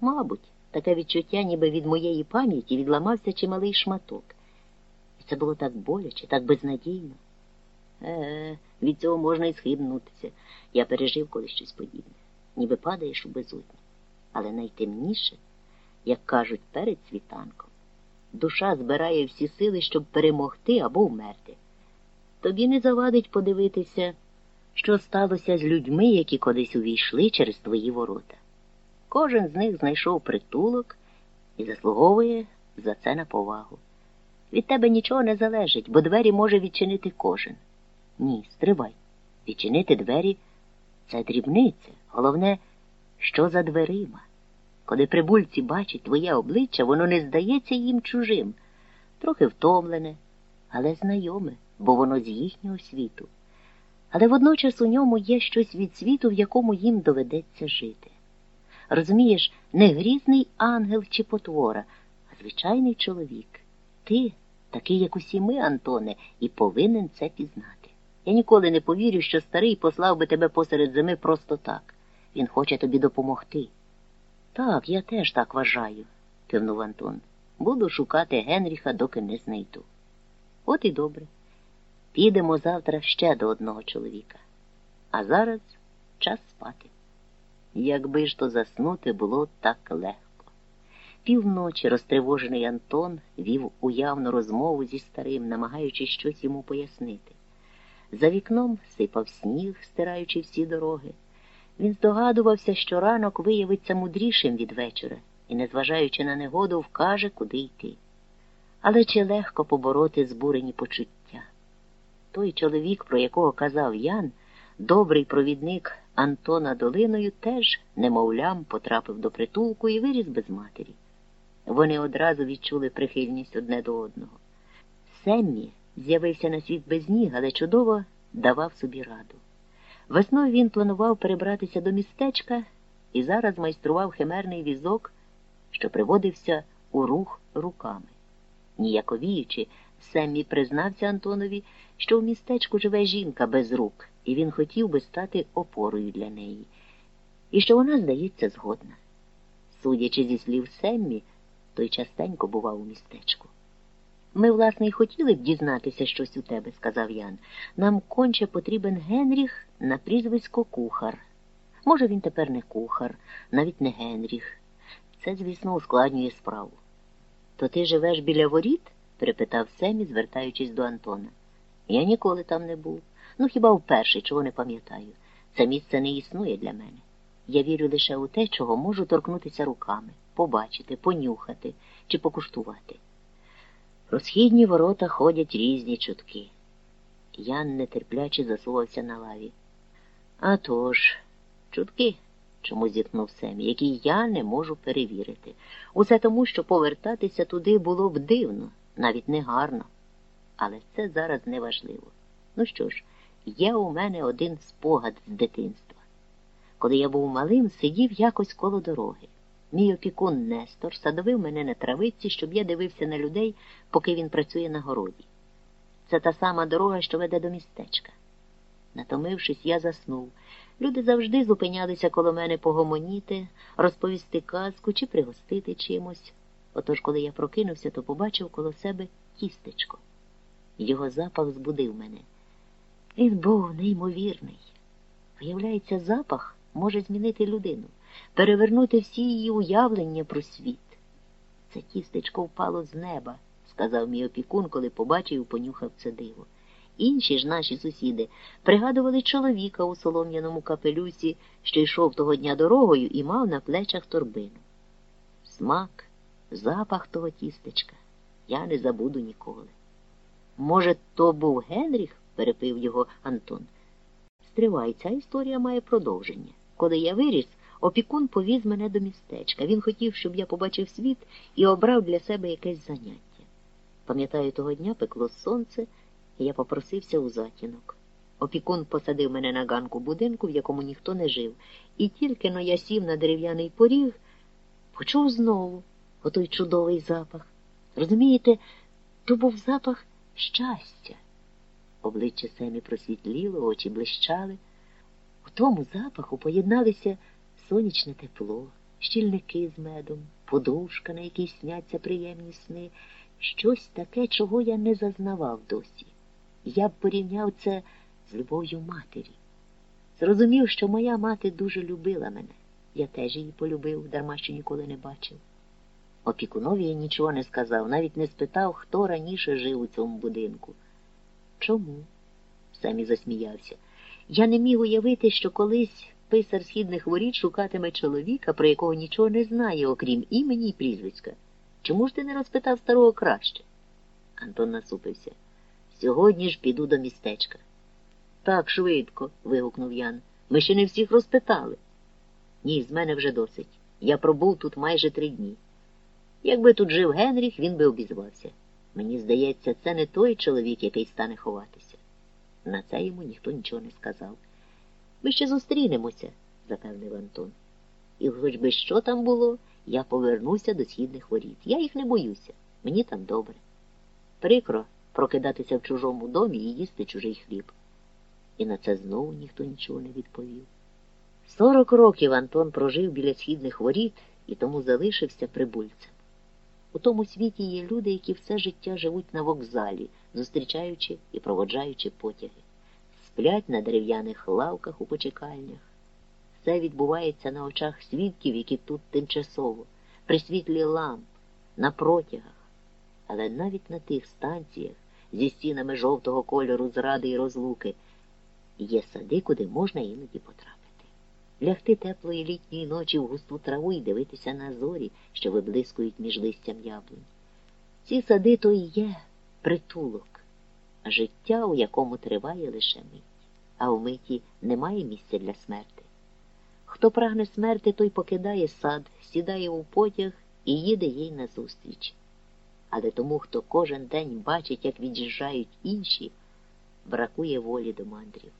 Мабуть, таке відчуття, ніби від моєї пам'яті відламався чималий шматок. І це було так боляче, так безнадійно. Е, від цього можна і схибнутися. Я пережив колись щось подібне, ніби падаєш у безодню. Але найтемніше, як кажуть, перед світанком. Душа збирає всі сили, щоб перемогти або вмерти. Тобі не завадить подивитися, що сталося з людьми, які колись увійшли через твої ворота. Кожен з них знайшов притулок і заслуговує за це на повагу. Від тебе нічого не залежить, бо двері може відчинити кожен. Ні, стривай. Відчинити двері це дрібниця. Головне, що за дверима. Коли прибульці бачать твоє обличчя, воно не здається їм чужим, трохи втомлене, але знайоме, бо воно з їхнього світу. Але водночас у ньому є щось від світу, в якому їм доведеться жити. Розумієш, не грізний ангел чи потвора, а звичайний чоловік. Ти такий, як усі ми, Антоне, і повинен це пізнати. Я ніколи не повірю, що старий послав би тебе посеред зими просто так. Він хоче тобі допомогти. Так, я теж так вважаю, кивнув Антон. Буду шукати Генріха, доки не знайду. От і добре. Підемо завтра ще до одного чоловіка. А зараз час спати. Якби ж то заснути було так легко. Півночі розтривожений Антон вів уявну розмову зі старим, намагаючись щось йому пояснити. За вікном сипав сніг, стираючи всі дороги. Він здогадувався, що ранок виявиться мудрішим від вечора і, незважаючи на негоду, вкаже, куди йти. Але чи легко побороти збурені почуття? Той чоловік, про якого казав Ян, добрий провідник Антона долиною, теж, немовлям, потрапив до притулку і виріс без матері. Вони одразу відчули прихильність одне до одного. Семмі з'явився на світ без ніг, але чудово давав собі раду. Весною він планував перебратися до містечка і зараз майстрував химерний візок, що приводився у рух руками. Ніяковіючи, Семмі признався Антонові, що в містечку живе жінка без рук, і він хотів би стати опорою для неї, і що вона, здається, згодна. Судячи зі слів Семмі, той частенько бував у містечку. Ми, власне, й хотіли б дізнатися щось у тебе, сказав Ян. Нам конче потрібен Генріх на прізвисько кухар. Може, він тепер не кухар, навіть не Генріх. Це, звісно, ускладнює справу. То ти живеш біля воріт? перепитав Семі, звертаючись до Антона. Я ніколи там не був. Ну хіба вперше, чого не пам'ятаю. Це місце не існує для мене. Я вірю лише у те, чого можу торкнутися руками, побачити, понюхати чи покуштувати. Про східні ворота ходять різні чутки. Ян нетерпляче засувався на лаві. «А тож, чутки, чому зіткнув Семі, які я не можу перевірити. Усе тому, що повертатися туди було б дивно, навіть негарно. Але це зараз неважливо. Ну що ж, є у мене один спогад з дитинства. Коли я був малим, сидів якось коло дороги. Мій опікун Нестор садовив мене на травиці, щоб я дивився на людей, поки він працює на городі. Це та сама дорога, що веде до містечка. Натомившись, я заснув. Люди завжди зупинялися коло мене погомоніти, розповісти казку чи пригостити чимось. Отож, коли я прокинувся, то побачив коло себе тістечко. Його запах збудив мене. Він був неймовірний. Виявляється, запах може змінити людину перевернути всі її уявлення про світ. Це тістечко впало з неба, сказав мій опікун, коли побачив і понюхав це диво. Інші ж наші сусіди пригадували чоловіка у солом'яному капелюсі, що йшов того дня дорогою і мав на плечах торбину. Смак, запах того тістечка я не забуду ніколи. Може, то був Генріх? перепив його Антон. Стривай, ця історія має продовження. Коли я виріс, Опікун повіз мене до містечка. Він хотів, щоб я побачив світ і обрав для себе якесь заняття. Пам'ятаю, того дня пекло сонце, і я попросився у затінок. Опікун посадив мене на ганку будинку, в якому ніхто не жив, і тільки но я сів на дерев'яний поріг, почув знову отой чудовий запах. Розумієте, то був запах щастя. Обличчя Семі просвітліло, очі блищали. У тому запаху поєдналися сонячне тепло, щільники з медом, подушка, на якій сняться приємні сни, щось таке, чого я не зазнавав досі. Я б порівняв це з любов'ю матері. Зрозумів, що моя мати дуже любила мене. Я теж її полюбив, дарма що ніколи не бачив. Опікунові я нічого не сказав, навіть не спитав, хто раніше жив у цьому будинку. Чому? Самі засміявся. Я не міг уявити, що колись писар східних воріт шукатиме чоловіка, про якого нічого не знає, окрім імені і прізвиська. Чому ж ти не розпитав старого краще? Антон насупився. Сьогодні ж піду до містечка. Так швидко. вигукнув Ян. Ми ще не всіх розпитали. Ні, з мене вже досить. Я пробув тут майже три дні. Якби тут жив Генріх, він би обізвався. Мені здається, це не той чоловік, який стане ховатися. На це йому ніхто нічого не сказав. Ми ще зустрінемося, запевнив Антон. І хоч би що там було, я повернуся до східних воріт. Я їх не боюся. Мені там добре. Прикро прокидатися в чужому домі і їсти чужий хліб. І на це знову ніхто нічого не відповів. Сорок років Антон прожив біля східних воріт і тому залишився прибульцем. У тому світі є люди, які все життя живуть на вокзалі, зустрічаючи і проводжаючи потяги сплять на дерев'яних лавках у почекальнях. Все відбувається на очах свідків, які тут тимчасово, при світлі ламп, на протягах. Але навіть на тих станціях зі стінами жовтого кольору зради і розлуки є сади, куди можна іноді потрапити. Лягти теплої літньої ночі в густу траву і дивитися на зорі, що виблискують між листям яблунь. Ці сади то і є притулок життя, у якому триває лише мить, а в миті немає місця для смерти. Хто прагне смерти, той покидає сад, сідає у потяг і їде їй назустріч. Але тому, хто кожен день бачить, як від'їжджають інші, бракує волі до мандрів.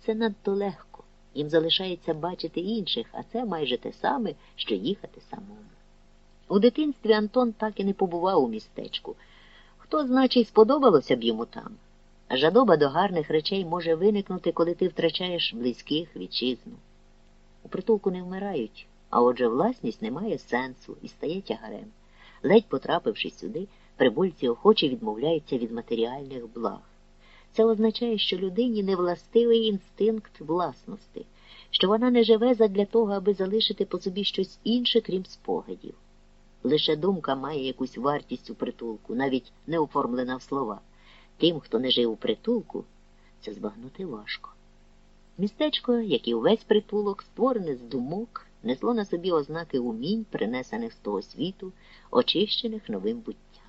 Це надто легко. Їм залишається бачити інших, а це майже те саме, що їхати самому. У дитинстві Антон так і не побував у містечку. Хто, значить, сподобалося б йому там. Жадоба до гарних речей може виникнути, коли ти втрачаєш близьких вітчизну. У притулку не вмирають, а отже власність не має сенсу і стає тягарем. Ледь потрапивши сюди, прибульці охоче відмовляються від матеріальних благ. Це означає, що людині не властивий інстинкт власності, що вона не живе задля того, аби залишити по собі щось інше, крім спогадів. Лише думка має якусь вартість у притулку, навіть не оформлена в слова. Тим, хто не жив у притулку, це збагнути важко. Містечко, як і увесь притулок, створене з думок, несло на собі ознаки умінь, принесених з того світу, очищених новим буттям.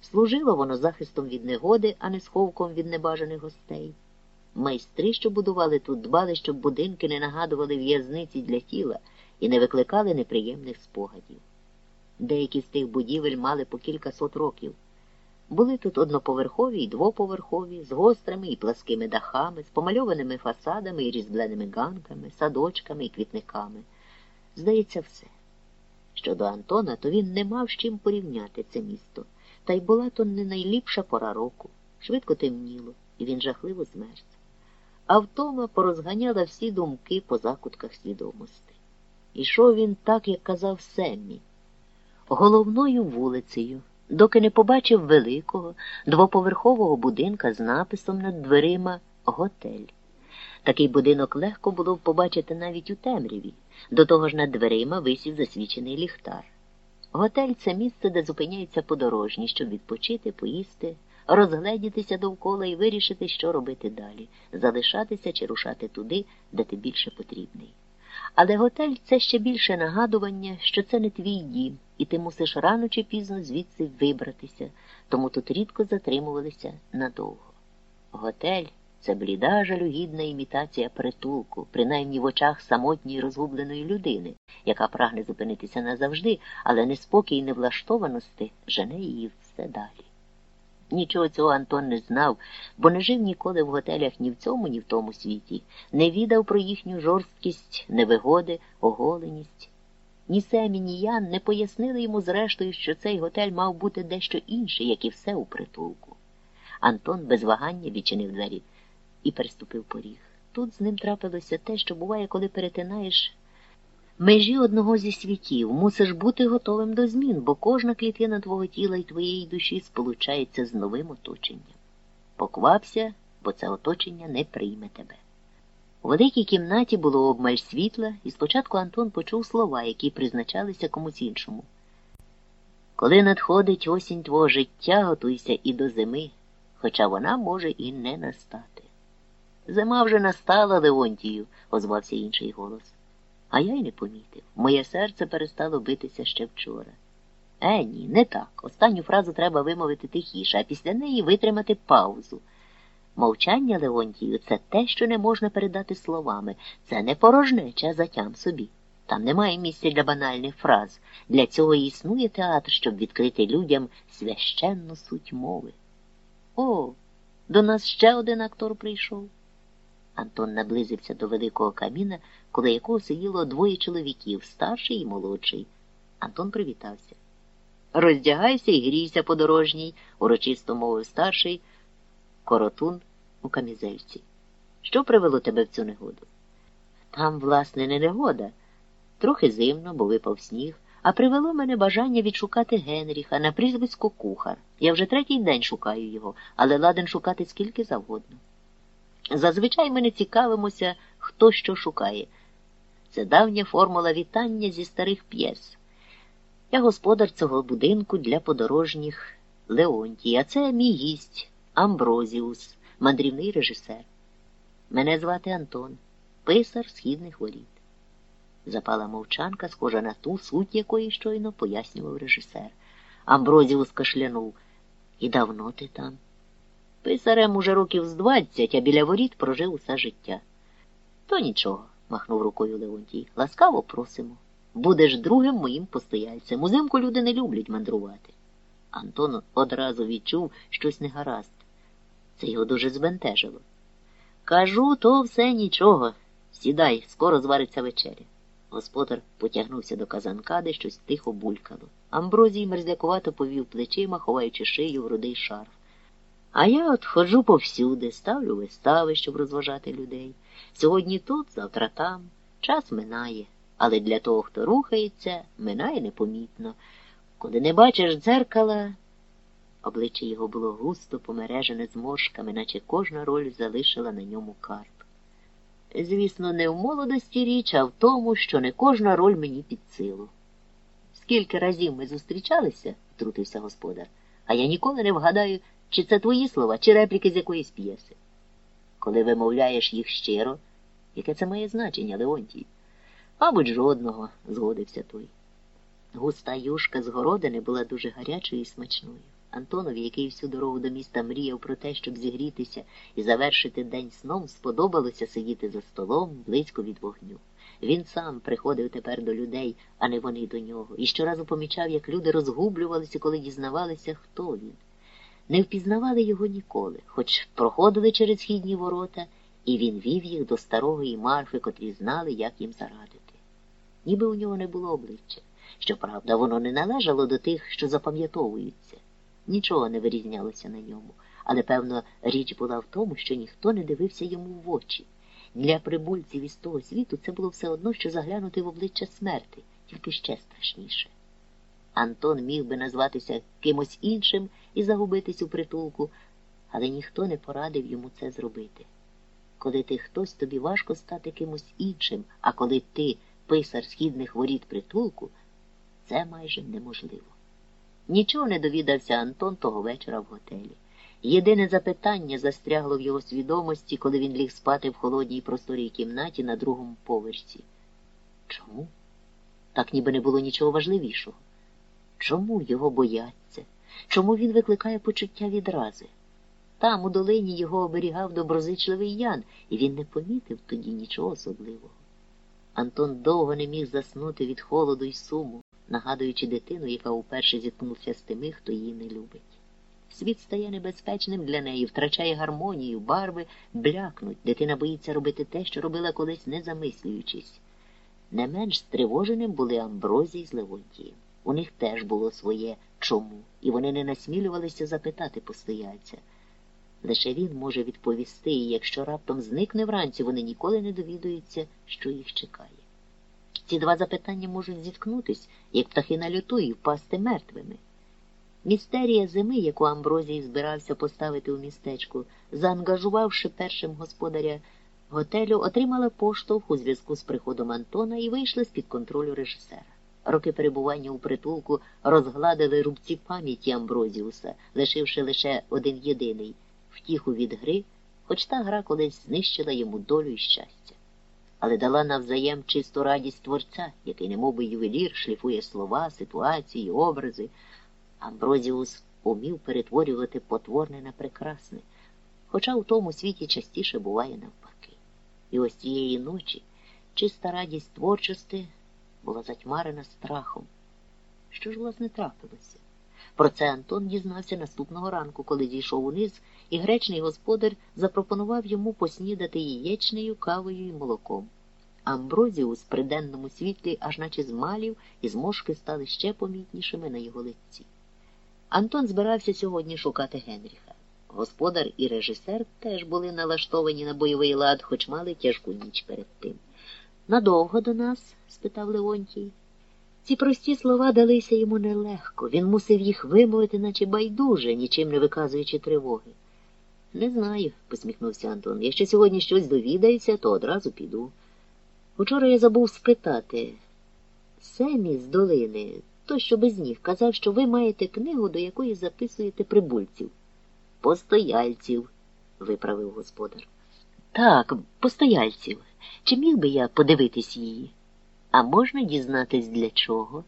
Служило воно захистом від негоди, а не сховком від небажаних гостей. Майстри, що будували тут, дбали, щоб будинки не нагадували в'язниці для тіла і не викликали неприємних спогадів. Деякі з тих будівель мали по кілька сот років. Були тут одноповерхові і двоповерхові, з гострими і пласкими дахами, з помальованими фасадами і різбленими ганками, садочками і квітниками. Здається, все. Щодо Антона, то він не мав з чим порівняти це місто, та й була то не найліпша пора року. Швидко темніло, і він жахливо змерз. А втома порозганяла всі думки по закутках свідомості. Ішов він так, як казав Семмі, головною вулицею доки не побачив великого, двоповерхового будинка з написом над дверима Готель. Такий будинок легко було б побачити навіть у темряві. До того ж над дверима висів засвічений ліхтар. Готель це місце, де зупиняються подорожні, щоб відпочити, поїсти, розгледітися довкола і вирішити, що робити далі, залишатися чи рушати туди, де ти більше потрібний. Але готель це ще більше нагадування, що це не твій дім, і ти мусиш рано чи пізно звідси вибратися, тому тут рідко затримувалися надовго. Готель це бліда жалюгідна імітація притулку, принаймні в очах самотньої розгубленої людини, яка прагне зупинитися назавжди, але неспокій невлаштованості жене її все далі. Нічого цього Антон не знав, бо не жив ніколи в готелях ні в цьому, ні в тому світі, не відав про їхню жорсткість, невигоди, оголеність. Ні Семі, ні Ян не пояснили йому зрештою, що цей готель мав бути дещо інше, як і все у притулку. Антон без вагання відчинив двері і переступив поріг. Тут з ним трапилося те, що буває, коли перетинаєш межі одного зі світів, мусиш бути готовим до змін, бо кожна клітина твого тіла і твоєї душі сполучається з новим оточенням. Поквапся, бо це оточення не прийме тебе. У великій кімнаті було обмаль світла, і спочатку Антон почув слова, які призначалися комусь іншому. Коли надходить осінь твого життя, готуйся і до зими, хоча вона може і не настати. Зима вже настала, Леонтію, озвався інший голос. А я й не помітив. Моє серце перестало битися ще вчора. Е, ні, не так. Останню фразу треба вимовити тихіше, а після неї витримати паузу. Мовчання Леонтію це те, що не можна передати словами. Це не порожнеча, затям собі. Там немає місця для банальних фраз. Для цього і існує театр, щоб відкрити людям священну суть мови. О, до нас ще один актор прийшов. Антон наблизився до великого каміна, коло якого сиділо двоє чоловіків, старший і молодший. Антон привітався. Роздягайся і грійся подорожній, урочисто мовив старший коротун у камізельці. Що привело тебе в цю негоду? Там, власне, не негода. Трохи зимно, бо випав сніг, а привело мене бажання відшукати Генріха на прізвисько кухар. Я вже третій день шукаю його, але ладен шукати скільки завгодно. Зазвичай ми не цікавимося, хто що шукає. Це давня формула вітання зі старих п'єс. Я господар цього будинку для подорожніх Леонтій, а це мій гість Амброзіус, мандрівний режисер. Мене звати Антон, писар східних воріт. Запала мовчанка, схожа на ту, суть якої щойно пояснював режисер. Амброзіус кашлянув. І давно ти там? Писарем уже років з двадцять, а біля воріт прожив усе життя. То нічого, махнув рукою Леонтій. Ласкаво просимо. Будеш другим моїм постояльцем. Узимку люди не люблять мандрувати. Антон одразу відчув щось негаразд. Це його дуже збентежило. Кажу, то все нічого. Сідай, скоро звариться вечеря. Господар потягнувся до казанка, де щось тихо булькало. Амброзій мерзлякувато повів плечима, ховаючи шию в рудий шарф. А я от ходжу повсюди, ставлю вистави, щоб розважати людей. Сьогодні тут, завтра там. Час минає, але для того, хто рухається, минає непомітно. Коли не бачиш дзеркала, обличчя його було густо помережене зморшками, наче кожна роль залишила на ньому карп. Звісно, не в молодості річ, а в тому, що не кожна роль мені під силу. Скільки разів ми зустрічалися, втрутився господар, а я ніколи не вгадаю, чи це твої слова, чи репліки з якоїсь п'єси. Коли вимовляєш їх щиро, яке це має значення, Леонтій? Мабуть, жодного, згодився той. Густа юшка з городини була дуже гарячою і смачною. Антонові, який всю дорогу до міста мріяв про те, щоб зігрітися і завершити день сном, сподобалося сидіти за столом близько від вогню. Він сам приходив тепер до людей, а не вони до нього, і щоразу помічав, як люди розгублювалися, коли дізнавалися, хто він. Не впізнавали його ніколи, хоч проходили через східні ворота, і він вів їх до старої марфи, котрі знали, як їм зарадити. Ніби у нього не було обличчя. Щоправда, воно не належало до тих, що запам'ятовуються. Нічого не вирізнялося на ньому, але, певно, річ була в тому, що ніхто не дивився йому в очі. Для прибульців із того світу це було все одно, що заглянути в обличчя смерти, тільки ще страшніше. Антон міг би назватися кимось іншим і загубитись у притулку, але ніхто не порадив йому це зробити. Коли ти хтось, тобі важко стати кимось іншим, а коли ти писар східних воріт притулку, це майже неможливо. Нічого не довідався Антон того вечора в готелі. Єдине запитання застрягло в його свідомості, коли він ліг спати в холодній просторій кімнаті на другому поверсі. Чому? Так ніби не було нічого важливішого. Чому його бояться? Чому він викликає почуття відрази? Там, у долині, його оберігав доброзичливий Ян, і він не помітив тоді нічого особливого. Антон довго не міг заснути від холоду й суму, нагадуючи дитину, яка вперше зіткнувся з тими, хто її не любить. Світ стає небезпечним для неї, втрачає гармонію, барви, блякнуть. Дитина боїться робити те, що робила колись, не замислюючись. Не менш стривоженим були Амброзій з Левонтієм. У них теж було своє чому, і вони не насмілювалися запитати постояльця. Лише він може відповісти, і якщо раптом зникне вранці, вони ніколи не довідуються, що їх чекає. Ці два запитання можуть зіткнутись, як птахи на люту, і впасти мертвими. Містерія зими, яку Амброзій збирався поставити у містечку, заангажувавши першим господаря готелю, отримала поштовх у зв'язку з приходом Антона і вийшла з-під контролю режисера. Роки перебування у притулку розгладили рубці пам'яті Амброзіуса, лишивши лише один єдиний втіху від гри, хоч та гра колись знищила йому долю і щастя. Але дала навзаєм чисту радість творця, який, немовби ювелір, шліфує слова, ситуації, образи. Амброзіус умів перетворювати потворне на прекрасне, хоча у тому світі частіше буває навпаки. І ось цієї ночі чиста радість творчості була затьмарена страхом. Що ж, власне, трапилося? Про це Антон дізнався наступного ранку, коли дійшов униз, і гречний господар запропонував йому поснідати яєчнею, кавою і молоком. Амброзіус при денному світлі аж наче змалів, і зморшки стали ще помітнішими на його лиці. Антон збирався сьогодні шукати Генріха. Господар і режисер теж були налаштовані на бойовий лад, хоч мали тяжку ніч перед тим. Надовго до нас? спитав Леонтій. Ці прості слова далися йому нелегко. Він мусив їх вимовити, наче байдуже, нічим не виказуючи тривоги. Не знаю, посміхнувся Антон. Якщо сьогодні щось довідаюся, то одразу піду. Учора я забув спитати. Семі з долини, той, що без ніг, казав, що ви маєте книгу, до якої записуєте прибульців. Постояльців, виправив господар. Так, постояльців. Чи міг би я подивитись її? А можна дізнатись для чого?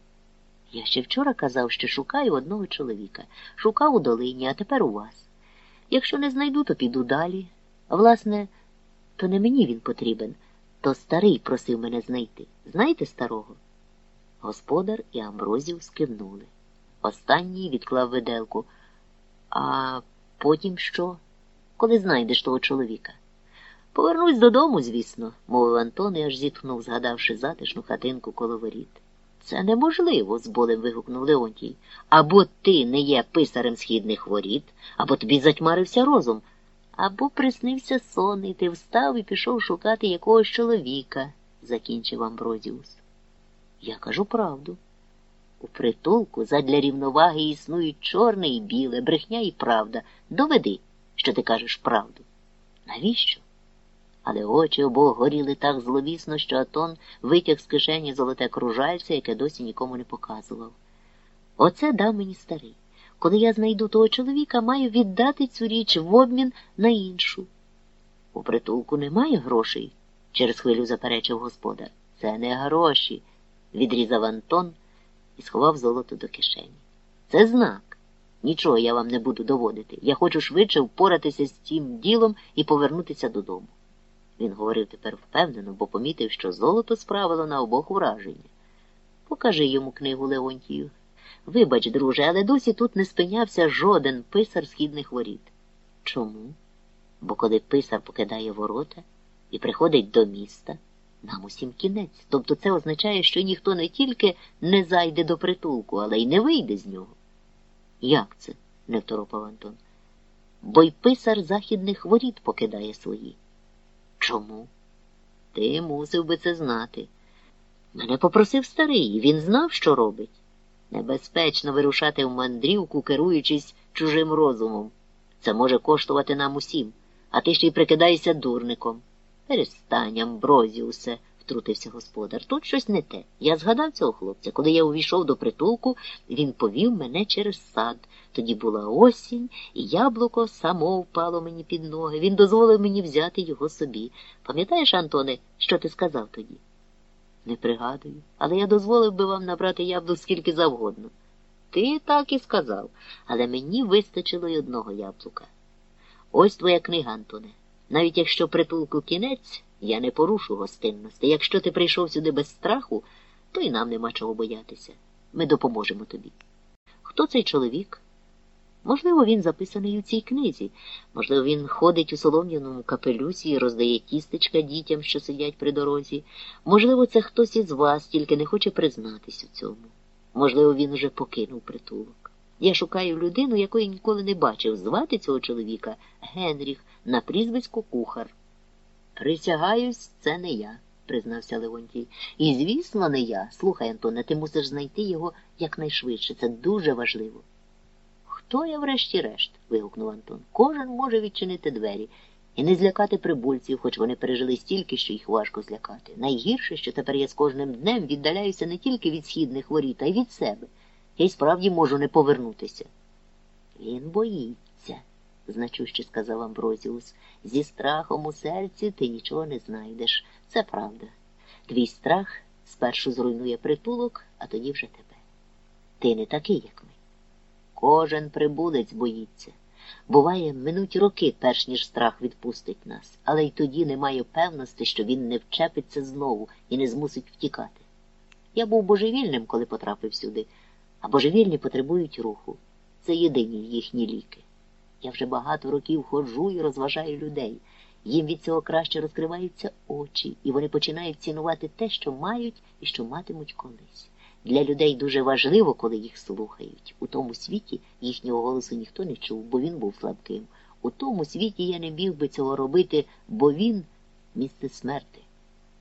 Я ще вчора казав, що шукаю одного чоловіка. Шукав у долині, а тепер у вас. Якщо не знайду, то піду далі. Власне, то не мені він потрібен, то старий просив мене знайти. Знаєте старого? Господар і Амброзів скивнули. Останній відклав виделку. А потім що? Коли знайдеш того чоловіка? Повернусь додому, звісно, мовив Антон і аж зітхнув, згадавши затишну хатинку коло воріт. Це неможливо, з болем вигукнув Леонтій. Або ти не є писарем східних воріт, або тобі затьмарився розум, або приснився сон, і ти встав і пішов шукати якогось чоловіка, закінчив Амброзіус. Я кажу правду. У притулку задля рівноваги існують чорне і біле, брехня і правда. Доведи, що ти кажеш правду. Навіщо? Але очі обох горіли так зловісно, що Атон витяг з кишені золоте кружальце, яке досі нікому не показував. Оце дав мені старий. Коли я знайду того чоловіка, маю віддати цю річ в обмін на іншу. У притулку немає грошей, через хвилю заперечив господар. Це не гроші, відрізав Антон і сховав золото до кишені. Це знак. Нічого я вам не буду доводити. Я хочу швидше впоратися з цим ділом і повернутися додому. Він говорив тепер впевнено, бо помітив, що золото справило на обох ураження. Покажи йому книгу Леонтію. Вибач, друже, але досі тут не спинявся жоден писар східних воріт. Чому? Бо коли писар покидає ворота і приходить до міста, нам усім кінець. Тобто це означає, що ніхто не тільки не зайде до притулку, але й не вийде з нього. Як це? не второпав Антон. Бо й писар західних воріт покидає свої. Чому? Ти мусив би це знати. Мене попросив старий, він знав, що робить. Небезпечно вирушати в мандрівку, керуючись чужим розумом. Це може коштувати нам усім, а ти ще й прикидаєшся дурником. Перестань, Амброзіусе, втрутився господар. Тут щось не те. Я згадав цього хлопця. Коли я увійшов до притулку, він повів мене через сад. Тоді була осінь, і яблуко само впало мені під ноги. Він дозволив мені взяти його собі. Пам'ятаєш, Антоне, що ти сказав тоді? Не пригадую, але я дозволив би вам набрати яблук скільки завгодно. Ти так і сказав, але мені вистачило й одного яблука. Ось твоя книга, Антоне. Навіть якщо притулку кінець, я не порушу гостинності. Якщо ти прийшов сюди без страху, то й нам нема чого боятися. Ми допоможемо тобі. Хто цей чоловік? Можливо, він записаний у цій книзі. Можливо, він ходить у солом'яному капелюсі і роздає тістечка дітям, що сидять при дорозі. Можливо, це хтось із вас, тільки не хоче признатись у цьому. Можливо, він уже покинув притулок. Я шукаю людину, якої ніколи не бачив. Звати цього чоловіка Генріх на прізвисько кухар. Присягаюсь, це не я, признався Леонтій. І, звісно, не я. Слухай, Антоне, ти мусиш знайти його якнайшвидше. Це дуже важливо. Хто я врешті-решт? вигукнув Антон. Кожен може відчинити двері і не злякати прибульців, хоч вони пережили стільки, що їх важко злякати. Найгірше, що тепер я з кожним днем віддаляюся не тільки від східних воріт, а й від себе. Я й справді можу не повернутися. Він боїться, значуще сказав Амброзіус. Зі страхом у серці ти нічого не знайдеш. Це правда. Твій страх спершу зруйнує притулок, а тоді вже тебе. Ти не такий, як ми. Кожен прибулець боїться. Буває, минуть роки, перш ніж страх відпустить нас, але й тоді немає певності, що він не вчепиться знову і не змусить втікати. Я був божевільним, коли потрапив сюди, а божевільні потребують руху. Це єдині їхні ліки. Я вже багато років ходжу і розважаю людей. Їм від цього краще розкриваються очі, і вони починають цінувати те, що мають і що матимуть колись. Для людей дуже важливо, коли їх слухають. У тому світі їхнього голосу ніхто не чув, бо він був слабким. У тому світі я не міг би цього робити, бо він місце смерти.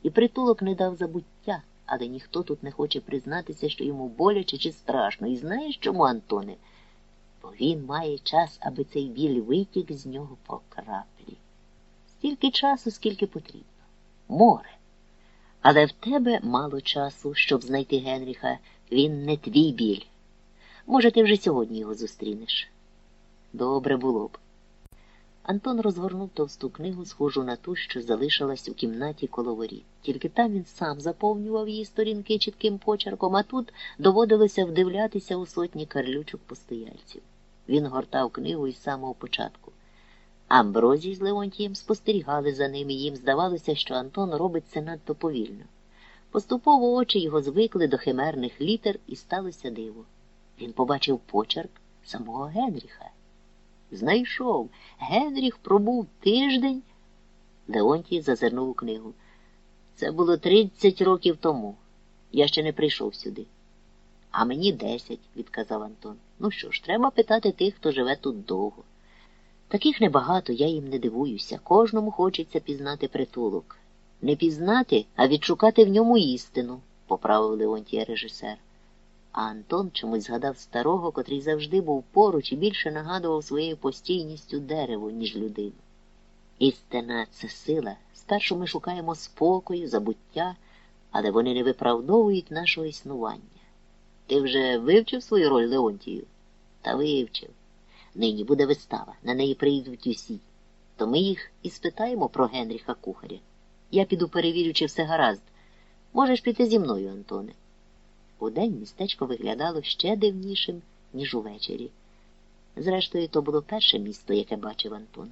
І притулок не дав забуття, але ніхто тут не хоче признатися, що йому боляче чи страшно. І знаєш чому, Антоне? Він має час, аби цей біль витік з нього по краплі. Стільки часу, скільки потрібно. Море. Але в тебе мало часу, щоб знайти Генріха. Він не твій біль. Може, ти вже сьогодні його зустрінеш. Добре було б. Антон розгорнув товсту книгу, схожу на ту, що залишилась у кімнаті коло воріт. Тільки там він сам заповнював її сторінки чітким почерком, а тут доводилося вдивлятися у сотні карлючок постояльців. Він гортав книгу із самого початку. Амброзій з Леонтієм спостерігали за ним і їм здавалося, що Антон робить це надто повільно. Поступово очі його звикли до химерних літер і сталося диво. Він побачив почерк самого Генріха. Знайшов. Генріх пробув тиждень. Леонтій зазирнув у книгу. Це було тридцять років тому. Я ще не прийшов сюди. А мені десять, відказав Антон. Ну що ж, треба питати тих, хто живе тут довго. Таких небагато, я їм не дивуюся. Кожному хочеться пізнати притулок. Не пізнати, а відшукати в ньому істину, поправив Леонтія режисер. А Антон чомусь згадав старого, котрий завжди був поруч і більше нагадував своєю постійністю дерево, ніж людину. Істина це сила. Спершу ми шукаємо спокою, забуття, але вони не виправдовують нашого існування. Ти вже вивчив свою роль Леонтію? Та вивчив. Нині буде вистава, на неї прийдуть усі. То ми їх і спитаємо про Генріха Кухаря. Я піду перевірю, чи все гаразд. Можеш піти зі мною, Антоне. Удень містечко виглядало ще дивнішим, ніж увечері. Зрештою, то було перше місто, яке бачив Антон.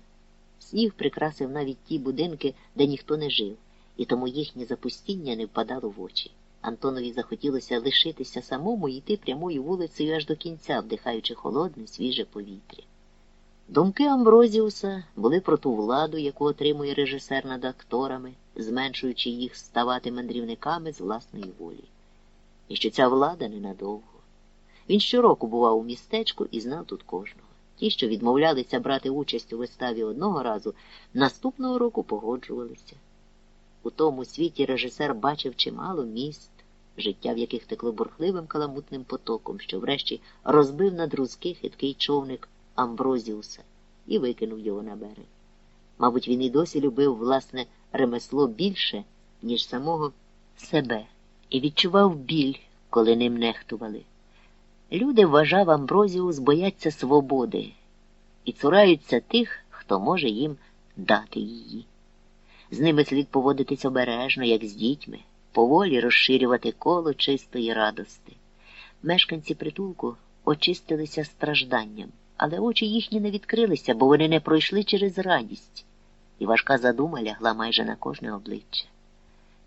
Сніг прикрасив навіть ті будинки, де ніхто не жив, і тому їхнє запустіння не впадало в очі. Антонові захотілося лишитися самому і йти прямою вулицею аж до кінця, вдихаючи холодне, свіже повітря. Думки Амброзіуса були про ту владу, яку отримує режисер над акторами, зменшуючи їх ставати мандрівниками з власної волі. І що ця влада ненадовго. Він щороку бував у містечку і знав тут кожного. Ті, що відмовлялися брати участь у виставі одного разу, наступного року погоджувалися. У тому світі режисер бачив чимало міст, життя в яких текло бурхливим каламутним потоком, що врешті розбив на друзки хиткий човник Амброзіуса і викинув його на берег. Мабуть, він і досі любив власне ремесло більше, ніж самого себе, і відчував біль, коли ним нехтували. Люди, вважав Амброзіус, бояться свободи і цураються тих, хто може їм дати її. З ними слід поводитись обережно, як з дітьми, поволі розширювати коло чистої радости. Мешканці притулку очистилися стражданням, але очі їхні не відкрилися, бо вони не пройшли через радість, і важка задума лягла майже на кожне обличчя.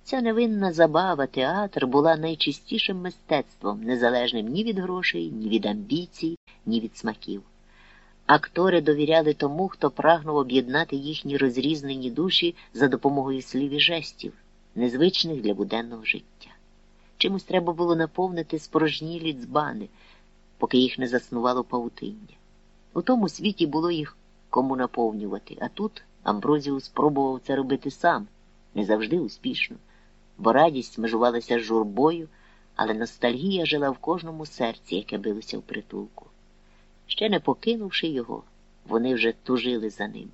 Ця невинна забава, театр була найчистішим мистецтвом, незалежним ні від грошей, ні від амбіцій, ні від смаків. Актори довіряли тому, хто прагнув об'єднати їхні розрізнені душі за допомогою слів і жестів, незвичних для буденного життя. Чимось треба було наповнити спорожнілі дзбани, поки їх не заснувало павутиння. У тому світі було їх кому наповнювати, а тут Амброзіус спробував це робити сам, не завжди успішно, бо радість межувалася з журбою, але ностальгія жила в кожному серці, яке билося в притулку. Ще не покинувши його, вони вже тужили за ним.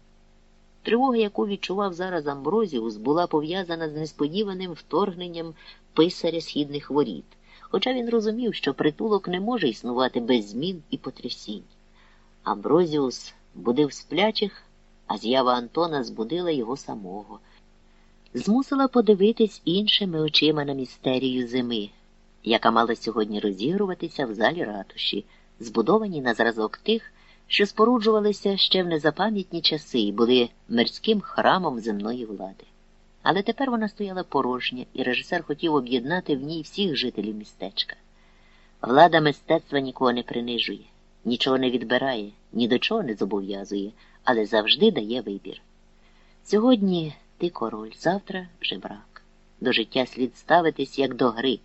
Тривога, яку відчував зараз Амброзіус, була пов'язана з несподіваним вторгненням писаря східних воріт, хоча він розумів, що притулок не може існувати без змін і потрясінь. Амброзіус будив сплячих, а з'ява Антона збудила його самого, змусила подивитись іншими очима на містерію зими, яка мала сьогодні розігруватися в залі ратуші збудовані на зразок тих, що споруджувалися ще в незапам'ятні часи і були мирським храмом земної влади. Але тепер вона стояла порожня, і режисер хотів об'єднати в ній всіх жителів містечка. Влада мистецтва нікого не принижує, нічого не відбирає, ні до чого не зобов'язує, але завжди дає вибір. Сьогодні ти король, завтра жебрак. До життя слід ставитись як до гри,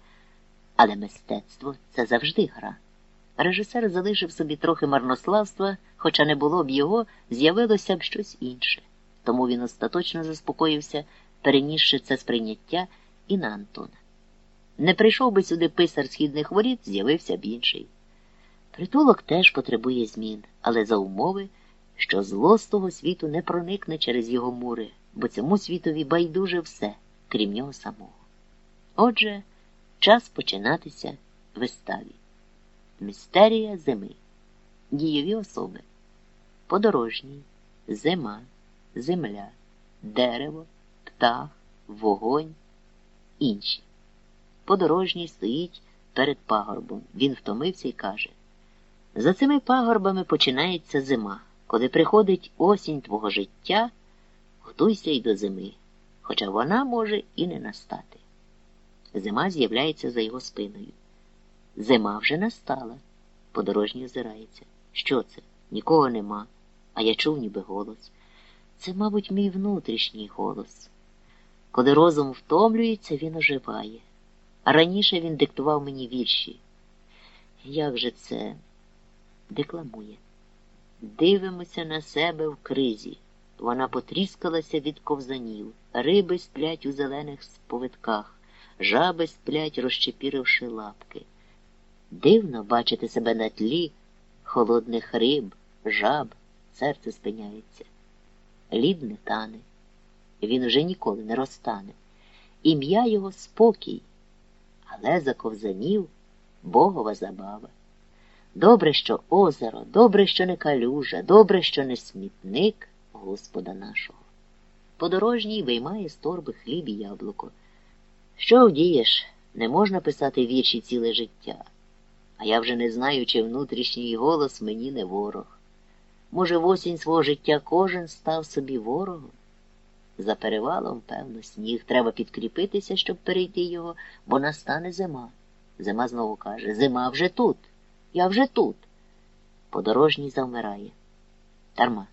але мистецтво це завжди гра. Режисер залишив собі трохи марнославства, хоча не було б його, з'явилося б щось інше. Тому він остаточно заспокоївся, перенісши це сприйняття і на Антона. Не прийшов би сюди писар східних воріт, з'явився б інший. Притулок теж потребує змін, але за умови, що зло з того світу не проникне через його мури, бо цьому світові байдуже все, крім нього самого. Отже, час починатися виставі. Містерія зими. Дієві особи. Подорожній, зима, земля, дерево, птах, вогонь, інші. Подорожній стоїть перед пагорбом. Він втомився і каже За цими пагорбами починається зима. Коли приходить осінь твого життя, готуйся й до зими, хоча вона може і не настати. Зима з'являється за його спиною. Зима вже настала. Подорожній озирається. Що це? Нікого нема, а я чув ніби голос. Це, мабуть, мій внутрішній голос. Коли розум втомлюється, він оживає. А раніше він диктував мені вірші. Як же це декламує? Дивимося на себе в кризі. Вона потріскалася від ковзанів, риби сплять у зелених сповитках, жаби сплять, розчепіривши лапки. Дивно бачити себе на тлі холодних риб, жаб, серце спиняється. Лід не тане, він уже ніколи не розтане. Ім'я його спокій, але за ковзанів богова забава. Добре, що озеро, добре, що не калюжа, добре, що не смітник Господа нашого. Подорожній виймає з торби хліб і яблуко. Що вдієш, не можна писати вірші ціле життя, а я вже не знаю, чи внутрішній голос мені не ворог. Може, в осінь свого життя кожен став собі ворогом? За перевалом, певно, сніг. Треба підкріпитися, щоб перейти його, бо настане зима. Зима знову каже Зима вже тут. Я вже тут. Подорожній завмирає. Дарма,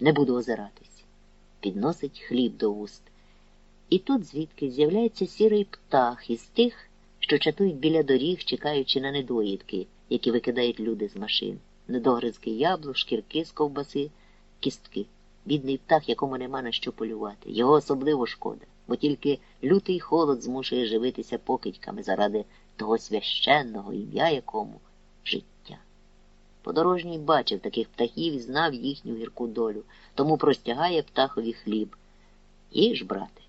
не буду озиратись. Підносить хліб до уст. І тут звідки з'являється сірий птах із тих, що чатують біля доріг, чекаючи на недоїдки, які викидають люди з машин, недогризки яблук, шкірки з ковбаси, кістки. Бідний птах, якому нема на що полювати. Його особливо шкода, бо тільки лютий холод змушує живитися покидьками заради того священного ім'я якому життя. Подорожній бачив таких птахів і знав їхню гірку долю, тому простягає птахові хліб. Їж, брате.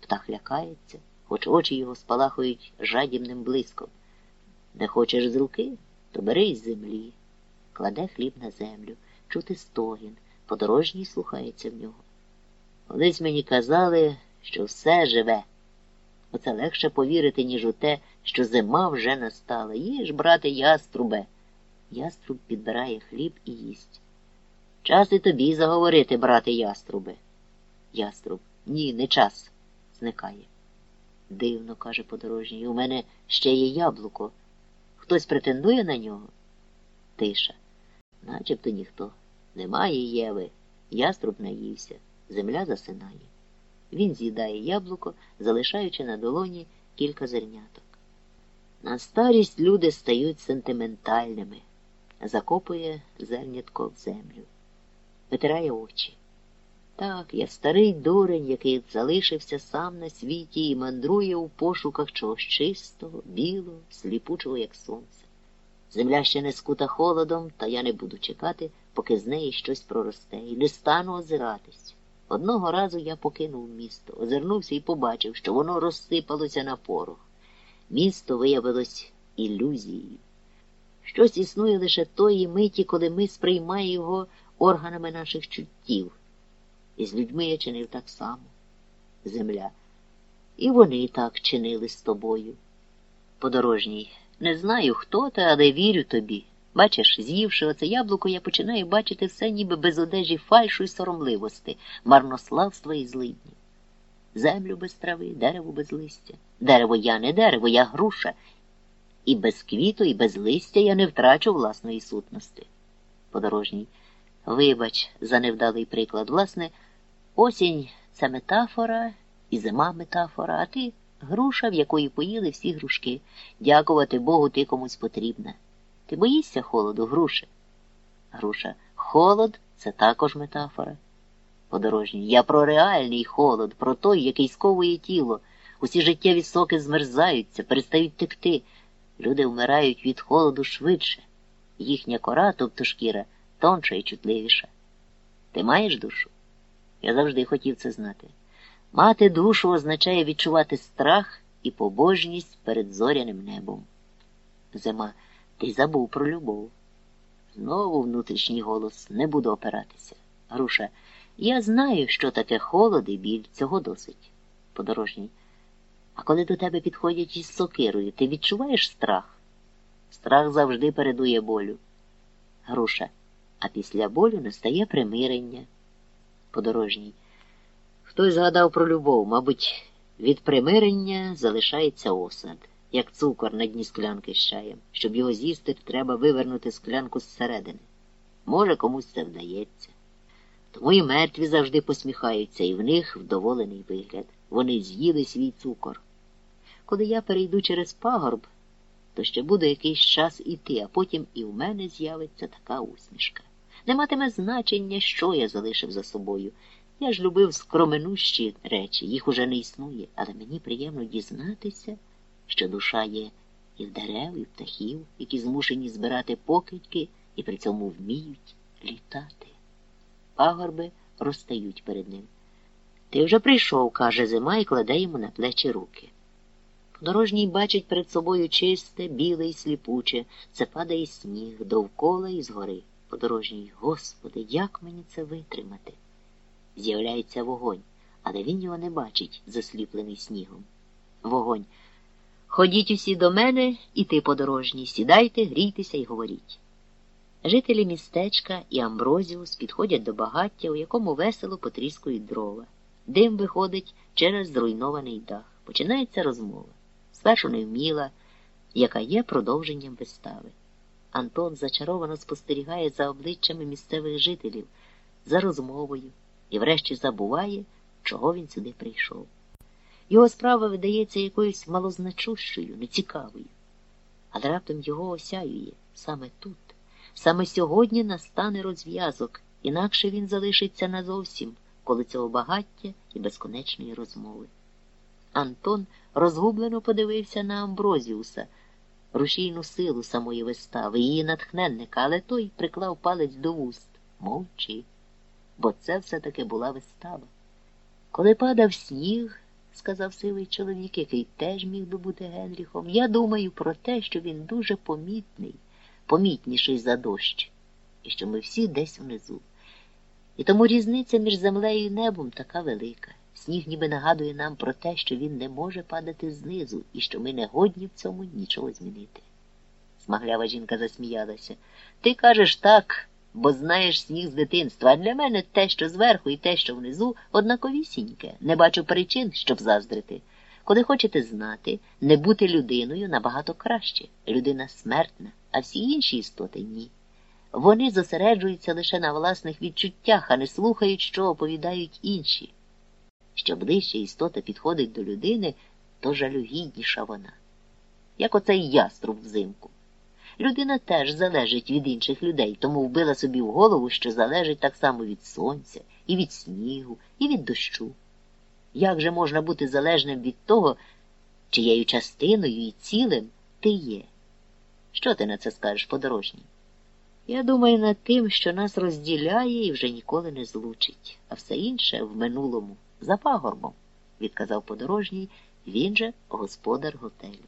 Птах лякається, хоч очі його спалахують жадібним блиском. Не хочеш з руки, то бери із землі. Кладе хліб на землю, чути стогін, подорожній слухається в нього. Колись мені казали, що все живе. Оце легше повірити, ніж у те, що зима вже настала. Їж, брате, яструбе. Яструб підбирає хліб і їсть. Час і тобі заговорити, брате яструбе. Яструб. Ні, не час. Зникає. Дивно, каже подорожній, у мене ще є яблуко. Хтось претендує на нього? Тиша. Начебто ніхто. Немає Єви. Яструб наївся. Земля засинає. Він з'їдає яблуко, залишаючи на долоні кілька зерняток. На старість люди стають сентиментальними, закопує зернятко в землю, витирає очі. Так, я старий дурень, який залишився сам на світі і мандрує у пошуках чогось чистого, білого, сліпучого, як сонце. Земля ще не скута холодом, та я не буду чекати, поки з неї щось проросте, і не стану озиратись. Одного разу я покинув місто, озирнувся і побачив, що воно розсипалося на порох. Місто виявилось ілюзією. Щось існує лише тої миті, коли ми сприймаємо його органами наших чуттів. І з людьми я чинив так само. Земля. І вони так чинили з тобою. Подорожній. Не знаю, хто ти, але вірю тобі. Бачиш, з'ївши оце яблуко, я починаю бачити все ніби без одежі фальшу й соромливості, марнославства і злидні. Землю без трави, дерево без листя. Дерево я не дерево, я груша. І без квіту, і без листя я не втрачу власної сутності. Подорожній. Вибач, за невдалий приклад. Власне, осінь це метафора і зима метафора, а ти груша, в якої поїли всі грушки. Дякувати Богу, ти комусь потрібна. Ти боїшся холоду, груше? Груша. Холод це також метафора. Подорожній. Я про реальний холод, про той, який сковує тіло. Усі життєві соки змерзаються, перестають текти. Люди вмирають від холоду швидше. Їхня кора, тобто шкіра, тонша і чутливіша. Ти маєш душу? Я завжди хотів це знати. Мати душу означає відчувати страх і побожність перед зоряним небом. Зима. Ти забув про любов. Знову внутрішній голос не буду опиратися. Груша, я знаю, що таке холод і біль, цього досить. Подорожній. А коли до тебе підходять із сокирою, ти відчуваєш страх? Страх завжди передує болю. Груша. А після болю настає примирення. Подорожній. Хтось згадав про любов, мабуть, Від примирення залишається осад, як цукор на дні склянки з чаєм. Щоб його з'їсти, треба вивернути склянку зсередини. Може, комусь це вдається. Тому і мертві завжди посміхаються, і в них вдоволений вигляд. Вони з'їли свій цукор. Коли я перейду через пагорб, то ще буду якийсь час іти, а потім і в мене з'явиться така усмішка. Не матиме значення, що я залишив за собою. Я ж любив скроменущі речі, їх уже не існує, але мені приємно дізнатися, що душа є і в дерев, і в птахів, які змушені збирати покидьки і при цьому вміють літати. Пагорби розстають перед ним. Ти вже прийшов, каже зима, і кладе йому на плечі руки. Подорожній бачить перед собою чисте, біле і сліпуче, це падає сніг довкола і згори. Подорожній, Господи, як мені це витримати? З'являється вогонь, але він його не бачить, засліплений снігом. Вогонь. Ходіть усі до мене, і ти, подорожній, сідайте, грійтеся і говоріть. Жителі містечка і Амброзіус підходять до багаття, у якому весело потріскують дрова. Дим виходить через зруйнований дах. Починається розмова. Спершу невміла, яка є продовженням вистави. Антон зачаровано спостерігає за обличчями місцевих жителів, за розмовою і врешті забуває, чого він сюди прийшов. Його справа видається якоюсь малозначущою, нецікавою, але раптом його осяює саме тут. Саме сьогодні настане розв'язок, інакше він залишиться назовсім коли цього багаття і безконечної розмови. Антон розгублено подивився на Амброзіуса, рушійну силу самої вистави, її натхненника, але той приклав палець до вуст. Мовчи, бо це все-таки була вистава. Коли падав сніг, сказав сивий чоловік, який теж міг би бути Генріхом, я думаю про те, що він дуже помітний, помітніший за дощ, і що ми всі десь внизу. І тому різниця між землею і небом така велика. Сніг ніби нагадує нам про те, що він не може падати знизу і що ми не годні в цьому нічого змінити. Смаглява жінка засміялася. Ти кажеш так, бо знаєш сніг з дитинства, а для мене те, що зверху, і те, що внизу, однаковісіньке. Не бачу причин, щоб заздрити. Коли хочете знати, не бути людиною набагато краще. Людина смертна, а всі інші істоти ні. Вони зосереджуються лише на власних відчуттях, а не слухають, що оповідають інші. Що ближче істота підходить до людини, то жалюгідніша вона, як оцей яструб взимку. Людина теж залежить від інших людей, тому вбила собі в голову, що залежить так само від сонця, і від снігу, і від дощу. Як же можна бути залежним від того, чиєю частиною і цілим ти є? Що ти на це скажеш подорожній? Я думаю над тим, що нас розділяє і вже ніколи не злучить, а все інше в минулому, за пагорбом, відказав подорожній, він же господар готелю.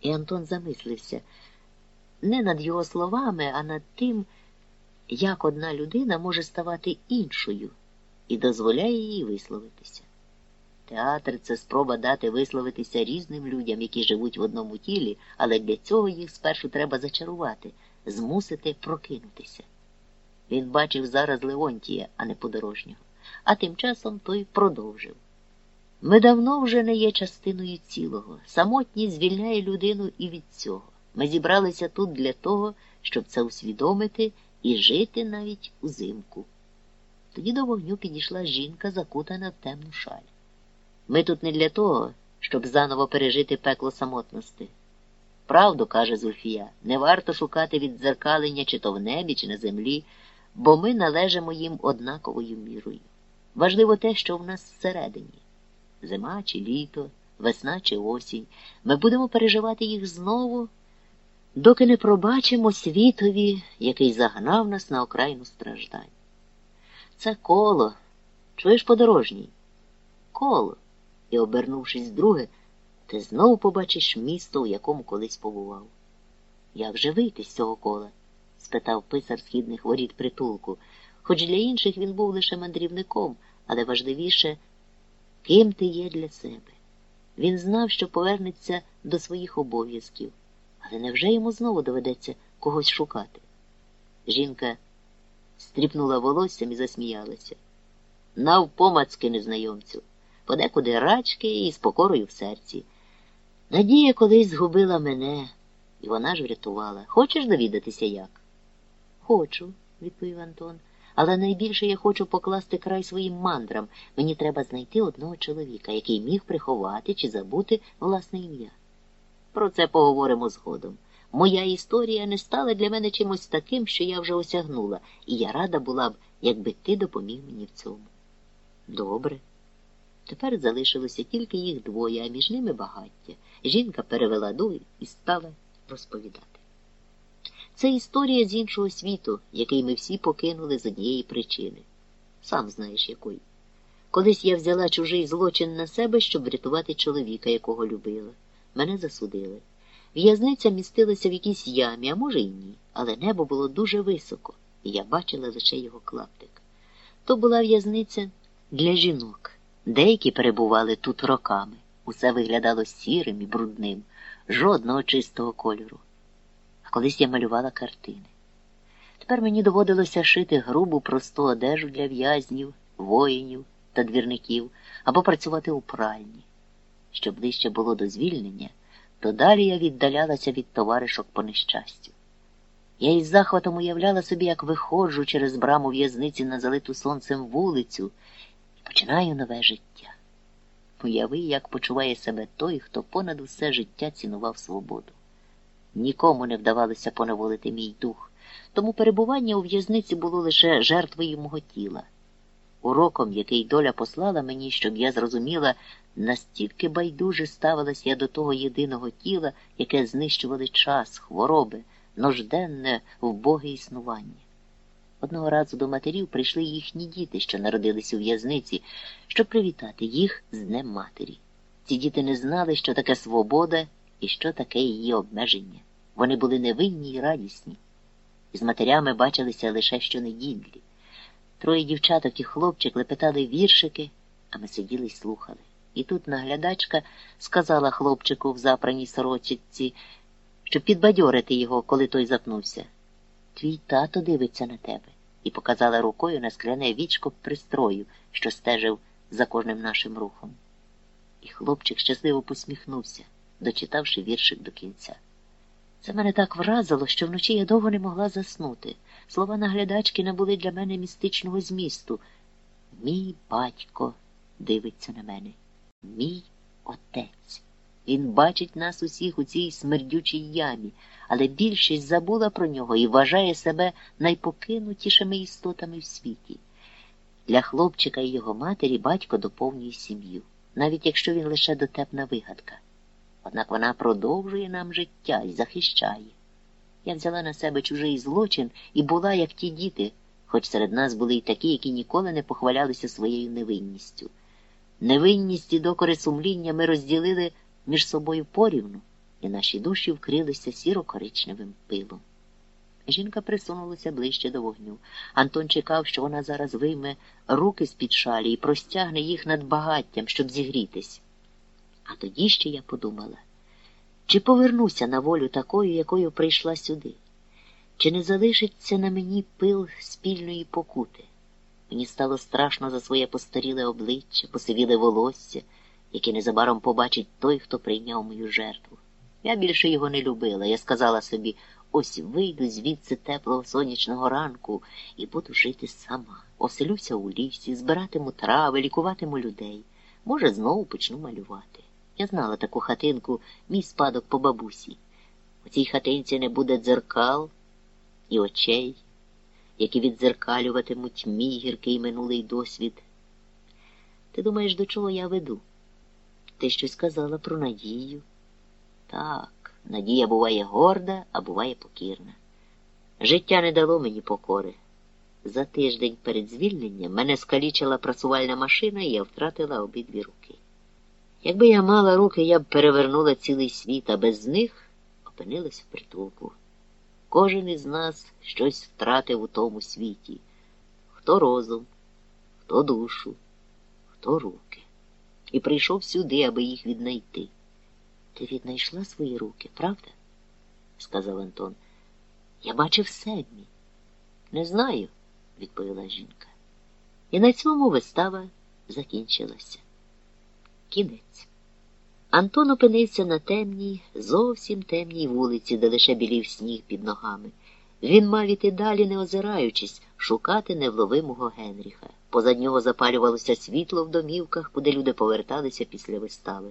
І Антон замислився не над його словами, а над тим, як одна людина може ставати іншою і дозволяє їй висловитися. Театр це спроба дати висловитися різним людям, які живуть в одному тілі, але для цього їх спершу треба зачарувати змусити прокинутися. Він бачив зараз Леонтія, а не подорожнього, а тим часом той продовжив. Ми давно вже не є частиною цілого. Самотність звільняє людину і від цього. Ми зібралися тут для того, щоб це усвідомити і жити навіть узимку. Тоді до вогню підійшла жінка, закутана в темну шаль. Ми тут не для того, щоб заново пережити пекло самотності. Правду, каже Зульфія, не варто шукати віддзеркалення чи то в небі, чи на землі, бо ми належимо їм однаковою мірою. Важливо те, що в нас всередині зима чи літо, весна чи осінь. Ми будемо переживати їх знову, доки не пробачимо світові, який загнав нас на окраїну страждань. Це коло, чуєш подорожній? Коло. І, обернувшись друге, ти знову побачиш місто, у якому колись побував. Як же вийти з цього кола? спитав писар східних воріт притулку. Хоч для інших він був лише мандрівником, але важливіше, ким ти є для себе. Він знав, що повернеться до своїх обов'язків, але невже йому знову доведеться когось шукати? Жінка стріпнула волоссям і засміялася. Навпомацки незнайомцю. подекуди рачки і з покорою в серці. Надія колись згубила мене, і вона ж врятувала. Хочеш довідатися як? Хочу, відповів Антон. Але найбільше я хочу покласти край своїм мандрам. Мені треба знайти одного чоловіка, який міг приховати чи забути власне ім'я. Про це поговоримо згодом. Моя історія не стала для мене чимось таким, що я вже осягнула, і я рада була б, якби ти допоміг мені в цьому. Добре. Тепер залишилося тільки їх двоє, а між ними багаття. Жінка перевела дуй і стала розповідати. Це історія з іншого світу, який ми всі покинули з однієї причини. Сам знаєш якої. Колись я взяла чужий злочин на себе, щоб врятувати чоловіка, якого любила. Мене засудили. В'язниця містилася в якійсь ямі, а може й ні, але небо було дуже високо, і я бачила лише його клаптик. То була в'язниця для жінок. Деякі перебували тут роками. Усе виглядало сірим і брудним, жодного чистого кольору. Колись я малювала картини. Тепер мені доводилося шити грубу просту одежу для в'язнів, воїнів та двірників або працювати у пральні. Що ближче було до звільнення, то далі я віддалялася від товаришок по нещастю. Я із захватом уявляла собі, як виходжу через браму в'язниці на залиту сонцем вулицю і починаю нове життя. Уяви, як почуває себе той, хто понад усе життя цінував свободу. Нікому не вдавалося поневолити мій дух, тому перебування у в'язниці було лише жертвою мого тіла. Уроком, який доля послала мені, щоб я зрозуміла, настільки байдуже ставилась я до того єдиного тіла, яке знищували час, хвороби, нужденне, вбоге існування. Одного разу до матерів прийшли їхні діти, що народились у в'язниці, щоб привітати їх з Днем Матері. Ці діти не знали, що таке свобода і що таке її обмеження. Вони були невинні і радісні, з матерями бачилися лише щонеділі. Троє дівчаток і хлопчик лепетали віршики, а ми сиділи й слухали. І тут наглядачка сказала хлопчику в запраній сорочці, щоб підбадьорити його, коли той запнувся. Твій тато дивиться на тебе, і показала рукою на скляне вічко пристрою, що стежив за кожним нашим рухом. І хлопчик щасливо посміхнувся, дочитавши віршик до кінця. Це мене так вразило, що вночі я довго не могла заснути. Слова наглядачки набули для мене містичного змісту. Мій батько дивиться на мене, мій отець. Він бачить нас усіх у цій смердючій ямі, але більшість забула про нього і вважає себе найпокинутішими істотами в світі. Для хлопчика і його матері батько доповнює сім'ю, навіть якщо він лише дотепна вигадка. Однак вона продовжує нам життя і захищає. Я взяла на себе чужий злочин і була, як ті діти, хоч серед нас були й такі, які ніколи не похвалялися своєю невинністю. Невинність і докори сумління ми розділили між собою порівну, і наші душі вкрилися сіро-коричневим пилом. Жінка присунулася ближче до вогню. Антон чекав, що вона зараз вийме руки з-під шалі і простягне їх над багаттям, щоб зігрітись. А тоді ще я подумала, чи повернуся на волю такою, якою прийшла сюди, чи не залишиться на мені пил спільної покути? Мені стало страшно за своє постаріле обличчя, посивіле волосся, яке незабаром побачить той, хто прийняв мою жертву. Я більше його не любила. Я сказала собі, ось вийду звідси теплого сонячного ранку і буду жити сама. Оселюся у лісі, збиратиму трави, лікуватиму людей. Може, знову почну малювати. Я знала таку хатинку, мій спадок по бабусі. У цій хатинці не буде дзеркал і очей, які віддзеркалюватимуть мій гіркий минулий досвід. Ти думаєш, до чого я веду? Ти щось сказала про надію? Так, надія буває горда, а буває покірна. Життя не дало мені покори. За тиждень перед звільненням мене скалічила прасувальна машина, і я втратила обидві руки. Якби я мала руки, я б перевернула цілий світ, а без них опинилась в притулку. Кожен із нас щось втратив у тому світі хто розум, хто душу, хто руки. І прийшов сюди, аби їх віднайти. Ти віднайшла свої руки, правда? сказав Антон. Я бачив Седмі. Не знаю, відповіла жінка. І на цьому вистава закінчилася. Кінець. Антон опинився на темній, зовсім темній вулиці, де лише білів сніг під ногами. Він мав іти далі, не озираючись, шукати невловимого Генріха. Позад нього запалювалося світло в домівках, куди люди поверталися після вистави.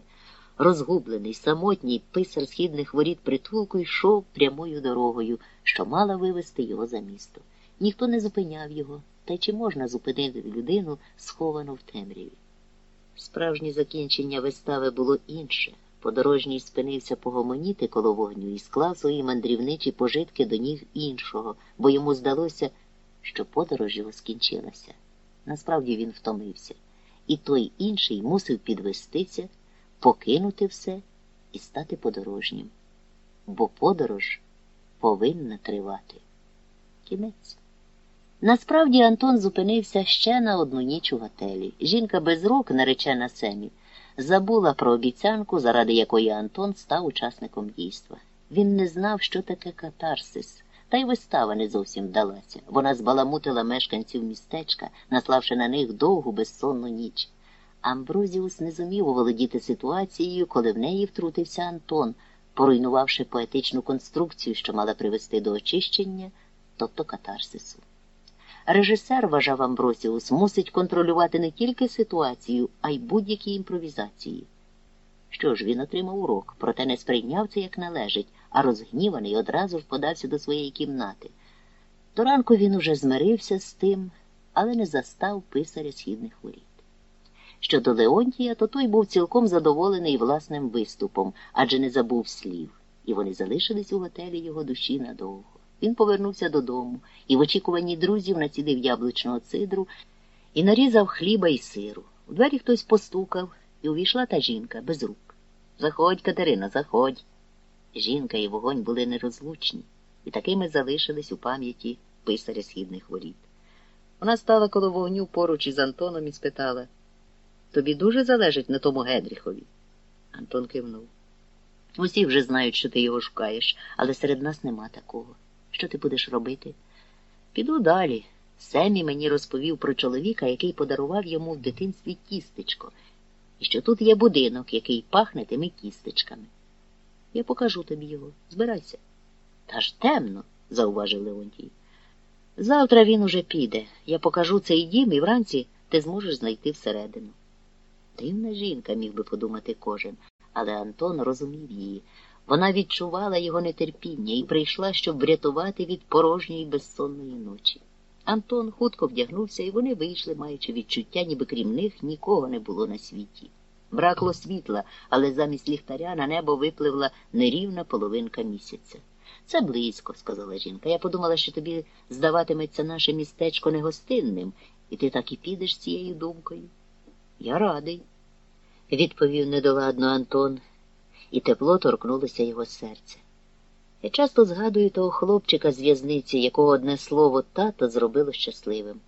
Розгублений, самотній писар східних воріт притулку йшов прямою дорогою, що мала вивести його за місто. Ніхто не зупиняв його, та й чи можна зупинити людину, сховану в темряві. Справжнє закінчення вистави було інше. Подорожній спинився погомоніти коло вогню і склав свої мандрівничі пожитки до ніг іншого, бо йому здалося, що подорож його скінчилася. Насправді він втомився, і той інший мусив підвестися, покинути все і стати подорожнім. Бо подорож повинна тривати. Кінець. Насправді Антон зупинився ще на одну ніч у готелі. Жінка без рук, наречена Семі, забула про обіцянку, заради якої Антон став учасником дійства. Він не знав, що таке катарсис, та й вистава не зовсім вдалася. Вона збаламутила мешканців містечка, наславши на них довгу безсонну ніч. Амброзіус не зумів оволодіти ситуацією, коли в неї втрутився Антон, поруйнувавши поетичну конструкцію, що мала привести до очищення, тобто катарсису. Режисер, вважав Амбросіус, мусить контролювати не тільки ситуацію, а й будь-які імпровізації. Що ж, він отримав урок, проте не сприйняв це як належить, а розгніваний одразу ж подався до своєї кімнати. До ранку він уже змирився з тим, але не застав писаря східних воріт. Щодо Леонтія, то той був цілком задоволений власним виступом, адже не забув слів, і вони залишились у готелі його душі надовго. Він повернувся додому і в очікуванні друзів націдив яблучного цидру і нарізав хліба і сиру. У двері хтось постукав, і увійшла та жінка без рук. Заходь, Катерина, заходь. Жінка і вогонь були нерозлучні, і такими залишились у пам'яті писаря східних воріт. Вона стала коло вогню поруч із Антоном і спитала Тобі дуже залежить на тому Гедріхові? Антон кивнув. Усі вже знають, що ти його шукаєш, але серед нас нема такого. Що ти будеш робити? Піду далі. Семі мені розповів про чоловіка, який подарував йому в дитинстві кістечко, і що тут є будинок, який пахне тими кістечками. Я покажу тобі його. Збирайся. Та ж темно, зауважив Леонтій. Завтра він уже піде. Я покажу цей дім і вранці ти зможеш знайти всередину. Дивна жінка, міг би подумати кожен, але Антон розумів її. Вона відчувала його нетерпіння і прийшла, щоб врятувати від порожньої безсонної ночі. Антон хутко вдягнувся, і вони вийшли, маючи відчуття, ніби крім них нікого не було на світі. Бракло світла, але замість ліхтаря на небо випливла нерівна половинка місяця. Це близько, сказала жінка. Я подумала, що тобі здаватиметься наше містечко негостинним, і ти так і підеш цією думкою. Я радий, відповів недоладно Антон і тепло торкнулося його серця. Я часто згадую того хлопчика з в'язниці, якого одне слово тато зробило щасливим.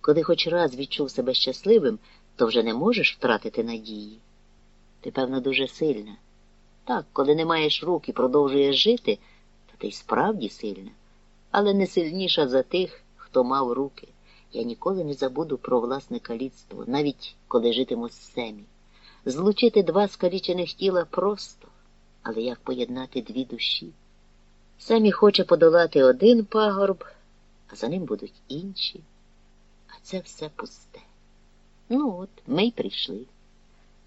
Коли хоч раз відчув себе щасливим, то вже не можеш втратити надії. Ти, певно, дуже сильна. Так, коли не маєш рук і продовжуєш жити, то ти й справді сильна, але не сильніша за тих, хто мав руки. Я ніколи не забуду про власне каліцтво, навіть коли житиму з семі. Злучити два скалічених тіла просто, але як поєднати дві душі? Самі хоче подолати один пагорб, а за ним будуть інші. А це все пусте. Ну от, ми й прийшли.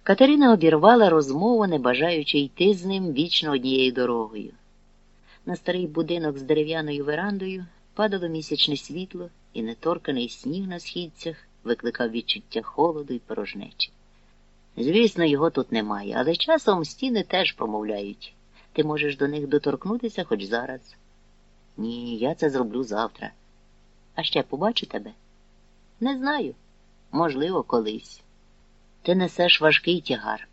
Катерина обірвала розмову, не бажаючи йти з ним вічно однією дорогою. На старий будинок з дерев'яною верандою падало місячне світло, і неторканий сніг на східцях викликав відчуття холоду і порожнечі. Звісно, його тут немає, але часом стіни теж промовляють. Ти можеш до них доторкнутися хоч зараз. Ні, я це зроблю завтра. А ще побачу тебе? Не знаю. Можливо, колись. Ти несеш важкий тягар.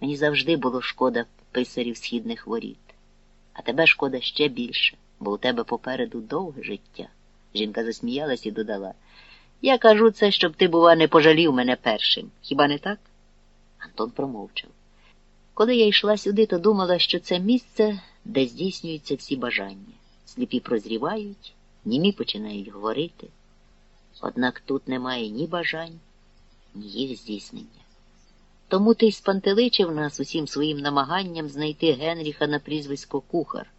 Мені завжди було шкода писарів східних воріт, а тебе шкода ще більше, бо у тебе попереду довге життя. Жінка засміялась і додала. Я кажу це, щоб ти, бува, не пожалів мене першим. Хіба не так? Антон промовчав. Коли я йшла сюди, то думала, що це місце, де здійснюються всі бажання. Сліпі прозрівають, німі починають говорити. Однак тут немає ні бажань, ні їх здійснення. Тому ти й спантеличив нас усім своїм намаганням знайти Генріха на прізвисько кухар.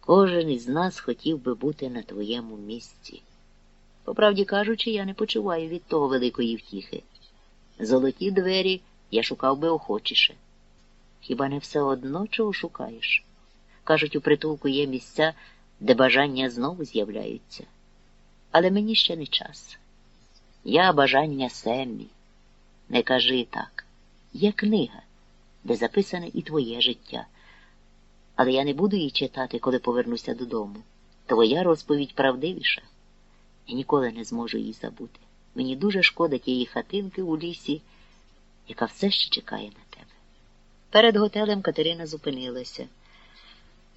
Кожен із нас хотів би бути на твоєму місці. По правді кажучи, я не почуваю від того великої втіхи. Золоті двері я шукав би охочіше. Хіба не все одно чого шукаєш? Кажуть, у притулку є місця, де бажання знову з'являються. Але мені ще не час. Я бажання Семмі. Не кажи так. Є книга, де записане і твоє життя. Але я не буду її читати, коли повернуся додому. Твоя розповідь правдивіша. Я ніколи не зможу її забути. Мені дуже шкода тієї хатинки у лісі, яка все ще чекає на тебе. Перед готелем Катерина зупинилася.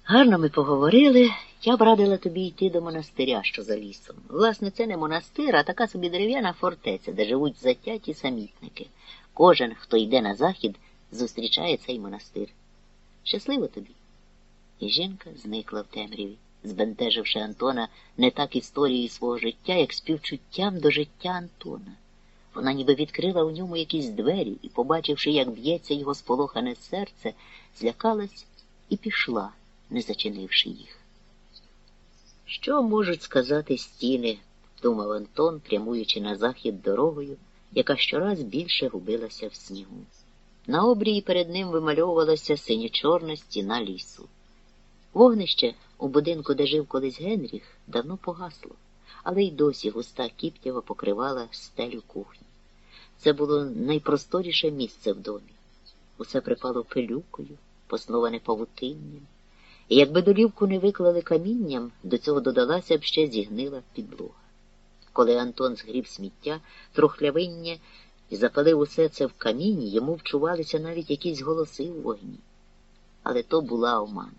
Гарно ми поговорили, я б радила тобі йти до монастиря, що за лісом. Власне, це не монастир, а така собі дерев'яна фортеця, де живуть затяті самітники. Кожен, хто йде на захід, зустрічає цей монастир. Щасливо тобі. І жінка зникла в темряві, збентеживши Антона не так історією свого життя, як співчуттям до життя Антона. Вона ніби відкрила у ньому якісь двері і, побачивши, як б'ється його сполохане серце, злякалась і пішла, не зачинивши їх. Що можуть сказати стіни? думав Антон, прямуючи на захід дорогою, яка щораз більше губилася в снігу. На обрії перед ним вимальовувалася синьо-чорна стіна лісу. Вогнище у будинку, де жив колись Генріх, давно погасло, але й досі густа кіптєва покривала стелю кухні. Це було найпросторіше місце в домі. Усе припало пилюкою, посноване павутинням. І якби долівку не виклали камінням, до цього додалася б ще зігнила підлога. Коли Антон згріб сміття, трухлявиння і запалив усе це в камінні, йому вчувалися навіть якісь голоси у вогні. Але то була омана.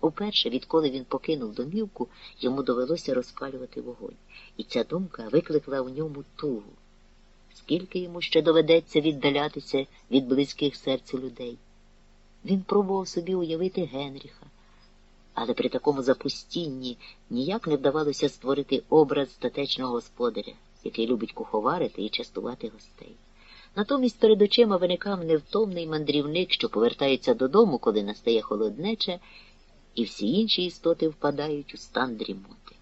Уперше, відколи він покинув домівку, йому довелося розпалювати вогонь, і ця думка викликла в ньому тугу. Скільки йому ще доведеться віддалятися від близьких серцю людей? Він пробував собі уявити Генріха, але при такому запустінні ніяк не вдавалося створити образ статечного господаря, який любить куховарити і частувати гостей. Натомість перед очима виникав невтомний мандрівник, що повертається додому, коли настає холоднече, і всі інші істоти впадають у стан дрімоти.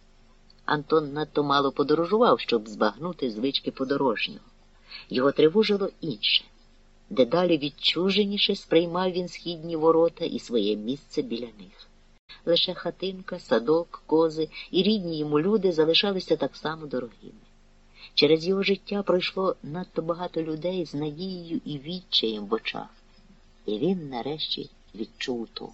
Антон надто мало подорожував, щоб збагнути звички подорожнього. Його тривожило інше. Дедалі відчуженіше сприймав він східні ворота і своє місце біля них. Лише хатинка, садок, кози і рідні йому люди залишалися так само дорогими. Через його життя пройшло надто багато людей з надією і відчаєм в очах, і він нарешті відчув тому.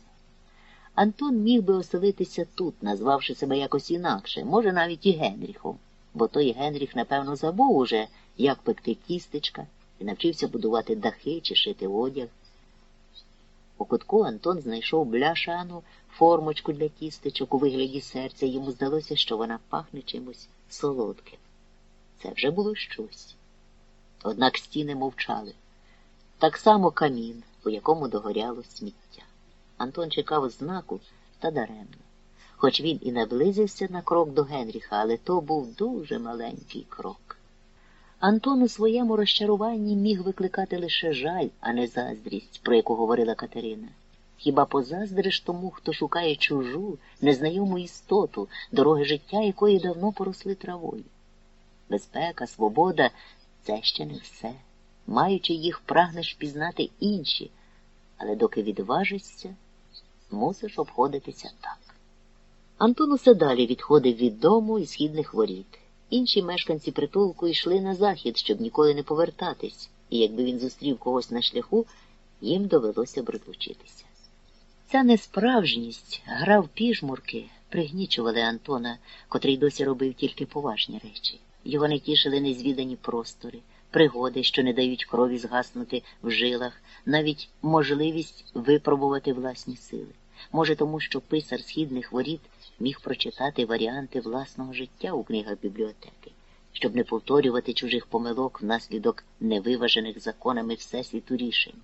Антон міг би оселитися тут, назвавши себе якось інакше, може, навіть і Генріхом, бо той Генріх, напевно, забув уже, як пекти кістечка, і навчився будувати дахи чи шити одяг. У кутку Антон знайшов бляшану формочку для кістечок у вигляді серця, йому здалося, що вона пахне чимось солодким. Це вже було щось. Однак стіни мовчали. Так само камін, у якому догоряло сміття. Антон чекав знаку та даремно. Хоч він і наблизився на крок до Генріха, але то був дуже маленький крок. Антон у своєму розчаруванні міг викликати лише жаль, а не заздрість, про яку говорила Катерина. Хіба позаздриш тому, хто шукає чужу, незнайому істоту, дороги життя якої давно поросли травою? Безпека, свобода це ще не все. Маючи їх, прагнеш пізнати інші, але доки відважишся, мусиш обходитися так. Антон усе далі відходив від дому і східних воріт. Інші мешканці притулку йшли на захід, щоб ніколи не повертатись, і якби він зустрів когось на шляху, їм довелося б розлучитися. Ця несправжність, гра в піжмурки, пригнічували Антона, котрий досі робив тільки поважні речі. Його не тішили незвідані простори, пригоди, що не дають крові згаснути в жилах, навіть можливість випробувати власні сили. Може, тому що писар східних воріт міг прочитати варіанти власного життя у книгах бібліотеки, щоб не повторювати чужих помилок внаслідок невиважених законами всесвіту рішень.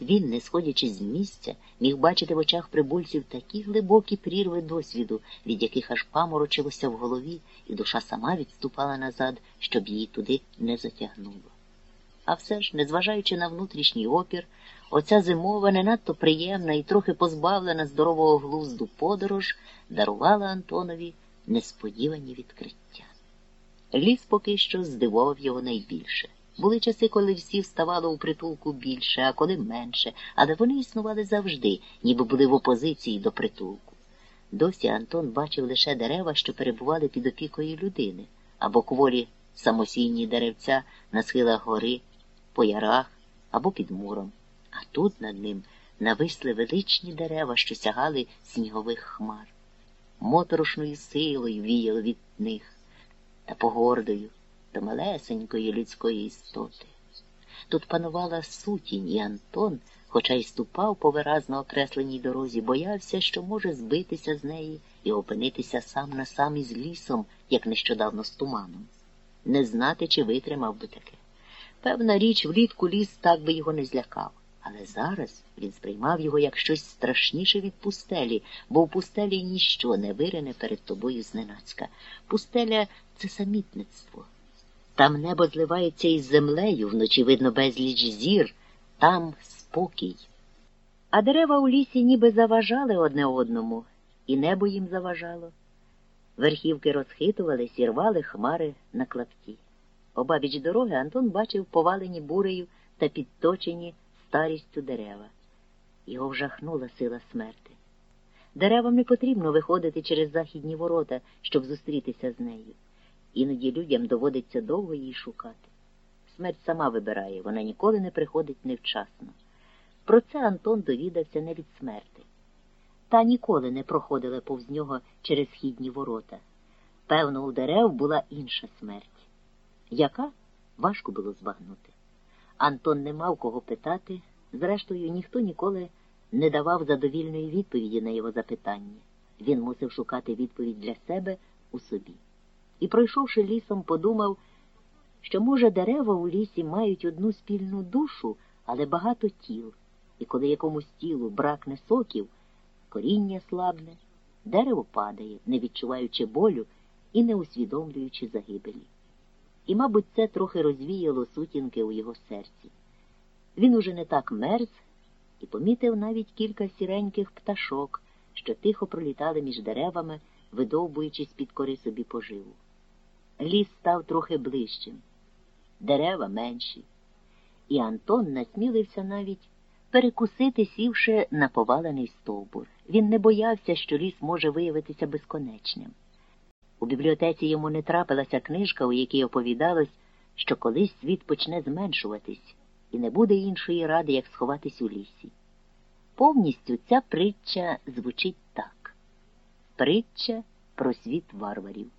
Він, не сходячи з місця, міг бачити в очах прибульців такі глибокі прірви досвіду, від яких аж паморочилося в голові, і душа сама відступала назад, щоб її туди не затягнуло. А все ж, незважаючи на внутрішній опір, оця зимова, не надто приємна і трохи позбавлена здорового глузду подорож дарувала Антонові несподівані відкриття. Ліс поки що здивував його найбільше. Були часи, коли всі вставало у притулку більше, а коли менше, але вони існували завжди, ніби були в опозиції до притулку. Досі Антон бачив лише дерева, що перебували під опікою людини, або кволі самосійні деревця на схилах гори, по ярах або під муром. А тут над ним нависли величні дерева, що сягали снігових хмар. Моторошною силою віяло від них та погордою до малесенької людської істоти. Тут панувала сутінь, і Антон, хоча й ступав по виразно окресленій дорозі, боявся, що може збитися з неї і опинитися сам на сам із лісом, як нещодавно з туманом. Не знати, чи витримав би таке. Певна річ, влітку ліс так би його не злякав. Але зараз він сприймав його як щось страшніше від пустелі, бо в пустелі ніщо не вирине перед тобою зненацька. Пустеля це самітництво. Там небо зливається із землею, вночі видно безліч зір, там спокій. А дерева у лісі ніби заважали одне одному, і небо їм заважало. Верхівки розхитувались і рвали хмари на клапті. Обабіч дороги Антон бачив повалені бурею та підточені старістю дерева. Його вжахнула сила смерти. Деревам не потрібно виходити через західні ворота, щоб зустрітися з нею. Іноді людям доводиться довго її шукати. Смерть сама вибирає, вона ніколи не приходить невчасно. Про це Антон довідався не від смерти. Та ніколи не проходила повз нього через східні ворота. Певно, у дерев була інша смерть. Яка важко було збагнути. Антон не мав кого питати, зрештою, ніхто ніколи не давав задовільної відповіді на його запитання. Він мусив шукати відповідь для себе у собі. І, пройшовши лісом, подумав, що, може, дерева у лісі мають одну спільну душу, але багато тіл, і коли якомусь тілу бракне соків, коріння слабне, дерево падає, не відчуваючи болю і не усвідомлюючи загибелі. І, мабуть, це трохи розвіяло сутінки у його серці. Він уже не так мерз і помітив навіть кілька сіреньких пташок, що тихо пролітали між деревами, видовбуючись під кори собі поживу. Ліс став трохи ближчим, дерева менші, і Антон насмілився навіть перекусити, сівши на повалений стовбур. Він не боявся, що ліс може виявитися безконечним. У бібліотеці йому не трапилася книжка, у якій оповідалось, що колись світ почне зменшуватись, і не буде іншої ради, як сховатись у лісі. Повністю ця притча звучить так притча про світ варварів.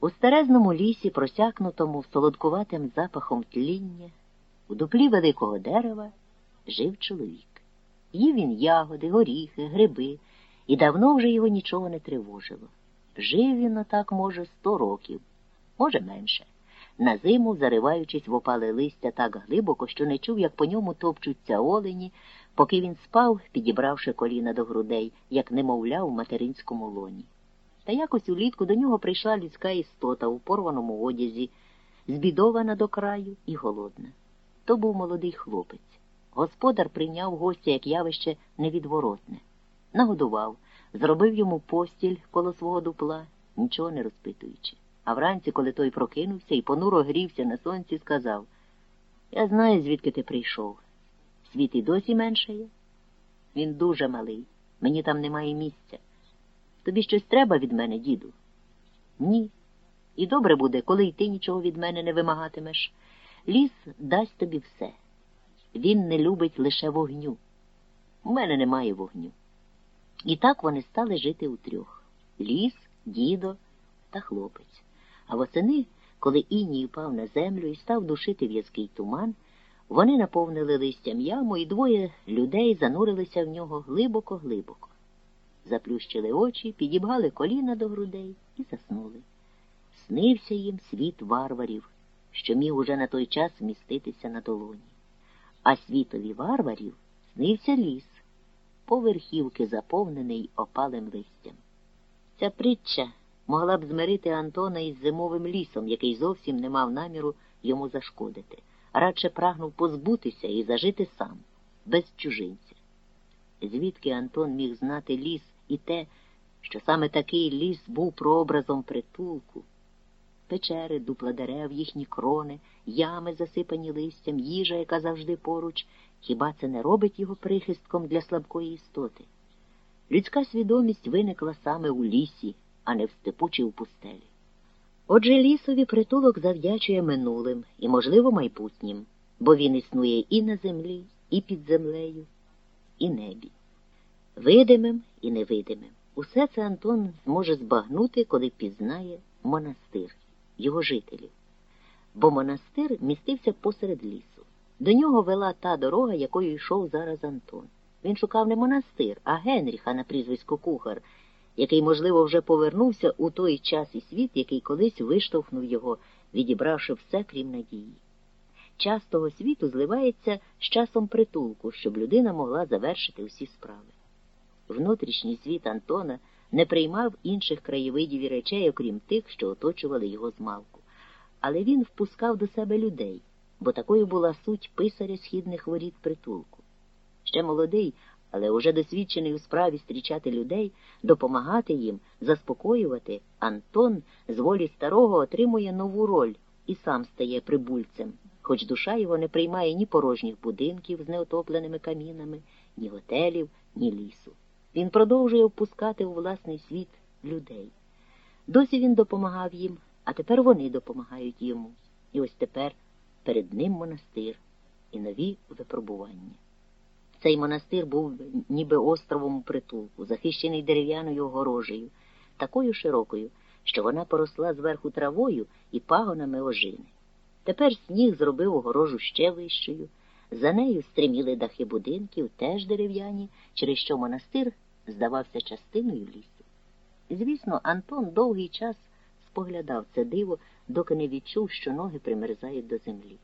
У старезному лісі, просякнутому солодкуватим запахом тління, у дуплі великого дерева жив чоловік. Їв він ягоди, горіхи, гриби, і давно вже його нічого не тривожило. Жив він отак, може, сто років, може, менше, на зиму зариваючись в опале листя так глибоко, що не чув, як по ньому топчуться олені, поки він спав, підібравши коліна до грудей, як немовля у материнському лоні. Та якось улітку до нього прийшла людська істота у порваному одязі, збідована до краю і голодна. То був молодий хлопець. Господар прийняв гостя як явище невідворотне, нагодував, зробив йому постіль коло свого дупла, нічого не розпитуючи. А вранці, коли той прокинувся і понуро грівся на сонці, сказав Я знаю, звідки ти прийшов. Світ і досі меншає. Він дуже малий, мені там немає місця. Тобі щось треба від мене, діду? Ні. І добре буде, коли й ти нічого від мене не вимагатимеш. Ліс дасть тобі все. Він не любить лише вогню. У мене немає вогню. І так вони стали жити утрьох ліс, дідо та хлопець. А восени, коли іній впав на землю і став душити в'язкий туман, вони наповнили листям яму, і двоє людей занурилися в нього глибоко-глибоко заплющили очі, підібгали коліна до грудей і заснули. Снився їм світ варварів, що міг уже на той час вміститися на долоні. А світові варварів снився ліс, поверхівки заповнений опалим листям. Ця притча могла б змирити Антона із зимовим лісом, який зовсім не мав наміру йому зашкодити. радше прагнув позбутися і зажити сам, без чужинця. Звідки Антон міг знати ліс і те, що саме такий ліс був прообразом притулку? Печери, дупла дерев, їхні крони, ями, засипані листям, їжа, яка завжди поруч, хіба це не робить його прихистком для слабкої істоти? Людська свідомість виникла саме у лісі, а не в степу чи в пустелі. Отже, лісові притулок завдячує минулим і, можливо, майбутнім, бо він існує і на землі, і під землею, і небі. Видимим і невидимим. Усе це Антон зможе збагнути, коли пізнає монастир, його жителів. Бо монастир містився посеред лісу. До нього вела та дорога, якою йшов зараз Антон. Він шукав не монастир, а Генріха на прізвисько кухар, який, можливо, вже повернувся у той час і світ, який колись виштовхнув його, відібравши все, крім надії. Час того світу зливається з часом притулку, щоб людина могла завершити усі справи. Внутрішній світ Антона не приймав інших краєвидів і речей, окрім тих, що оточували його змалку. Але він впускав до себе людей, бо такою була суть писаря східних воріт притулку. Ще молодий, але уже досвідчений у справі зустрічати людей, допомагати їм, заспокоювати, Антон з волі старого отримує нову роль і сам стає прибульцем, хоч душа його не приймає ні порожніх будинків з неотопленими камінами, ні готелів, ні лісу. Він продовжує впускати у власний світ людей. Досі він допомагав їм, а тепер вони допомагають йому. І ось тепер перед ним монастир і нові випробування. Цей монастир був ніби островом притулку, захищений дерев'яною огорожею, такою широкою, що вона поросла зверху травою і пагонами ожини. Тепер сніг зробив огорожу ще вищою. За нею стриміли дахи будинків, теж дерев'яні, через що монастир здавався частиною лісу. Звісно, Антон довгий час споглядав це диво, доки не відчув, що ноги примерзають до землі.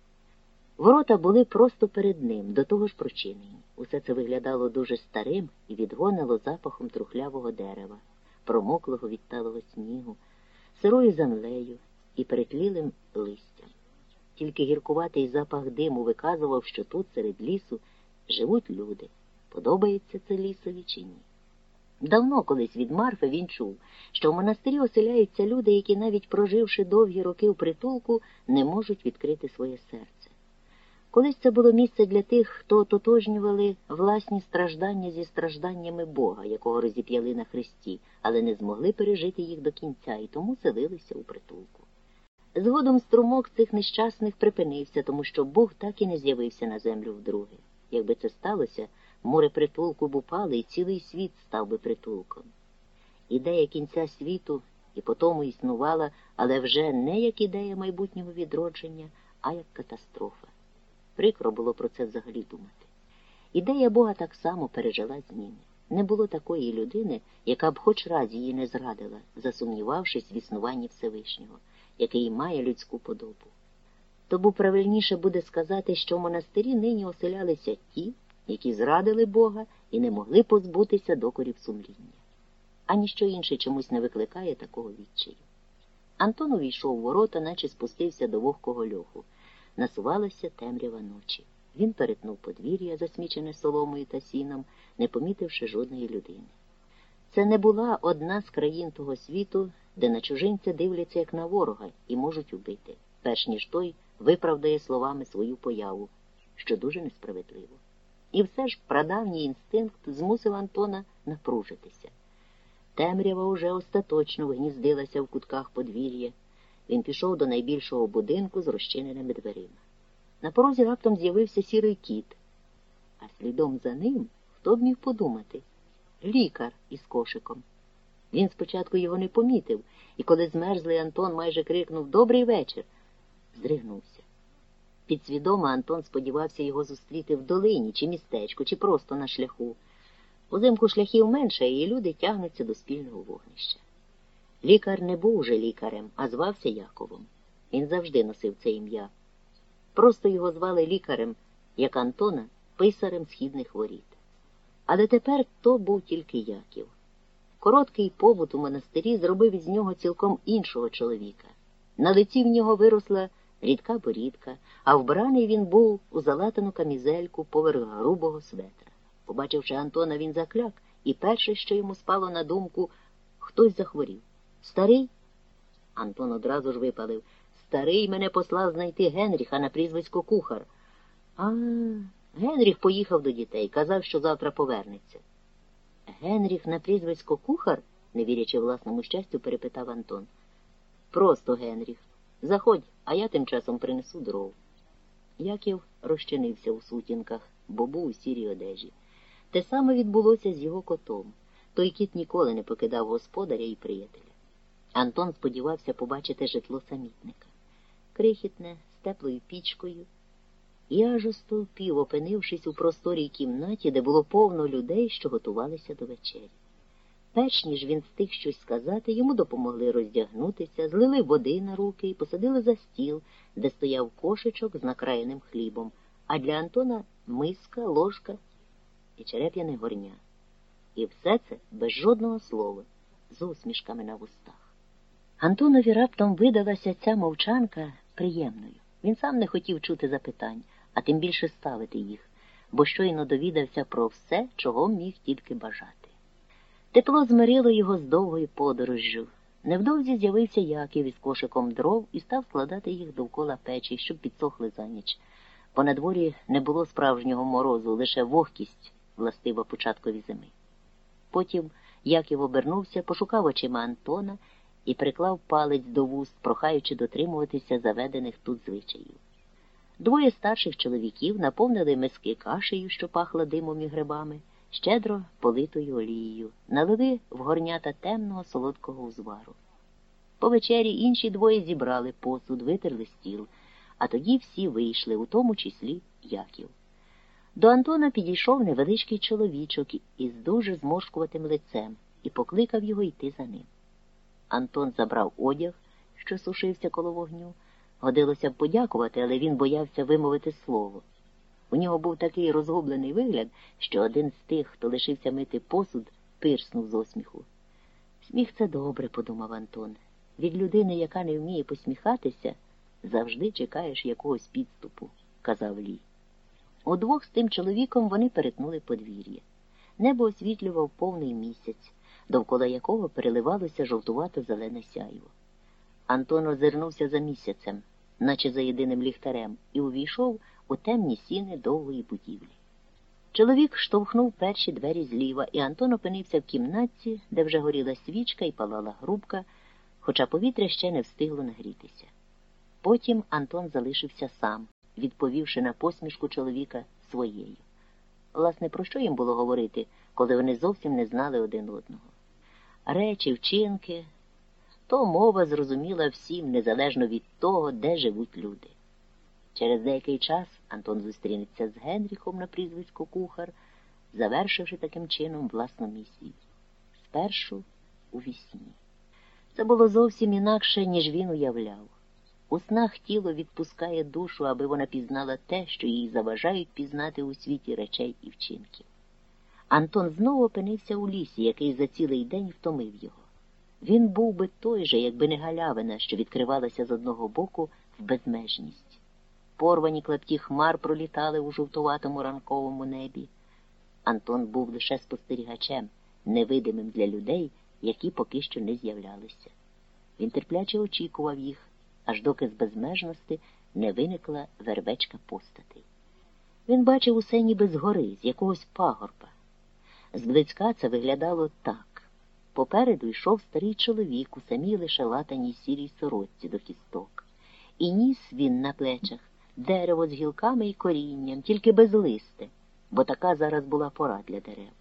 Ворота були просто перед ним, до того ж прочинені. Усе це виглядало дуже старим і відгонило запахом трухлявого дерева, промоклого від талого снігу, сирою землею і перетлілим листям. Тільки гіркуватий запах диму виказував, що тут, серед лісу, живуть люди. Подобається це лісові чи ні? Давно колись від Марфи він чув, що в монастирі оселяються люди, які, навіть проживши довгі роки в притулку, не можуть відкрити своє серце. Колись це було місце для тих, хто ототожнювали власні страждання зі стражданнями Бога, якого розіп'яли на хресті, але не змогли пережити їх до кінця і тому селилися у притулку. Згодом струмок цих нещасних припинився, тому що Бог так і не з'явився на землю вдруге. Якби це сталося, море притулку б упало, і цілий світ став би притулком. Ідея кінця світу і потому існувала, але вже не як ідея майбутнього відродження, а як катастрофа. Прикро було про це взагалі думати. Ідея Бога так само пережила зміни. Не було такої людини, яка б хоч раз її не зрадила, засумнівавшись в існуванні Всевишнього, який має людську подобу. Тому правильніше буде сказати, що в монастирі нині оселялися ті, які зрадили Бога і не могли позбутися докорів сумління. А ніщо інше чомусь не викликає такого відчаю. Антон увійшов у ворота, наче спустився до вогкого льоху. Насувалася темрява ночі. Він перетнув подвір'я, засмічене соломою та сіном, не помітивши жодної людини. Це не була одна з країн того світу, де на чужинця дивляться як на ворога і можуть убити, перш ніж той виправдає словами свою появу, що дуже несправедливо. І все ж прадавній інстинкт змусив Антона напружитися. Темрява уже остаточно вгніздилася в кутках подвір'я. Він пішов до найбільшого будинку з розчиненими дверима. На порозі раптом з'явився сірий кіт, а слідом за ним хто б міг подумати лікар із кошиком. Він спочатку його не помітив, і коли змерзлий Антон майже крикнув Добрий вечір, здригнувся. Підсвідомо Антон сподівався його зустріти в долині, чи містечку, чи просто на шляху. Узимку шляхів менше, і люди тягнуться до спільного вогнища. Лікар не був уже лікарем, а звався Яковом. Він завжди носив це ім'я. Просто його звали лікарем, як Антона, писарем східних воріт. Але тепер то був тільки Яків. Короткий побут у монастирі зробив із нього цілком іншого чоловіка. На лиці в нього виросла рідка борідка, а вбраний він був у залатану камізельку поверх грубого светра. Побачивши Антона, він закляк, і перше, що йому спало на думку, хтось захворів. Старий? Антон одразу ж випалив. Старий мене послав знайти Генріха на прізвисько кухар. А, Генріх поїхав до дітей, казав, що завтра повернеться. Генріх на прізвисько кухар, не вірячи власному щастю, перепитав Антон. Просто Генріх. Заходь, а я тим часом принесу дров. Яків розчинився у сутінках, бо був у сірій одежі. Те саме відбулося з його котом. Той кіт ніколи не покидав господаря і приятеля. Антон сподівався побачити житло самітника. Крихітне, з теплою пічкою. І аж остовпів, опинившись у просторій кімнаті, де було повно людей, що готувалися до вечері. Перш ніж він встиг щось сказати, йому допомогли роздягнутися, злили води на руки і посадили за стіл, де стояв кошечок з накраєним хлібом, а для Антона миска, ложка і череп'яне горня. І все це без жодного слова, з усмішками на вустах. Антонові раптом видалася ця мовчанка приємною. Він сам не хотів чути запитань, а тим більше ставити їх, бо щойно довідався про все, чого міг тільки бажати. Тепло змирило його з довгою подорожжю. Невдовзі з'явився Яків із кошиком дров і став складати їх довкола печі, щоб підсохли за ніч. Бо на дворі не було справжнього морозу, лише вогкість властива початкові зими. Потім Яків обернувся, пошукав очима Антона і приклав палець до вуст, прохаючи дотримуватися заведених тут звичаїв. Двоє старших чоловіків наповнили миски кашею, що пахла димом і грибами щедро политою олією, налили в горнята темного солодкого узвару. По вечері інші двоє зібрали посуд, витерли стіл, а тоді всі вийшли, у тому числі Яків. До Антона підійшов невеличкий чоловічок із дуже зморшкуватим лицем і покликав його йти за ним. Антон забрав одяг, що сушився коло вогню. Годилося б подякувати, але він боявся вимовити слово. У нього був такий розгублений вигляд, що один з тих, хто лишився мити посуд, пирснув з осміху. Сміх це добре, подумав Антон. Від людини, яка не вміє посміхатися, завжди чекаєш якогось підступу, казав Лій. Удвох з тим чоловіком вони перетнули подвір'я. Небо освітлював повний місяць, довкола якого переливалося жовтувато зелене сяйво. Антон озирнувся за місяцем, наче за єдиним ліхтарем, і увійшов у темні сіни довгої будівлі. Чоловік штовхнув перші двері зліва, і Антон опинився в кімнатці, де вже горіла свічка і палала грубка, хоча повітря ще не встигло нагрітися. Потім Антон залишився сам, відповівши на посмішку чоловіка своєю. Власне, про що їм було говорити, коли вони зовсім не знали один одного? Речі, вчинки, то мова зрозуміла всім, незалежно від того, де живуть люди. Через деякий час Антон зустрінеться з Генріхом на прізвисько кухар, завершивши таким чином власну місію. Спершу у вісні. Це було зовсім інакше, ніж він уявляв. У снах тіло відпускає душу, аби вона пізнала те, що їй заважають пізнати у світі речей і вчинків. Антон знову опинився у лісі, який за цілий день втомив його. Він був би той же, якби не галявина, що відкривалася з одного боку в безмежність порвані клапті хмар пролітали у жовтуватому ранковому небі. Антон був лише спостерігачем, невидимим для людей, які поки що не з'являлися. Він терпляче очікував їх, аж доки з безмежності не виникла вервечка постатей. Він бачив усе ніби згори, з якогось пагорба. Зблизька це виглядало так. Попереду йшов старий чоловік у самій лише латаній сірій сорочці до кісток, і ніс він на плечах дерево з гілками і корінням, тільки без листи, бо така зараз була пора для дерев.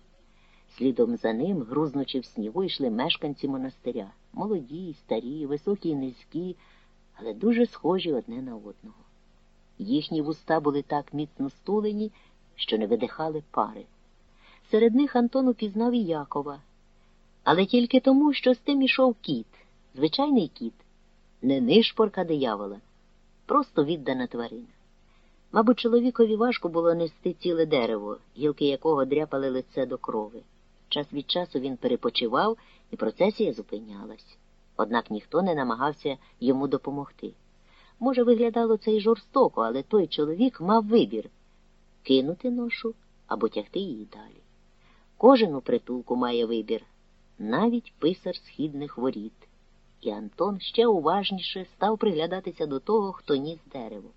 Слідом за ним, грузнучи в снігу, йшли мешканці монастиря, молоді, старі, високі і низькі, але дуже схожі одне на одного. Їхні вуста були так міцно стулені, що не видихали пари. Серед них Антон упізнав і Якова, але тільки тому, що з тим ішов кіт, звичайний кіт, не нишпорка диявола, просто віддана тварина. Мабуть, чоловікові важко було нести ціле дерево, гілки якого дряпали лице до крови. Час від часу він перепочивав, і процесія зупинялась. Однак ніхто не намагався йому допомогти. Може, виглядало це й жорстоко, але той чоловік мав вибір кинути ношу або тягти її далі. Кожен у притулку має вибір, навіть писар східних воріт. І Антон ще уважніше став приглядатися до того, хто ніс дерево.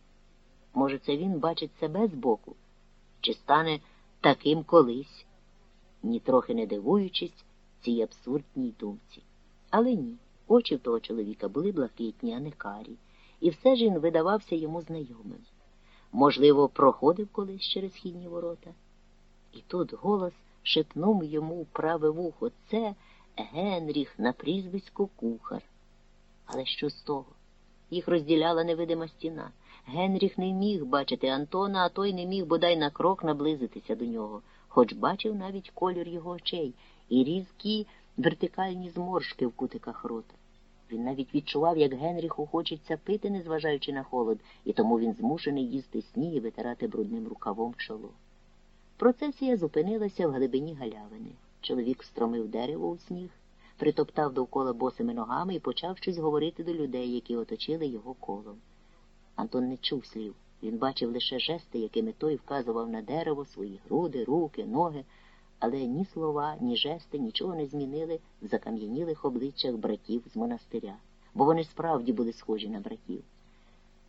Може, це він бачить себе збоку, чи стане таким колись, нітрохи не дивуючись цій абсурдній думці. Але ні, очі в того чоловіка були блакитні, а не карі, і все ж він видавався йому знайомим. Можливо, проходив колись через східні ворота. І тут голос шепнув йому праве вухо це Генріх на прізвисько кухар. Але що з того? Їх розділяла невидима стіна. Генріх не міг бачити Антона, а той не міг бодай на крок наблизитися до нього, хоч бачив навіть колір його очей і різкі вертикальні зморшки в кутиках рота. Він навіть відчував, як Генріху хочеться пити, незважаючи на холод, і тому він змушений їсти сніг і витирати брудним рукавом чоло. Процесія зупинилася в глибині галявини. Чоловік стромив дерево у сніг, притоптав довкола босими ногами і почав щось говорити до людей, які оточили його колом. Антон не чув слів. Він бачив лише жести, якими той вказував на дерево свої груди, руки, ноги, але ні слова, ні жести нічого не змінили в закам'янілих обличчях братів з монастиря, бо вони справді були схожі на братів.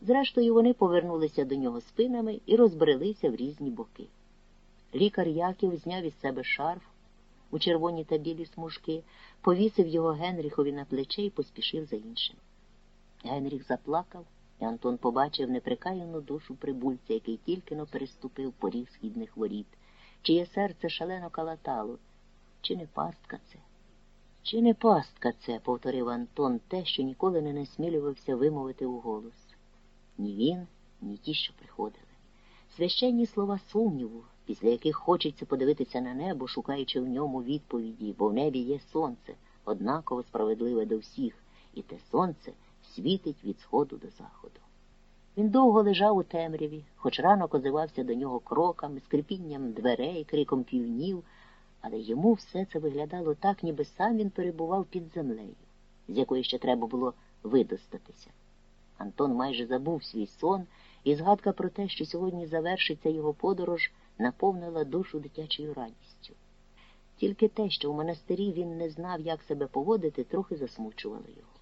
Зрештою, вони повернулися до нього спинами і розбрелися в різні боки. Лікар Яків зняв із себе шарф у червоні та білі смужки, повісив його Генріхові на плече і поспішив за іншим. Генріх заплакав, і Антон побачив неприкаяну душу прибульця, який тільки но переступив поріг східних воріт, чиє серце шалено калатало. Чи не пастка це? Чи не пастка це? повторив Антон те, що ніколи не насмілювався вимовити у голос. Ні він, ні ті, що приходили. Священні слова сумніву, після яких хочеться подивитися на небо, шукаючи в ньому відповіді, бо в небі є сонце, однаково справедливе до всіх, і те сонце світить від сходу до заходу. Він довго лежав у темряві, хоч ранок озивався до нього кроками, скрипінням дверей, криком півнів, але йому все це виглядало так, ніби сам він перебував під землею, з якої ще треба було видостатися. Антон майже забув свій сон, і згадка про те, що сьогодні завершиться його подорож, наповнила душу дитячою радістю. Тільки те, що в монастирі він не знав, як себе поводити, трохи засмучувало його.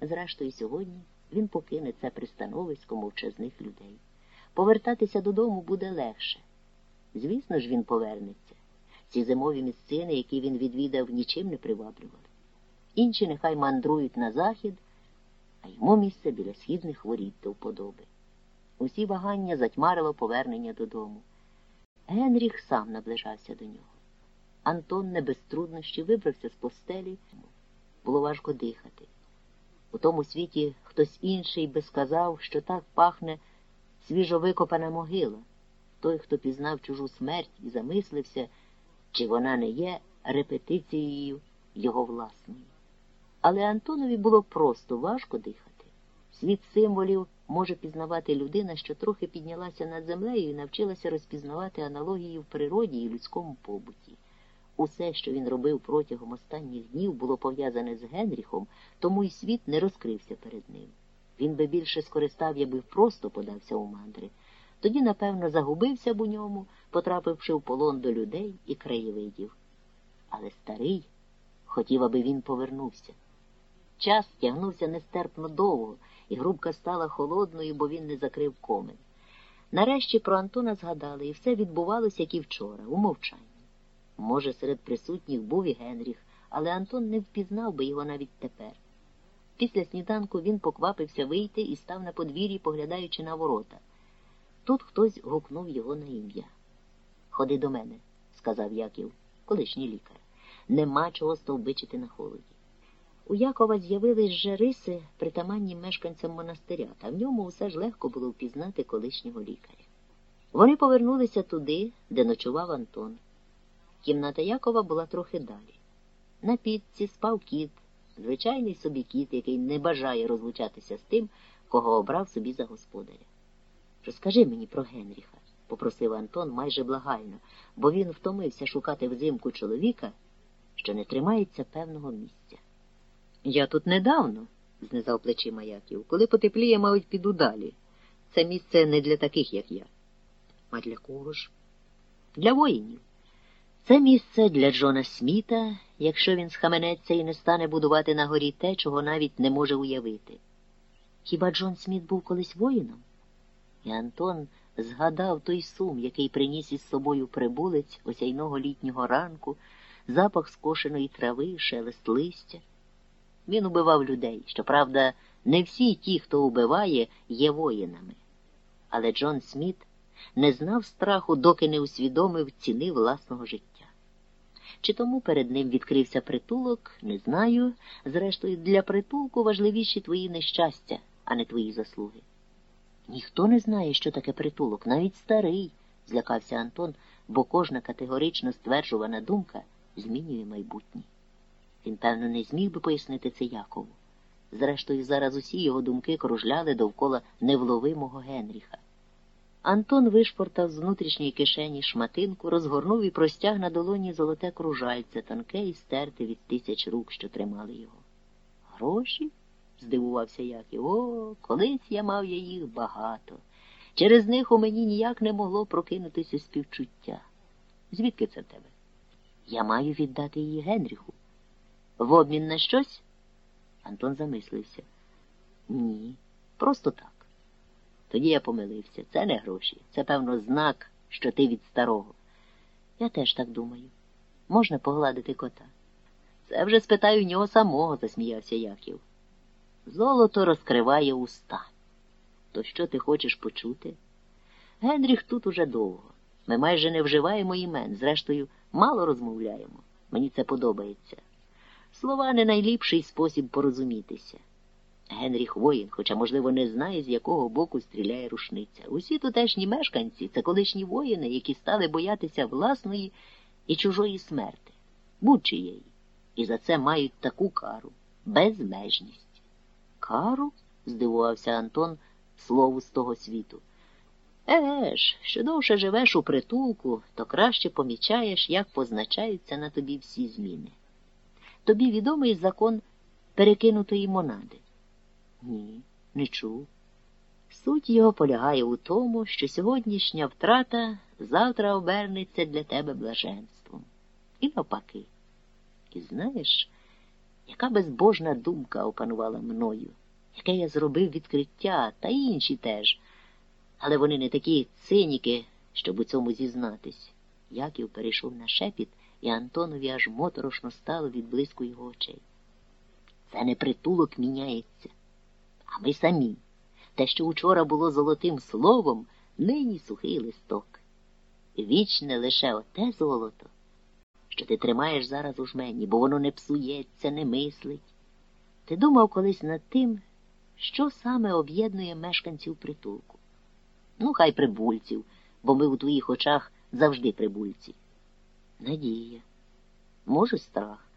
Зрештою, сьогодні він покине це пристановисько мовчазних людей. Повертатися додому буде легше. Звісно ж, він повернеться. Ці зимові місцини, які він відвідав, нічим не приваблювали. Інші нехай мандрують на захід, а йому місце біля східних воріт до вподоби. Усі вагання затьмарило повернення додому. Генріх сам наближався до нього. Антон не без труднощів вибрався з постелі, було важко дихати. У тому світі хтось інший би сказав, що так пахне свіжовикопана могила, той, хто пізнав чужу смерть і замислився, чи вона не є репетицією його власної. Але Антонові було просто важко дихати. Світ символів може пізнавати людина, що трохи піднялася над землею і навчилася розпізнавати аналогії в природі і людському побуті. Усе, що він робив протягом останніх днів, було пов'язане з Генріхом, тому й світ не розкрився перед ним. Він би більше скористав, якби просто подався у мандри. Тоді, напевно, загубився б у ньому, потрапивши в полон до людей і краєвидів. Але старий хотів, аби він повернувся. Час тягнувся нестерпно довго, і грубка стала холодною, бо він не закрив комен. Нарешті про Антона згадали, і все відбувалося, як і вчора, у мовчанні. Може, серед присутніх був і Генріх, але Антон не впізнав би його навіть тепер. Після сніданку він поквапився вийти і став на подвір'ї, поглядаючи на ворота. Тут хтось гукнув його на ім'я. Ходи до мене, сказав Яків, колишній лікар. Нема чого стовбичити на холоді. У Якова з'явились же риси, притаманні мешканцям монастиря, та в ньому усе ж легко було впізнати колишнього лікаря. Вони повернулися туди, де ночував Антон. Кімната Якова була трохи далі. На підці спав кіт, звичайний собі кіт, який не бажає розлучатися з тим, кого обрав собі за господаря. Розкажи мені про Генріха, попросив Антон майже благально, бо він втомився шукати взимку чоловіка, що не тримається певного місця. Я тут недавно, знизав плечима Яків. Коли потепліє, мабуть, піду далі. Це місце не для таких, як я. А для кого ж? Для воїнів. Це місце для Джона Сміта, якщо він схаменеться і не стане будувати на горі те, чого навіть не може уявити. Хіба Джон Сміт був колись воїном? І Антон згадав той сум, який приніс із собою прибулець осяйного літнього ранку, запах скошеної трави, шелест листя. Він убивав людей. Щоправда, не всі ті, хто убиває, є воїнами. Але Джон Сміт не знав страху, доки не усвідомив ціни власного життя. Чи тому перед ним відкрився притулок, не знаю. Зрештою, для притулку важливіші твої нещастя, а не твої заслуги. Ніхто не знає, що таке притулок, навіть старий, злякався Антон, бо кожна категорично стверджувана думка змінює майбутнє. Він, певно, не зміг би пояснити це Якову. Зрештою, зараз усі його думки кружляли довкола невловимого Генріха. Антон вишпортав з внутрішньої кишені шматинку, розгорнув і простяг на долоні золоте кружальце, тонке і стерте від тисяч рук, що тримали його. Гроші? здивувався Яків. О, колись я мав я їх багато. Через них у мені ніяк не могло прокинутися співчуття. Звідки це в тебе? Я маю віддати її Генріху. В обмін на щось? Антон замислився. Ні, просто так. Тоді я помилився. Це не гроші. Це, певно, знак, що ти від старого. Я теж так думаю. Можна погладити кота. Це вже спитаю в нього самого, засміявся Яків. Золото розкриває уста. То що ти хочеш почути? Генріх тут уже довго. Ми майже не вживаємо імен, зрештою, мало розмовляємо. Мені це подобається. Слова не найліпший спосіб порозумітися. Генріх воїн, хоча, можливо, не знає, з якого боку стріляє рушниця. Усі тутешні мешканці це колишні воїни, які стали боятися власної і чужої смерти, будь-чиєї, і за це мають таку кару безмежність. Кару? здивувався Антон слову з того світу. Еге ж, що довше живеш у притулку, то краще помічаєш, як позначаються на тобі всі зміни. Тобі відомий закон перекинутої монади. Ні, не чув. Суть його полягає у тому, що сьогоднішня втрата завтра обернеться для тебе блаженством. І навпаки. І знаєш, яка безбожна думка опанувала мною, яке я зробив відкриття, та інші теж. Але вони не такі циніки, щоб у цьому зізнатись. Яків перейшов на шепіт, і Антонові аж моторошно стало від блиску його очей. Це не притулок міняється. А ми самі. Те, що учора було золотим словом, нині сухий листок. Вічне лише оте золото, що ти тримаєш зараз у жмені, бо воно не псується, не мислить. Ти думав колись над тим, що саме об'єднує мешканців притулку. Ну, хай прибульців, бо ми у твоїх очах завжди прибульці. Надія. Може, страх,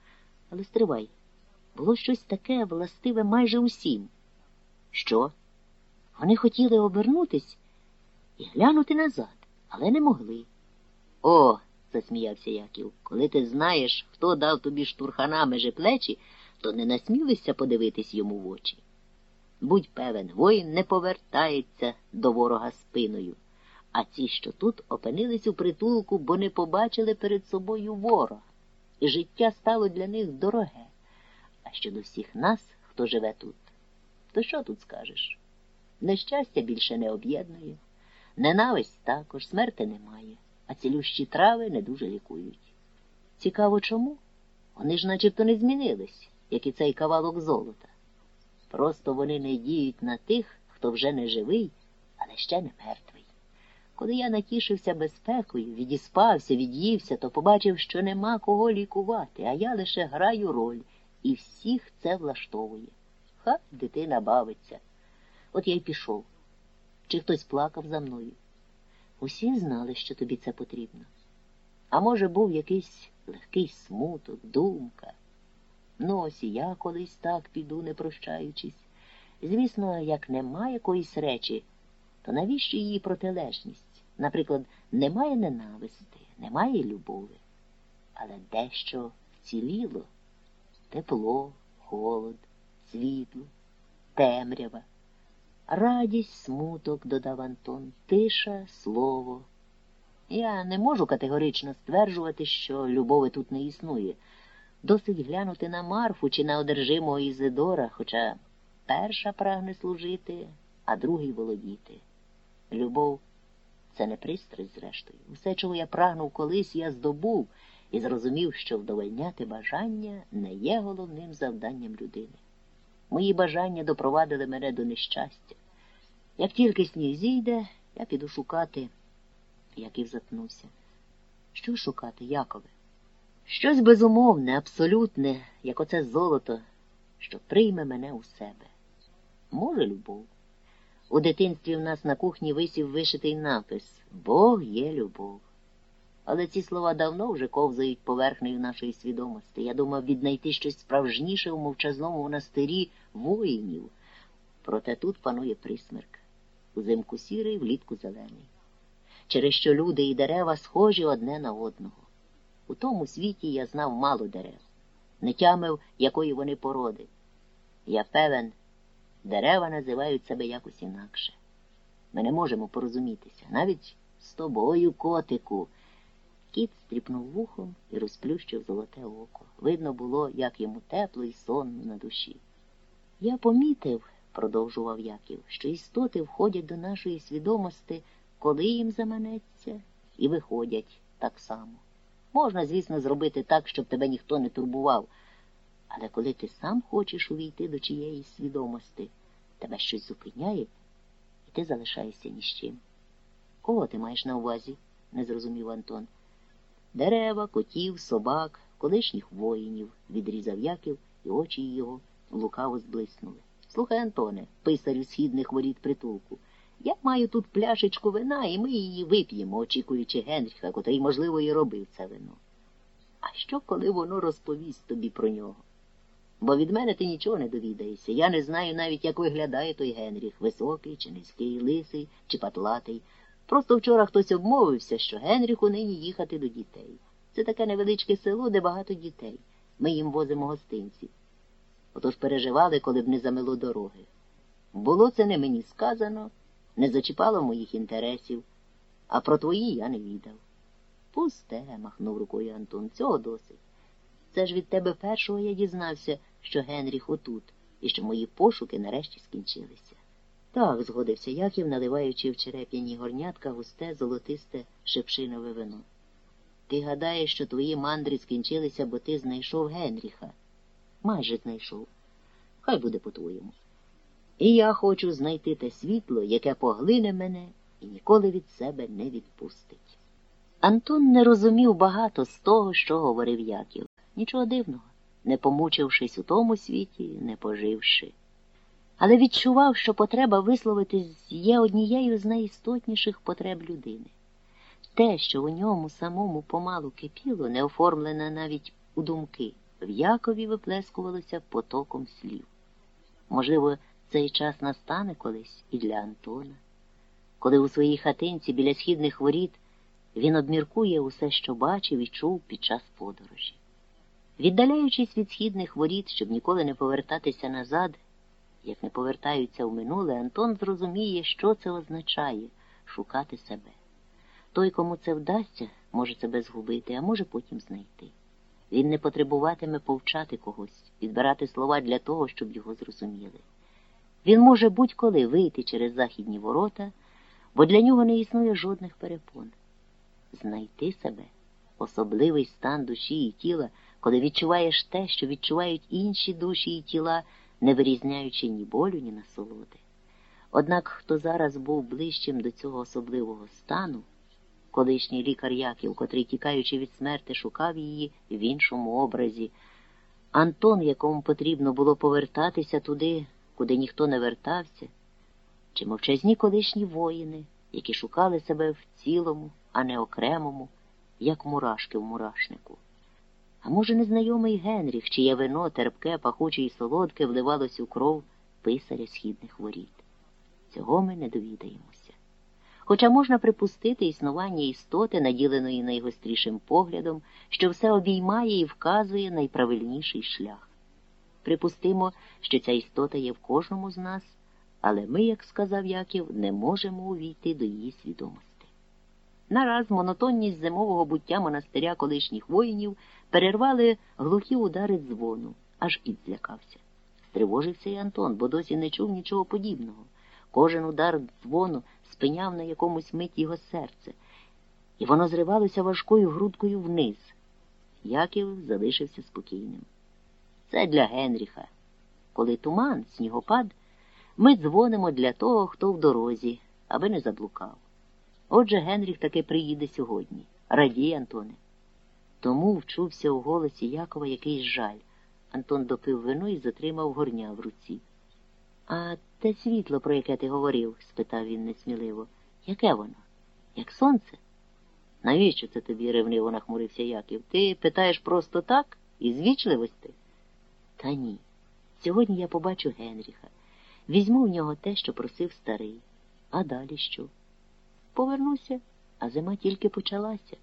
але стривай. Було щось таке властиве майже усім. Що? Вони хотіли обернутись і глянути назад, але не могли. О, засміявся Яків, коли ти знаєш, хто дав тобі штурхана межи плечі, то не насмілися подивитись йому в очі. Будь певен, воїн не повертається до ворога спиною, а ці, що тут, опинились у притулку, бо не побачили перед собою ворога, і життя стало для них дороге. А щодо всіх нас, хто живе тут, то що тут скажеш? Нещастя більше не об'єднує, ненависть також, смерти немає, а цілющі трави не дуже лікують. Цікаво чому? Вони ж начебто не змінились, як і цей кавалок золота. Просто вони не діють на тих, хто вже не живий, але ще не мертвий. Коли я натішився безпекою, відіспався, від'ївся, то побачив, що нема кого лікувати, а я лише граю роль, і всіх це влаштовує. Хай дитина бавиться. От я й пішов. Чи хтось плакав за мною? Усі знали, що тобі це потрібно. А може, був якийсь легкий смуток, думка. Ну, ось і я колись так піду, не прощаючись. Звісно, як нема якоїсь речі, то навіщо її протилежність? Наприклад, немає ненависти, немає любові, але дещо вціліло тепло, холод, світло, темрява. Радість, смуток, додав Антон, тиша, слово. Я не можу категорично стверджувати, що любови тут не існує. Досить глянути на Марфу чи на одержимого Ізидора, хоча перша прагне служити, а другий володіти. Любов це не пристрасть, зрештою. Усе, чого я прагнув колись, я здобув і зрозумів, що вдовольняти бажання не є головним завданням людини. Мої бажання допровадили мене до нещастя. Як тільки сніг зійде, я піду шукати, як і затнувся. Що шукати, Якове? Щось безумовне, абсолютне, як оце золото, що прийме мене у себе. Може, любов. У дитинстві в нас на кухні висів вишитий напис Бог є любов. Але ці слова давно вже ковзають поверхнею нашої свідомості. Я думав віднайти щось справжніше у мовчазному монастирі воїнів. Проте тут панує присмерк. Узимку сірий, влітку зелений. Через що люди і дерева схожі одне на одного. У тому світі я знав мало дерев, не тямив, якої вони породи. Я певен, дерева називають себе якось інакше. Ми не можемо порозумітися, навіть з тобою, котику. Кіт стріпнув вухом і розплющив золоте око. Видно було, як йому тепло і сонно на душі. Я помітив, продовжував Яків, що істоти входять до нашої свідомості, коли їм заманеться, і виходять так само. Можна, звісно, зробити так, щоб тебе ніхто не турбував. Але коли ти сам хочеш увійти до чиєїсь свідомості, тебе щось зупиняє, і ти залишаєшся ні з чим. Кого ти маєш на увазі? не зрозумів Антон. Дерева, котів, собак, колишніх воїнів, відрізав Яків, і очі його лукаво зблиснули. Слухай, Антоне, писарю східних воріт притулку. Я маю тут пляшечку вина, і ми її вип'ємо, очікуючи Генріха, котрий, можливо, і робив це вино. А що, коли воно розповість тобі про нього? Бо від мене ти нічого не довідаєшся. Я не знаю навіть, як виглядає той Генріх, високий, чи низький, лисий, чи патлатий. Просто вчора хтось обмовився, що Генріху нині їхати до дітей. Це таке невеличке село, де багато дітей. Ми їм возимо гостинці. Отож переживали, коли б не замило дороги. Було це не мені сказано не зачіпало моїх інтересів, а про твої я не відав. Пусте, махнув рукою Антон, цього досить. Це ж від тебе першого я дізнався, що Генріх отут, і що мої пошуки нарешті скінчилися. Так, згодився Яків, наливаючи в череп'яні горнятка густе, золотисте шепшинове вино. Ти гадаєш, що твої мандри скінчилися, бо ти знайшов Генріха. Майже знайшов. Хай буде по-твоєму. І я хочу знайти те світло, яке поглине мене і ніколи від себе не відпустить. Антон не розумів багато з того, що говорив Яків. Нічого дивного, не помучившись у тому світі, не поживши. Але відчував, що потреба висловитись є однією з найістотніших потреб людини. Те, що у ньому самому помалу кипіло, не оформлене навіть у думки, в Якові виплескувалося потоком слів. Можливо, цей час настане колись і для Антона, коли у своїй хатинці біля східних воріт він обміркує усе, що бачив і чув під час подорожі. Віддаляючись від східних воріт, щоб ніколи не повертатися назад, як не повертаються в минуле, Антон зрозуміє, що це означає шукати себе. Той, кому це вдасться, може себе згубити, а може потім знайти. Він не потребуватиме повчати когось, підбирати слова для того, щоб його зрозуміли. Він може будь-коли вийти через західні ворота, бо для нього не існує жодних перепон. Знайти себе особливий стан душі і тіла, коли відчуваєш те, що відчувають інші душі і тіла, не вирізняючи ні болю, ні насолоди. Однак хто зараз був ближчим до цього особливого стану, колишній лікар Яків, котрий, тікаючи від смерти, шукав її в іншому образі, Антон, якому потрібно було повертатися туди, куди ніхто не вертався, чи мовчазні колишні воїни, які шукали себе в цілому, а не окремому, як мурашки в мурашнику. А може, незнайомий Генріх, чиє вино терпке, пахуче і солодке вливалось у кров писаря східних воріт. Цього ми не довідаємося. Хоча можна припустити існування істоти, наділеної найгострішим поглядом, що все обіймає і вказує найправильніший шлях. Припустимо, що ця істота є в кожному з нас, але ми, як сказав Яків, не можемо увійти до її свідомості. Нараз монотонність зимового буття монастиря колишніх воїнів перервали глухі удари дзвону, аж ід злякався. Стривожився й Антон, бо досі не чув нічого подібного. Кожен удар дзвону спиняв на якомусь мить його серце, і воно зривалося важкою грудкою вниз. Яків залишився спокійним. Це для Генріха. Коли туман, снігопад, ми дзвонимо для того, хто в дорозі, аби не заблукав. Отже, Генріх таки приїде сьогодні. Радій, Антоне. Тому вчувся у голосі Якова якийсь жаль. Антон допив вино і затримав горня в руці. А те світло, про яке ти говорив? спитав він несміливо. Яке воно? Як сонце? Навіщо це тобі ревниво нахмурився Яків? Ти питаєш просто так, із вічливості? Та ні. Сьогодні я побачу Генріха. Візьму в нього те, що просив старий. А далі що? Повернуся, а зима тільки почалася.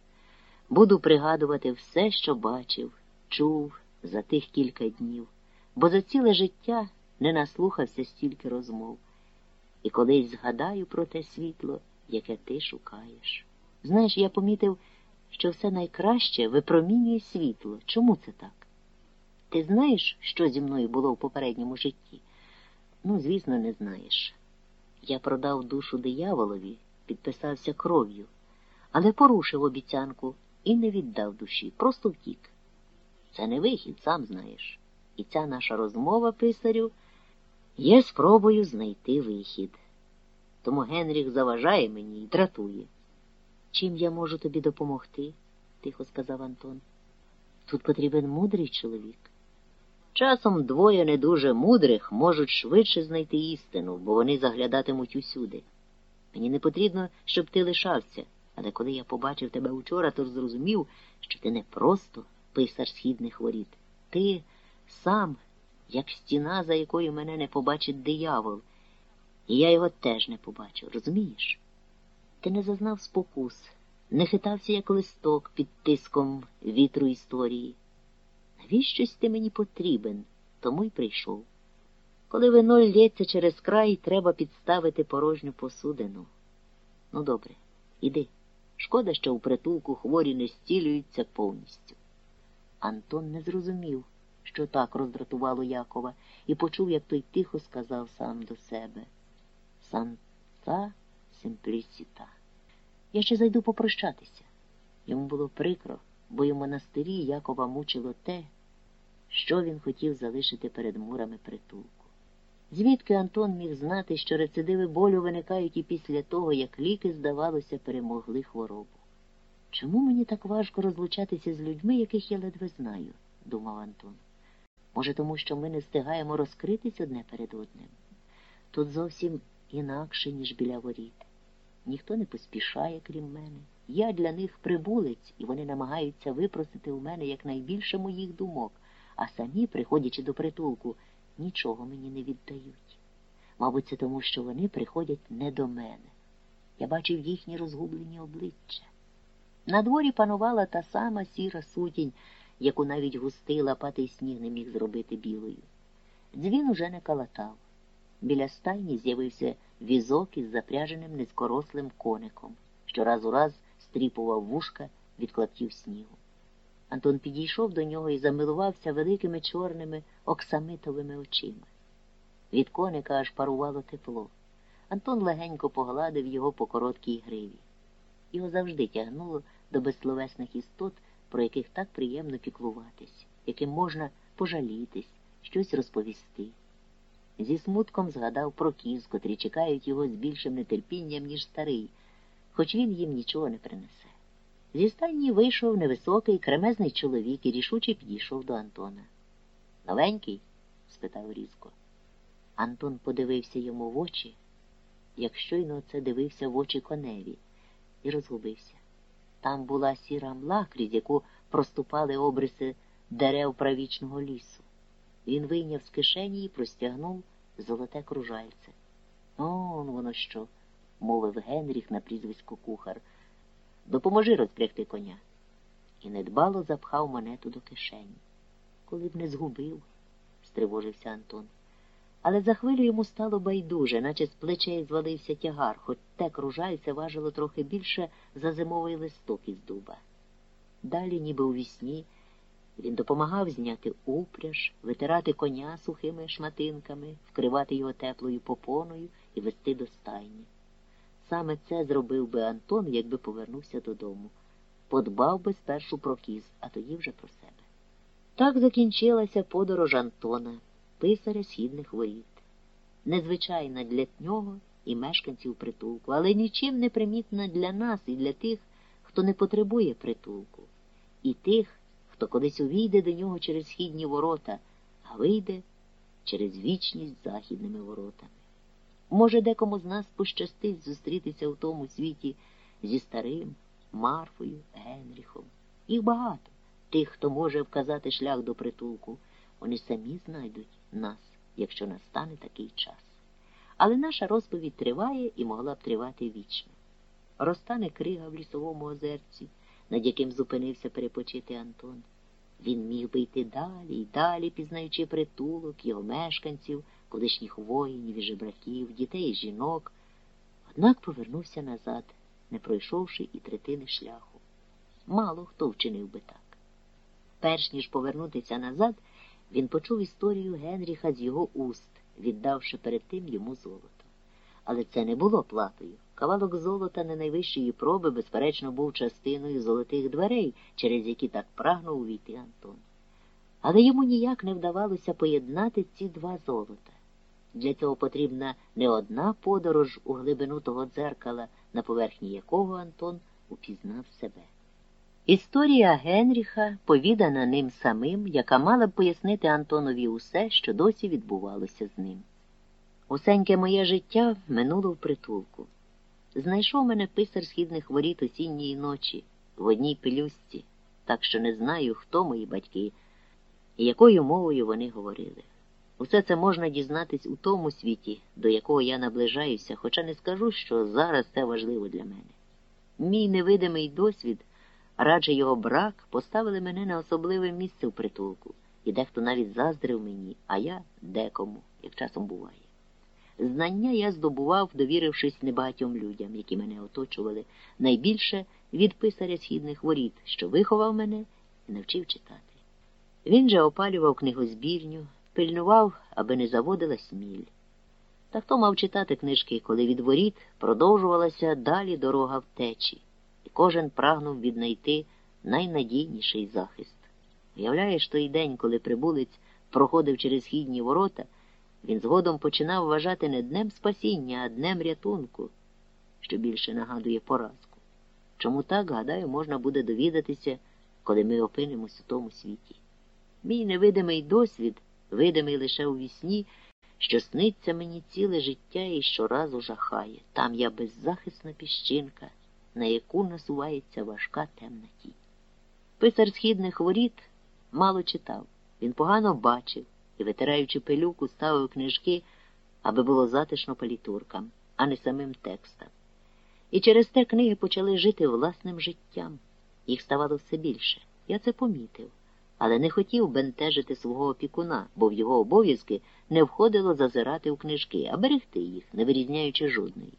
Буду пригадувати все, що бачив, чув за тих кілька днів, бо за ціле життя не наслухався стільки розмов. І колись згадаю про те світло, яке ти шукаєш. Знаєш, я помітив, що все найкраще випромінює світло. Чому це так? Ти знаєш, що зі мною було в попередньому житті? Ну, звісно, не знаєш. Я продав душу дияволові, підписався кров'ю, але порушив обіцянку і не віддав душі, просто втік. Це не вихід, сам знаєш. І ця наша розмова, писарю, є спробою знайти вихід. Тому Генріх заважає мені і дратує. Чим я можу тобі допомогти? тихо сказав Антон. Тут потрібен мудрий чоловік. Часом двоє не дуже мудрих можуть швидше знайти істину, бо вони заглядатимуть усюди. Мені не потрібно, щоб ти лишався, але коли я побачив тебе учора, то зрозумів, що ти не просто писар східних воріт. Ти сам, як стіна, за якою мене не побачить диявол, і я його теж не побачу, розумієш? Ти не зазнав спокус, не хитався, як листок під тиском вітру історії. Навіщось ти мені потрібен, тому й прийшов. Коли вино лється через край, треба підставити порожню посудину. Ну, добре, іди. Шкода, що у притулку хворі не стілюються повністю. Антон не зрозумів, що так роздратувало Якова, і почув, як той тихо сказав сам до себе Санта Симплісіта. Я ще зайду попрощатися. Йому було прикро, бо у монастирі Якова мучило те, що він хотів залишити перед мурами притулку. Звідки Антон міг знати, що рецидиви болю виникають і після того, як ліки, здавалося, перемогли хворобу? Чому мені так важко розлучатися з людьми, яких я ледве знаю? думав Антон. Може, тому що ми не встигаємо розкритись одне перед одним. Тут зовсім інакше, ніж біля воріт. Ніхто не поспішає, крім мене. Я для них прибулець, і вони намагаються випросити у мене якнайбільше моїх думок, а самі, приходячи до притулку, нічого мені не віддають. Мабуть, це тому, що вони приходять не до мене. Я бачив їхні розгублені обличчя. На дворі панувала та сама сіра сутінь, яку навіть густий лопатий сніг не міг зробити білою. Дзвін уже не калатав. Біля стайні з'явився візок із запряженим низькорослим коником, що раз у раз стріпував вушка від клаптів снігу. Антон підійшов до нього і замилувався великими чорними оксамитовими очима. Від коника аж парувало тепло. Антон легенько погладив його по короткій гриві. Його завжди тягнуло до безсловесних істот, про яких так приємно піклуватись, яким можна пожалітись, щось розповісти. Зі смутком згадав про кіз, котрі чекають його з більшим нетерпінням, ніж старий, хоч він їм нічого не принесе. Зі стайні вийшов невисокий, кремезний чоловік і рішуче підійшов до Антона. Новенький? спитав різко. Антон подивився йому в очі, як щойно це дивився в очі коневі, і розгубився. Там була сіра мла, крізь яку проступали обриси дерев правічного лісу. Він вийняв з кишені і простягнув золоте кружальце. Он воно що, мовив Генріх на прізвисько кухар. Допоможи розпрягти коня. І недбало запхав монету до кишені. Коли б не згубив, стривожився Антон. Але за хвилю йому стало байдуже, наче з плечей звалився тягар, хоч те кружальце важило трохи більше за зимовий листок із дуба. Далі, ніби у вісні, він допомагав зняти упряж, витирати коня сухими шматинками, вкривати його теплою попоною і вести до стайні. Саме це зробив би Антон, якби повернувся додому. Подбав би спершу про кіз, а тоді вже про себе. Так закінчилася подорож Антона, писаря східних воріт. Незвичайна для нього і мешканців притулку, але нічим не примітна для нас і для тих, хто не потребує притулку, і тих, хто колись увійде до нього через східні ворота, а вийде через вічність західними воротами. Може, декому з нас пощастить зустрітися у тому світі зі старим Марфою, Генріхом. Їх багато, тих, хто може вказати шлях до притулку. Вони самі знайдуть нас, якщо настане такий час. Але наша розповідь триває і могла б тривати вічно. Розтане крига в лісовому озерці, над яким зупинився перепочити Антон. Він міг би йти далі і далі, пізнаючи притулок, його мешканців, колишніх воїнів і жебраків, дітей і жінок, однак повернувся назад, не пройшовши і третини шляху. Мало хто вчинив би так. Перш ніж повернутися назад, він почув історію Генріха з його уст, віддавши перед тим йому золото. Але це не було платою. Кавалок золота не найвищої проби, безперечно, був частиною золотих дверей, через які так прагнув увійти Антон. Але йому ніяк не вдавалося поєднати ці два золота. Для цього потрібна не одна подорож у глибину того дзеркала, на поверхні якого Антон упізнав себе. Історія Генріха повідана ним самим, яка мала б пояснити Антонові усе, що досі відбувалося з ним. Усеньке моє життя минуло в притулку. Знайшов мене писар східних воріт осінньої ночі в одній пелюстці, так що не знаю, хто мої батьки і якою мовою вони говорили. Усе це можна дізнатись у тому світі, до якого я наближаюся, хоча не скажу, що зараз це важливо для мене. Мій невидимий досвід, радше його брак, поставили мене на особливе місце в притулку, і дехто навіть заздрив мені, а я декому, як часом буває. Знання я здобував, довірившись небагатьом людям, які мене оточували, найбільше від писаря східних воріт, що виховав мене і навчив читати. Він же опалював книгозбірню, пильнував, аби не заводила сміль. Та хто мав читати книжки, коли від воріт продовжувалася далі дорога втечі, і кожен прагнув віднайти найнадійніший захист. Уявляєш той день, коли прибулець проходив через східні ворота, він згодом починав вважати не днем спасіння, а днем рятунку, що більше нагадує поразку. Чому так, гадаю, можна буде довідатися, коли ми опинимось у тому світі. Мій невидимий досвід, видимий лише у вісні, що сниться мені ціле життя і щоразу жахає. Там я беззахисна піщинка, на яку насувається важка темна тінь. Писар східних воріт мало читав, він погано бачив і, витираючи пилюку, ставив книжки, аби було затишно палітуркам, а не самим текстам. І через те книги почали жити власним життям. Їх ставало все більше. Я це помітив але не хотів бентежити свого опікуна, бо в його обов'язки не входило зазирати в книжки, а берегти їх, не вирізняючи жодної.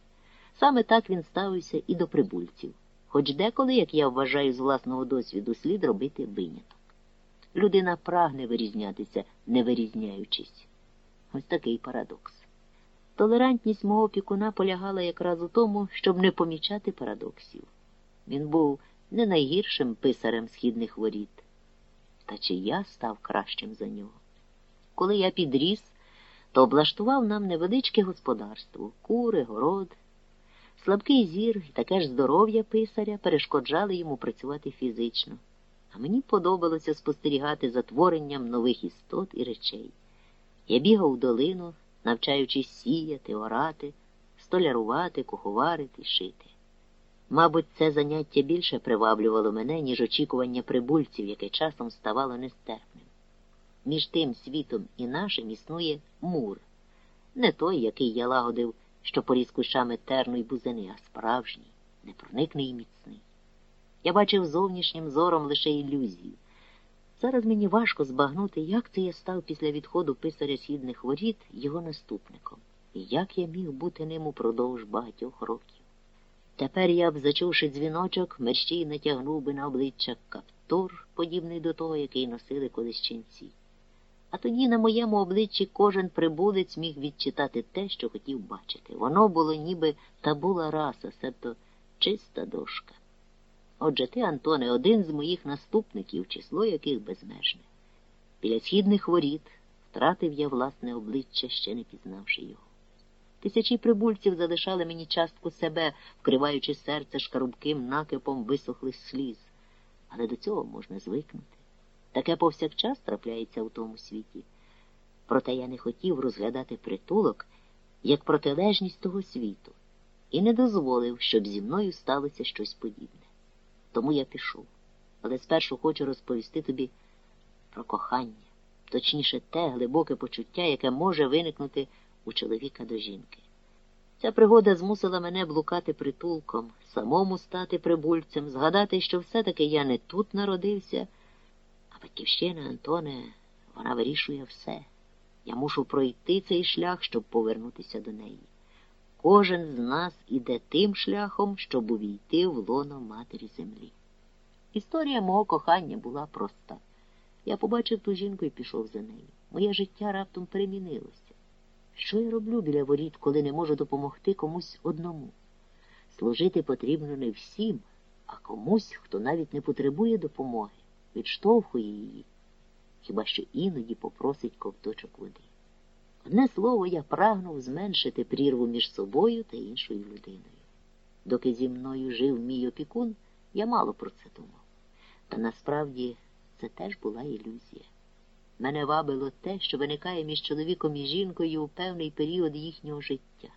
Саме так він ставився і до прибульців, хоч деколи, як я вважаю з власного досвіду, слід робити виняток. Людина прагне вирізнятися, не вирізняючись. Ось такий парадокс. Толерантність мого опікуна полягала якраз у тому, щоб не помічати парадоксів. Він був не найгіршим писарем східних воріт. Та чи я став кращим за нього? Коли я підріс, то облаштував нам невеличке господарство, кури, город. Слабкий зір і таке ж здоров'я писаря перешкоджали йому працювати фізично, а мені подобалося спостерігати за творенням нових істот і речей. Я бігав у долину, навчаючись сіяти, орати, столярувати, куховарити, шити. Мабуть, це заняття більше приваблювало мене, ніж очікування прибульців, яке часом ставало нестерпним. Між тим світом і нашим існує мур, не той, який я лагодив, що поріз кущами терну й бузини, а справжній, непроникний і міцний. Я бачив зовнішнім зором лише ілюзію. Зараз мені важко збагнути, як це я став після відходу писаря східних воріт його наступником, і як я міг бути ним упродовж багатьох років. Тепер я б, зачувши дзвіночок, мерщій натягнув би на обличчя каптур, подібний до того, який носили колись ченці. А тоді на моєму обличчі кожен прибулець міг відчитати те, що хотів бачити. Воно було ніби табула раса, себто чиста дошка. Отже ти, Антоне, один з моїх наступників, число яких безмежне. Біля східних воріт втратив я власне обличчя, ще не пізнавши його. Тисячі прибульців залишали мені частку себе, вкриваючи серце шкарубким накипом висохлих сліз. Але до цього можна звикнути. Таке повсякчас трапляється у тому світі. Проте я не хотів розглядати притулок як протилежність того світу і не дозволив, щоб зі мною сталося щось подібне. Тому я пішов. Але спершу хочу розповісти тобі про кохання, точніше, те глибоке почуття, яке може виникнути у чоловіка до жінки. Ця пригода змусила мене блукати притулком, самому стати прибульцем, згадати, що все-таки я не тут народився, а батьківщина Антоне, вона вирішує все. Я мушу пройти цей шлях, щоб повернутися до неї. Кожен з нас іде тим шляхом, щоб увійти в лоно матері землі. Історія мого кохання була проста. Я побачив ту жінку і пішов за нею. Моє життя раптом перемінилося. Що я роблю біля воріт, коли не можу допомогти комусь одному? Служити потрібно не всім, а комусь, хто навіть не потребує допомоги, відштовхує її, хіба що іноді попросить ковточок води. Одне слово, я прагнув зменшити прірву між собою та іншою людиною. Доки зі мною жив мій опікун, я мало про це думав. Та насправді це теж була ілюзія. Мене вабило те, що виникає між чоловіком і жінкою у певний період їхнього життя.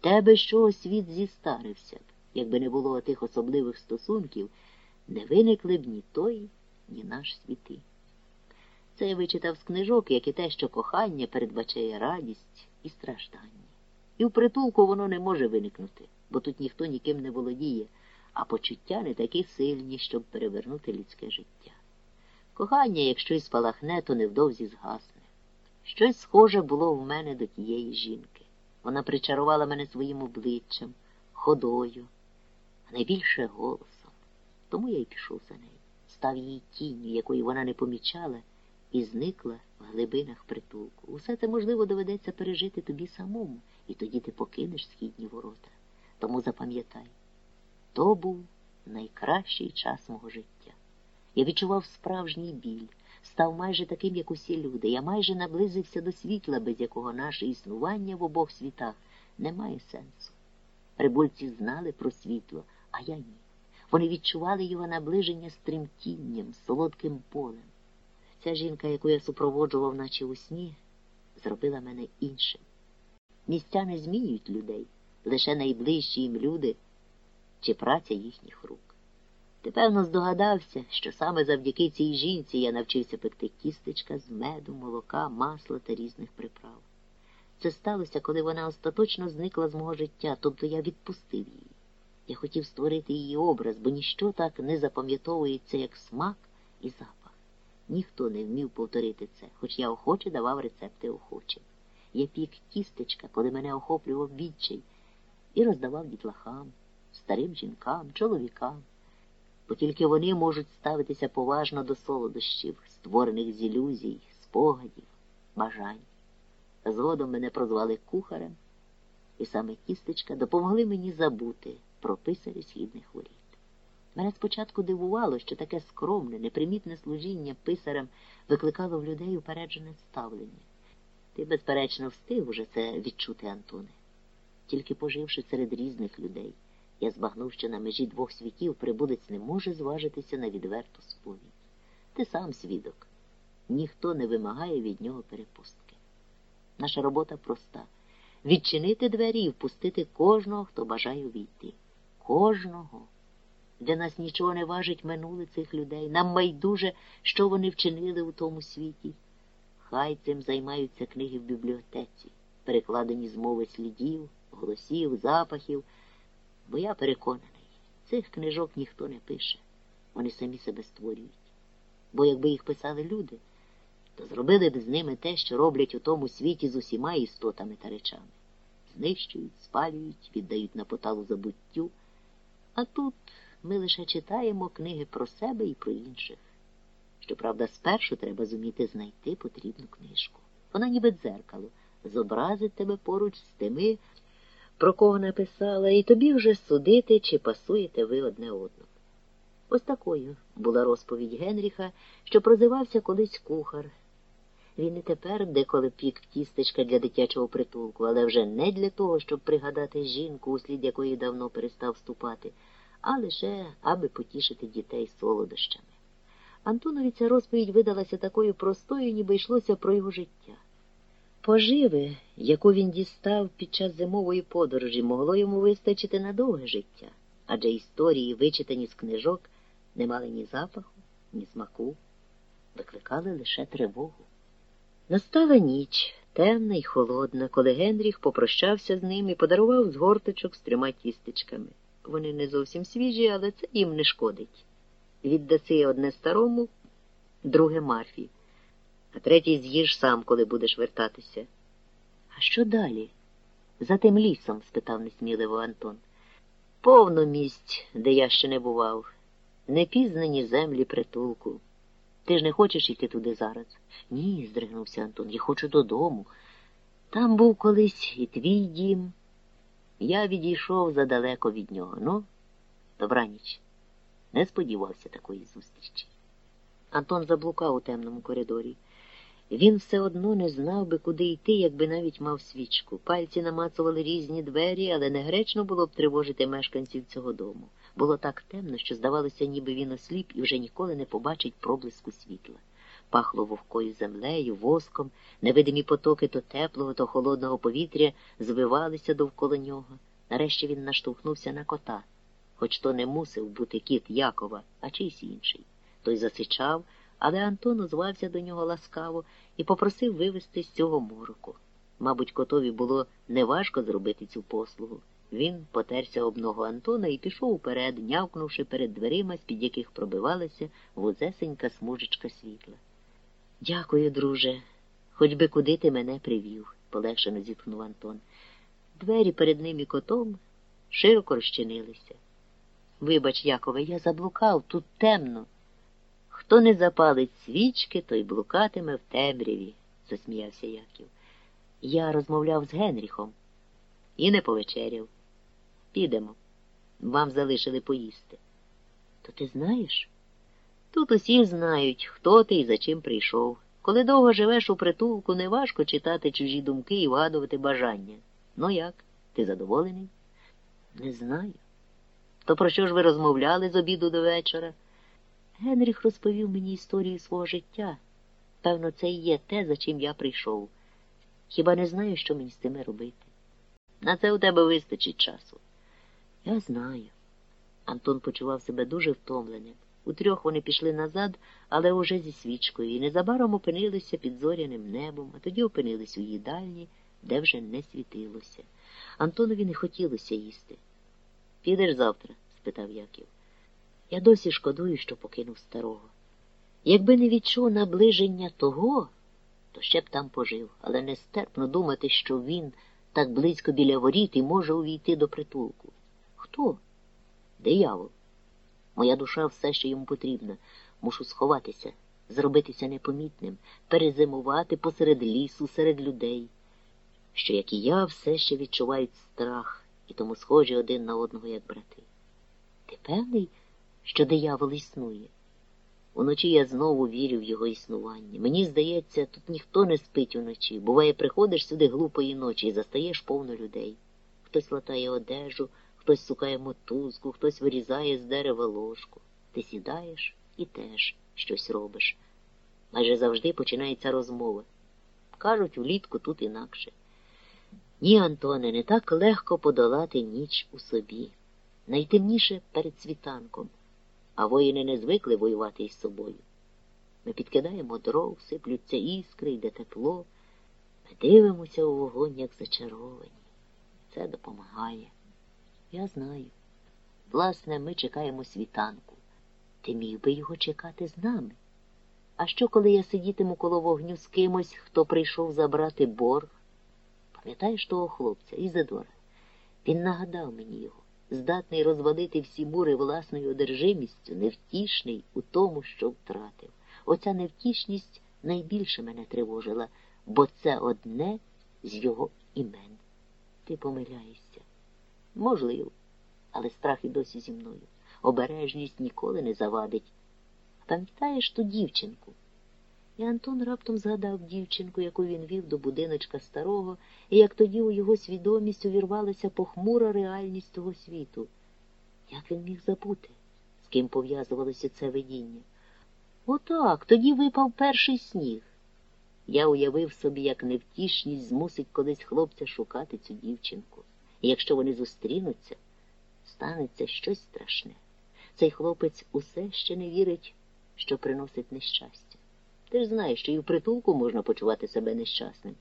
Те, без чого світ зістарився б, якби не було тих особливих стосунків, не виникли б ні той, ні наш світи. Це я вичитав з книжок, як і те, що кохання передбачає радість і страждання. І в притулку воно не може виникнути, бо тут ніхто ніким не володіє, а почуття не такі сильні, щоб перевернути людське життя. Кохання, якщо й спалахне, то невдовзі згасне. Щось схоже було в мене до тієї жінки. Вона причарувала мене своїм обличчям, ходою, а найбільше голосом. Тому я й пішов за нею, став її тінню, якої вона не помічала і зникла в глибинах притулку. Усе це, можливо, доведеться пережити тобі самому, і тоді ти покинеш східні ворота. Тому запам'ятай, то був найкращий час мого життя. Я відчував справжній біль, став майже таким, як усі люди. Я майже наблизився до світла, без якого наше існування в обох світах не має сенсу. Прибульці знали про світло, а я ні. Вони відчували його наближення стремтінням, солодким полем. Ця жінка, яку я супроводжував, наче у сні, зробила мене іншим. Місця не людей, лише найближчі їм люди чи праця їхніх рук. Ти, певно, здогадався, що саме завдяки цій жінці я навчився пекти кістечка з меду, молока, масла та різних приправ. Це сталося, коли вона остаточно зникла з мого життя, тобто я відпустив її. Я хотів створити її образ, бо ніщо так не запам'ятовується, як смак і запах. Ніхто не вмів повторити це, хоч я охоче давав рецепти охочим. Я пік тістечка, коли мене охоплював відчай, і роздавав дітлахам, старим жінкам, чоловікам, бо тільки вони можуть ставитися поважно до солодощів, створених з ілюзій, спогадів, бажань. Згодом мене прозвали кухарем, і саме тістечка допомогли мені забути про писарі східних воріт. Мене спочатку дивувало, що таке скромне, непримітне служіння писарем викликало в людей упереджене ставлення. Ти, безперечно, встиг уже це відчути, Антоне. Тільки поживши серед різних людей, я збагнув, що на межі двох світів прибудець не може зважитися на відверту сповідь. Ти сам свідок. Ніхто не вимагає від нього перепустки. Наша робота проста відчинити двері і впустити кожного, хто бажає увійти. Кожного. Для нас нічого не важить минуле цих людей. Нам байдуже, що вони вчинили у тому світі. Хай цим займаються книги в бібліотеці, перекладені з мови слідів, голосів, запахів. Бо я переконаний, цих книжок ніхто не пише. Вони самі себе створюють. бо якби їх писали люди, то зробили б з ними те, що роблять у тому світі з усіма істотами та речами. Знищують, спалюють, віддають на поталу забуттю. А тут ми лише читаємо книги про себе і про інших. Щоправда, спершу треба зуміти знайти потрібну книжку. Вона ніби дзеркало, зобразить тебе поруч з тими, про кого написала, і тобі вже судити, чи пасуєте ви одне одному. Ось такою була розповідь Генріха, що прозивався колись кухар. Він і тепер деколи пік тістечка для дитячого притулку, але вже не для того, щоб пригадати жінку, услід якої давно перестав ступати, а лише аби потішити дітей солодощами. Антонові ця розповідь видалася такою простою, ніби йшлося про його життя. Поживи, яку він дістав під час зимової подорожі, могло йому вистачити на довге життя, адже історії, вичитані з книжок, не мали ні запаху, ні смаку, викликали лише тривогу. Настала ніч, темна й холодна, коли Генріх попрощався з ним і подарував згорточок з трьома тістечками. Вони не зовсім свіжі, але це їм не шкодить. Віддаси одне старому, друге Марфі, а третій з'їж сам, коли будеш вертатися. А що далі? За тим лісом? спитав несміливо Антон. Повно місць, де я ще не бував, непізнані землі притулку. Ти ж не хочеш йти туди зараз? Ні, здригнувся Антон, я хочу додому. Там був колись і твій дім. Я відійшов задалеко від нього. Ну, добраніч. Не сподівався такої зустрічі. Антон заблукав у темному коридорі. Він все одно не знав би, куди йти, якби навіть мав свічку. Пальці намацували різні двері, але негречно було б тривожити мешканців цього дому. Було так темно, що здавалося, ніби він осліп і вже ніколи не побачить проблиску світла. Пахло вовкою землею, воском, невидимі потоки то теплого, то холодного повітря звивалися довкола нього. Нарешті він наштовхнувся на кота, хоч то не мусив бути кіт Якова, а чийсь інший. Той засичав, але Антон озвався до нього ласкаво і попросив вивезти з цього мороку. Мабуть, котові було неважко зробити цю послугу. Він потерся об ногу Антона і пішов уперед, нявкнувши перед дверима, з-під яких пробивалася вузесенька смужечка світла. Дякую, друже, хоч би куди ти мене привів, полегшено зітхнув Антон. Двері перед ним і котом широко розчинилися. Вибач, Якове, я заблукав, тут темно. Хто не запалить свічки, той блукатиме в темряві, засміявся Яків. Я розмовляв з Генріхом і не повечеряв. Підемо. Вам залишили поїсти. То ти знаєш? Тут усі знають, хто ти і за чим прийшов. Коли довго живеш у притулку, неважко читати чужі думки і вгадувати бажання. Ну як? Ти задоволений? Не знаю. То про що ж ви розмовляли з обіду до вечора? Генріх розповів мені історію свого життя. Певно, це і є те, за чим я прийшов. Хіба не знаю, що мені з тими робити? На це у тебе вистачить часу. Я знаю. Антон почував себе дуже втомленим. Утрьох вони пішли назад, але уже зі свічкою, і незабаром опинилися під зоряним небом, а тоді опинились у їдальні, де вже не світилося. Антонові не хотілося їсти. Підеш завтра? спитав Яків. Я досі шкодую, що покинув старого. Якби не відчув наближення того, то ще б там пожив, але нестерпно думати, що він так близько біля воріт і може увійти до притулку. Хто? Диявол. Моя душа все, що йому потрібно. Мушу сховатися, зробитися непомітним, перезимувати посеред лісу, серед людей, що, як і я, все ще відчувають страх і тому схожі один на одного, як брати. Ти певний, що диявол існує? Уночі я знову вірю в його існування. Мені здається, тут ніхто не спить уночі. Буває, приходиш сюди глупої ночі і застаєш повно людей. Хтось латає одежу, хтось сукає мотузку, хтось вирізає з дерева ложку. Ти сідаєш і теж щось робиш. Майже завжди починається розмова. Кажуть, улітку тут інакше. Ні, Антоне, не так легко подолати ніч у собі. Найтемніше перед світанком а воїни не звикли воювати із собою. Ми підкидаємо дров, сиплються іскри, йде тепло. Ми дивимося у вогонь, як зачаровані. Це допомагає. Я знаю. Власне, ми чекаємо світанку. Ти міг би його чекати з нами. А що, коли я сидітиму коло вогню з кимось, хто прийшов забрати борг? Пам'ятаєш того хлопця, Ізидора? Він нагадав мені його, здатний розвалити всі бури власною одержимістю, невтішний у тому, що втратив. Оця невтішність найбільше мене тривожила, бо це одне з його імен. Ти помиляєшся. Можливо, але страх і досі зі мною. Обережність ніколи не завадить. Пам'ятаєш ту дівчинку? І Антон раптом згадав дівчинку, яку він вів до будиночка старого, і як тоді у його свідомість увірвалася похмура реальність того світу. Як він міг забути, з ким пов'язувалося це видіння? Отак, тоді випав перший сніг. Я уявив собі, як невтішність змусить колись хлопця шукати цю дівчинку. І якщо вони зустрінуться, станеться щось страшне. Цей хлопець усе ще не вірить, що приносить нещастя. Ти ж знаєш, що і в притулку можна почувати себе нещасним.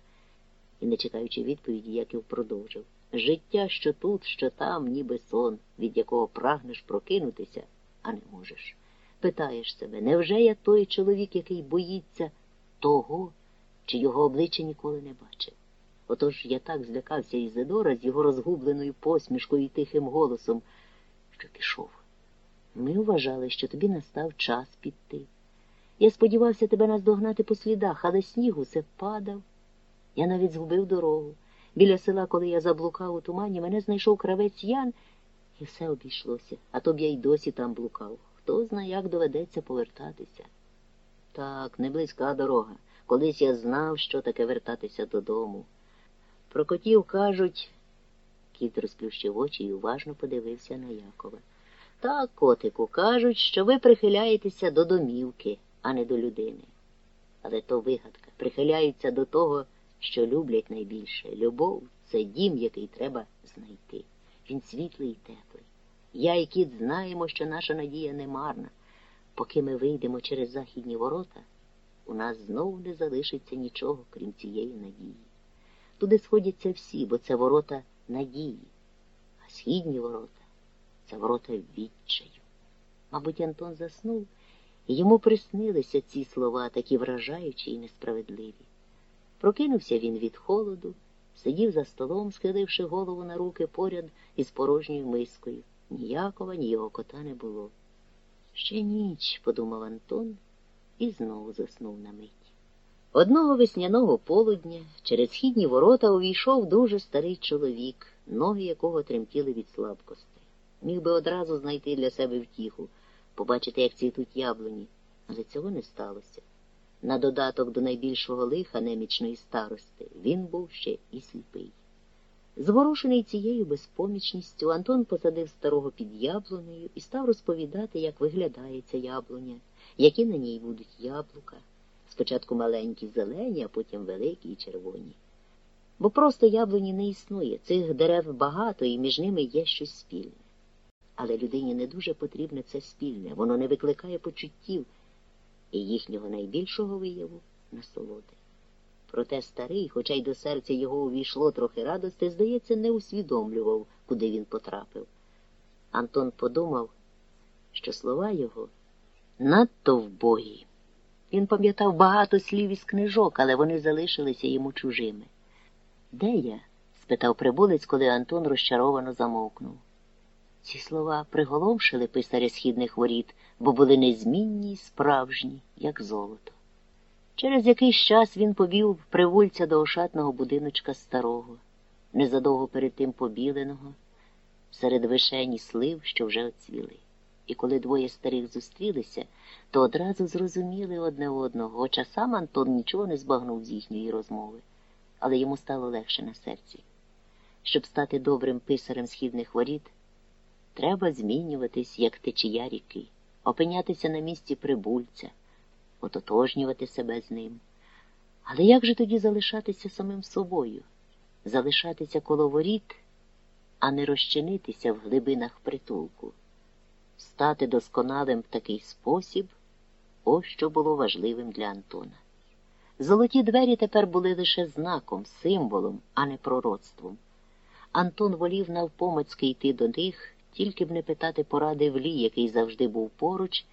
І, не чекаючи відповіді, Яків продовжив життя, що тут, що там, ніби сон, від якого прагнеш прокинутися, а не можеш. Питаєш себе, невже я той чоловік, який боїться того, чи його обличчя ніколи не бачив? Отож я так злякався Ізидора з його розгубленою посмішкою і тихим голосом, що пішов. Ми вважали, що тобі настав час піти. Я сподівався тебе наздогнати по слідах, але сніг усе падав. Я навіть згубив дорогу. Біля села, коли я заблукав у тумані, мене знайшов кравець Ян, і все обійшлося, а то б я й досі там блукав. Хто знає, як доведеться повертатися. Так, не близька дорога. Колись я знав, що таке вертатися додому. Про котів кажуть, кіт розплющив очі і уважно подивився на Якова. Так, котику, кажуть, що ви прихиляєтеся до домівки, а не до людини. Але то вигадка. Прихиляються до того, що люблять найбільше. Любов це дім, який треба знайти. Він світлий і теплий. Я і кіт знаємо, що наша надія не марна. Поки ми вийдемо через західні ворота, у нас знову не залишиться нічого, крім цієї надії. Туди сходяться всі, бо це ворота надії, а східні ворота це ворота відчаю. Мабуть, Антон заснув, йому приснилися ці слова, такі вражаючі і несправедливі. Прокинувся він від холоду, сидів за столом, схиливши голову на руки поряд із порожньою мискою. Ніякова, ні його кота не було. Ще ніч, подумав Антон, і знову заснув на мить. Одного весняного полудня через східні ворота увійшов дуже старий чоловік, ноги якого тремтіли від слабкості. Міг би одразу знайти для себе втіху, побачити, як цвітуть яблуні, але цього не сталося. На додаток до найбільшого лиха немічної старости він був ще і сліпий. Зворушений цією безпомічністю, Антон посадив старого під яблунею і став розповідати, як виглядає ця яблуня, які на ній будуть яблука. Спочатку маленькі зелені, а потім великі і червоні. Бо просто яблуні не існує, цих дерев багато і між ними є щось спільне. Але людині не дуже потрібне це спільне, воно не викликає почуттів і їхнього найбільшого вияву насолоди. Проте старий, хоча й до серця його увійшло трохи радости, здається, не усвідомлював, куди він потрапив. Антон подумав, що слова його надто вбогі. Він пам'ятав багато слів із книжок, але вони залишилися йому чужими. Де я? спитав прибулець, коли Антон розчаровано замовкнув. Ці слова приголомшили писаря східних воріт, бо були незмінні й справжні, як золото. Через якийсь час він повів привульця до ошатного будиночка старого, незадовго перед тим побіленого, серед вишені слив, що вже оцвіли. І коли двоє старих зустрілися, то одразу зрозуміли одне одного, хоча сам Антон нічого не збагнув з їхньої розмови, але йому стало легше на серці. Щоб стати добрим писарем східних воріт, треба змінюватись, як течія ріки, опинятися на місці прибульця, ототожнювати себе з ним. Але як же тоді залишатися самим собою, залишатися коло воріт, а не розчинитися в глибинах притулку? Стати досконалим в такий спосіб, ось що було важливим для Антона. Золоті двері тепер були лише знаком, символом, а не пророцтвом. Антон волів навпомацьки йти до них, тільки б не питати поради в лі, який завжди був поруч,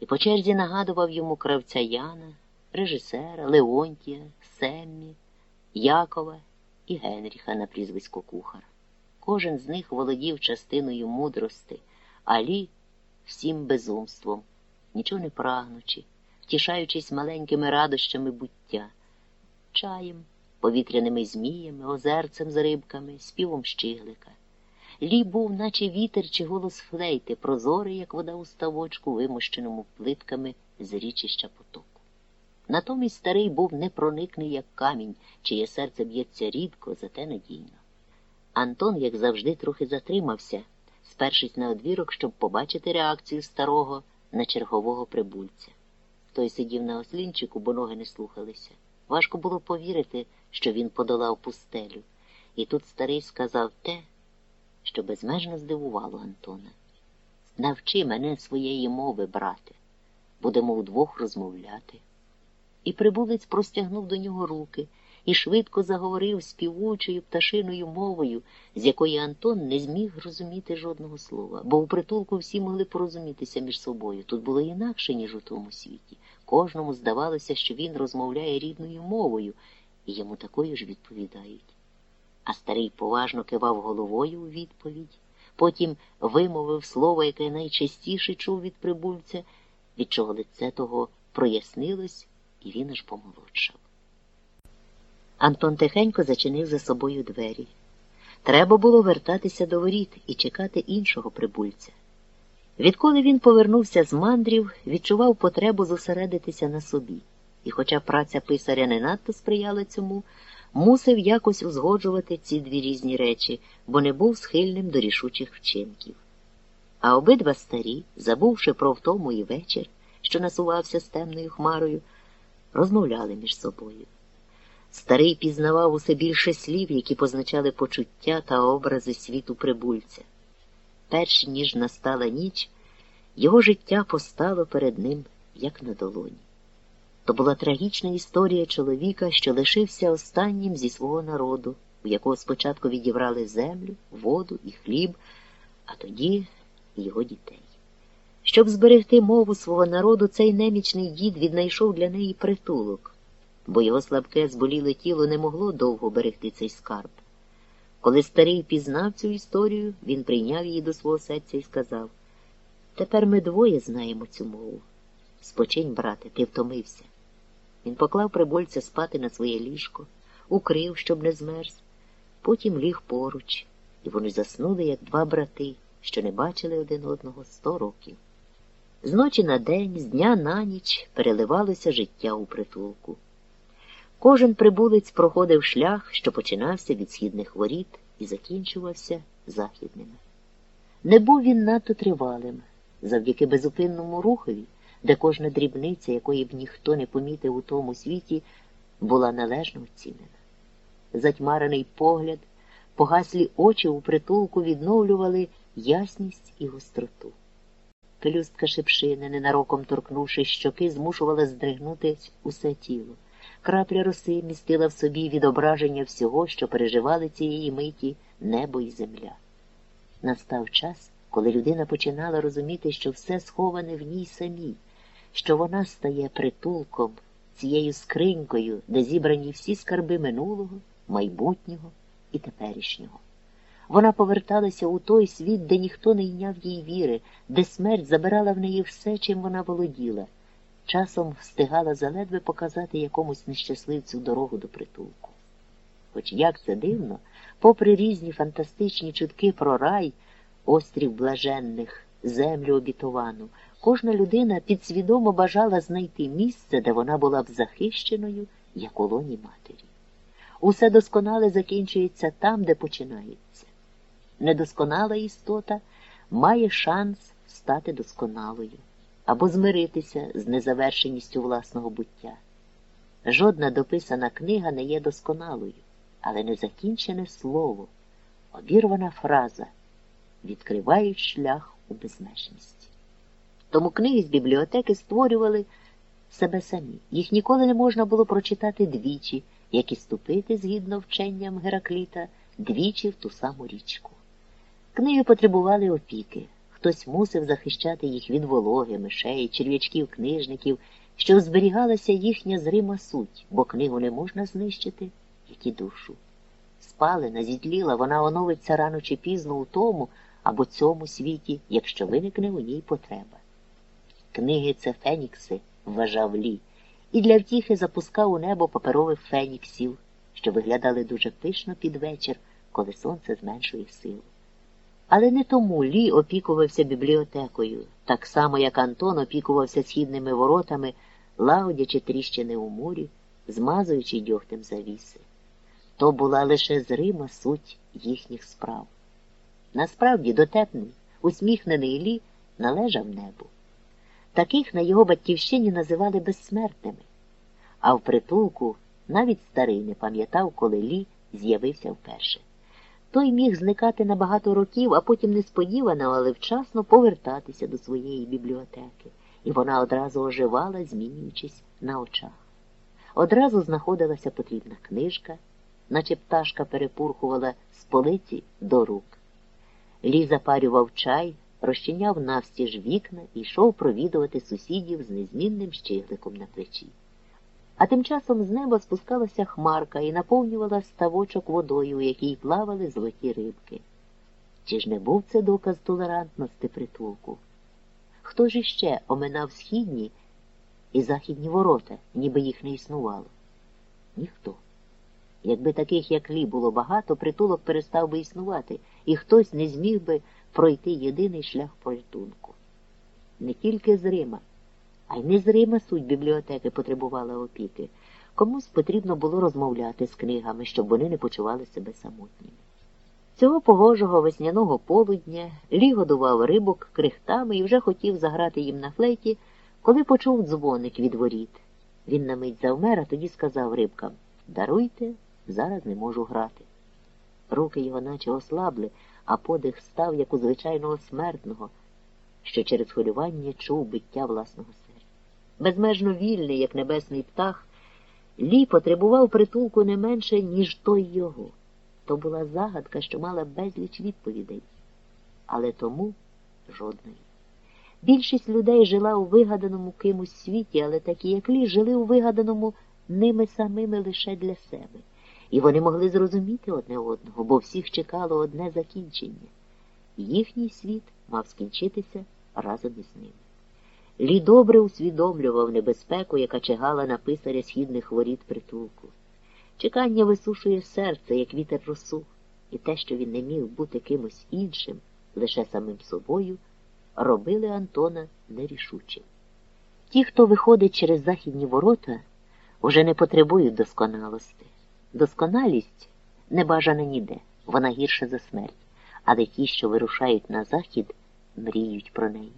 і по черзі нагадував йому кравця Яна, режисера, Леонтія, Семмі, Якова і Генріха на прізвисько кухар. Кожен з них володів частиною мудрости, алі всім безумством, нічого не прагнучи, втішаючись маленькими радощами буття, чаєм, повітряними зміями, озерцем з рибками, співом щиглика. Лі був, наче вітер чи голос флейти, прозорий, як вода у ставочку, вимощеному плитками з річища потоку. Натомість старий був непроникний, як камінь, чиє серце б'ється рідко, зате надійно. Антон, як завжди, трохи затримався, спершись на одвірок, щоб побачити реакцію старого на чергового прибульця. Той сидів на ослінчику, бо ноги не слухалися. Важко було повірити, що він подолав пустелю. І тут старий сказав те, що безмежно здивувало Антона. Навчи мене своєї мови, брате, будемо вдвох розмовляти. І прибулець простягнув до нього руки і швидко заговорив співучою пташиною мовою, з якої Антон не зміг розуміти жодного слова, бо у притулку всі могли порозумітися між собою. Тут було інакше, ніж у тому світі. Кожному здавалося, що він розмовляє рідною мовою, і йому такою ж відповідають. А старий поважно кивав головою у відповідь, потім вимовив слово, яке найчастіше чув від прибульця, від чого лице того прояснилось, і він аж помолодшав. Антон тихенько зачинив за собою двері. Треба було вертатися до воріт і чекати іншого прибульця. Відколи він повернувся з мандрів, відчував потребу зосередитися на собі, і, хоча праця писаря не надто сприяла цьому, мусив якось узгоджувати ці дві різні речі, бо не був схильним до рішучих вчинків. А обидва старі, забувши про втому і вечір, що насувався з темною хмарою, розмовляли між собою. Старий пізнавав усе більше слів, які позначали почуття та образи світу прибульця. Перш ніж настала ніч, його життя постало перед ним, як на долоні. То була трагічна історія чоловіка, що лишився останнім зі свого народу, у якого спочатку відібрали землю, воду і хліб, а тоді його дітей. Щоб зберегти мову свого народу, цей немічний дід віднайшов для неї притулок, бо його слабке зболіле тіло не могло довго берегти цей скарб. Коли старий пізнав цю історію, він прийняв її до свого серця і сказав Тепер ми двоє знаємо цю мову. Спочинь, брате, ти втомився. Він поклав прибольця спати на своє ліжко, укрив, щоб не змерз, потім ліг поруч, і вони заснули, як два брати, що не бачили один одного сто років. З ночі на день, з дня на ніч переливалося життя у притулку. Кожен прибулець проходив шлях, що починався від східних воріт і закінчувався західними. Не був він надто тривалим, завдяки безупинному рухові, де кожна дрібниця, якої б ніхто не помітив у тому світі, була належно оцінена. Затьмарений погляд, погаслі очі у притулку відновлювали ясність і гостроту. Пелюстка шипшини, ненароком торкнувши щоки, змушувала здригнутись усе тіло. Крапля роси містила в собі відображення всього, що переживали цієї миті небо і земля. Настав час, коли людина починала розуміти, що все сховане в ній самій, що вона стає притулком, цією скринькою, де зібрані всі скарби минулого, майбутнього і теперішнього. Вона поверталася у той світ, де ніхто не йняв їй віри, де смерть забирала в неї все, чим вона володіла часом встигала заледве показати якомусь нещасливцю дорогу до притулку. Хоч як це дивно, попри різні фантастичні чутки про рай, острів блаженних, землю обітовану, кожна людина підсвідомо бажала знайти місце, де вона була б захищеною, як у лоні матері. Усе досконале закінчується там, де починається. Недосконала істота має шанс стати досконалою або змиритися з незавершеністю власного буття. Жодна дописана книга не є досконалою, але незакінчене слово, обірвана фраза відкривають шлях у безмежність. Тому книги з бібліотеки створювали себе самі. Їх ніколи не можна було прочитати двічі, як і ступити, згідно вченням Геракліта, двічі в ту саму річку. Книги потребували опіки. Хтось мусив захищати їх від вологи, мишей, черв'ячків, книжників, щоб зберігалася їхня зрима суть, бо книгу не можна знищити, як і душу. Спалена, зітліла, вона оновиться рано чи пізно у тому або цьому світі, якщо виникне у ній потреба. Книги це фенікси, вважав Лі, і для втіхи запускав у небо паперових феніксів, що виглядали дуже пишно під вечір, коли сонце зменшує силу. Але не тому Лі опікувався бібліотекою, так само, як Антон опікувався східними воротами, лагодячи тріщини у мурі, змазуючи дьогтем завіси. То була лише зрима суть їхніх справ. Насправді, дотепний, усміхнений Лі належав небу. Таких на його батьківщині називали безсмертними, а в притулку навіть старий не пам'ятав, коли Лі з'явився вперше. Той міг зникати на багато років, а потім несподівано, але вчасно повертатися до своєї бібліотеки, і вона одразу оживала, змінюючись на очах. Одразу знаходилася потрібна книжка, наче пташка перепурхувала з полиці до рук. Лі запарював чай, розчиняв навстіж вікна і йшов провідувати сусідів з незмінним щигликом на плечі. А тим часом з неба спускалася хмарка і наповнювала ставочок водою, у якій плавали золоті рибки. Чи ж не був це доказ толерантності притулку? Хто ж іще оминав східні і західні ворота, ніби їх не існувало? Ніхто. Якби таких, як Лі, було багато, притулок перестав би існувати, і хтось не зміг би пройти єдиний шлях порятунку. Не тільки з Рима, а й незрима суть бібліотеки потребувала опіки. Комусь потрібно було розмовляти з книгами, щоб вони не почували себе самотніми. Цього погожого весняного полудня Лі годував рибок крихтами і вже хотів заграти їм на флейті, коли почув дзвоник від воріт. Він на мить завмер, а тоді сказав рибкам Даруйте, зараз не можу грати. Руки його наче ослабли, а подих став, як у звичайного смертного, що через хвилювання чув биття власного серця безмежно вільний, як небесний птах, Лі потребував притулку не менше, ніж той його. То була загадка, що мала безліч відповідей, але тому жодної. Більшість людей жила у вигаданому кимось світі, але такі, як Лі, жили у вигаданому ними самими лише для себе. І вони могли зрозуміти одне одного, бо всіх чекало одне закінчення. Їхній світ мав скінчитися разом із ними. Лі добре усвідомлював небезпеку, яка чигала на писаря східних воріт притулку. Чекання висушує серце, як вітер росу, і те, що він не міг бути кимось іншим, лише самим собою, робили Антона нерішучим. Ті, хто виходить через західні ворота, уже не потребують досконалості. Досконалість не бажана ніде, вона гірша за смерть, але ті, що вирушають на захід, мріють про неї.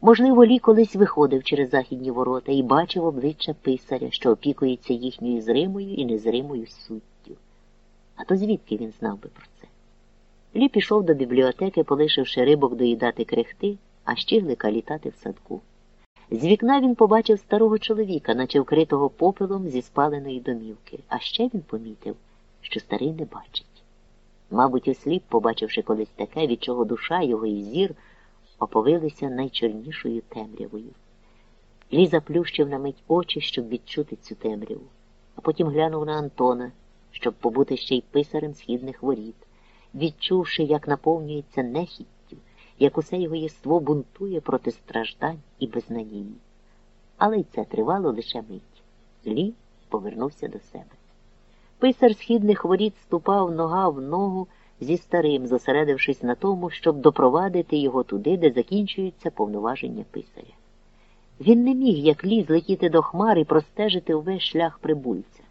Можливо, Лі колись виходив через західні ворота і бачив обличчя писаря, що опікується їхньою зримою і незримою суттю. А то звідки він знав би про це? Лі пішов до бібліотеки, полишивши рибок доїдати крехти, а щиглика літати в садку. З вікна він побачив старого чоловіка, наче вкритого попелом зі спаленої домівки, а ще він помітив, що старий не бачить. Мабуть, осліп, побачивши колись таке, від чого душа його і зір оповилися найчорнішою темрявою. Лі заплющив на мить очі, щоб відчути цю темряву, а потім глянув на Антона, щоб побути ще й писарем східних воріт, відчувши, як наповнюється нехіттю, як усе його єство бунтує проти страждань і безнадії. Але й це тривало лише мить. Лі повернувся до себе. Писар східних воріт ступав нога в ногу зі старим, зосередившись на тому, щоб допровадити його туди, де закінчуються повноваження писаря. Він не міг, як ліз, летіти до хмар і простежити увесь шлях прибульця.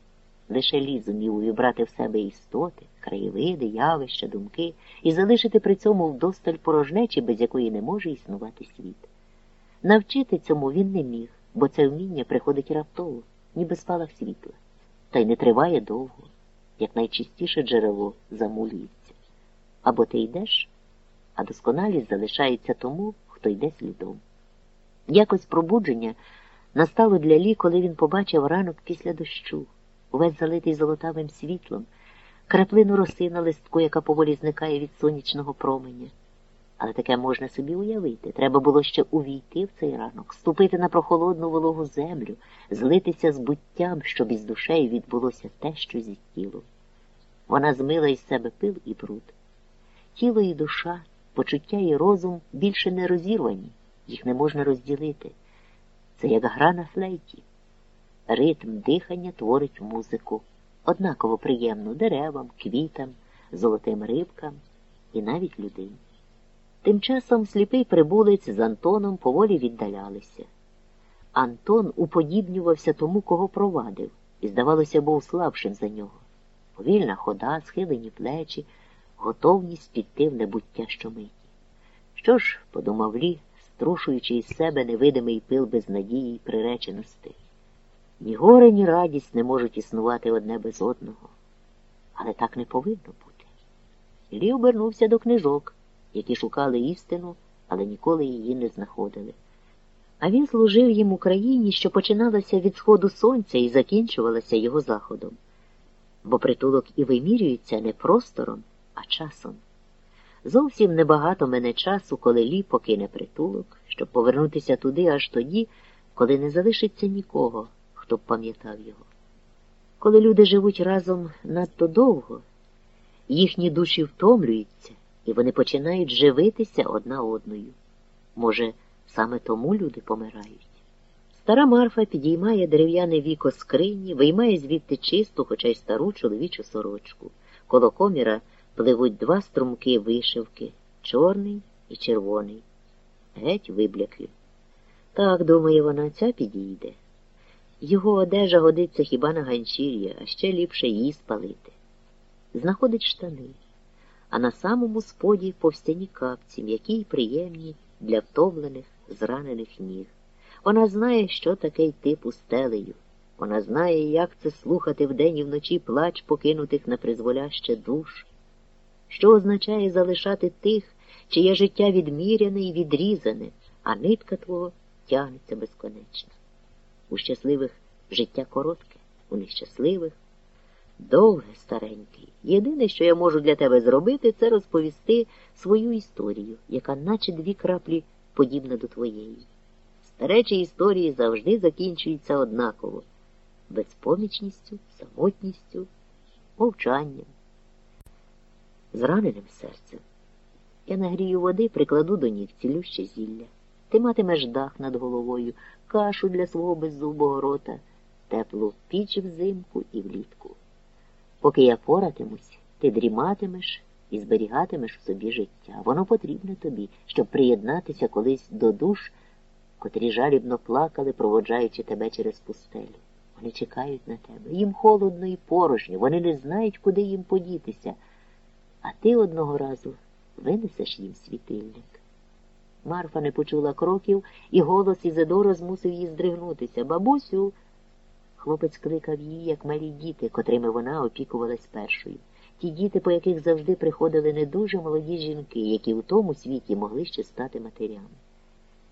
Лише ліз умів увібрати в себе істоти, краєвиди, явища, думки і залишити при цьому вдосталь порожнечі, без якої не може існувати світ. Навчити цьому він не міг, бо це вміння приходить раптово, ніби спалах світла, та й не триває довго, як найчистіше джерело замулюється. Або ти йдеш, а досконалість залишається тому, хто йде слідом. Якось пробудження настало для Лі, коли він побачив ранок після дощу, увесь залитий золотавим світлом, краплину роси на листку, яка поволі зникає від сонячного променя. Але таке можна собі уявити. Треба було ще увійти в цей ранок, ступити на прохолодну вологу землю, злитися з буттям, щоб із душею відбулося те, що зі тілом. Вона змила із себе пил і бруд. Тіло і душа, почуття і розум більше не розірвані, їх не можна розділити. Це як гра на флейті. Ритм дихання творить музику, однаково приємну деревам, квітам, золотим рибкам і навіть людині. Тим часом сліпий прибулець з Антоном поволі віддалялися. Антон уподібнювався тому, кого провадив, і, здавалося, був слабшим за нього. Повільна хода, схилені плечі, готовність піти в небуття щомиті. Що ж, подумав Лі, струшуючи із себе невидимий пил безнадії й приреченості. Ні горе, ні радість не можуть існувати одне без одного. Але так не повинно бути. Лі обернувся до книжок, які шукали істину, але ніколи її не знаходили. А він служив їм Україні, що починалася від сходу сонця і закінчувалася його заходом. Бо притулок і вимірюється не простором, а часом. Зовсім небагато мене часу, коли Лі покине притулок, щоб повернутися туди аж тоді, коли не залишиться нікого, хто б пам'ятав його. Коли люди живуть разом надто довго, їхні душі втомлюються, і вони починають живитися одна одною. Може, саме тому люди помирають. Стара Марфа підіймає дерев'яне віко скрині, виймає звідти чисту, хоча й стару чоловічу сорочку. Коло коміра пливуть два струмки вишивки чорний і червоний, геть вибляклі. Так, думає вона, ця підійде. Його одежа годиться хіба на ганчір'я, а ще ліпше її спалити. Знаходить штани, а на самому споді повстяні капці, м'які й приємні для втомлених, зранених ніг. Вона знає, що таке йти пустелею. Вона знає, як це слухати вдень і вночі плач покинутих на призволяще душ, що означає залишати тих, чиє життя відміряне і відрізане, а нитка твого тягнеться безконечно. У щасливих життя коротке, у нещасливих довге, старенький. Єдине, що я можу для тебе зробити, це розповісти свою історію, яка наче дві краплі подібна до твоєї. Старечі історії завжди закінчуються однаково безпомічністю, самотністю, мовчанням, зраненим серцем. Я нагрію води, прикладу до ніг цілюще зілля. Ти матимеш дах над головою, кашу для свого беззубого рота, теплу піч взимку і влітку. Поки я поратимусь, ти дріматимеш і зберігатимеш в собі життя. Воно потрібне тобі, щоб приєднатися колись до душ, котрі жалібно плакали, проводжаючи тебе через пустелю. Вони чекають на тебе. Їм холодно і порожньо, вони не знають, куди їм подітися, а ти одного разу винесеш їм світильник. Марфа не почула кроків, і голос Ізидора змусив її здригнутися. Бабусю. Хлопець кликав її, як малі діти, котрими вона опікувалась першою. Ті діти, по яких завжди приходили не дуже молоді жінки, які у тому світі могли ще стати матерями.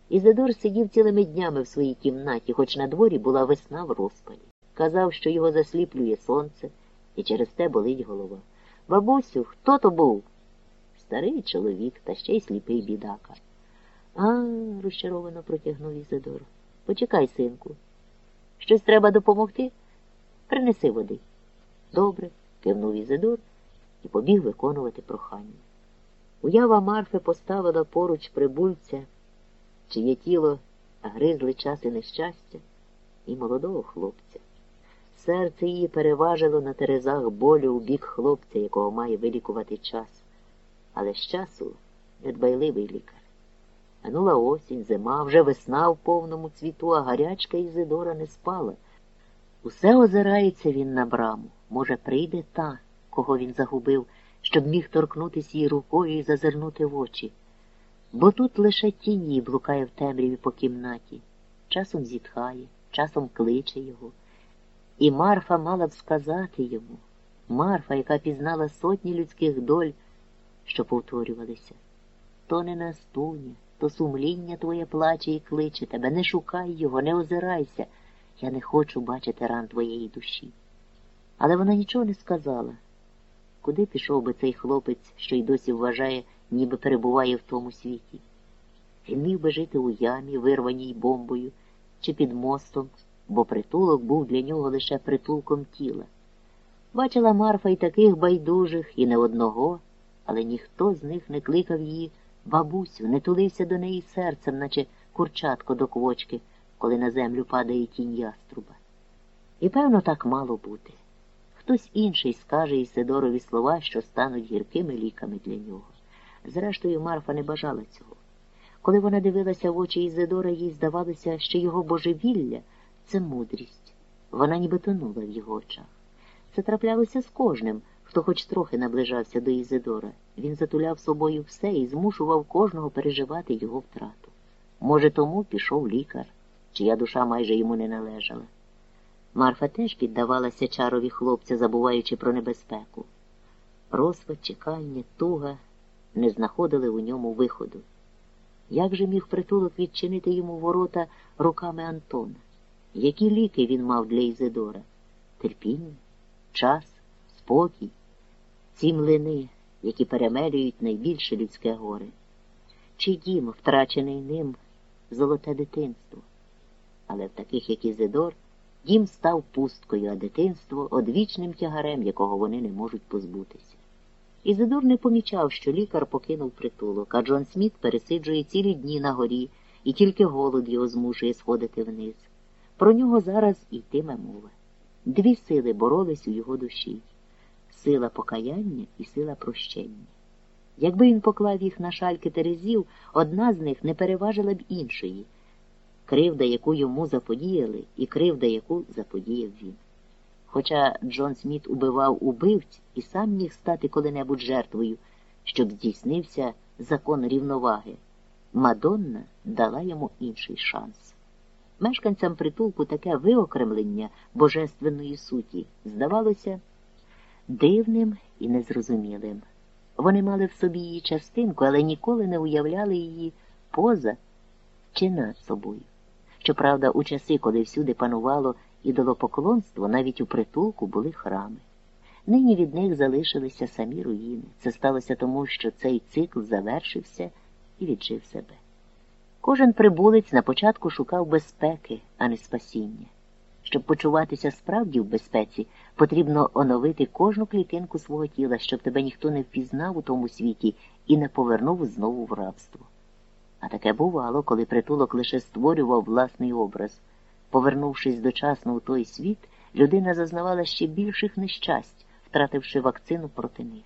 Ізидор сидів цілими днями в своїй кімнаті, хоч на дворі була весна в розпалі. Казав, що його засліплює сонце, і через те болить голова. Бабусю, хто то був? Старий чоловік, та ще й сліпий бідака. А, розчаровано протягнув Ізидор. Почекай, синку. Щось треба допомогти? Принеси води. Добре, кивнув Ізидор і побіг виконувати прохання. Уява Марфи поставила поруч прибульця, чиє тіло гризли час і нещастя, і молодого хлопця. Серце її переважило на терезах болю у бік хлопця, якого має вилікувати час. Але з часу недбайливий лікар. Минула осінь, зима, вже весна в повному цвіту, а гарячка Ізидора не спала. Усе озирається він на браму. Може, прийде та, кого він загубив, щоб міг торкнутися її рукою і зазирнути в очі. Бо тут лише тіні блукає в темряві по кімнаті, часом зітхає, часом кличе його. І Марфа мала б сказати йому, Марфа, яка пізнала сотні людських доль, що повторювалися, то не настуня то сумління твоє плаче і кличе тебе, не шукай його, не озирайся. Я не хочу бачити ран твоєї душі. Але вона нічого не сказала, куди пішов би цей хлопець, що й досі вважає, ніби перебуває в тому світі. Він міг би жити у ямі, вирваній бомбою, чи під мостом, бо притулок був для нього лише притулком тіла. Бачила Марфа і таких байдужих, і не одного, але ніхто з них не кликав її бабусю, не тулився до неї серцем, наче курчатко до квочки, коли на землю падає тінь яструба. І, певно, так мало бути. Хтось інший скаже Ісидорові слова, що стануть гіркими ліками для нього. Зрештою, Марфа не бажала цього. Коли вона дивилася в очі Ізидора, їй здавалося, що його божевілля це мудрість. Вона ніби тонула в його очах. Це траплялося з кожним, хто хоч трохи наближався до Ізидора. Він затуляв собою все і змушував кожного переживати його втрату. Може, тому пішов лікар, чия душа майже йому не належала. Марфа теж піддавалася чарові хлопця, забуваючи про небезпеку. Розпад, чекання, туга не знаходили у ньому виходу. Як же міг притулок відчинити йому ворота руками Антона? Які ліки він мав для Ізидора? Терпіння, час, спокій, ці млини, які перемелюють найбільше людське горе, чи дім, втрачений ним, золоте дитинство. Але в таких, як Ізидор, дім став пусткою, а дитинство одвічним тягарем, якого вони не можуть позбутися. Ізидор не помічав, що лікар покинув притулок, а Джон Сміт пересиджує цілі дні на горі, і тільки голод його змушує сходити вниз. Про нього зараз йтиме мова. Дві сили боролись у його душі сила покаяння і сила прощення. Якби він поклав їх на шальки терезів, одна з них не переважила б іншої кривда, яку йому заподіяли, і кривда, яку заподіяв він. Хоча Джон Сміт убивав убивць і сам міг стати коли-небудь жертвою, щоб здійснився закон рівноваги, Мадонна дала йому інший шанс. Мешканцям притулку таке виокремлення божественної суті здавалося дивним і незрозумілим. Вони мали в собі її частинку, але ніколи не уявляли її поза чи над собою. Щоправда, у часи, коли всюди панувало ідолопоклонство, навіть у притулку були храми. Нині від них залишилися самі руїни. Це сталося тому, що цей цикл завершився і віджив себе. Кожен прибулець на початку шукав безпеки, а не спасіння. Щоб почуватися справді в безпеці, потрібно оновити кожну клітинку свого тіла, щоб тебе ніхто не впізнав у тому світі і не повернув знову в рабство. А таке бувало, коли притулок лише створював власний образ. Повернувшись дочасно у той світ, людина зазнавала ще більших нещасть, втративши вакцину проти них.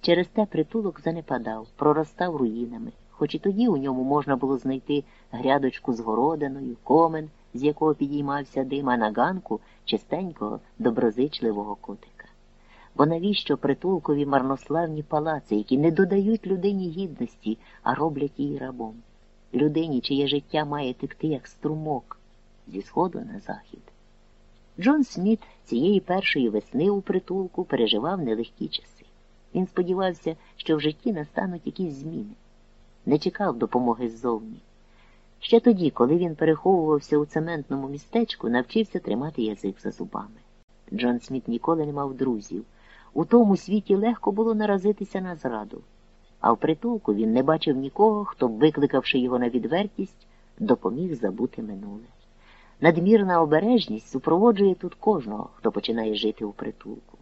Через те притулок занепадав, проростав руїнами, хоч і тоді у ньому можна було знайти грядочку з городиною, комен, з якого підіймався дим, а на ганку чистенького, доброзичливого котика. Бо навіщо притулкові марнославні палаци, які не додають людині гідності, а роблять її рабом? Людині, чиє життя має текти як струмок зі сходу на захід. Джон Сміт цієї першої весни у притулку переживав нелегкі часи. Він сподівався, що в житті настануть якісь зміни, не чекав допомоги ззовні. Ще тоді, коли він переховувався у цементному містечку, навчився тримати язик за зубами. Джон Сміт ніколи не мав друзів. У тому світі легко було наразитися на зраду, а в притулку він не бачив нікого, хто викликавши його на відвертість, допоміг забути минуле. Надмірна обережність супроводжує тут кожного, хто починає жити у притулку.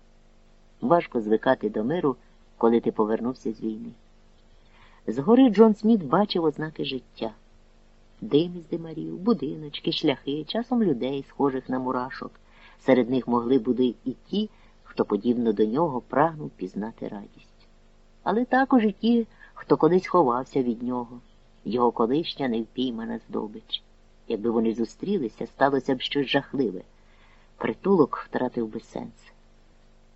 Важко звикати до миру, коли ти повернувся з війни. Згори Джон Сміт бачив ознаки життя дим із димарів, будиночки, шляхи, часом людей, схожих на мурашок. Серед них могли бути і ті, хто, подібно до нього, прагнув пізнати радість. Але також і ті, хто колись ховався від нього, його колишня невпіймана здобич. Якби вони зустрілися, сталося б щось жахливе. Притулок втратив би сенс.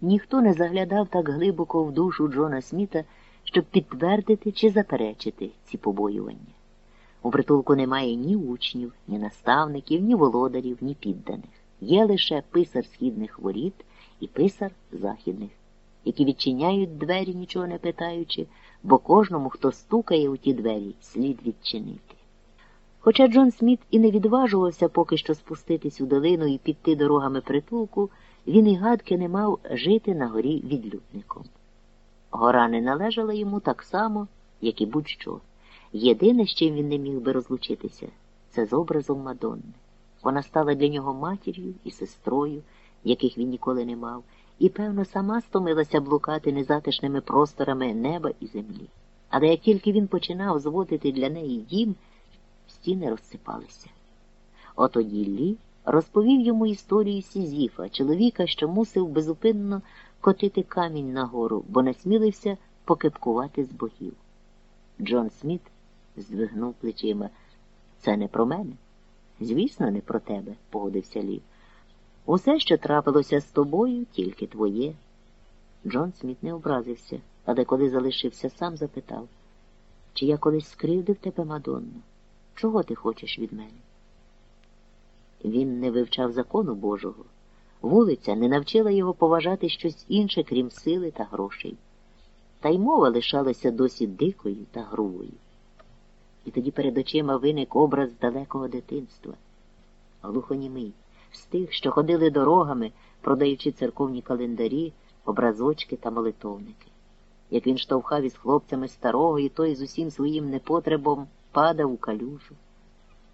Ніхто не заглядав так глибоко в душу Джона Сміта, щоб підтвердити чи заперечити ці побоювання. У притулку немає ні учнів, ні наставників, ні володарів, ні підданих. Є лише писар східних воріт і писар західних, які відчиняють двері, нічого не питаючи, бо кожному, хто стукає у ті двері, слід відчинити. Хоча Джон Сміт і не відважувався поки що спуститись у долину і піти дорогами притулку, він і гадки не мав жити на горі відлюдником. Гора не належала йому так само, як і будь-що. Єдине, з чим він не міг би розлучитися, це з образом Мадонни. Вона стала для нього матір'ю і сестрою, яких він ніколи не мав, і, певно, сама стомилася блукати незатишними просторами неба і землі. Але як тільки він починав зводити для неї дім, стіни розсипалися. Отоді Лі розповів йому історію Сізіфа, чоловіка, що мусив безупинно котити камінь нагору, бо насмілився покипкувати з богів. Джон Сміт здвигнув плечима. Це не про мене. Звісно, не про тебе, погодився Лі. Усе, що трапилося з тобою, тільки твоє. Джон Сміт не образився, але коли залишився сам, запитав, чи я колись скривдив тебе, Мадонно? Чого ти хочеш від мене? Він не вивчав закону Божого. Вулиця не навчила його поважати щось інше, крім сили та грошей. Та й мова лишалася досі дикою та грубою. І тоді перед очима виник образ далекого дитинства, глухонімий, з тих, що ходили дорогами, продаючи церковні календарі, образочки та молитовники. Як він штовхав із хлопцями старого, і той з усім своїм непотребом падав у калюжу.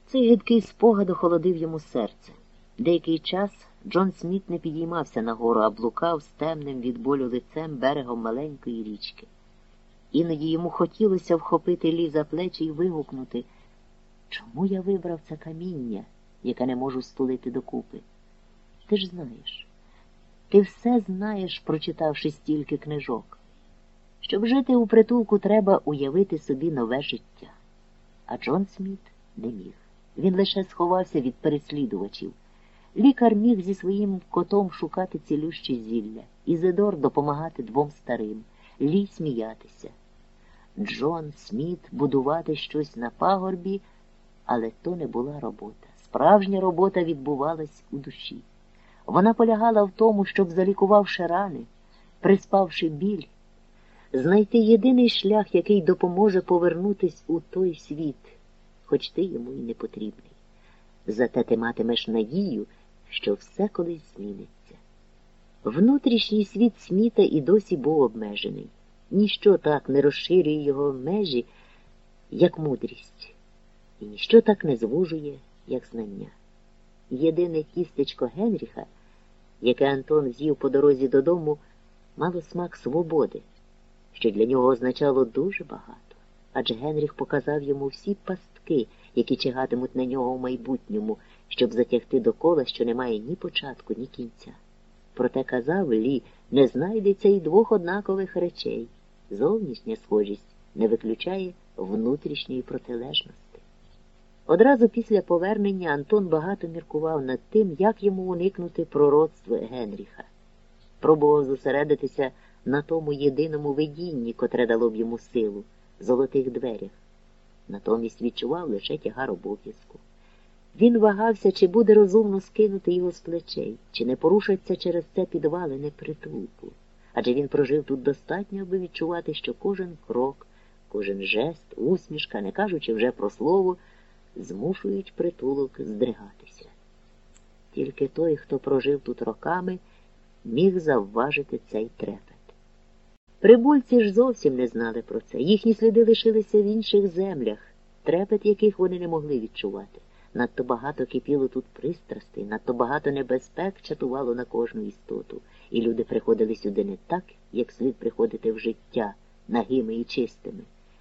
Цей гидкий спогад охолодив йому серце. Деякий час Джон Сміт не підіймався нагору, а блукав з темним від болю лицем берегом маленької річки. Іноді йому хотілося вхопити лі за плечі і вигукнути Чому я вибрав це каміння, яке не можу стулити докупи? Ти ж знаєш, ти все знаєш, прочитавши стільки книжок. Щоб жити у притулку, треба уявити собі нове життя. А Джон Сміт не міг. Він лише сховався від переслідувачів. Лікар міг зі своїм котом шукати цілющі зілля, Ізидор допомагати двом старим, Лі сміятися. Джон Сміт будувати щось на пагорбі, але то не була робота. Справжня робота відбувалась у душі. Вона полягала в тому, щоб, залікувавши рани, приспавши біль, знайти єдиний шлях, який допоможе повернутись у той світ, хоч ти йому і не потрібний. Зате ти матимеш надію, що все колись зміниться. Внутрішній світ сміта і досі був обмежений. Ніщо так не розширює його межі, як мудрість, і ніщо так не звужує, як знання. Єдине тістечко Генріха, яке Антон з'їв по дорозі додому, мало смак свободи, що для нього означало дуже багато. Адже Генріх показав йому всі пастки, які чигатимуть на нього в майбутньому, щоб затягти до кола, що немає ні початку, ні кінця. Проте казав Лі, не знайдеться й двох однакових речей. Зовнішня схожість не виключає внутрішньої протилежності. Одразу після повернення Антон багато міркував над тим, як йому уникнути пророцтва Генріха. Пробував зосередитися на тому єдиному видінні, котре дало б йому силу, золотих дверях. Натомість відчував лише тягар обов'язку. Він вагався, чи буде розумно скинути його з плечей, чи не порушаться через це підвалини притулку. Адже він прожив тут достатньо, аби відчувати, що кожен крок, кожен жест, усмішка, не кажучи вже про слово, змушують притулок здригатися. Тільки той, хто прожив тут роками, міг завважити цей трепет. Прибульці ж зовсім не знали про це. Їхні сліди лишилися в інших землях, трепет яких вони не могли відчувати. Надто багато кипіло тут пристрастей, надто багато небезпек чатувало на кожну істоту, і люди приходили сюди не так, як слід приходити в життя, нагими і чистими.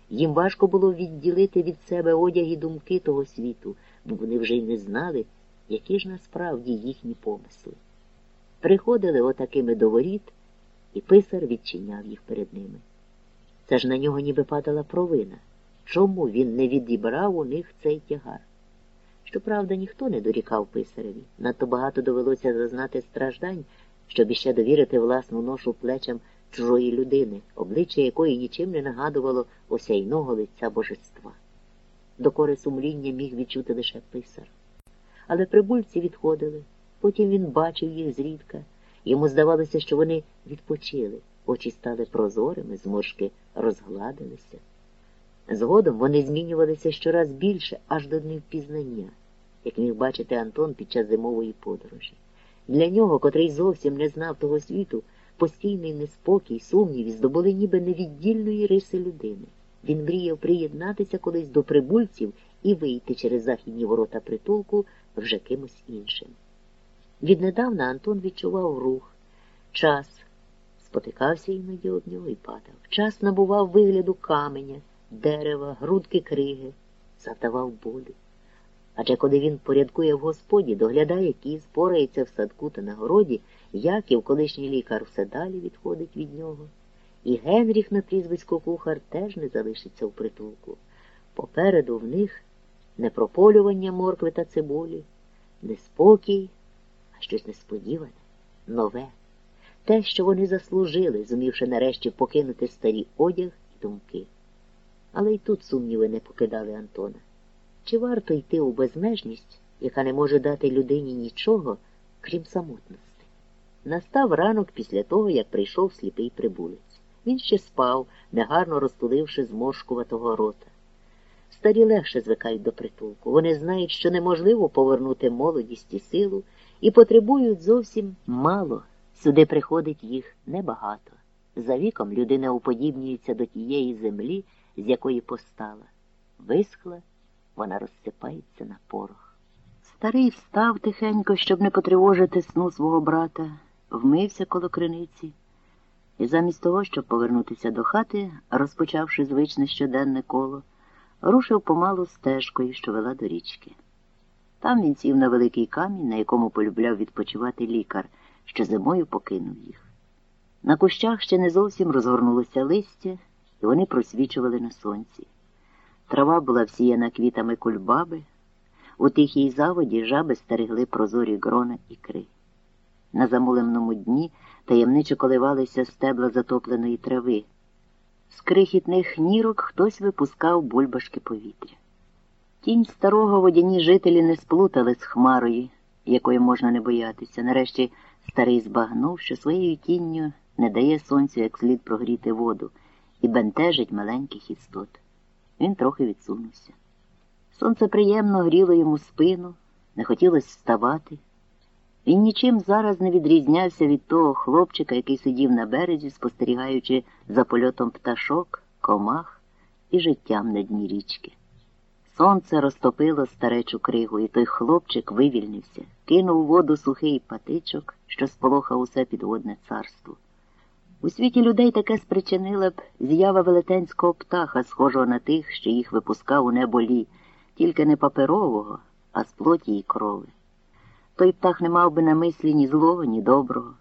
Їм важко було відділити від себе одяг і думки того світу, бо вони вже й не знали, які ж насправді їхні помисли. Приходили отакими до воріт, і писар відчиняв їх перед ними. Це ж на нього ніби падала провина. Чому він не відібрав у них цей тягар? Щоправда, ніхто не дорікав писареві. Надто багато довелося зазнати страждань, щоб іще довірити власну ношу плечам чужої людини, обличчя якої нічим не нагадувало осяйного лиця божества. Докори сумління міг відчути лише писар. Але прибульці відходили, потім він бачив їх зрідка. Йому здавалося, що вони відпочили, очі стали прозорими, зморшки розгладилися. Згодом вони змінювалися щораз більше аж до невпізнання, як міг бачити Антон під час зимової подорожі. Для нього, котрий зовсім не знав того світу, постійний неспокій, сумніві здобули ніби невіддільної риси людини. Він мріяв приєднатися колись до прибульців і вийти через західні ворота притулку вже кимось іншим. Віднедавна Антон відчував рух, час, спотикався іноді об нього і падав. Час набував вигляду каменя, дерева, грудки криги, завдавав болю. Адже коли він порядкує в господі, доглядає кіз, порається в садку та на городі, Яків, колишній лікар, все далі відходить від нього. І Генріх на прізвисько кухар теж не залишиться в притулку. Попереду в них не прополювання моркви та цибулі, не спокій, а щось несподіване, нове, те, що вони заслужили, зумівши нарешті покинути старі одяг і думки. Але й тут сумніви не покидали Антона. Чи варто йти у безмежність, яка не може дати людині нічого, крім самотності? Настав ранок після того, як прийшов сліпий прибулець. Він ще спав, негарно розтуливши зморшкуватого рота. Старі легше звикають до притулку. Вони знають, що неможливо повернути молодість і силу, і потребують зовсім мало. Сюди приходить їх небагато. За віком людина уподібнюється до тієї землі, з якої постала. Висхла, вона розсипається на порох. Старий встав тихенько, щоб не потривожити сну свого брата, вмився коло криниці і замість того, щоб повернутися до хати, розпочавши звичне щоденне коло, рушив помалу стежкою, що вела до річки. Там він сів на великий камінь, на якому полюбляв відпочивати лікар, що зимою покинув їх. На кущах ще не зовсім розгорнулося листя, і вони просвічували на сонці. Трава була всіяна квітами кульбаби, у тихій заводі жаби стерегли прозорі грона і кри. На замуленому дні таємничо коливалися стебла затопленої трави. З крихітних нірок хтось випускав бульбашки повітря. Тінь старого водяні жителі не сплутали з хмарою, якої можна не боятися. Нарешті старий збагнув, що своєю тінню не дає сонцю як слід прогріти воду і бентежить маленьких істот. Він трохи відсунувся. Сонце приємно гріло йому спину, не хотілося вставати. Він нічим зараз не відрізнявся від того хлопчика, який сидів на березі, спостерігаючи за польотом пташок, комах і життям на дні річки. Сонце розтопило старечу кригу, і той хлопчик вивільнився, кинув у воду сухий патичок, що сполохав усе підводне царство. У світі людей таке спричинила б з'ява велетенського птаха, схожого на тих, що їх випускав у небо лі, тільки не паперового, а з плоті й крови. Той птах не мав би на мислі ні злого, ні доброго,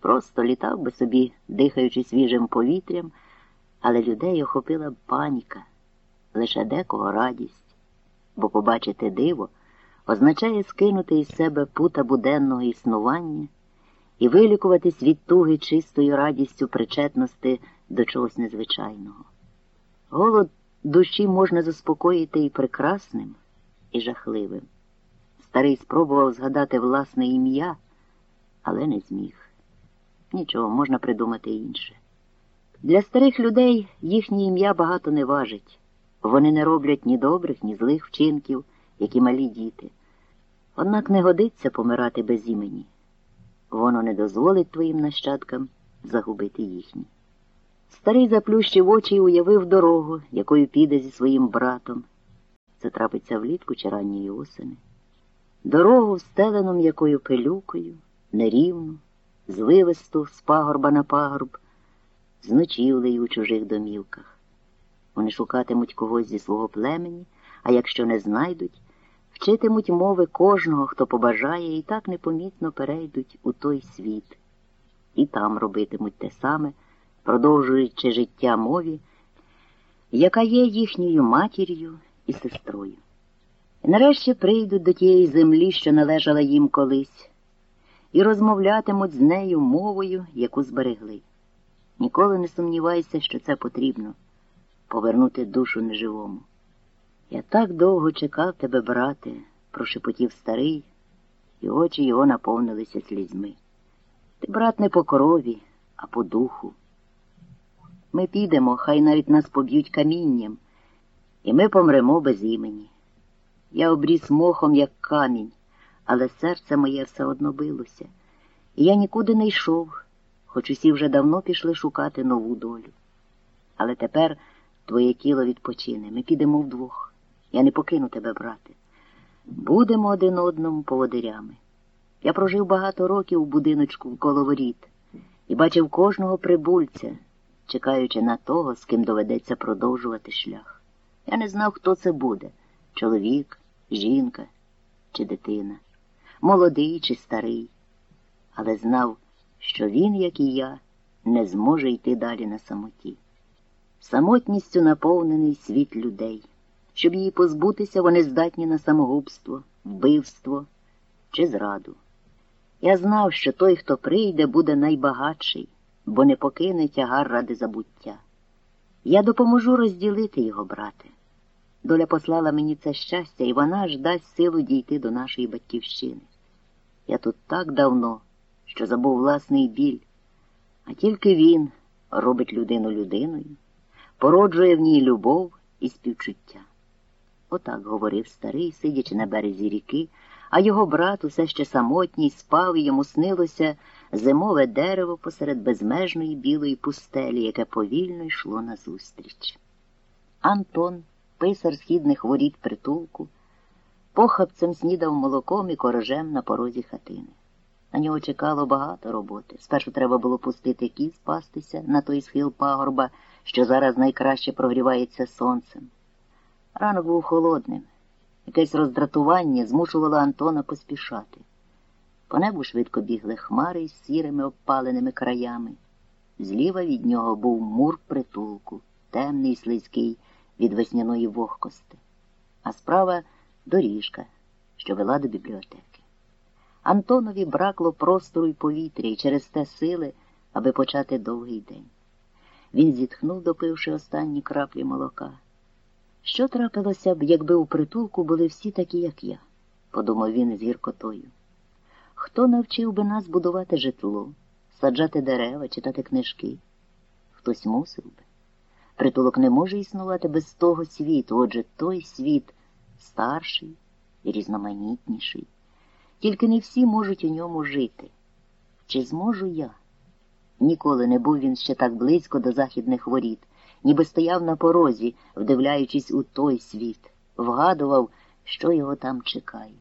просто літав би собі, дихаючи свіжим повітрям, але людей охопила б паніка, лише декого радість, бо побачити диво означає скинути із себе пута буденного існування і вилікуватись від туги чистою радістю причетності до чогось незвичайного. Голод душі можна заспокоїти і прекрасним, і жахливим. Старий спробував згадати власне ім'я, але не зміг. Нічого, можна придумати інше. Для старих людей їхнє ім'я багато не важить. Вони не роблять ні добрих, ні злих вчинків, як і малі діти. Однак не годиться помирати без імені. Воно не дозволить твоїм нащадкам загубити їхні. Старий заплющив очі і уявив дорогу, якою піде зі своїм братом. Це трапиться влітку чи ранньої осени дорогу стелену м'якою пилюкою, нерівну, звивисту з пагорба на пагорб, з ночівлею у чужих домівках. Вони шукатимуть когось зі свого племені, а якщо не знайдуть, вчитимуть мови кожного, хто побажає, і так непомітно перейдуть у той світ, і там робитимуть те саме, продовжуючи життя мові, яка є їхньою матір'ю і сестрою. Нарешті прийдуть до тієї землі, що належала їм колись, і розмовлятимуть з нею мовою, яку зберегли. Ніколи не сумнівайся, що це потрібно повернути душу неживому. Я так довго чекав тебе, брате, прошепотів старий, і очі його наповнилися слізьми. Ти, брат, не по крові, а по духу. Ми підемо, хай навіть нас поб'ють камінням, і ми помремо без імені. Я обріс мохом, як камінь, але серце моє все одно билося. І я нікуди не йшов, хоч усі вже давно пішли шукати нову долю. Але тепер твоє тіло відпочине, ми підемо вдвох. Я не покину тебе, брате. Будемо один одному поводирями. Я прожив багато років у будиночку коло воріт і бачив кожного прибульця, чекаючи на того, з ким доведеться продовжувати шлях. Я не знав, хто це буде чоловік, жінка чи дитина, молодий чи старий, але знав, що він, як і я, не зможе йти далі на самоті. Самотністю наповнений світ людей. Щоб її позбутися, вони здатні на самогубство, вбивство чи зраду. Я знав, що той, хто прийде, буде найбагатший, бо не покине тягар ради забуття. Я допоможу розділити його, брате. Доля послала мені це щастя, і вона ж дасть силу дійти до нашої батьківщини. Я тут так давно, що забув власний біль, а тільки він робить людину людиною, породжує в ній любов і співчуття. Отак говорив старий, сидячи на березі ріки, а його брат усе ще самотній спав і йому снилося зимове дерево посеред безмежної білої пустелі, яке повільно йшло назустріч. Антон, писар східних воріт притулку, похапцем снідав молоком і корожем на порозі хатини. На нього чекало багато роботи. Спершу треба було пустити кіз пастися на той схил пагорба, що зараз найкраще прогрівається сонцем. Ранок був холодним. Якесь роздратування змушувало Антона поспішати. По небу швидко бігли хмари із сірими обпаленими краями. Зліва від нього був мур притулку, темний, слизький від весняної вогкости, а справа доріжка, що вела до бібліотеки. Антонові бракло простору й повітря і через те сили, аби почати довгий день. Він зітхнув, допивши останні краплі молока. Що трапилося б, якби у притулку були всі такі, як я, подумав він з гіркотою. Хто навчив би нас будувати житло, саджати дерева, читати книжки? Хтось мусив би. Притулок не може існувати без того світу, отже той світ старший і різноманітніший. Тільки не всі можуть у ньому жити. Чи зможу я? Ніколи не був він ще так близько до західних воріт ніби стояв на порозі, вдивляючись у той світ, вгадував, що його там чекає.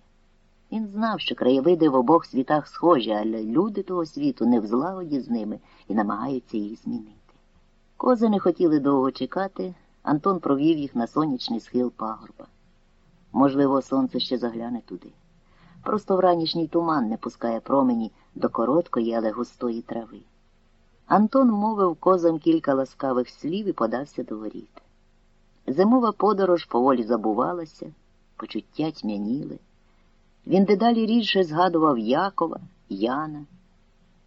Він знав, що краєвиди в обох світах схожі, але люди того світу не в злагоді з ними і намагаються їх змінити. Кози не хотіли довго чекати, Антон провів їх на сонячний схил пагорба. Можливо, сонце ще загляне туди. Просто вранішній туман не пускає промені до короткої, але густої трави. Антон мовив козам кілька ласкавих слів і подався до воріт. Зимова подорож поволі забувалася, почуття тьмяніли. Він дедалі рідше згадував Якова, Яна,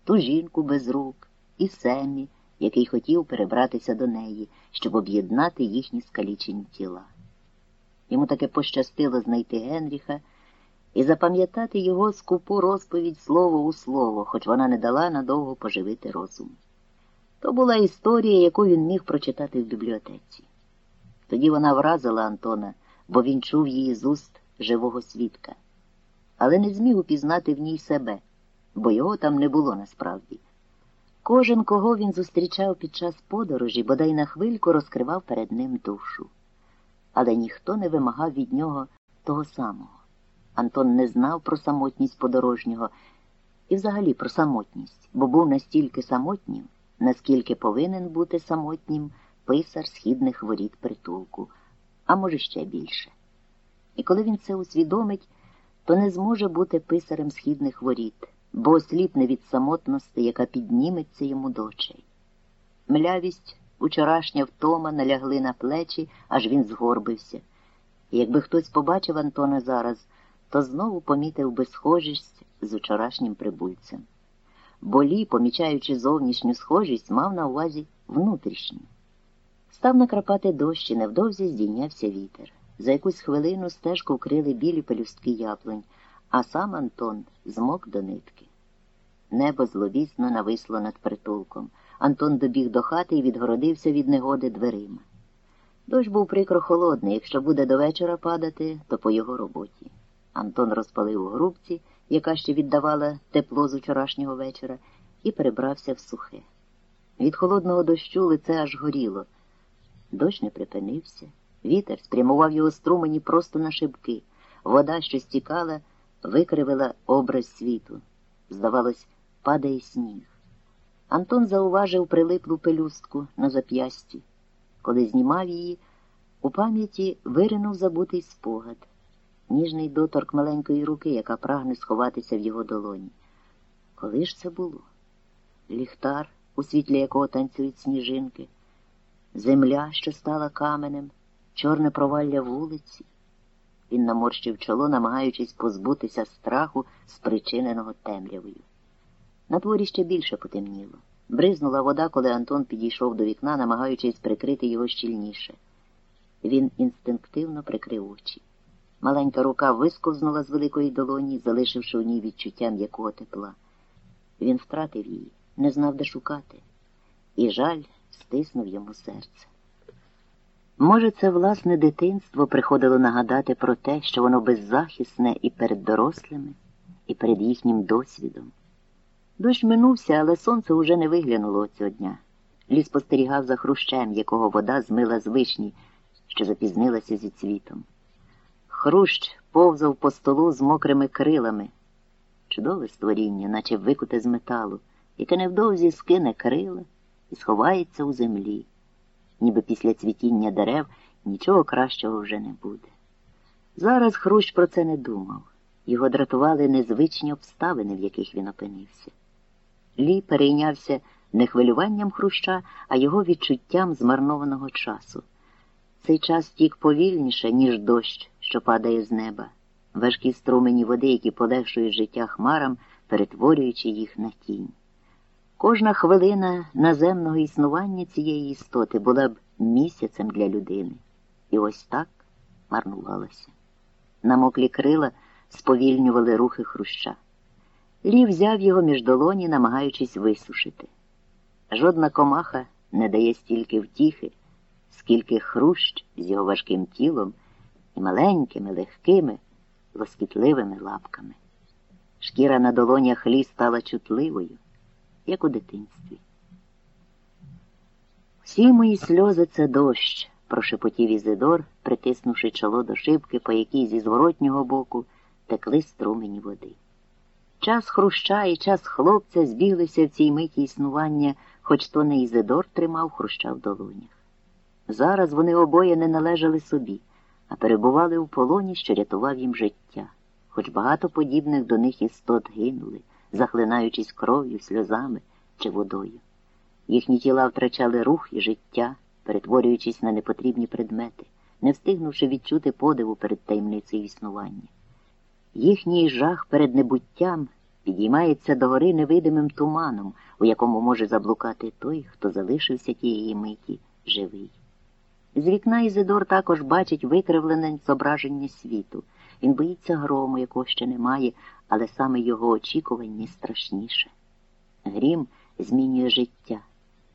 ту жінку без рук і Семі, який хотів перебратися до неї, щоб об'єднати їхні скалічені тіла. Йому таки пощастило знайти Генріха і запам'ятати його скупу розповідь слово у слово, хоч вона не дала надовго поживити розум. То була історія, яку він міг прочитати в бібліотеці. Тоді вона вразила Антона, бо він чув її з уст живого свідка, але не зміг упізнати в ній себе, бо його там не було насправді. Кожен, кого він зустрічав під час подорожі, бодай на хвильку розкривав перед ним душу. Але ніхто не вимагав від нього того самого. Антон не знав про самотність подорожнього і взагалі про самотність, бо був настільки самотнім наскільки повинен бути самотнім писар східних воріт притулку, а може, ще більше. І коли він це усвідомить, то не зможе бути писарем східних воріт, бо осліпне від самотності, яка підніметься йому до очей. Млявість, учорашня втома налягли на плечі, аж він згорбився. І якби хтось побачив Антона зараз, то знову помітив би схожість з учорашнім прибульцем. Болі, помічаючи зовнішню схожість, мав на увазі внутрішню. Став накрапати дощ і невдовзі здійнявся вітер. За якусь хвилину стежку вкрили білі пелюстки яблунь, а сам Антон змок до нитки. Небо зловісно нависло над притулком. Антон добіг до хати і відгородився від негоди дверима. Дощ був прикро холодний, якщо буде до вечора падати, то по його роботі. Антон розпалив у грубці яка ще віддавала тепло з вчорашнього вечора, і перебрався в сухе. Від холодного дощу лице аж горіло. Дощ не припинився, вітер спрямував його струмені просто на шибки. Вода, що стікала, викривила образ світу. Здавалось, падає сніг. Антон зауважив прилиплу пелюстку на зап'ясті. Коли знімав її, у пам'яті виринув забутий спогад, ніжний доторк маленької руки, яка прагне сховатися в його долоні. Коли ж це було? Ліхтар, у світлі якого танцюють сніжинки, земля, що стала каменем, чорне провалля вулиці. Він наморщив чоло, намагаючись позбутися страху, спричиненого темрявою. На дворі ще більше потемніло. Бризнула вода, коли Антон підійшов до вікна, намагаючись прикрити його щільніше. Він інстинктивно прикрив очі. Маленька рука висковзнула з великої долоні, залишивши у ній відчуття м'якого тепла. Він втратив її, не знав, де шукати, і жаль стиснув йому серце. Може, це власне дитинство приходило нагадати про те, що воно беззахисне і перед дорослими, і перед їхнім досвідом. Дощ минувся, але сонце уже не виглянуло цього дня. Ліс спостерігав за хрущем, якого вода змила з вишні, що запізнилася зі цвітом. Хрущ повзав по столу з мокрими крилами. Чудове створіння, наче викуте з металу, яке невдовзі скине крила і сховається у землі, ніби після цвітіння дерев нічого кращого вже не буде. Зараз Хрущ про це не думав. Його дратували незвичні обставини, в яких він опинився. Лі перейнявся не хвилюванням хруща, а його відчуттям змарнованого часу. Цей час тік повільніше, ніж дощ, що падає з неба, важкі струмені води, які полегшують життя хмарам, перетворюючи їх на тінь. Кожна хвилина наземного існування цієї істоти була б місяцем для людини. І ось так марнувалося. Намоклі крила сповільнювали рухи хруща. Лі взяв його між долоні, намагаючись висушити. Жодна комаха не дає стільки втіхи, скільки хрущ з його важким тілом і маленькими, легкими, лоскітливими лапками. Шкіра на долонях лі стала чутливою, як у дитинстві. Всі мої сльози це дощ, прошепотів Ізидор, притиснувши чоло до шибки, по якій зі зворотнього боку текли струмені води. Час хруща і час хлопця збіглися в цій миті існування, хоч то не Ізидор тримав хруща в долонях. Зараз вони обоє не належали собі, а перебували у полоні, що рятував їм життя, хоч багато подібних до них істот гинули, захлинаючись кров'ю, сльозами чи водою. Їхні тіла втрачали рух і життя, перетворюючись на непотрібні предмети, не встигнувши відчути подиву перед таємницею існування. Їхній жах перед небуттям підіймається догори невидимим туманом, у якому може заблукати той, хто залишився тієї миті живий. З вікна Ізидор також бачить викривлене зображення світу. Він боїться грому, якого ще немає, але саме його очікування страшніше. Грім змінює життя.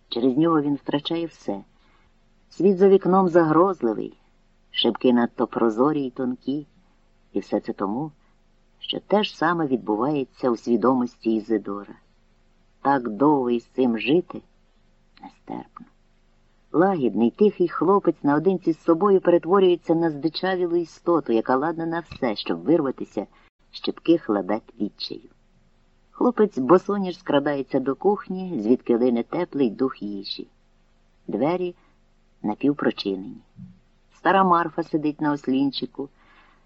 Через нього він втрачає все. Світ за вікном загрозливий, шибки надто прозорі й тонкі, і все це тому, що те ж саме відбувається у свідомості Ізидора. Так довго із цим жити нестерпно. Лагідний, тихий хлопець наодинці з собою перетворюється на здичавілу істоту, яка ладна на все, щоб вирватися з щепких лабет відчаю. Хлопець босоніж скрадається до кухні, звідки лине теплий дух їжі. Двері напівпрочинені. Стара Марфа сидить на ослінчику.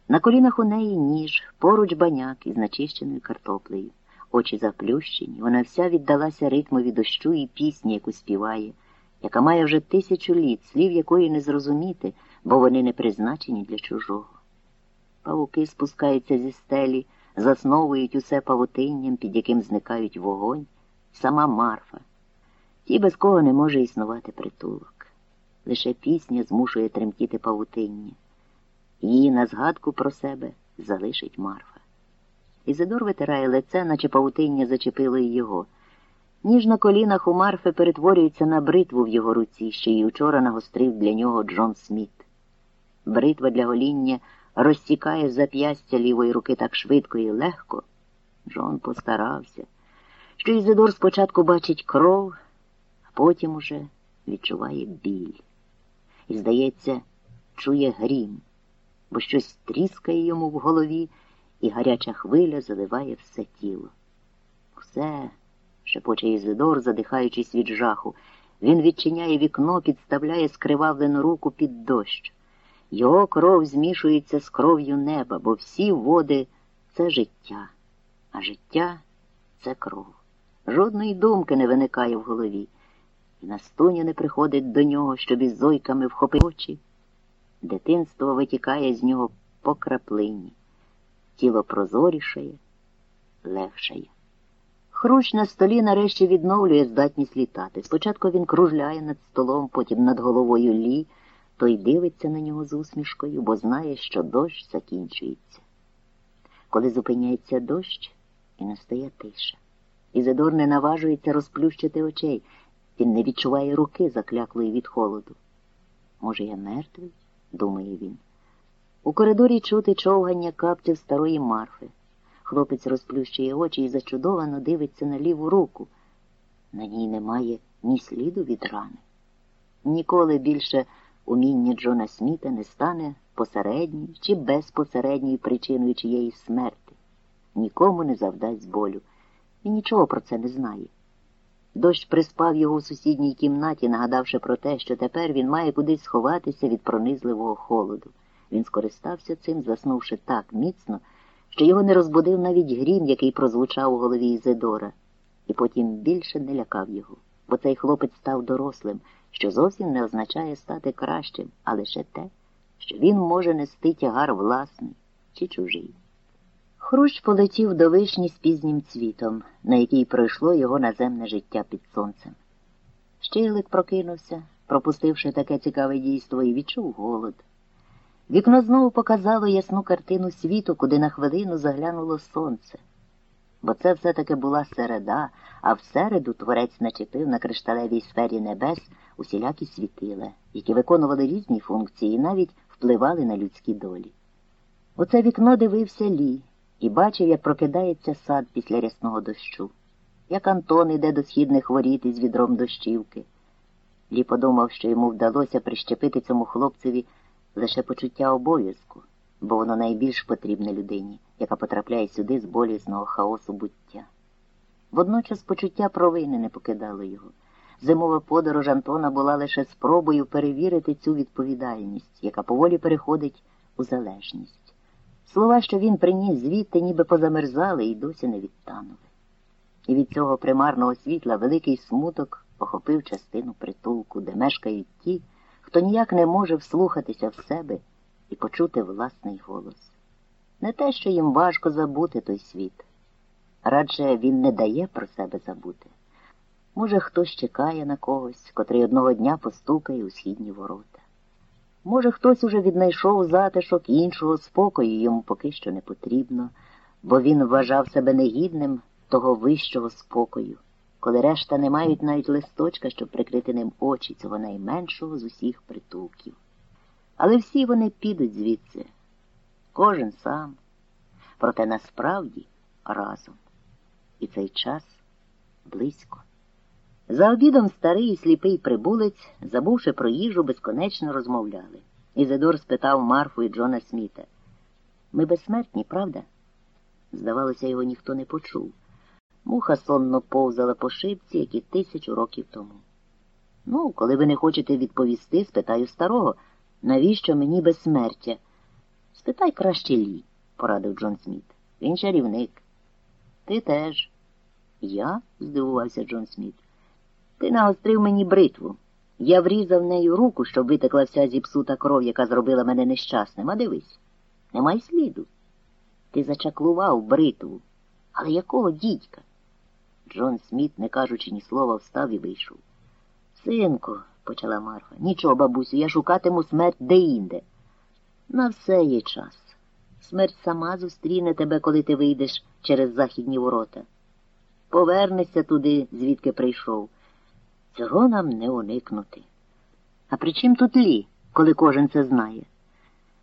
На колінах у неї ніж, поруч баняк із начищеною картоплею. Очі заплющені, вона вся віддалася ритмові дощу і пісні, яку співає яка має вже тисячу літ, слів якої не зрозуміти, бо вони не призначені для чужого. Павуки спускаються зі стелі, засновують усе павутинням, під яким зникають вогонь, сама Марфа. Ті, без кого не може існувати притулок. Лише пісня змушує тремтіти павутиння. Її на згадку про себе залишить Марфа. Ізидор витирає лице, наче павутиння зачепило й його. Ніж на колінах у Марфи перетворюється на бритву в його руці, що її вчора нагострив для нього Джон Сміт. Бритва для гоління розсікає зап'ястя лівої руки так швидко і легко, Джон постарався, що Ізидор спочатку бачить кров, а потім уже відчуває біль. І, здається, чує грім, бо щось тріскає йому в голові, і гаряча хвиля заливає все тіло. Все, шепоче Ізидор, задихаючись від жаху. Він відчиняє вікно, підставляє скривавлену руку під дощ. Його кров змішується з кров'ю неба, бо всі води це життя, а життя це кров. Жодної думки не виникає в голові, і Настуня не приходить до нього, щоб із зойками вхопити очі. Дитинство витікає з нього по краплині, тіло прозорішає, легшає. Хрущ на столі нарешті відновлює здатність літати. Спочатку він кружляє над столом, потім над головою лі, той дивиться на нього з усмішкою, бо знає, що дощ закінчується. Коли зупиняється дощ, і настає тиша. Ізидор не наважується розплющити очей, він не відчуває руки, закляклої від холоду. Може, я мертвий? думає він. У коридорі чути човгання капців старої марфи. Хлопець розплющує очі і зачудовано дивиться на ліву руку. На ній немає ні сліду від рани. Ніколи більше уміння Джона Сміта не стане посередньою чи безпосередньою причиною чиєї смерти. Нікому не завдасть болю. Він нічого про це не знає. Дощ приспав його у сусідній кімнаті, нагадавши про те, що тепер він має кудись сховатися від пронизливого холоду. Він скористався цим, заснувши так міцно, що його не розбудив навіть грім, який прозвучав у голові Ізидора, і потім більше не лякав його, бо цей хлопець став дорослим, що зовсім не означає стати кращим, а лише те, що він може нести тягар власний чи чужий. Хрущ полетів до вишні з пізнім цвітом, на якій пройшло його наземне життя під сонцем. Щилик прокинувся, пропустивши таке цікаве дійство, і відчув голод. Вікно знову показало ясну картину світу, куди на хвилину заглянуло сонце. Бо це все-таки була середа, а в середу творець начепив на кришталевій сфері небес усілякі світила, які виконували різні функції і навіть впливали на людські долі. У це вікно дивився Лі і бачив, як прокидається сад після рясного дощу, як Антон іде до східних воріт із відром дощівки. Лі подумав, що йому вдалося прищепити цьому хлопцеві лише почуття обов'язку, бо воно найбільш потрібне людині, яка потрапляє сюди з болісного хаосу буття. Водночас почуття провини не покидало його. Зимова подорож Антона була лише спробою перевірити цю відповідальність, яка поволі переходить у залежність. Слова, що він приніс звідти, ніби позамерзали і досі не відтанули. І від цього примарного світла великий смуток охопив частину притулку, де мешкають ті, хто ніяк не може вслухатися в себе і почути власний голос. Не те, що їм важко забути той світ, радше він не дає про себе забути. Може, хтось чекає на когось, котрий одного дня постукає у східні ворота. Може, хтось уже віднайшов затишок іншого спокою йому поки що не потрібно, бо він вважав себе негідним того вищого спокою коли решта не мають навіть листочка, щоб прикрити ним очі цього найменшого з усіх притулків. Але всі вони підуть звідси, кожен сам, проте насправді разом. І цей час близько. За обідом старий і сліпий прибулець, забувши про їжу, безконечно розмовляли. Ізидор спитав Марфу і Джона Сміта. Ми безсмертні, правда? Здавалося, його ніхто не почув. Муха сонно повзала по шибці, як і тисячу років тому. Ну, коли ви не хочете відповісти, спитаю старого, навіщо мені безсмертя? Спитай краще лі, порадив Джон Сміт. Він чарівник. Ти теж. Я? здивувався Джон Сміт. Ти нагострив мені бритву. Я врізав нею руку, щоб витекла вся зіпсута кров, яка зробила мене нещасним. А дивись, немає сліду. Ти зачаклував бритву. Але якого дідька? Джон Сміт, не кажучи ні слова, встав і вийшов. Синку, почала Марфа, нічого, бабусю, я шукатиму смерть де-інде. На все є час. Смерть сама зустріне тебе, коли ти вийдеш через західні ворота. Повернешся туди, звідки прийшов. Цього нам не уникнути. А при чим тут лі, коли кожен це знає?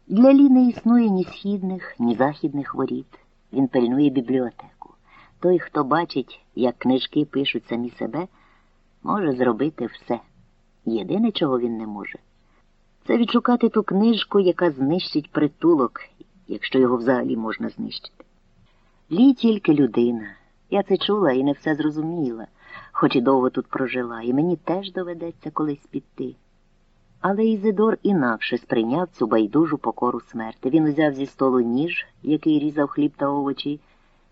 Для лі не існує ні східних, ні західних воріт. Він пильнує бібліотеку. Той, хто бачить, як книжки пишуть самі себе, може зробити все. Єдине, чого він не може, це відшукати ту книжку, яка знищить притулок, якщо його взагалі можна знищити. Лі тільки людина. Я це чула і не все зрозуміла, хоч і довго тут прожила, і мені теж доведеться колись піти. Але Ізидор інакше сприйняв цю байдужу покору смерти. Він узяв зі столу ніж, який різав хліб та овочі,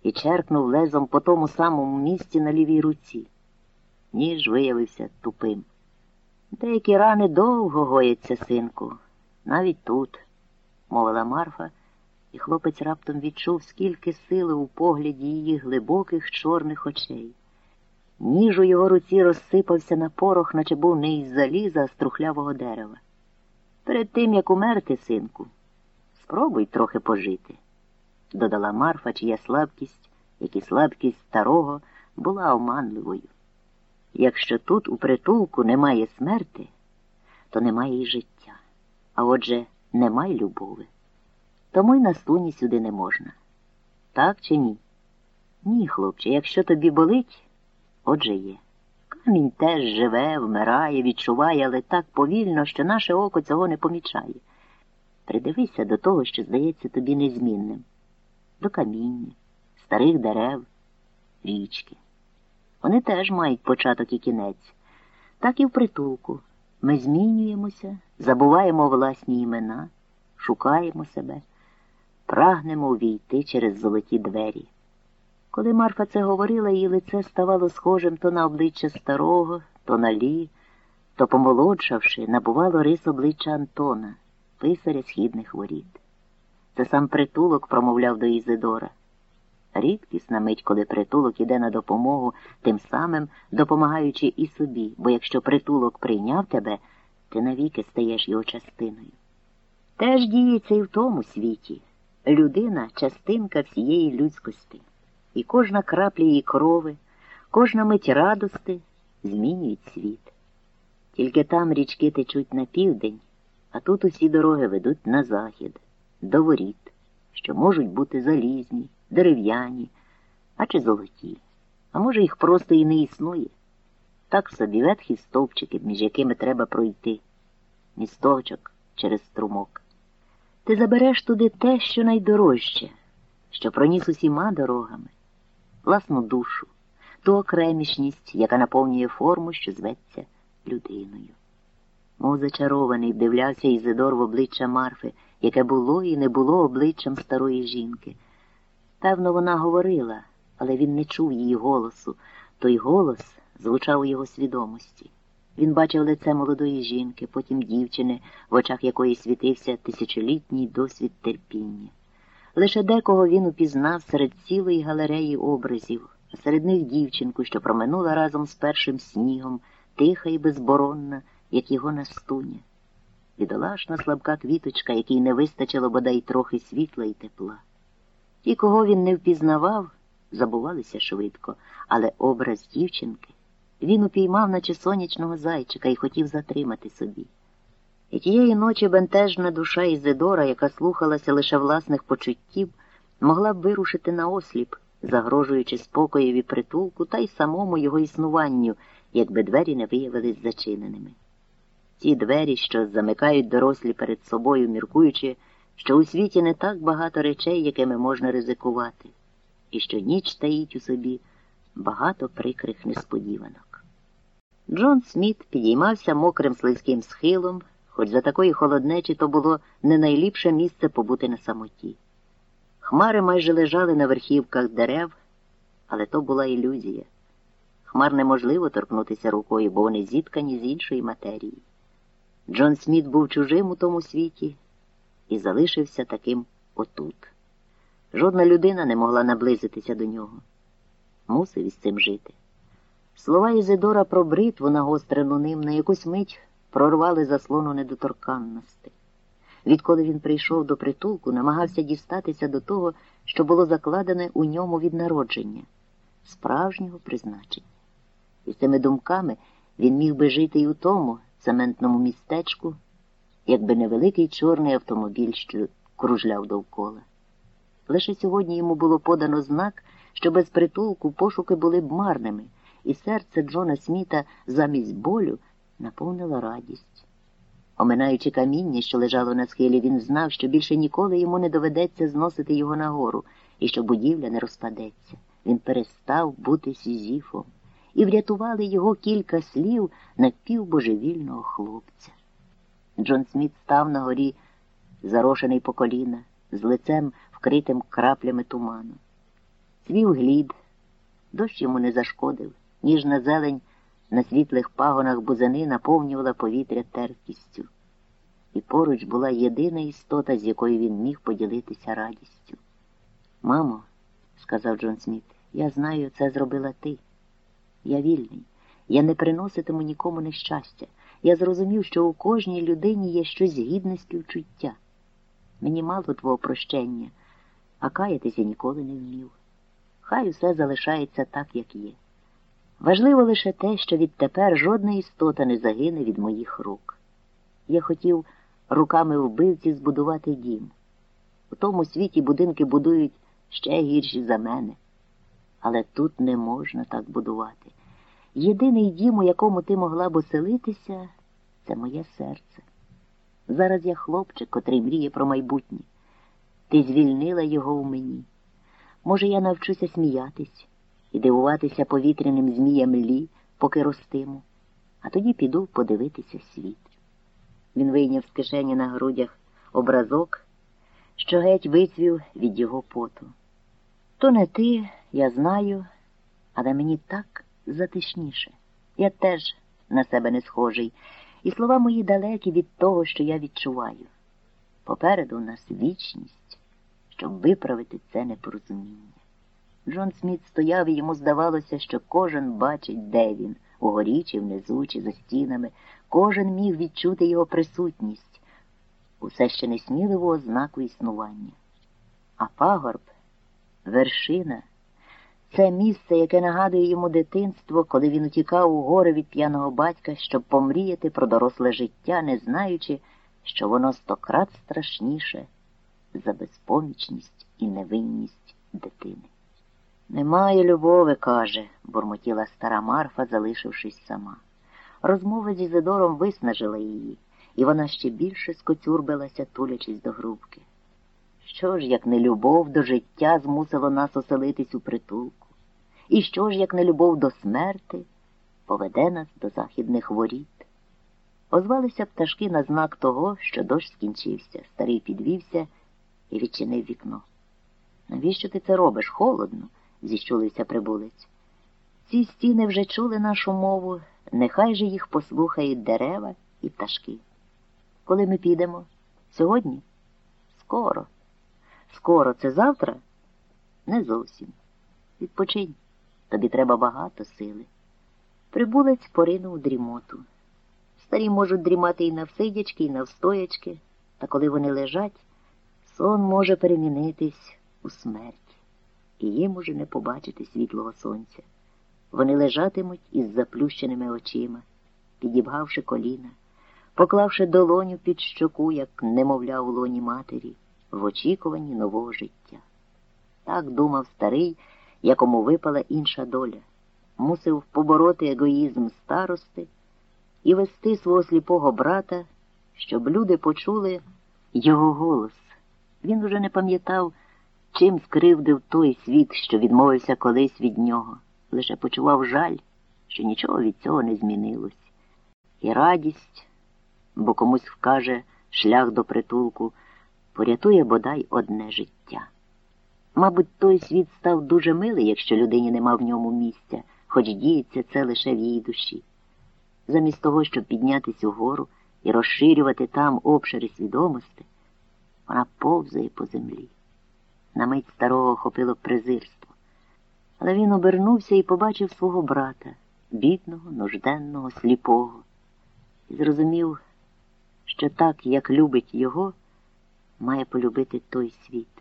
і черкнув лезом по тому самому місці на лівій руці. Ніж виявився тупим. Деякі рани довго гояться, синку, навіть тут, мовила Марфа, і хлопець раптом відчув, скільки сили у погляді її глибоких чорних очей. Ніж у його руці розсипався на порох, наче був не із заліза, а з трухлявого дерева. Перед тим, як умерти, синку, спробуй трохи пожити, додала Марфа, чия слабкість, як і слабкість старого, була оманливою. Якщо тут у притулку немає смерти, то немає і життя, а отже, немає любови. Тому й на стуні сюди не можна. Так чи ні? Ні, хлопче, якщо тобі болить, отже є. Камінь теж живе, вмирає, відчуває, але так повільно, що наше око цього не помічає. Придивися до того, що здається тобі незмінним, до каміння, старих дерев, річки. Вони теж мають початок і кінець. Так і в притулку. Ми змінюємося, забуваємо власні імена, шукаємо себе, прагнемо увійти через золоті двері. Коли Марфа це говорила, її лице ставало схожим то на обличчя старого, то на лі, то, помолодшавши, набувало рис обличчя Антона, писаря східних воріт. Це сам притулок промовляв до Ізидора. Рідкісна мить, коли притулок іде на допомогу, тим самим допомагаючи і собі, бо якщо притулок прийняв тебе, ти навіки стаєш його частиною. Теж діється і в тому світі людина частинка всієї людськості, і кожна крапля її крови, кожна мить радости змінюють світ. Тільки там річки течуть на південь, а тут усі дороги ведуть на захід, до воріт, що можуть бути залізні дерев'яні, а чи золоті, а може, їх просто і не існує. Так собі ветхі стовпчики, між якими треба пройти, місточок через струмок. Ти забереш туди те, що найдорожче, що проніс усіма дорогами, власну душу, ту окремішність, яка наповнює форму, що зветься людиною. Мов зачарований вдивлявся Ізидор в обличчя Марфи, яке було і не було обличчям старої жінки. Певно, вона говорила, але він не чув її голосу. Той голос звучав у його свідомості. Він бачив лице молодої жінки, потім дівчини, в очах якої світився тисячолітній досвід терпіння. Лише декого він упізнав серед цілої галереї образів, а серед них дівчинку, що проминула разом з першим снігом, тиха і безборонна, як його настуня. Бідолашна слабка квіточка, якій не вистачило бодай трохи світла і тепла. Ті, кого він не впізнавав, забувалися швидко, але образ дівчинки він упіймав, наче сонячного зайчика, і хотів затримати собі. І тієї ночі бентежна душа Ізидора, яка слухалася лише власних почуттів, могла б вирушити на осліп, загрожуючи спокоєві притулку та й самому його існуванню, якби двері не виявились зачиненими. Ці двері, що замикають дорослі перед собою, міркуючи, що у світі не так багато речей, якими можна ризикувати, і що ніч таїть у собі багато прикрих несподіванок. Джон Сміт підіймався мокрим слизьким схилом, хоч за такої холоднечі то було не найліпше місце побути на самоті. Хмари майже лежали на верхівках дерев, але то була ілюзія. Хмар неможливо торкнутися рукою, бо вони зіткані з іншої матерії. Джон Сміт був чужим у тому світі і залишився таким отут. Жодна людина не могла наблизитися до нього. Мусив із цим жити. Слова Ізидора про бритву, нагострену ним, на якусь мить прорвали заслону недоторканності. Відколи він прийшов до притулку, намагався дістатися до того, що було закладене у ньому від народження, справжнього призначення. І з цими думками він міг би жити і у тому цементному містечку якби не великий чорний автомобіль, що кружляв довкола. Лише сьогодні йому було подано знак, що без притулку пошуки були б марними, і серце Джона Сміта замість болю наповнила радість. Оминаючи каміння, що лежало на схилі, він знав, що більше ніколи йому не доведеться зносити його нагору і що будівля не розпадеться. Він перестав бути сізіфом, і врятували його кілька слів напівбожевільного хлопця. Джон Сміт став на горі, зарошений по коліна, з лицем вкритим краплями туману. Цвів глід, дощ йому не зашкодив, ніжна зелень на світлих пагонах бузини наповнювала повітря терпкістю. І поруч була єдина істота, з якою він міг поділитися радістю. Мамо, сказав Джон Сміт, я знаю, це зробила ти. Я вільний. Я не приноситиму нікому нещастя. Я зрозумів, що у кожній людині є щось гідне співчуття. Мені мало твого прощення, а каятися ніколи не вмів. Хай усе залишається так, як є. Важливо лише те, що відтепер жодна істота не загине від моїх рук. Я хотів руками вбивці збудувати дім. У тому світі будинки будують ще гірші за мене. Але тут не можна так будувати. Єдиний дім, у якому ти могла б оселитися, це моє серце. Зараз я хлопчик, котрий мріє про майбутнє. Ти звільнила його в мені. Може, я навчуся сміятись і дивуватися повітряним зміям лі, поки ростиму, а тоді піду подивитися світ. Він вийняв з кишені на грудях образок, що геть вицвів від його поту. То не ти, я знаю, але мені так затишніше. Я теж на себе не схожий, і слова мої далекі від того, що я відчуваю. Попереду у нас вічність, щоб виправити це непорозуміння. Джон Сміт стояв і йому здавалося, що кожен бачить, де він, угорі чи внизу, чи за стінами, кожен міг відчути його присутність, усе ще несміливого ознаку існування. А пагорб, вершина, це місце, яке нагадує йому дитинство, коли він утікав у гори від п'яного батька, щоб помріяти про доросле життя, не знаючи, що воно стократ страшніше за безпомічність і невинність дитини. Немає любови, каже, бурмотіла стара Марфа, залишившись сама. Розмова зі Зидором виснажила її, і вона ще більше скоцюрбилася, тулячись до грубки. Що ж, як не любов до життя змусило нас оселитись у притулку? І що ж, як не любов до смерти, поведе нас до західних воріт? Озвалися пташки на знак того, що дощ скінчився. Старий підвівся і відчинив вікно. Навіщо ти це робиш? Холодно зіщулився прибулець. Ці стіни вже чули нашу мову, нехай же їх послухають дерева і пташки. Коли ми підемо? Сьогодні? Скоро. Скоро це завтра? Не зовсім. Відпочинь. Тобі треба багато сили. Прибулець поринув дрімоту. Старі можуть дрімати і навсидячки, і навстоячки, та коли вони лежать, сон може перемінитись у смерть і їм уже не побачити світлого сонця. Вони лежатимуть із заплющеними очима, підібгавши коліна, поклавши долоню під щоку, як немовля у лоні матері, в очікуванні нового життя. Так думав старий, якому випала інша доля, мусив побороти егоїзм старости і вести свого сліпого брата, щоб люди почули його голос. Він уже не пам'ятав. Чим скривдив той світ, що відмовився колись від нього, лише почував жаль, що нічого від цього не змінилось. І радість, бо комусь вкаже шлях до притулку, порятує бодай одне життя. Мабуть, той світ став дуже милий, якщо людині нема в ньому місця, хоч діється це лише в її душі. Замість того, щоб піднятися угору і розширювати там обшири свідомості, вона повзає по землі. На мить старого охопило презирство. Але він обернувся і побачив свого брата, бідного, нужденного, сліпого, і зрозумів, що так, як любить його, має полюбити той світ,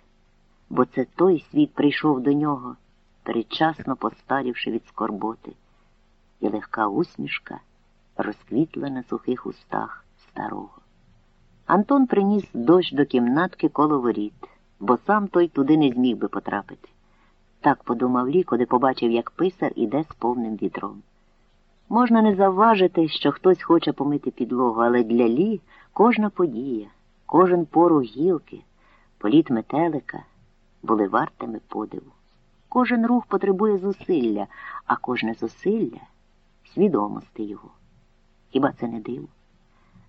бо це той світ прийшов до нього, передчасно постарівши від скорботи, і легка усмішка розквітла на сухих устах старого. Антон приніс дощ до кімнатки коло воріт бо сам той туди не зміг би потрапити. Так подумав Лі, коли побачив, як писар іде з повним відром. Можна не завважити, що хтось хоче помити підлогу, але для Лі кожна подія, кожен порух гілки, політ метелика були вартими подиву. Кожен рух потребує зусилля, а кожне зусилля свідомості його. Хіба це не диво?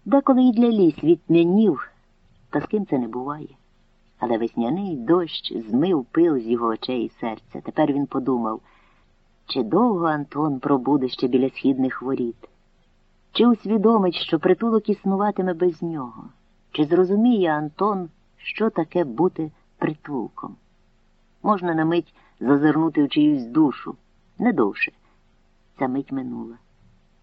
Деколи і для ліс відм'янів, та з ким це не буває. Але весняний дощ змив пил з його очей і серця. Тепер він подумав, чи довго Антон пробуде ще біля східних воріт, чи усвідомить, що притулок існуватиме без нього, чи зрозуміє Антон, що таке бути притулком. Можна на мить зазирнути в чиюсь душу, не довше. Ця мить минула.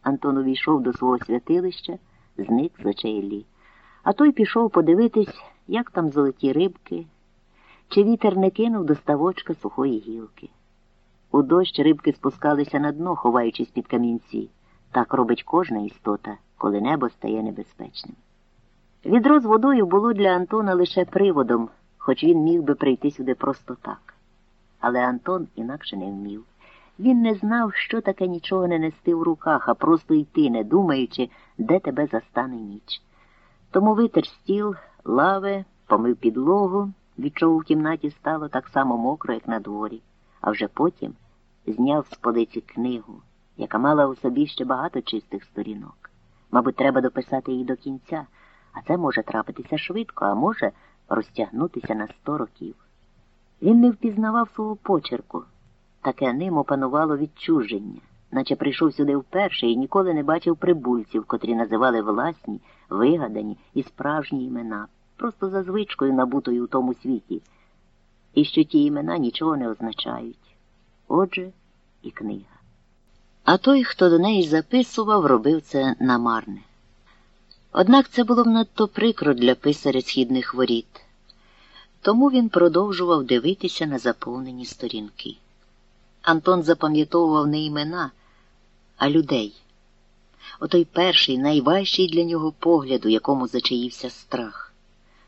Антон увійшов до свого святилища, зник з очей Лі. А той пішов подивитись, як там золоті рибки, чи вітер не кинув до ставочка сухої гілки. У дощ рибки спускалися на дно, ховаючись під камінці. Так робить кожна істота, коли небо стає небезпечним. Відро з водою було для Антона лише приводом, хоч він міг би прийти сюди просто так. Але Антон інакше не вмів. Він не знав, що таке нічого не нести в руках, а просто йти, не думаючи, де тебе застане ніч. Тому витер стіл, лави, помив підлогу, від чого в кімнаті стало так само мокро, як на дворі, а вже потім зняв з полиці книгу, яка мала у собі ще багато чистих сторінок. Мабуть, треба дописати її до кінця, а це може трапитися швидко, а може розтягнутися на сто років. Він не впізнавав свого почерку. Таке ним опанувало відчуження, наче прийшов сюди вперше і ніколи не бачив прибульців, котрі називали власні, вигадані і справжні імена, просто за звичкою набутою у тому світі, і що ті імена нічого не означають. Отже, і книга. А той, хто до неї записував, робив це намарне. Однак це було б надто прикро для писаря східних воріт, тому він продовжував дивитися на заповнені сторінки. Антон запам'ятовував не імена, а людей. Отой перший, найважчий для нього погляд, у якому зачаївся страх.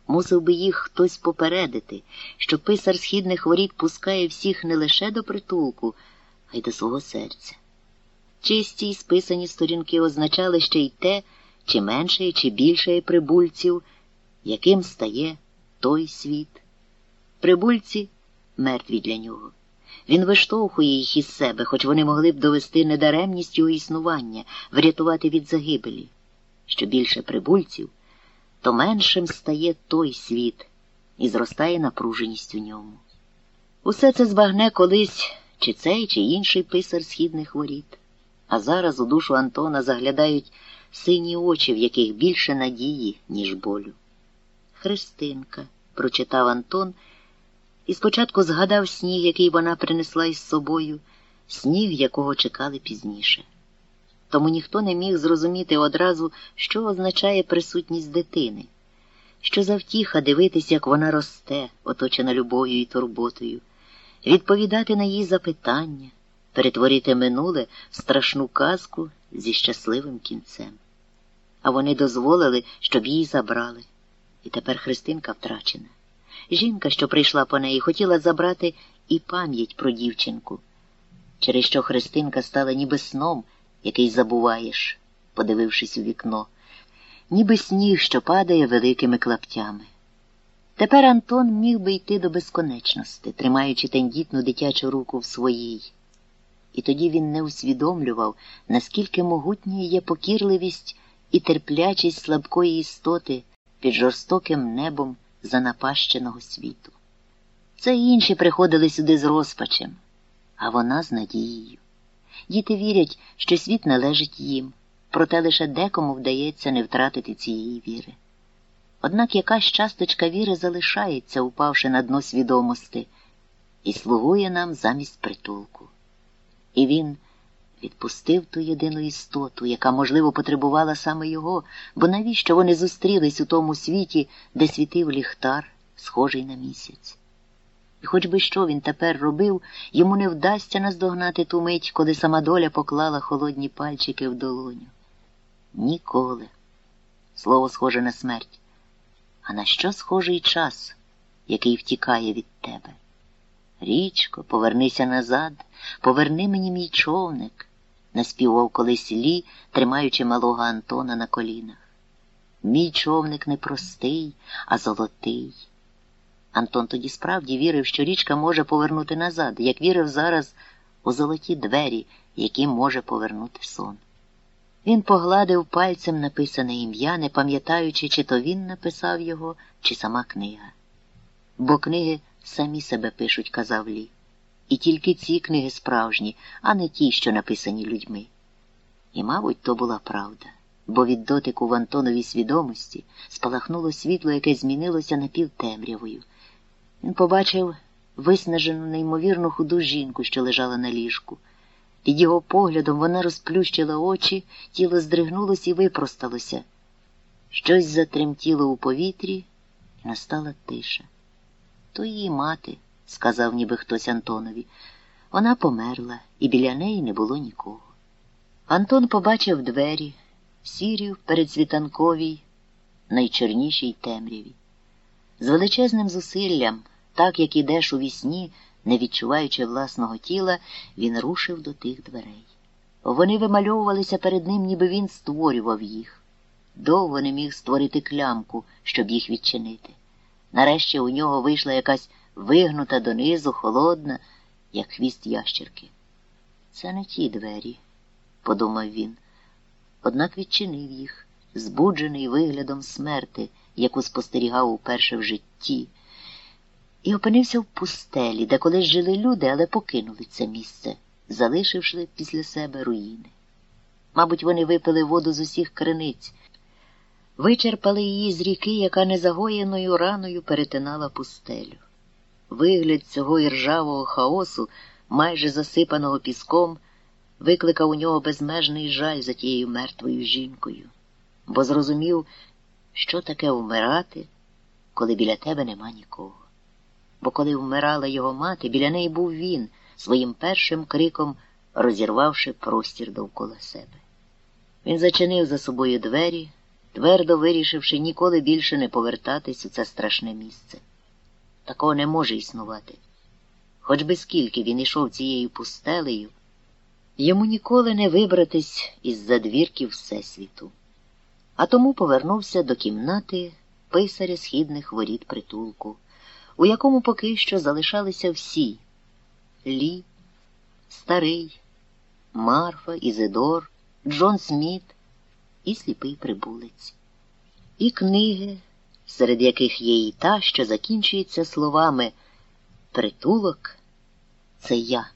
Мусив би їх хтось попередити, що писар східних воріт пускає всіх не лише до притулку, а й до свого серця. Чисті й списані сторінки означали ще й те, чи менше, чи більше прибульців, яким стає той світ. Прибульці мертві для нього. Він виштовхує їх із себе, хоч вони могли б довести недаремність його існування, врятувати від загибелі. Що більше прибульців, то меншим стає той світ і зростає напруженість у ньому. Усе це збагне колись чи цей, чи інший писар східних воріт. А зараз у душу Антона заглядають сині очі, в яких більше надії, ніж болю. Христинка, прочитав Антон і спочатку згадав сніг, який вона принесла із собою, сніг, якого чекали пізніше. Тому ніхто не міг зрозуміти одразу, що означає присутність дитини, що завтіха дивитись, як вона росте, оточена любов'ю і турботою, відповідати на її запитання, перетворити минуле в страшну казку зі щасливим кінцем. А вони дозволили, щоб її забрали. І тепер Христинка втрачена. Жінка, що прийшла по неї, хотіла забрати і пам'ять про дівчинку, через що Христинка стала ніби сном, який забуваєш, подивившись у вікно, ніби сніг, що падає великими клаптями. Тепер Антон міг би йти до безконечності, тримаючи тендітну дитячу руку в своїй. І тоді він не усвідомлював, наскільки могутньою є покірливість і терплячість слабкої істоти під жорстоким небом занапащеного світу. Це інші приходили сюди з розпачем, а вона з надією. Діти вірять, що світ належить їм, проте лише декому вдається не втратити цієї віри. Однак якась часточка віри залишається, упавши на дно свідомості, і слугує нам замість притулку. І він відпустив ту єдину істоту, яка, можливо, потребувала саме його, бо навіщо вони зустрілись у тому світі, де світив ліхтар, схожий на місяць. І хоч би що він тепер робив, йому не вдасться наздогнати ту мить, коли сама доля поклала холодні пальчики в долоню. Ніколи. Слово схоже на смерть. А на що схожий час, який втікає від тебе? Річко, повернися назад, поверни мені мій човник, наспівав колись Лі, тримаючи малого Антона на колінах. Мій човник не простий, а золотий. Антон тоді справді вірив, що річка може повернути назад, як вірив зараз у золоті двері, які може повернути сон. Він погладив пальцем написане ім'я, не пам'ятаючи, чи то він написав його, чи сама книга. Бо книги самі себе пишуть, казав Лі. І тільки ці книги справжні, а не ті, що написані людьми. І, мабуть, то була правда, бо від дотику в Антоновій свідомості спалахнуло світло, яке змінилося напівтемрявою. Він побачив виснажену неймовірну худу жінку, що лежала на ліжку. Під його поглядом вона розплющила очі, тіло здригнулося і випросталося. Щось затремтіло у повітрі, і настала тиша. То її мати, сказав ніби хтось Антонові. Вона померла, і біля неї не було нікого. Антон побачив двері, сірі в передсвітанковій, найчорнішій темряві. З величезним зусиллям, так як ідеш у вісні, не відчуваючи власного тіла, він рушив до тих дверей. Вони вимальовувалися перед ним, ніби він створював їх. Довго не міг створити клямку, щоб їх відчинити. Нарешті у нього вийшла якась вигнута донизу, холодна, як хвіст ящерки. Це не ті двері, подумав він, однак відчинив їх, збуджений виглядом смерти, яку спостерігав уперше в житті, і опинився в пустелі, де колись жили люди, але покинули це місце, залишивши після себе руїни. Мабуть, вони випили воду з усіх криниць вичерпали її з ріки, яка незагоєною раною перетинала пустелю. Вигляд цього іржавого хаосу, майже засипаного піском, викликав у нього безмежний жаль за тією мертвою жінкою, бо зрозумів, що таке вмирати, коли біля тебе нема нікого. Бо коли вмирала його мати, біля неї був він, своїм першим криком розірвавши простір довкола себе. Він зачинив за собою двері твердо вирішивши ніколи більше не повертатись у це страшне місце. Такого не може існувати. Хоч би скільки він ішов цією пустелею, йому ніколи не вибратись із задвірків Всесвіту. А тому повернувся до кімнати писаря східних воріт притулку, у якому поки що залишалися всі Лі, Старий, Марфа, Ізидор, Джон Сміт і сліпий прибулець, і книги, серед яких є і та, що закінчується словами Притулок це я.